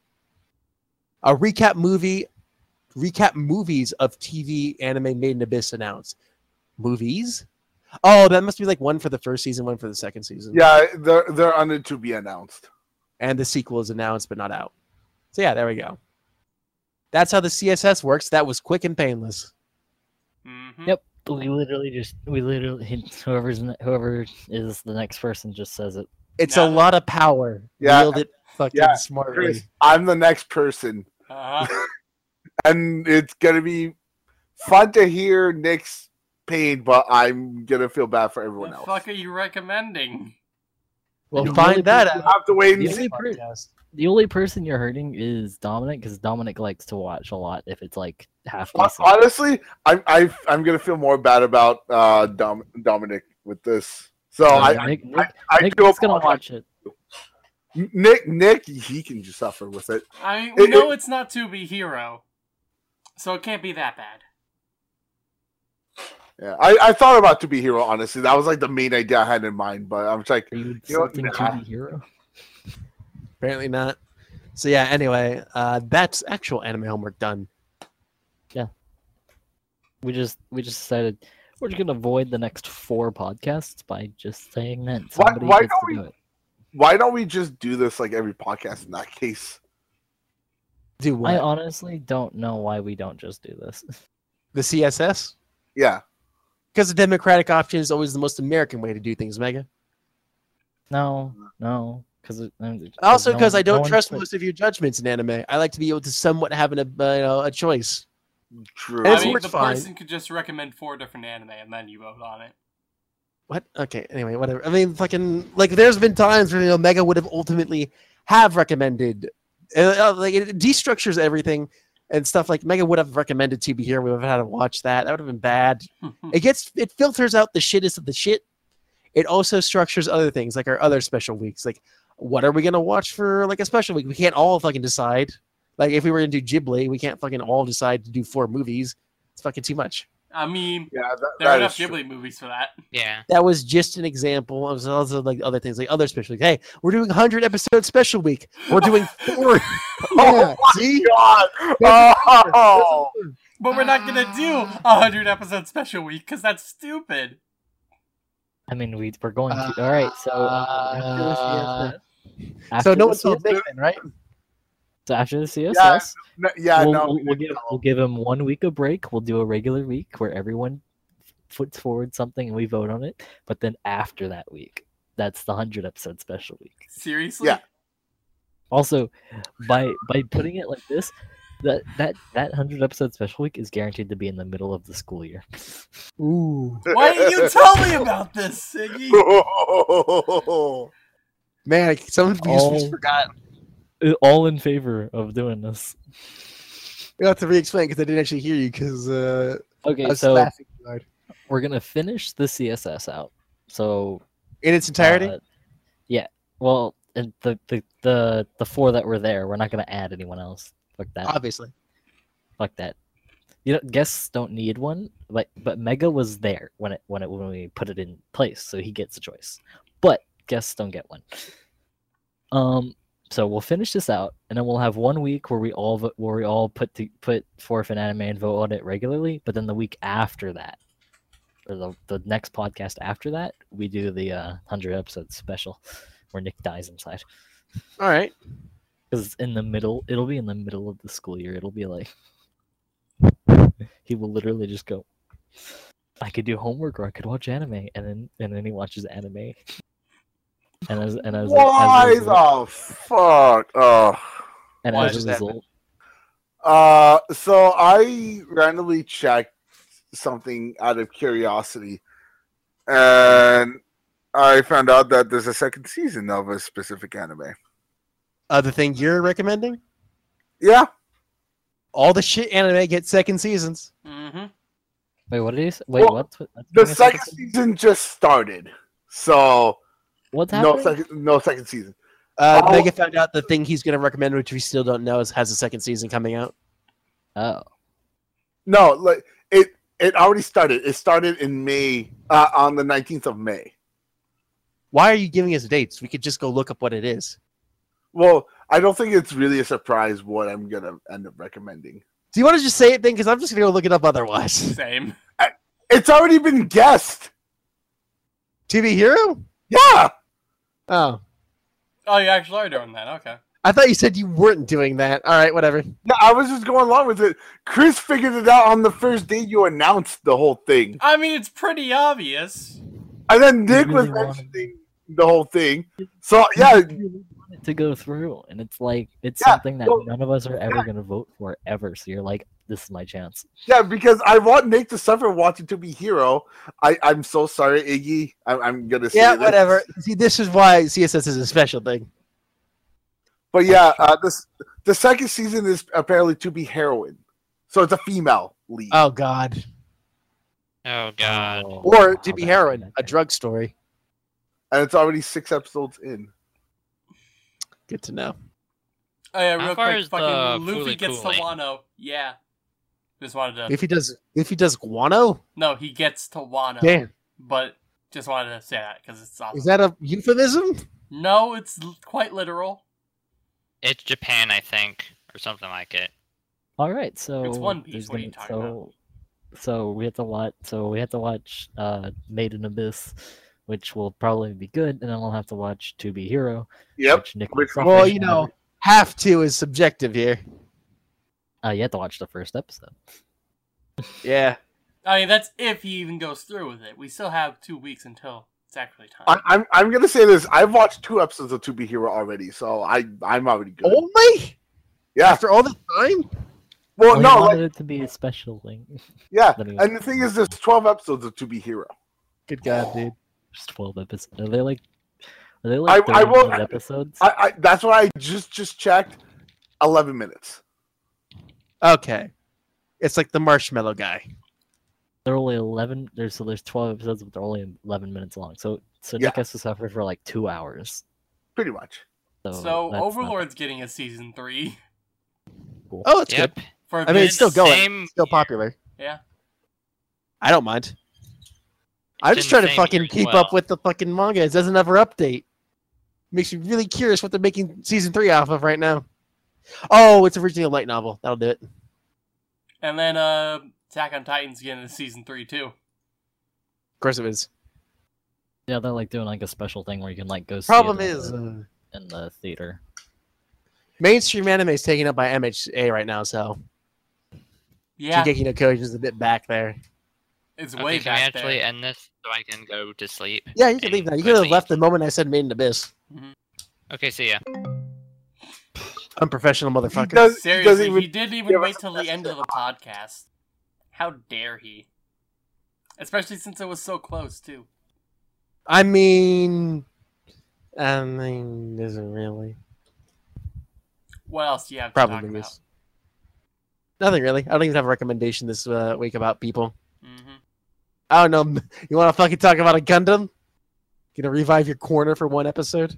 A recap movie, recap movies of TV anime Made in Abyss announced. Movies? Oh, that must be like one for the first season, one for the second season. Yeah, they're they're under to be announced. and the sequel is announced but not out. So yeah, there we go. That's how the CSS works. That was quick and painless. Mm-hmm. Yep. We literally just we literally whoever's whoever is the next person just says it. It's Yeah. a lot of power. Yeah. Wield it fucking Yeah, smartly. Chris, I'm the next person, Uh-huh. and it's gonna be fun to hear Nick's pain, but I'm gonna feel bad for everyone else. What the else. fuck are you recommending? We'll find only that person- out. I have to wait and The see. Only, per- the only person you're hurting is Dominic because Dominic likes to watch a lot if it's like half Hon- decent. Honestly, I'm I, I'm gonna feel more bad about uh Dom, Dominic with this. So Uh, I, I, Nick, Nick, I, I Nick's do gonna apologize. watch it. Nick Nick he can just suffer with it. I mean, we It- know it's not to be hero, so it can't be that bad. Yeah, I, I thought about to be hero. Honestly, that was like the main idea I had in mind. But I'm just like, Are you You know what? Nah. to the hero? Apparently not. So yeah. Anyway, uh, that's actual anime homework done. Yeah. We just we just decided we're just gonna avoid the next four podcasts by just saying that Why- somebody why don't to we- do it. why don't we just do this like every podcast in that case? Do what? I honestly don't know why we don't just do this. the CSS? Yeah, Because the democratic option is always the most American way to do things, Mega. No, no, because Also, because I don't one trust most of your judgments in anime. I like to be able to somewhat have an, a, uh, you know, a choice. true. I mean, worked the fine. person could just recommend four different anime and then you vote on it. What? Okay. Anyway, whatever. I mean, fucking like, there's been times where you know Mega would have ultimately have recommended, uh, uh, like it destructures everything and stuff. Like Mega would have recommended TB here. We would have had to watch that. That would have been bad. It gets it filters out the shittest of the shit. It also structures other things like our other special weeks. Like, what are we gonna watch for like a special week? We can't all fucking decide. Like, if we were gonna do Ghibli, we can't fucking all decide to do four movies. It's fucking too much. I mean, yeah, that, there are enough is true. Ghibli movies for that. Yeah. That was just an example. It was also like other things, like other special. Like, hey, we're doing 100 episode special week. We're doing four. yeah, Oh see? God! Oh, But we're not gonna do a hundred episode special week because that's stupid. I mean, we we're going to. All right, so uh, Uh, CSS, So no the one told CSS right? So after the CSS, No, yeah, we'll, no. we'll, we'll give we'll give him one week of break. We'll do a regular week where everyone puts forward something and we vote on it. But then after that week, that's the hundred episode special week. Seriously? Yeah. Also, by by putting it like this, that that that hundred episode special week is guaranteed to be in the middle of the school year. Ooh, Why didn't you tell me about this, Siggy? man, some of these we just forgot. All in favor of doing this. You have to re-explain because I didn't actually hear you because uh, I Okay, was so laughing hard. we're gonna finish the CSS out. So in its entirety. Uh, yeah. Well, and the, the the the four that were there, we're not gonna add anyone else. Fuck that. obviously, Fuck that. You know, guests don't need one, but but Mega was there when it when it when we put it in place, so he gets a choice. But guests don't get one. Um. So we'll finish this out, and then we'll have one week where we all where we all put to, put forth an anime and vote on it regularly. But then the week after that, or the the next podcast after that, we do the uh, hundred episode special where Nick dies inside. all right. Because in the middle, it'll be in the middle of the school year. It'll be like he will literally just go. I could do homework or I could watch anime, and then and then he watches anime. And as and as, Why as a result, the fuck? Oh. and Why as does a result, Uh, so I randomly checked something out of curiosity, and I found out that there's a second season of a specific anime. Uh, the thing you're recommending, Yeah, all the shit anime get second seasons. Mm-hmm. wait, what did you say? Wait, Well, what's what, the second season just started, so What's no second, no second season. Uh, Oh. Mega found out the thing he's going to recommend, which we still don't know, is has a second season coming out. Oh, No, like it, it already started. It started in May, uh, on the nineteenth of May. Why are you giving us dates? We could just go look up what it is. Well, I don't think it's really a surprise what I'm gonna end up recommending. Do you want to just say it then? Because I'm just going to go look it up otherwise. Same. It's already been guessed. To Be Hero? Yeah. Oh, Oh, you actually are doing that. Okay. I thought you said you weren't doing that. All right, whatever. No, I was just going along with it. Chris figured it out on the first day you announced the whole thing. I mean, it's pretty obvious. And then Nick You was mentioning the whole thing. So, yeah, it to go through, and it's like it's Yeah, something that well, none of us are ever gonna vote for ever. So you're like, this is my chance. yeah, because I want Nate to suffer watching to be hero. I, I'm so sorry, Iggy. I, I'm going to say Yeah, this. whatever. See, this is why CSS is a special thing. But yeah, uh, this the second season is apparently to be heroine. So it's a female lead. Oh God. Oh god. Oh, Or wow, to be that- heroin, a drug story. and it's already six episodes in. Good to know. Oh yeah, How real far quick, is fucking Luffy gets to Wano. Yeah. Just wanted to. If he does, if he does guano, No, he gets to Wano. damn, But just wanted to say that because it's awesome. is that a euphemism? No, it's quite literal. It's Japan, I think, or something like it. All right, so It's One Piece, what are you talking so, So we have to watch. So we have to watch uh, Made in Abyss, which will probably be good, and then we'll have to watch To Be Hero. Yep. Which Nick Which- Well, probably you never- know, have to is subjective here. uh, you have to watch the first episode. Yeah. I mean, that's if he even goes through with it. We still have two weeks until it's actually time. I, I'm I'm gonna say this. I've watched two episodes of To Be Hero already, so I I'm already good. Only Yeah. after all this time. Well, we no, wanted like, it to be a special thing. yeah. And the thing is, there's 12 episodes of To Be Hero. Good God, dude. Just twelve episodes. Are they like? Are they like I- I 30 will- minute episodes? I, I that's what I just just checked. 11 minutes. Okay, it's like the marshmallow guy. They're only eleven. There's so there's twelve episodes, but they're only eleven minutes long. So so Yeah. Nick has to suffer for like two hours. Pretty much. So, so that's not Overlord's getting a season three. cool. Oh, it's Yep. good. For I mean, it's still going. Same Still popular. Yeah. I don't mind. I'm just trying to fucking keep well. up with the fucking manga. It doesn't ever update. Makes me really curious what they're making season three off of right now. Oh, it's originally a light novel. That'll do it. And then uh, Attack on Titan's getting a season three too. Of course it is. Yeah, they're like doing like a special thing where you can like go. see Problem in is, the- uh, in the theater. mainstream anime is taken up by MHA right now, so Yeah, Shingeki no Kyojin is a bit back there. It's Okay, way can we back actually there. end this so I can go to sleep? Yeah, you can leave now. You could have left the moment I said Made in Abyss. Okay, see ya. Unprofessional He motherfucker. does, he Seriously, doesn't he, even didn't even wait till the end of the podcast. How dare he? Especially since it was so close too. I mean, I mean, is it really? What else do you have to talk Probably about? is. Nothing really. I don't even have a recommendation this uh, week about people. hmm I don't know. You want to fucking talk about a Gundam? Gonna revive your corner for one episode?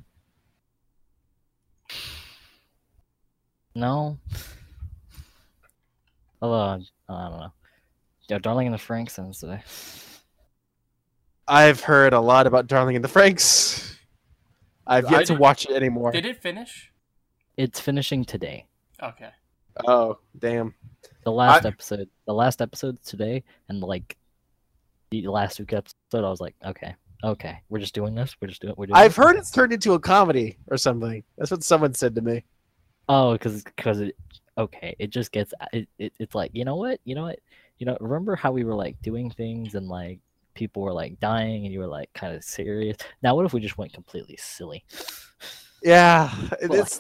No. Although I don't know. Yeah, Darling in the Franxx ends today. I've heard a lot about Darling in the Franxx. I've I yet to watch it anymore. Did it finish? It's finishing today. Okay. Oh, damn. The last I- episode. The last episode's today, and like the last week episode, I was like, okay, okay, we're just doing this. We're just doing. We're doing. I've this? heard it's turned into a comedy or something. That's what someone said to me. Oh, because because it okay, it just gets it, it it's like you know what you know what you know remember how we were like doing things and like people were like dying and you were like kind of serious. Now what if we just went completely silly? Yeah, it's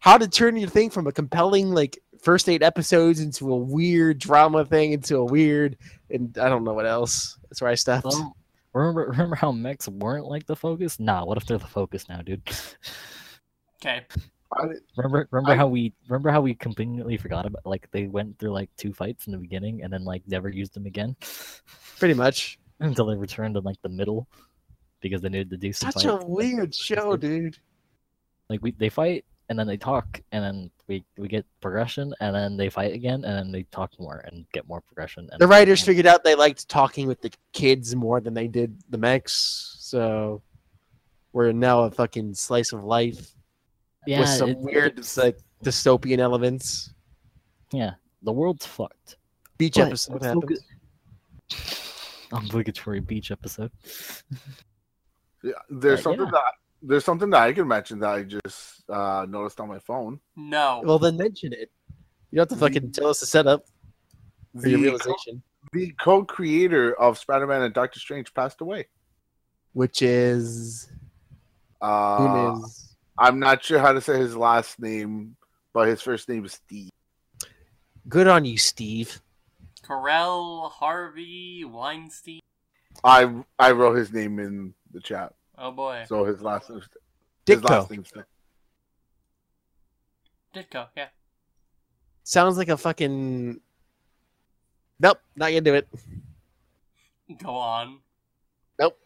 how to turn your thing from a compelling like first eight episodes into a weird drama thing into a weird and I don't know what else. That's where I stopped. Well, remember remember how mechs weren't like the focus? Nah, what if they're the focus now, dude? Okay. Remember remember I- how we remember how we conveniently forgot about like they went through like two fights in the beginning and then like never used them again Pretty much. until they returned in like the middle because they needed to do some Such a fights. weird show, dude. like we they fight and then they talk and then we we get progression and then they fight again and then they talk more and get more progression. And The writers figured out they liked talking with the kids more than they did the mechs, so we're now a fucking slice of life yeah, with some it- weird it's- like dystopian elements. yeah, the world's fucked. Beach But episode happens. Obligatory beach episode. Yeah, there's Uh, something yeah. that there's something that I can mention that I just uh, noticed on my phone. No. Well, then mention it. You don't have to fucking tell us the setup for your The, realization, the co-creator of Spider-Man and Doctor Strange passed away. which is Uh, who is I'm not sure how to say his last name, but his first name is Steve. good on you, Steve. Carell, Harvey, Weinstein. I I wrote his name in the chat, Oh boy. so his last name. His last Ditko name's Ditko, yeah. sounds like a fucking. Nope, not gonna do it. Go on. Nope.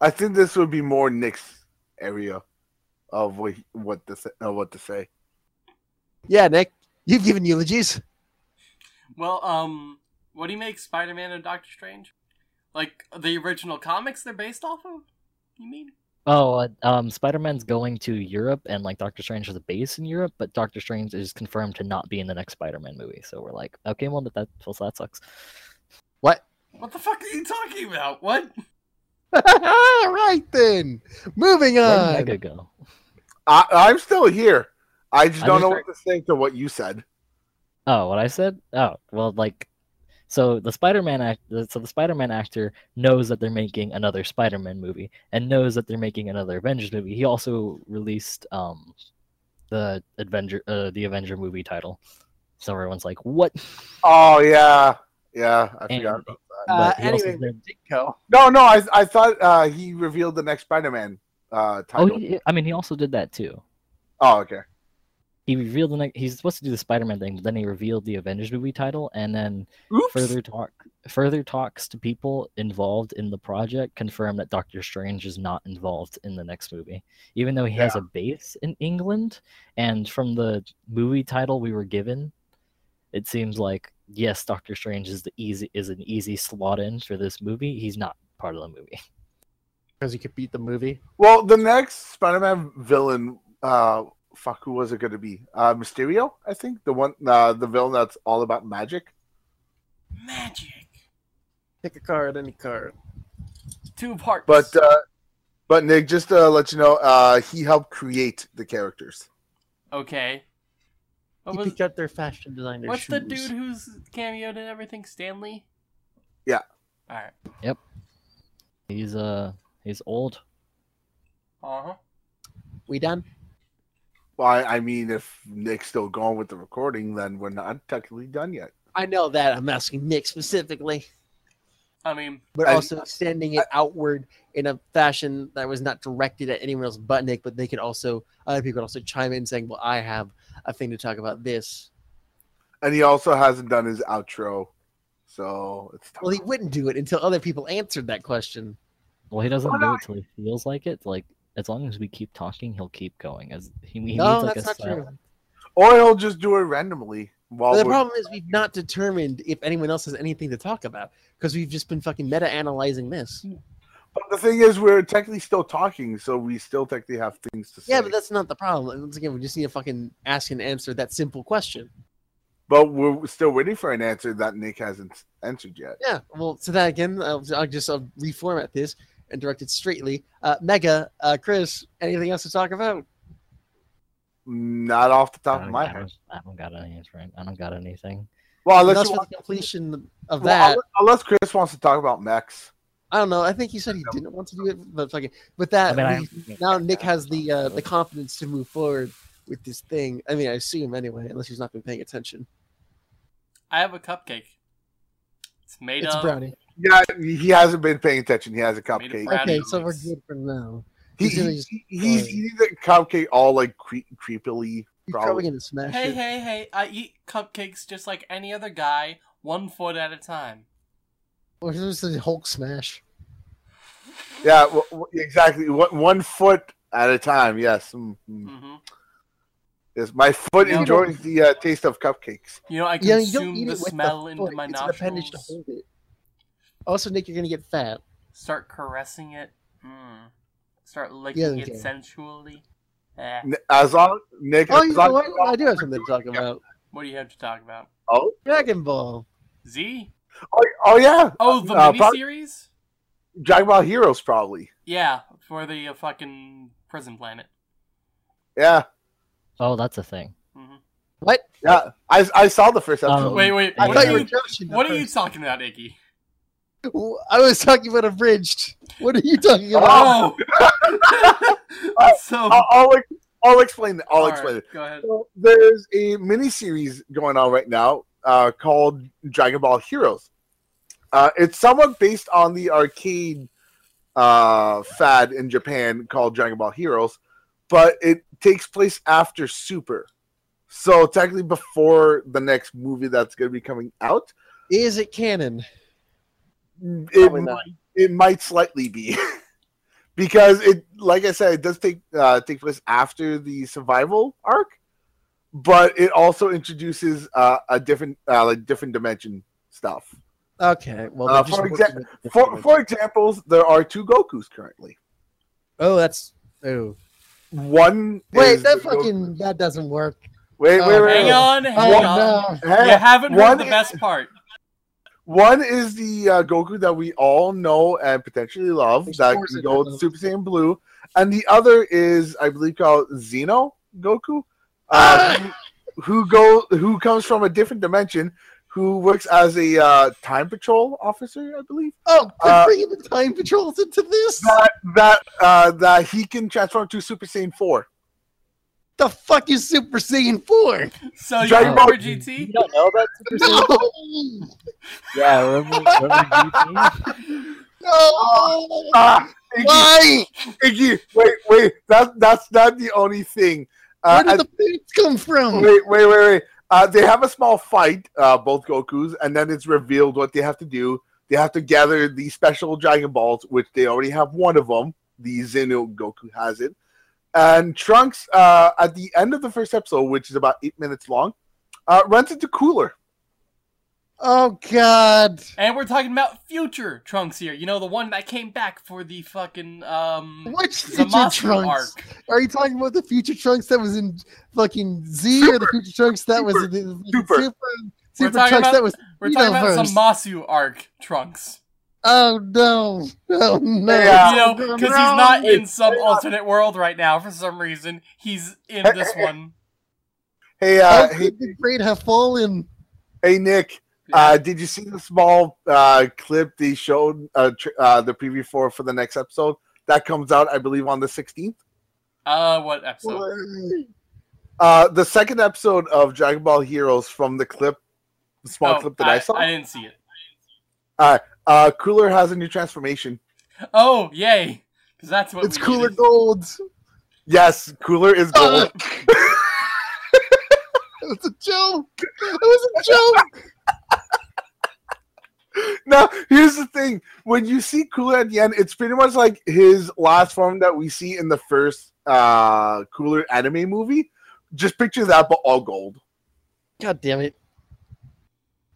I think this would be more Nick's area of what what to say, uh, what to say. Yeah, Nick, you've given eulogies. Well, um, what do you make Spider-Man and Doctor Strange? Like the original comics they're based off of? You mean? Oh, uh, um, Spider-Man's going to Europe, and like Doctor Strange has a base in Europe, but Doctor Strange is confirmed to not be in the next Spider-Man movie. So we're like, okay, well that that, well, that sucks. What? What the fuck are you talking about? What? All right then. Moving Where'd on. Mega go? I, I'm still here. I just I don't just know what to say to what you said. Oh, what I said? Oh, well, like, so the Spider-Man act, so the Spider-Man actor knows that they're making another Spider-Man movie and knows that they're making another Avengers movie. He also released um the Avenger, uh, the Avenger movie title. So everyone's like, "What?" Oh yeah, yeah. I And- forgot. About that. Uh, But he also anyway, Ditko. No, no. I I thought uh, he revealed the next Spider-Man uh, oh, title. he, I mean, he also did that too. oh, okay. He revealed the next. He's supposed to do the Spider-Man thing, but then he revealed the Avengers movie title, and then Oops. further talk further talks to people involved in the project confirm that Doctor Strange is not involved in the next movie even though he has a base in England and from the movie title we were given it seems like yes Doctor Strange is the easy is an easy slot in for this movie he's not part of the movie Because he could beat the movie. Well, the next Spider-Man villain, uh, fuck, who was it going to be? Uh, Mysterio, I think. The one, uh, the villain that's all about magic. Magic. Pick a card, any card. Two parts. But, uh, but Nick, just to let you know, uh, he helped create the characters. okay. What He was, picked out their fashion designer what's the dude who's cameoed in everything? Stanley. Yeah. All right. Yep. He's uh he's old Uh huh. We done? Well, I, I mean, if Nick's still going with the recording, then we're not technically done yet. I know that. I'm asking Nick specifically. I mean, but I- also extending it outward in a fashion that was not directed at anyone else but Nick, but they could also other people could also chime in saying, "Well, I have a thing to talk about this." And he also hasn't done his outro, so it's tough. Well, he wouldn't do it until other people answered that question. well he doesn't Why do not? it till he feels like it like as long as we keep talking he'll keep going as he, he no, needs like that's a not true. or he'll just do it randomly. While But the we're- problem is we've not determined if anyone else has anything to talk about because we've just been fucking meta analyzing this. but the thing is, we're technically still talking, so we still technically have things to say. Yeah, but that's not the problem. Once again, we just need to fucking ask and answer that simple question. But we're still waiting for an answer that Nick hasn't answered yet. Yeah, well, to that again, I'll, I'll just I'll reformat this and directed straightly. Uh, Mega, uh, Chris, anything else to talk about? Not off the top of my head. I don't got any answer. I don't got anything. Well, unless, Unless you for want, the completion of well, that, unless Chris wants to talk about mechs. I don't know. I think he said he didn't want to do it, but fucking with that, I mean, we- I, now Nick has the uh, the confidence to move forward with this thing. I mean, I assume anyway, unless he's not been paying attention. I have a cupcake. It's made It's a of. brownie. Yeah, he hasn't been paying attention. He has a cupcake. brownie Okay, so we're good for now. He, He's gonna he, just- he- he's eating the cupcake all like cre- creepily. He's Probably. probably gonna smash Hey, it. hey, hey! hey! I eat cupcakes just like any other guy, one foot at a time. Or is this a Hulk smash? Yeah, w- w- exactly. One, one foot at a time. Yes. Mm, mm. hmm Yes, my foot Yeah. enjoys the uh, taste of cupcakes. You know, I consume don't the smell the into foot. my it's an appendage to hold it. Also, Nick, you're gonna get fat. Start caressing it. Mm. Start Yeah, licking it sensually. Eh. As long Nick, Oh, as you know what? I do have something to talk about. What do you have to talk about? Oh, Dragon Ball. Z? oh, oh, yeah. Oh, the Uh, prob- miniseries? Dragon Ball Heroes probably. Yeah, for the uh, fucking prison planet. Yeah, Oh, that's a thing. hmm What? yeah. I I saw the first Um, episode. Wait, wait. I What thought are you you? joking. What are you talking about, Iggy? I was talking about abridged. What are you talking about? Oh. so. I'll, I'll, I'll explain it. I'll all explain right, it. Go ahead. So there's a mini series going on right now uh, called Dragon Ball Heroes. Uh, it's somewhat based on the arcade uh, fad in Japan called Dragon Ball Heroes, but it takes place after Super. So technically, before the next movie that's going to be coming out, Is it canon? It might, it might slightly be because it, like I said, it does take uh, take place after the survival arc, but it also introduces uh, a different uh, like different dimension stuff. Okay. Well, Uh, for exa- For for examples, there are two Goku's currently. oh, that's oh. One Wait, is that the Goku- fucking that doesn't work. wait wait Oh, wait. Hang wait. on, hang Oh on. no. Hey, You haven't heard the is- best part. One is the uh, Goku that we all know and potentially love, There's that can go. Super Saiyan Blue, and the other is, I believe, called Xeno Goku, uh, Ah! who, who go who comes from a different dimension, who works as a uh, time patrol officer, I believe. Oh, Uh, bringing the time patrols into this. That that uh, that he can transform to Super Saiyan Four. The fuck is Super Saiyan Four? So you Dragon remember Ball- You don't know about Super Saiyan? No. Yeah, remember, remember GT? No. Ah, Iggy, Why? Iggy, wait, wait, that that's not the only thing. Uh, Where at- did the boots come from? Wait, wait, wait, wait. Uh, they have a small fight, uh, both Gokus, and then it's revealed what they have to do. They have to gather the special Dragon Balls, which they already have one of them. The Xeno Goku has it. And Trunks, uh, at the end of the first episode, which is about eight minutes long, uh, runs into Cooler. Oh God. And we're talking about future Trunks here. You know, the one that came back for the fucking um Which future Trunks? arc. Are you talking about the future Trunks that was in fucking Z or the future Trunks that was in the Super. Super, super talking Trunks about- that was We're talking about Xenoverse. some Masu arc Trunks. Oh no. Oh no. Yeah. You know, No, because he's not in some alternate world right now for some reason. He's in this one. Hey, How uh, hey, could the great have fallen? hey, Nick. Uh, did you see the small uh, clip they showed uh, tr- uh, the preview for for the next episode? That comes out, I believe, on the 16th. Uh, what episode? Uh, the second episode of Dragon Ball Heroes from the clip, the small Oh, clip that I, saw. I didn't see it. Uh, Cooler has a new transformation. Oh, yay! Because that's what It's we cooler needed. gold. Yes, Cooler is gold. It was a joke. It was a joke. now, here's the thing: when you see Cooler at the end, it's pretty much like his last form that we see in the first uh, Cooler anime movie. Just picture that, but all gold. God damn it.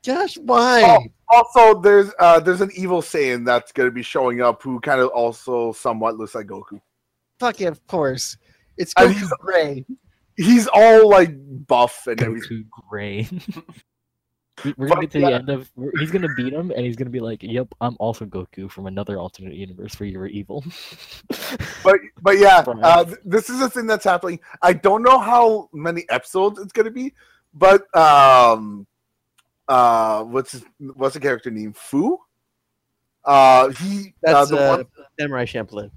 Gosh, why? Also, there's uh, there's an evil Saiyan that's going to be showing up who kind of also somewhat looks like Goku. Fuck it, of course. It's And Goku he's- Gray. He's all like buff and everything. Goku Gray. We- We're gonna get to yeah. the end of. He's gonna beat him, and he's gonna be like, "Yep, I'm also Goku from another alternate universe where you were evil." But but yeah, uh, this is a thing that's happening. I don't know how many episodes it's gonna be, but um, uh, what's his, what's the character name? Fu. Uh, he uh, That's the uh, one. Samurai Champloo.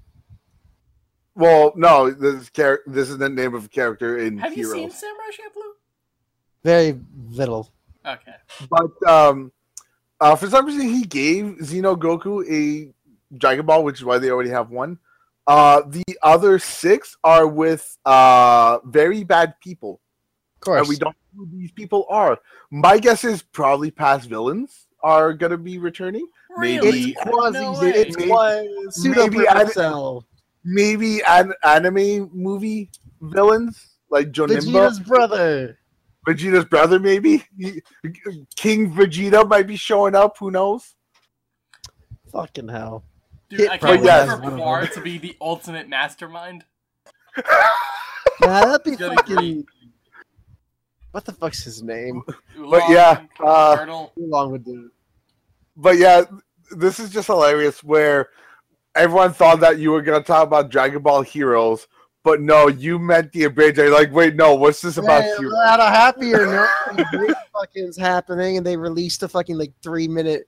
Well, no, this char- This is the name of a character in Have you seen Samurai Champloo? Very little. Okay. But um, uh, for some reason, he gave Xeno Goku a Dragon Ball, which is why they already have one. Uh, the other six are with uh very bad people. Of course. and we don't know who these people are. My guess is probably past villains are gonna be returning. Maybe- Really? it's quasi. No way. it's quasi pseudo maybe I- Maybe an anime movie villains like Jonimba, Vegeta's brother. Vegeta's brother. Maybe King Vegeta might be showing up. Who knows? Fucking hell. Dude, Hit I But can't wait yes. for I don't know. Quar to be the ultimate mastermind. Nah, that'd be It's gonna be fucking. What the fuck's his name? But yeah, uh, Turtle. Long would do. but yeah, this is just hilarious. Where everyone thought that you were gonna talk about Dragon Ball Heroes, but no, you meant the abridged. I'm like, wait, no, what's this about? Yeah, Heroes? Out of happier note, the fucking's happening, and they released a fucking like three minute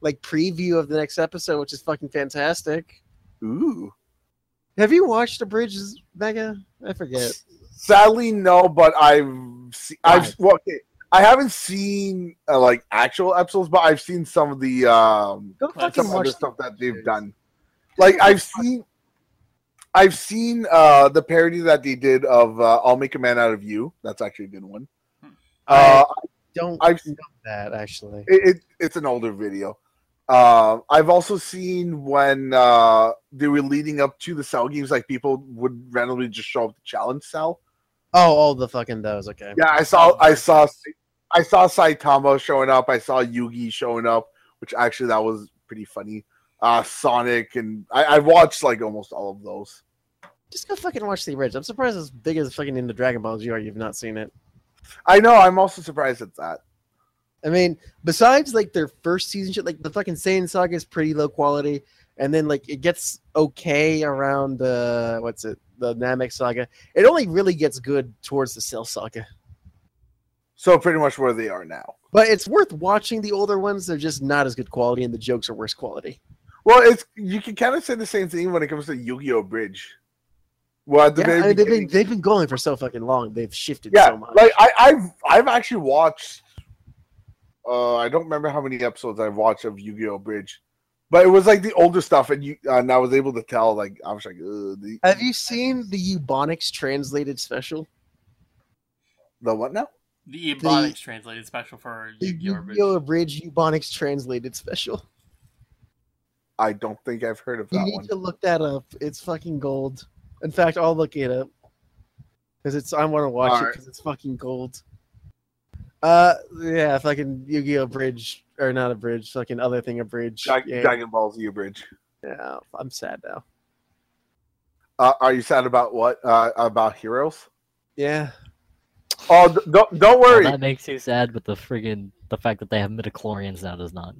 like preview of the next episode, which is fucking fantastic. Ooh. Have you watched the bridges, Mega? I forget. Sadly, no, but I've se- I've well, okay, I haven't seen uh, like actual episodes, but I've seen some of the um Go some other stuff that they've series. done. Like I've seen, I've seen uh the parody that they did of uh, "I'll Make a Man Out of You." That's actually a good one. Uh, Don't I've know that actually. it, it it's an older video. Uh, I've also seen when uh, they were leading up to the cell games, like people would randomly just show up to challenge cell. Oh, all the fucking those. Okay. Yeah, I saw, I saw, I saw Saitama showing up. I saw Yugi showing up, which actually that was pretty funny. Uh, Sonic and I, I watched like almost all of those. Just go fucking watch the original. I'm surprised as big as fucking into Dragon Ball as you are, you've not seen it. I know. I'm also surprised at that. I mean, besides like their first season shit, like the fucking Saiyan saga is pretty low quality, and then like it gets okay around uh what's it, the Namek saga. It only really gets good towards the Cell saga. So pretty much where they are now. But it's worth watching the older ones. They're just not as good quality, and the jokes are worse quality. Well, it's you can kind of say the same thing when it comes to Yu-Gi-Oh! Abridged. Well, the Yeah, I mean, they've been they've been going for so fucking long. They've shifted yeah, so much. like I, I've I've actually watched. Uh, I don't remember how many episodes I've watched of Yu-Gi-Oh! Abridged, but it was like the older stuff, and you and I was able to tell. Like I was like, the, Have you seen the Ebonics translated special? the what now? The Ebonics translated special for The Yu-Gi-Oh! Abridged. Yu-Gi-Oh! Abridged Ebonics translated special. I don't think I've heard of that. You need one. to look that up. It's fucking gold. In fact, I'll look it up because it's I want to watch it Alright. because it's fucking gold. Uh, yeah, fucking Yu-Gi-Oh! Abridged or not a bridge, fucking other thing a bridge. Dra- yeah, Dragon Ball Z Abridged. yeah, I'm sad now. Uh, are you sad about what? Uh, about Heroes? Yeah, Oh, d- don't don't Well, worry. that makes you sad, but the friggin' the fact that they have midichlorians now does not.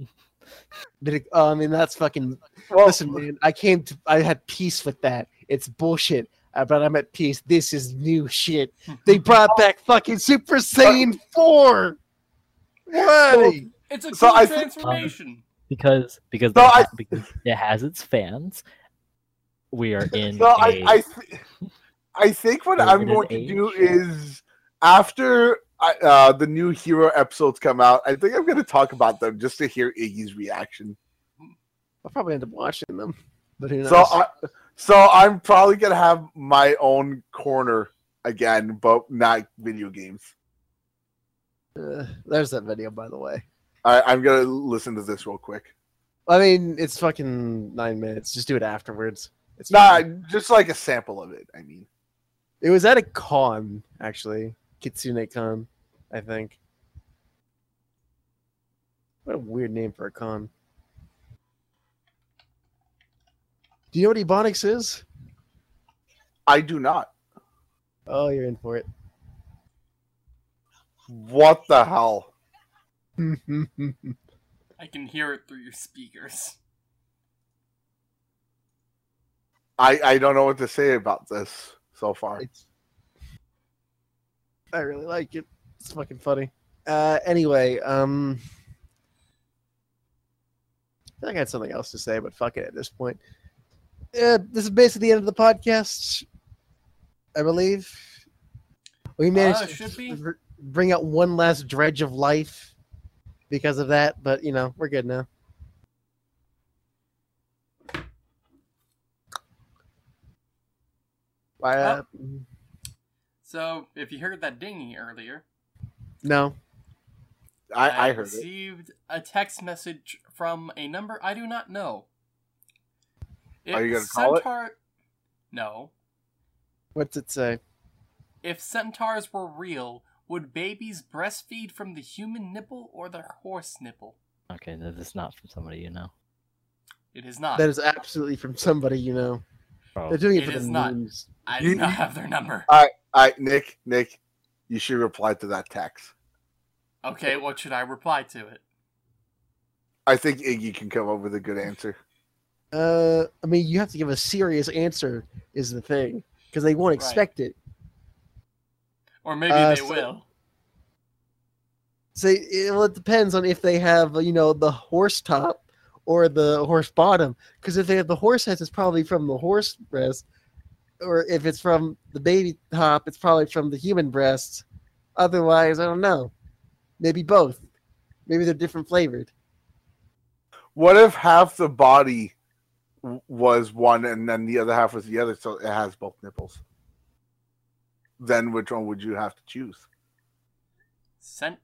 But it- uh, I mean that's fucking. Well, Listen, man, I came to. I had peace with that. It's bullshit. uh, But I'm at peace. This is new shit. They brought back fucking Super Saiyan 4. Why? It's a So cool I think- transformation. Because because, No, they I- ha- because it has its fans. We are in So a I I, th- I think what I'm going to do age. is after I, uh, the new hero episodes come out, I think I'm going to talk about them just to hear Iggy's reaction. I'll probably end up watching them. But who knows? So I, so I'm probably going to have my own corner again, but not video games. Uh, there's that video, by the way. I, I'm going to listen to this real quick. I mean, it's fucking nine minutes. Just do it afterwards. It's Nah, just like a sample of it. I mean, It was at a con, actually. Kitsune Con, I think. What a weird name for a con. Do you know what Ebonics is? I do not. Oh, you're in for it. What the hell? I can hear it through your speakers. I I don't know what to say about this so far. It's- I really like it. It's fucking funny. Uh, anyway, um, I think I had something else to say, but fuck it at this point. Uh, this is basically the end of the podcast, I believe. We managed Uh, to should be. bring out one last dredge of life because of that, but you know we're good now. Uh, So, if you heard that dinging earlier, no, I, I heard it. received a text message from a number I do not know. Are you If gonna call it? No. what's it say? If centaurs were real, would babies breastfeed from the human nipple or the horse nipple? okay. That is not from somebody you know. It is not. That is absolutely from somebody you know. Bro, They're doing it, It for the is not. memes. I do not have their number. I Nick Nick, you should reply to that text. Okay, what should I reply to it? I think Iggy can come up with a good answer. Uh, I mean, you have to give a serious answer is the thing because they won't Right. expect it. Or maybe Uh, they so- will. So it, well, it depends on if they have, you know, the horse top or the horse bottom. Because if they have the horse heads, it's probably from the horse breast. Or if it's from the baby top, it's probably from the human breast. Otherwise, I don't know. Maybe both. Maybe they're different flavored. What if half the body was one and then the other half was the other, so it has both nipples? Then which one would you have to choose? Sent.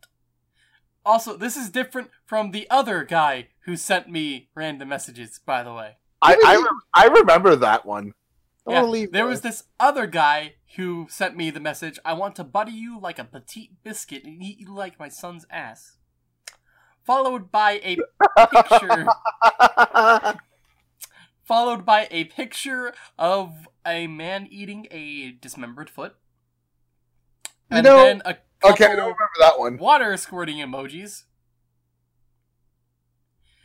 Also, this is different from the other guy who sent me random messages, by the way. I I, Really? rem- I remember that one. Yeah, leave there that. was this other guy who sent me the message I want to butter you like a petite biscuit and eat you like my son's ass. Followed by a picture. followed by a picture of a man eating a dismembered foot. You And know- then a couple okay, I don't remember that one. water squirting emojis.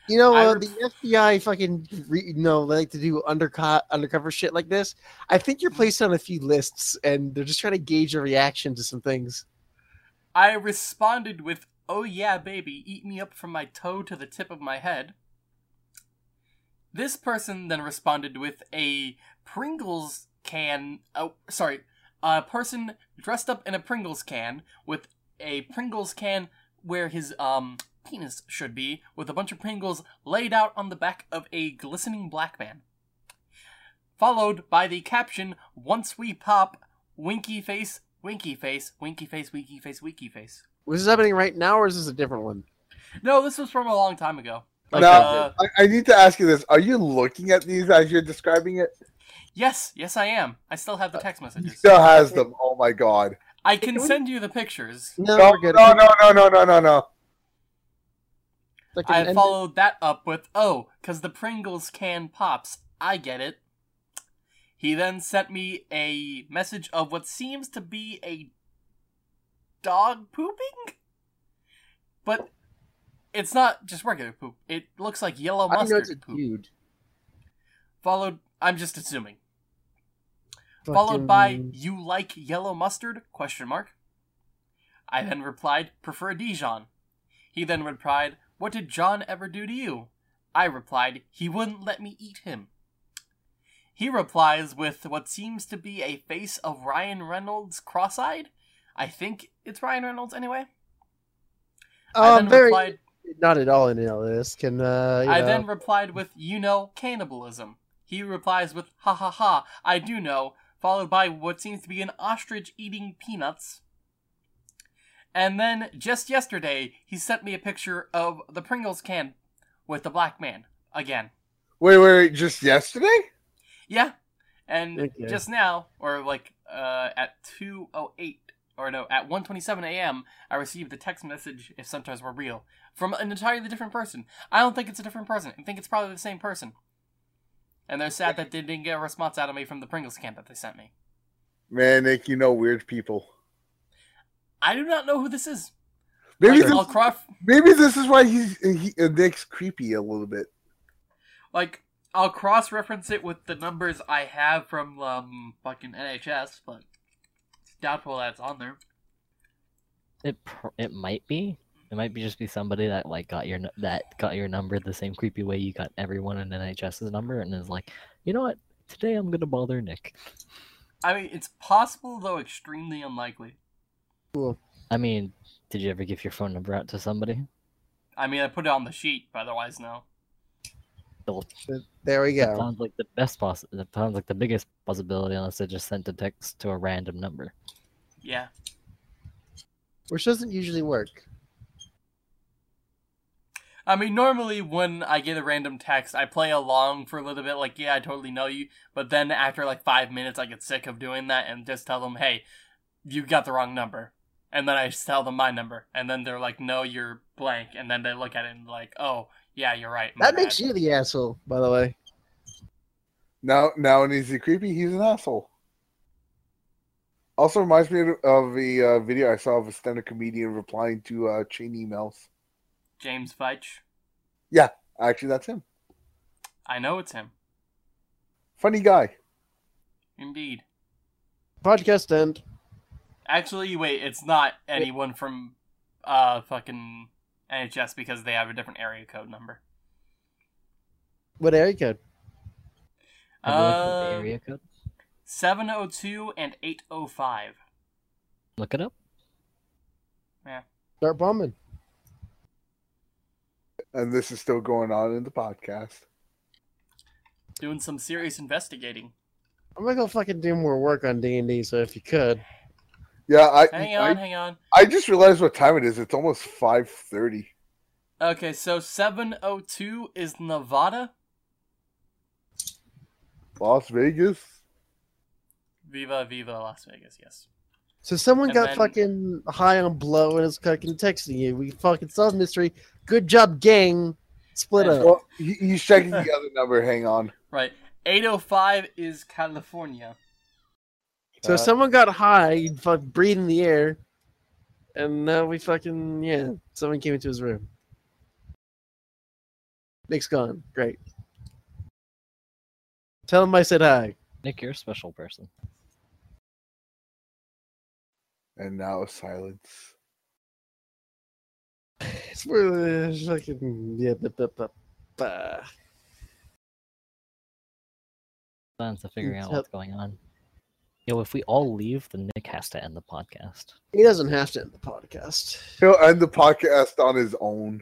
You know, uh, the FBI fucking, re, you know, they like to do undercut, undercover shit like this. I think you're placed on a few lists, and they're just trying to gauge your reaction to some things. I responded with, Oh yeah, baby, eat me up from my toe to the tip of my head. This person then responded with a Pringles can. Oh, sorry. A person dressed up in a Pringles can with a Pringles can where his um penis should be, with a bunch of Pringles laid out on the back of a glistening black man. Followed by the caption, Once we pop, winky face, winky face, winky face, winky face, winky face. Was this happening right now, or is this a different one? No, this was from a long time ago. Like, Now- uh, I, I need to ask you this: Are you looking at these as you're describing it? Yes, yes, I am. I still have the uh, text He messages. still has them. Oh my god! I can Can we- send you the pictures. No, No, no, no, no, no, no, no, no. Like I end- followed that up with, oh, because the Pringles can pops. I get it. He then sent me a message of what seems to be a dog pooping? But it's not just regular poop. It looks like yellow I know it's a mustard poop. dude. Followed, I'm just assuming. Followed by you like yellow mustard? question mark. I then replied prefer a dijon. He then replied what did john ever do to you? I replied he wouldn't let me eat him. He replies with what seems to be a face of ryan reynolds cross-eyed. I think it's ryan reynolds anyway. I Um, then very replied not at all in this. Can uh, I know, then replied with, you know, cannibalism. He replies with, ha ha ha, I do know, followed by what seems to be an ostrich eating peanuts. And then, just yesterday, he sent me a picture of the Pringles can with the black man. Again. Wait, wait, wait, just yesterday? Yeah. And Okay. just now, or like uh, at 2.08, or no, at 1.27 a.m., I received a text message, if sometimes were real, from an entirely different person. I don't think it's a different person. I think it's probably the same person. And they're sad that they didn't get a response out of me from the Pringles camp that they sent me. Man, Nick, you know weird people. I do not know who this is. Maybe Like, this, I'll cross, maybe this is why he's he, uh, Nick's creepy a little bit. like, I'll cross-reference it with the numbers I have from um fucking NHS, but it's doubtful that it's on there. It pr- it might be. It might be just be somebody that like got your that got your number the same creepy way you got everyone in NHS's number and is like, you know what? Today I'm gonna bother Nick. I mean, it's possible though, extremely unlikely. Cool. I mean, did you ever give your phone number out to somebody? I mean, I put it on the sheet, but otherwise, no. There we That go. sounds like the best poss. That sounds like the biggest possibility, unless they just sent a text to a random number. Yeah. Which doesn't usually work. I mean, normally when I get a random text, I play along for a little bit, like, yeah, I totally know you. But then after like five minutes, I get sick of doing that and just tell them, hey, you got the wrong number. And then I just tell them my number. And then they're like, no, you're blank. And then they look at it and like, oh, yeah, you're right. my That makes you the asshole, by the way. Now, now, when he's creepy, he's an asshole. Also reminds me of of a uh, video I saw of a stand-up comedian replying to uh, chain emails. James Veitch. Yeah, actually, that's him. I know it's him. Funny guy. Indeed. Podcast end. Actually, wait, it's not anyone from uh fucking NHS because they have a different area code number. What area code? Have you looked at the Uh, area code? 702 and 805. Look it up. Yeah. Start bombing. And this is still going on in the podcast. Doing some serious investigating. I'm gonna go fucking do more work on D and D. So if you could, Yeah, I Hang on, I, hang on. I just realized what time it is. It's almost five thirty. Okay, so 702 is Nevada. Las Vegas. Viva, Viva, Las Vegas, yes. so someone And got then- fucking high on blow and is fucking texting you. We fucking solved mystery. Good job, gang. Split And- up. Well, he, he's checking the other number. Hang on. Right. 805 is California. So Uh, someone got high, fuck, breathe in the air, and now we fucking yeah. Someone came into his room. Nick's gone. Great. Tell him I said hi. Nick, you're a special person. And now silence. It's for the fucking yeah. But, but, but, but. Plans to figuring out what's going on. Yo, if we all leave, then Nick has to end the podcast. He doesn't have to end the podcast He'll end the podcast on his own.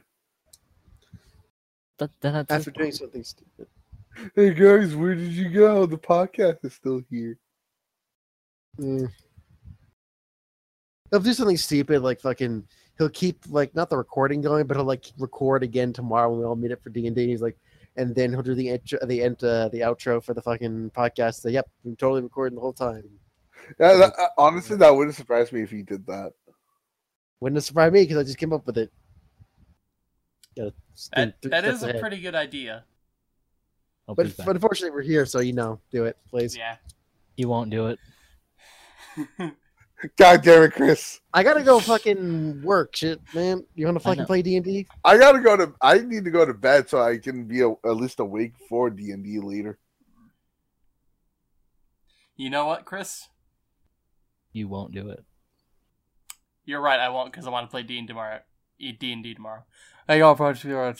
That, then that's his after doing problem. something stupid. Hey guys, where did you go? The podcast is still here. Mm. He'll do something stupid like fucking. He'll keep like not the recording going, but he'll like record again tomorrow when we all meet up for D and D. He's like, and then he'll do the intro, the end, uh, the outro for the fucking podcast. Say, yep, I'm totally recording the whole time. Yeah, that, uh, honestly, that wouldn't surprise me if he did that. Wouldn't have surprised me because I just came up with it. Gotta That, three that steps is a ahead. pretty good idea. I'll But, but unfortunately, we're here, so you know, do it, please. Yeah. You won't do it. God damn it, Chris! I gotta go fucking work, shit, man. You want to fucking play D and D? I gotta go to. I need to go to bed so I can be a, at least awake for D and D later. you know what, Chris? You won't do it. You're right, I won't because I want to play D and D tomorrow. D and D tomorrow. Hey, y'all, folks. Bye.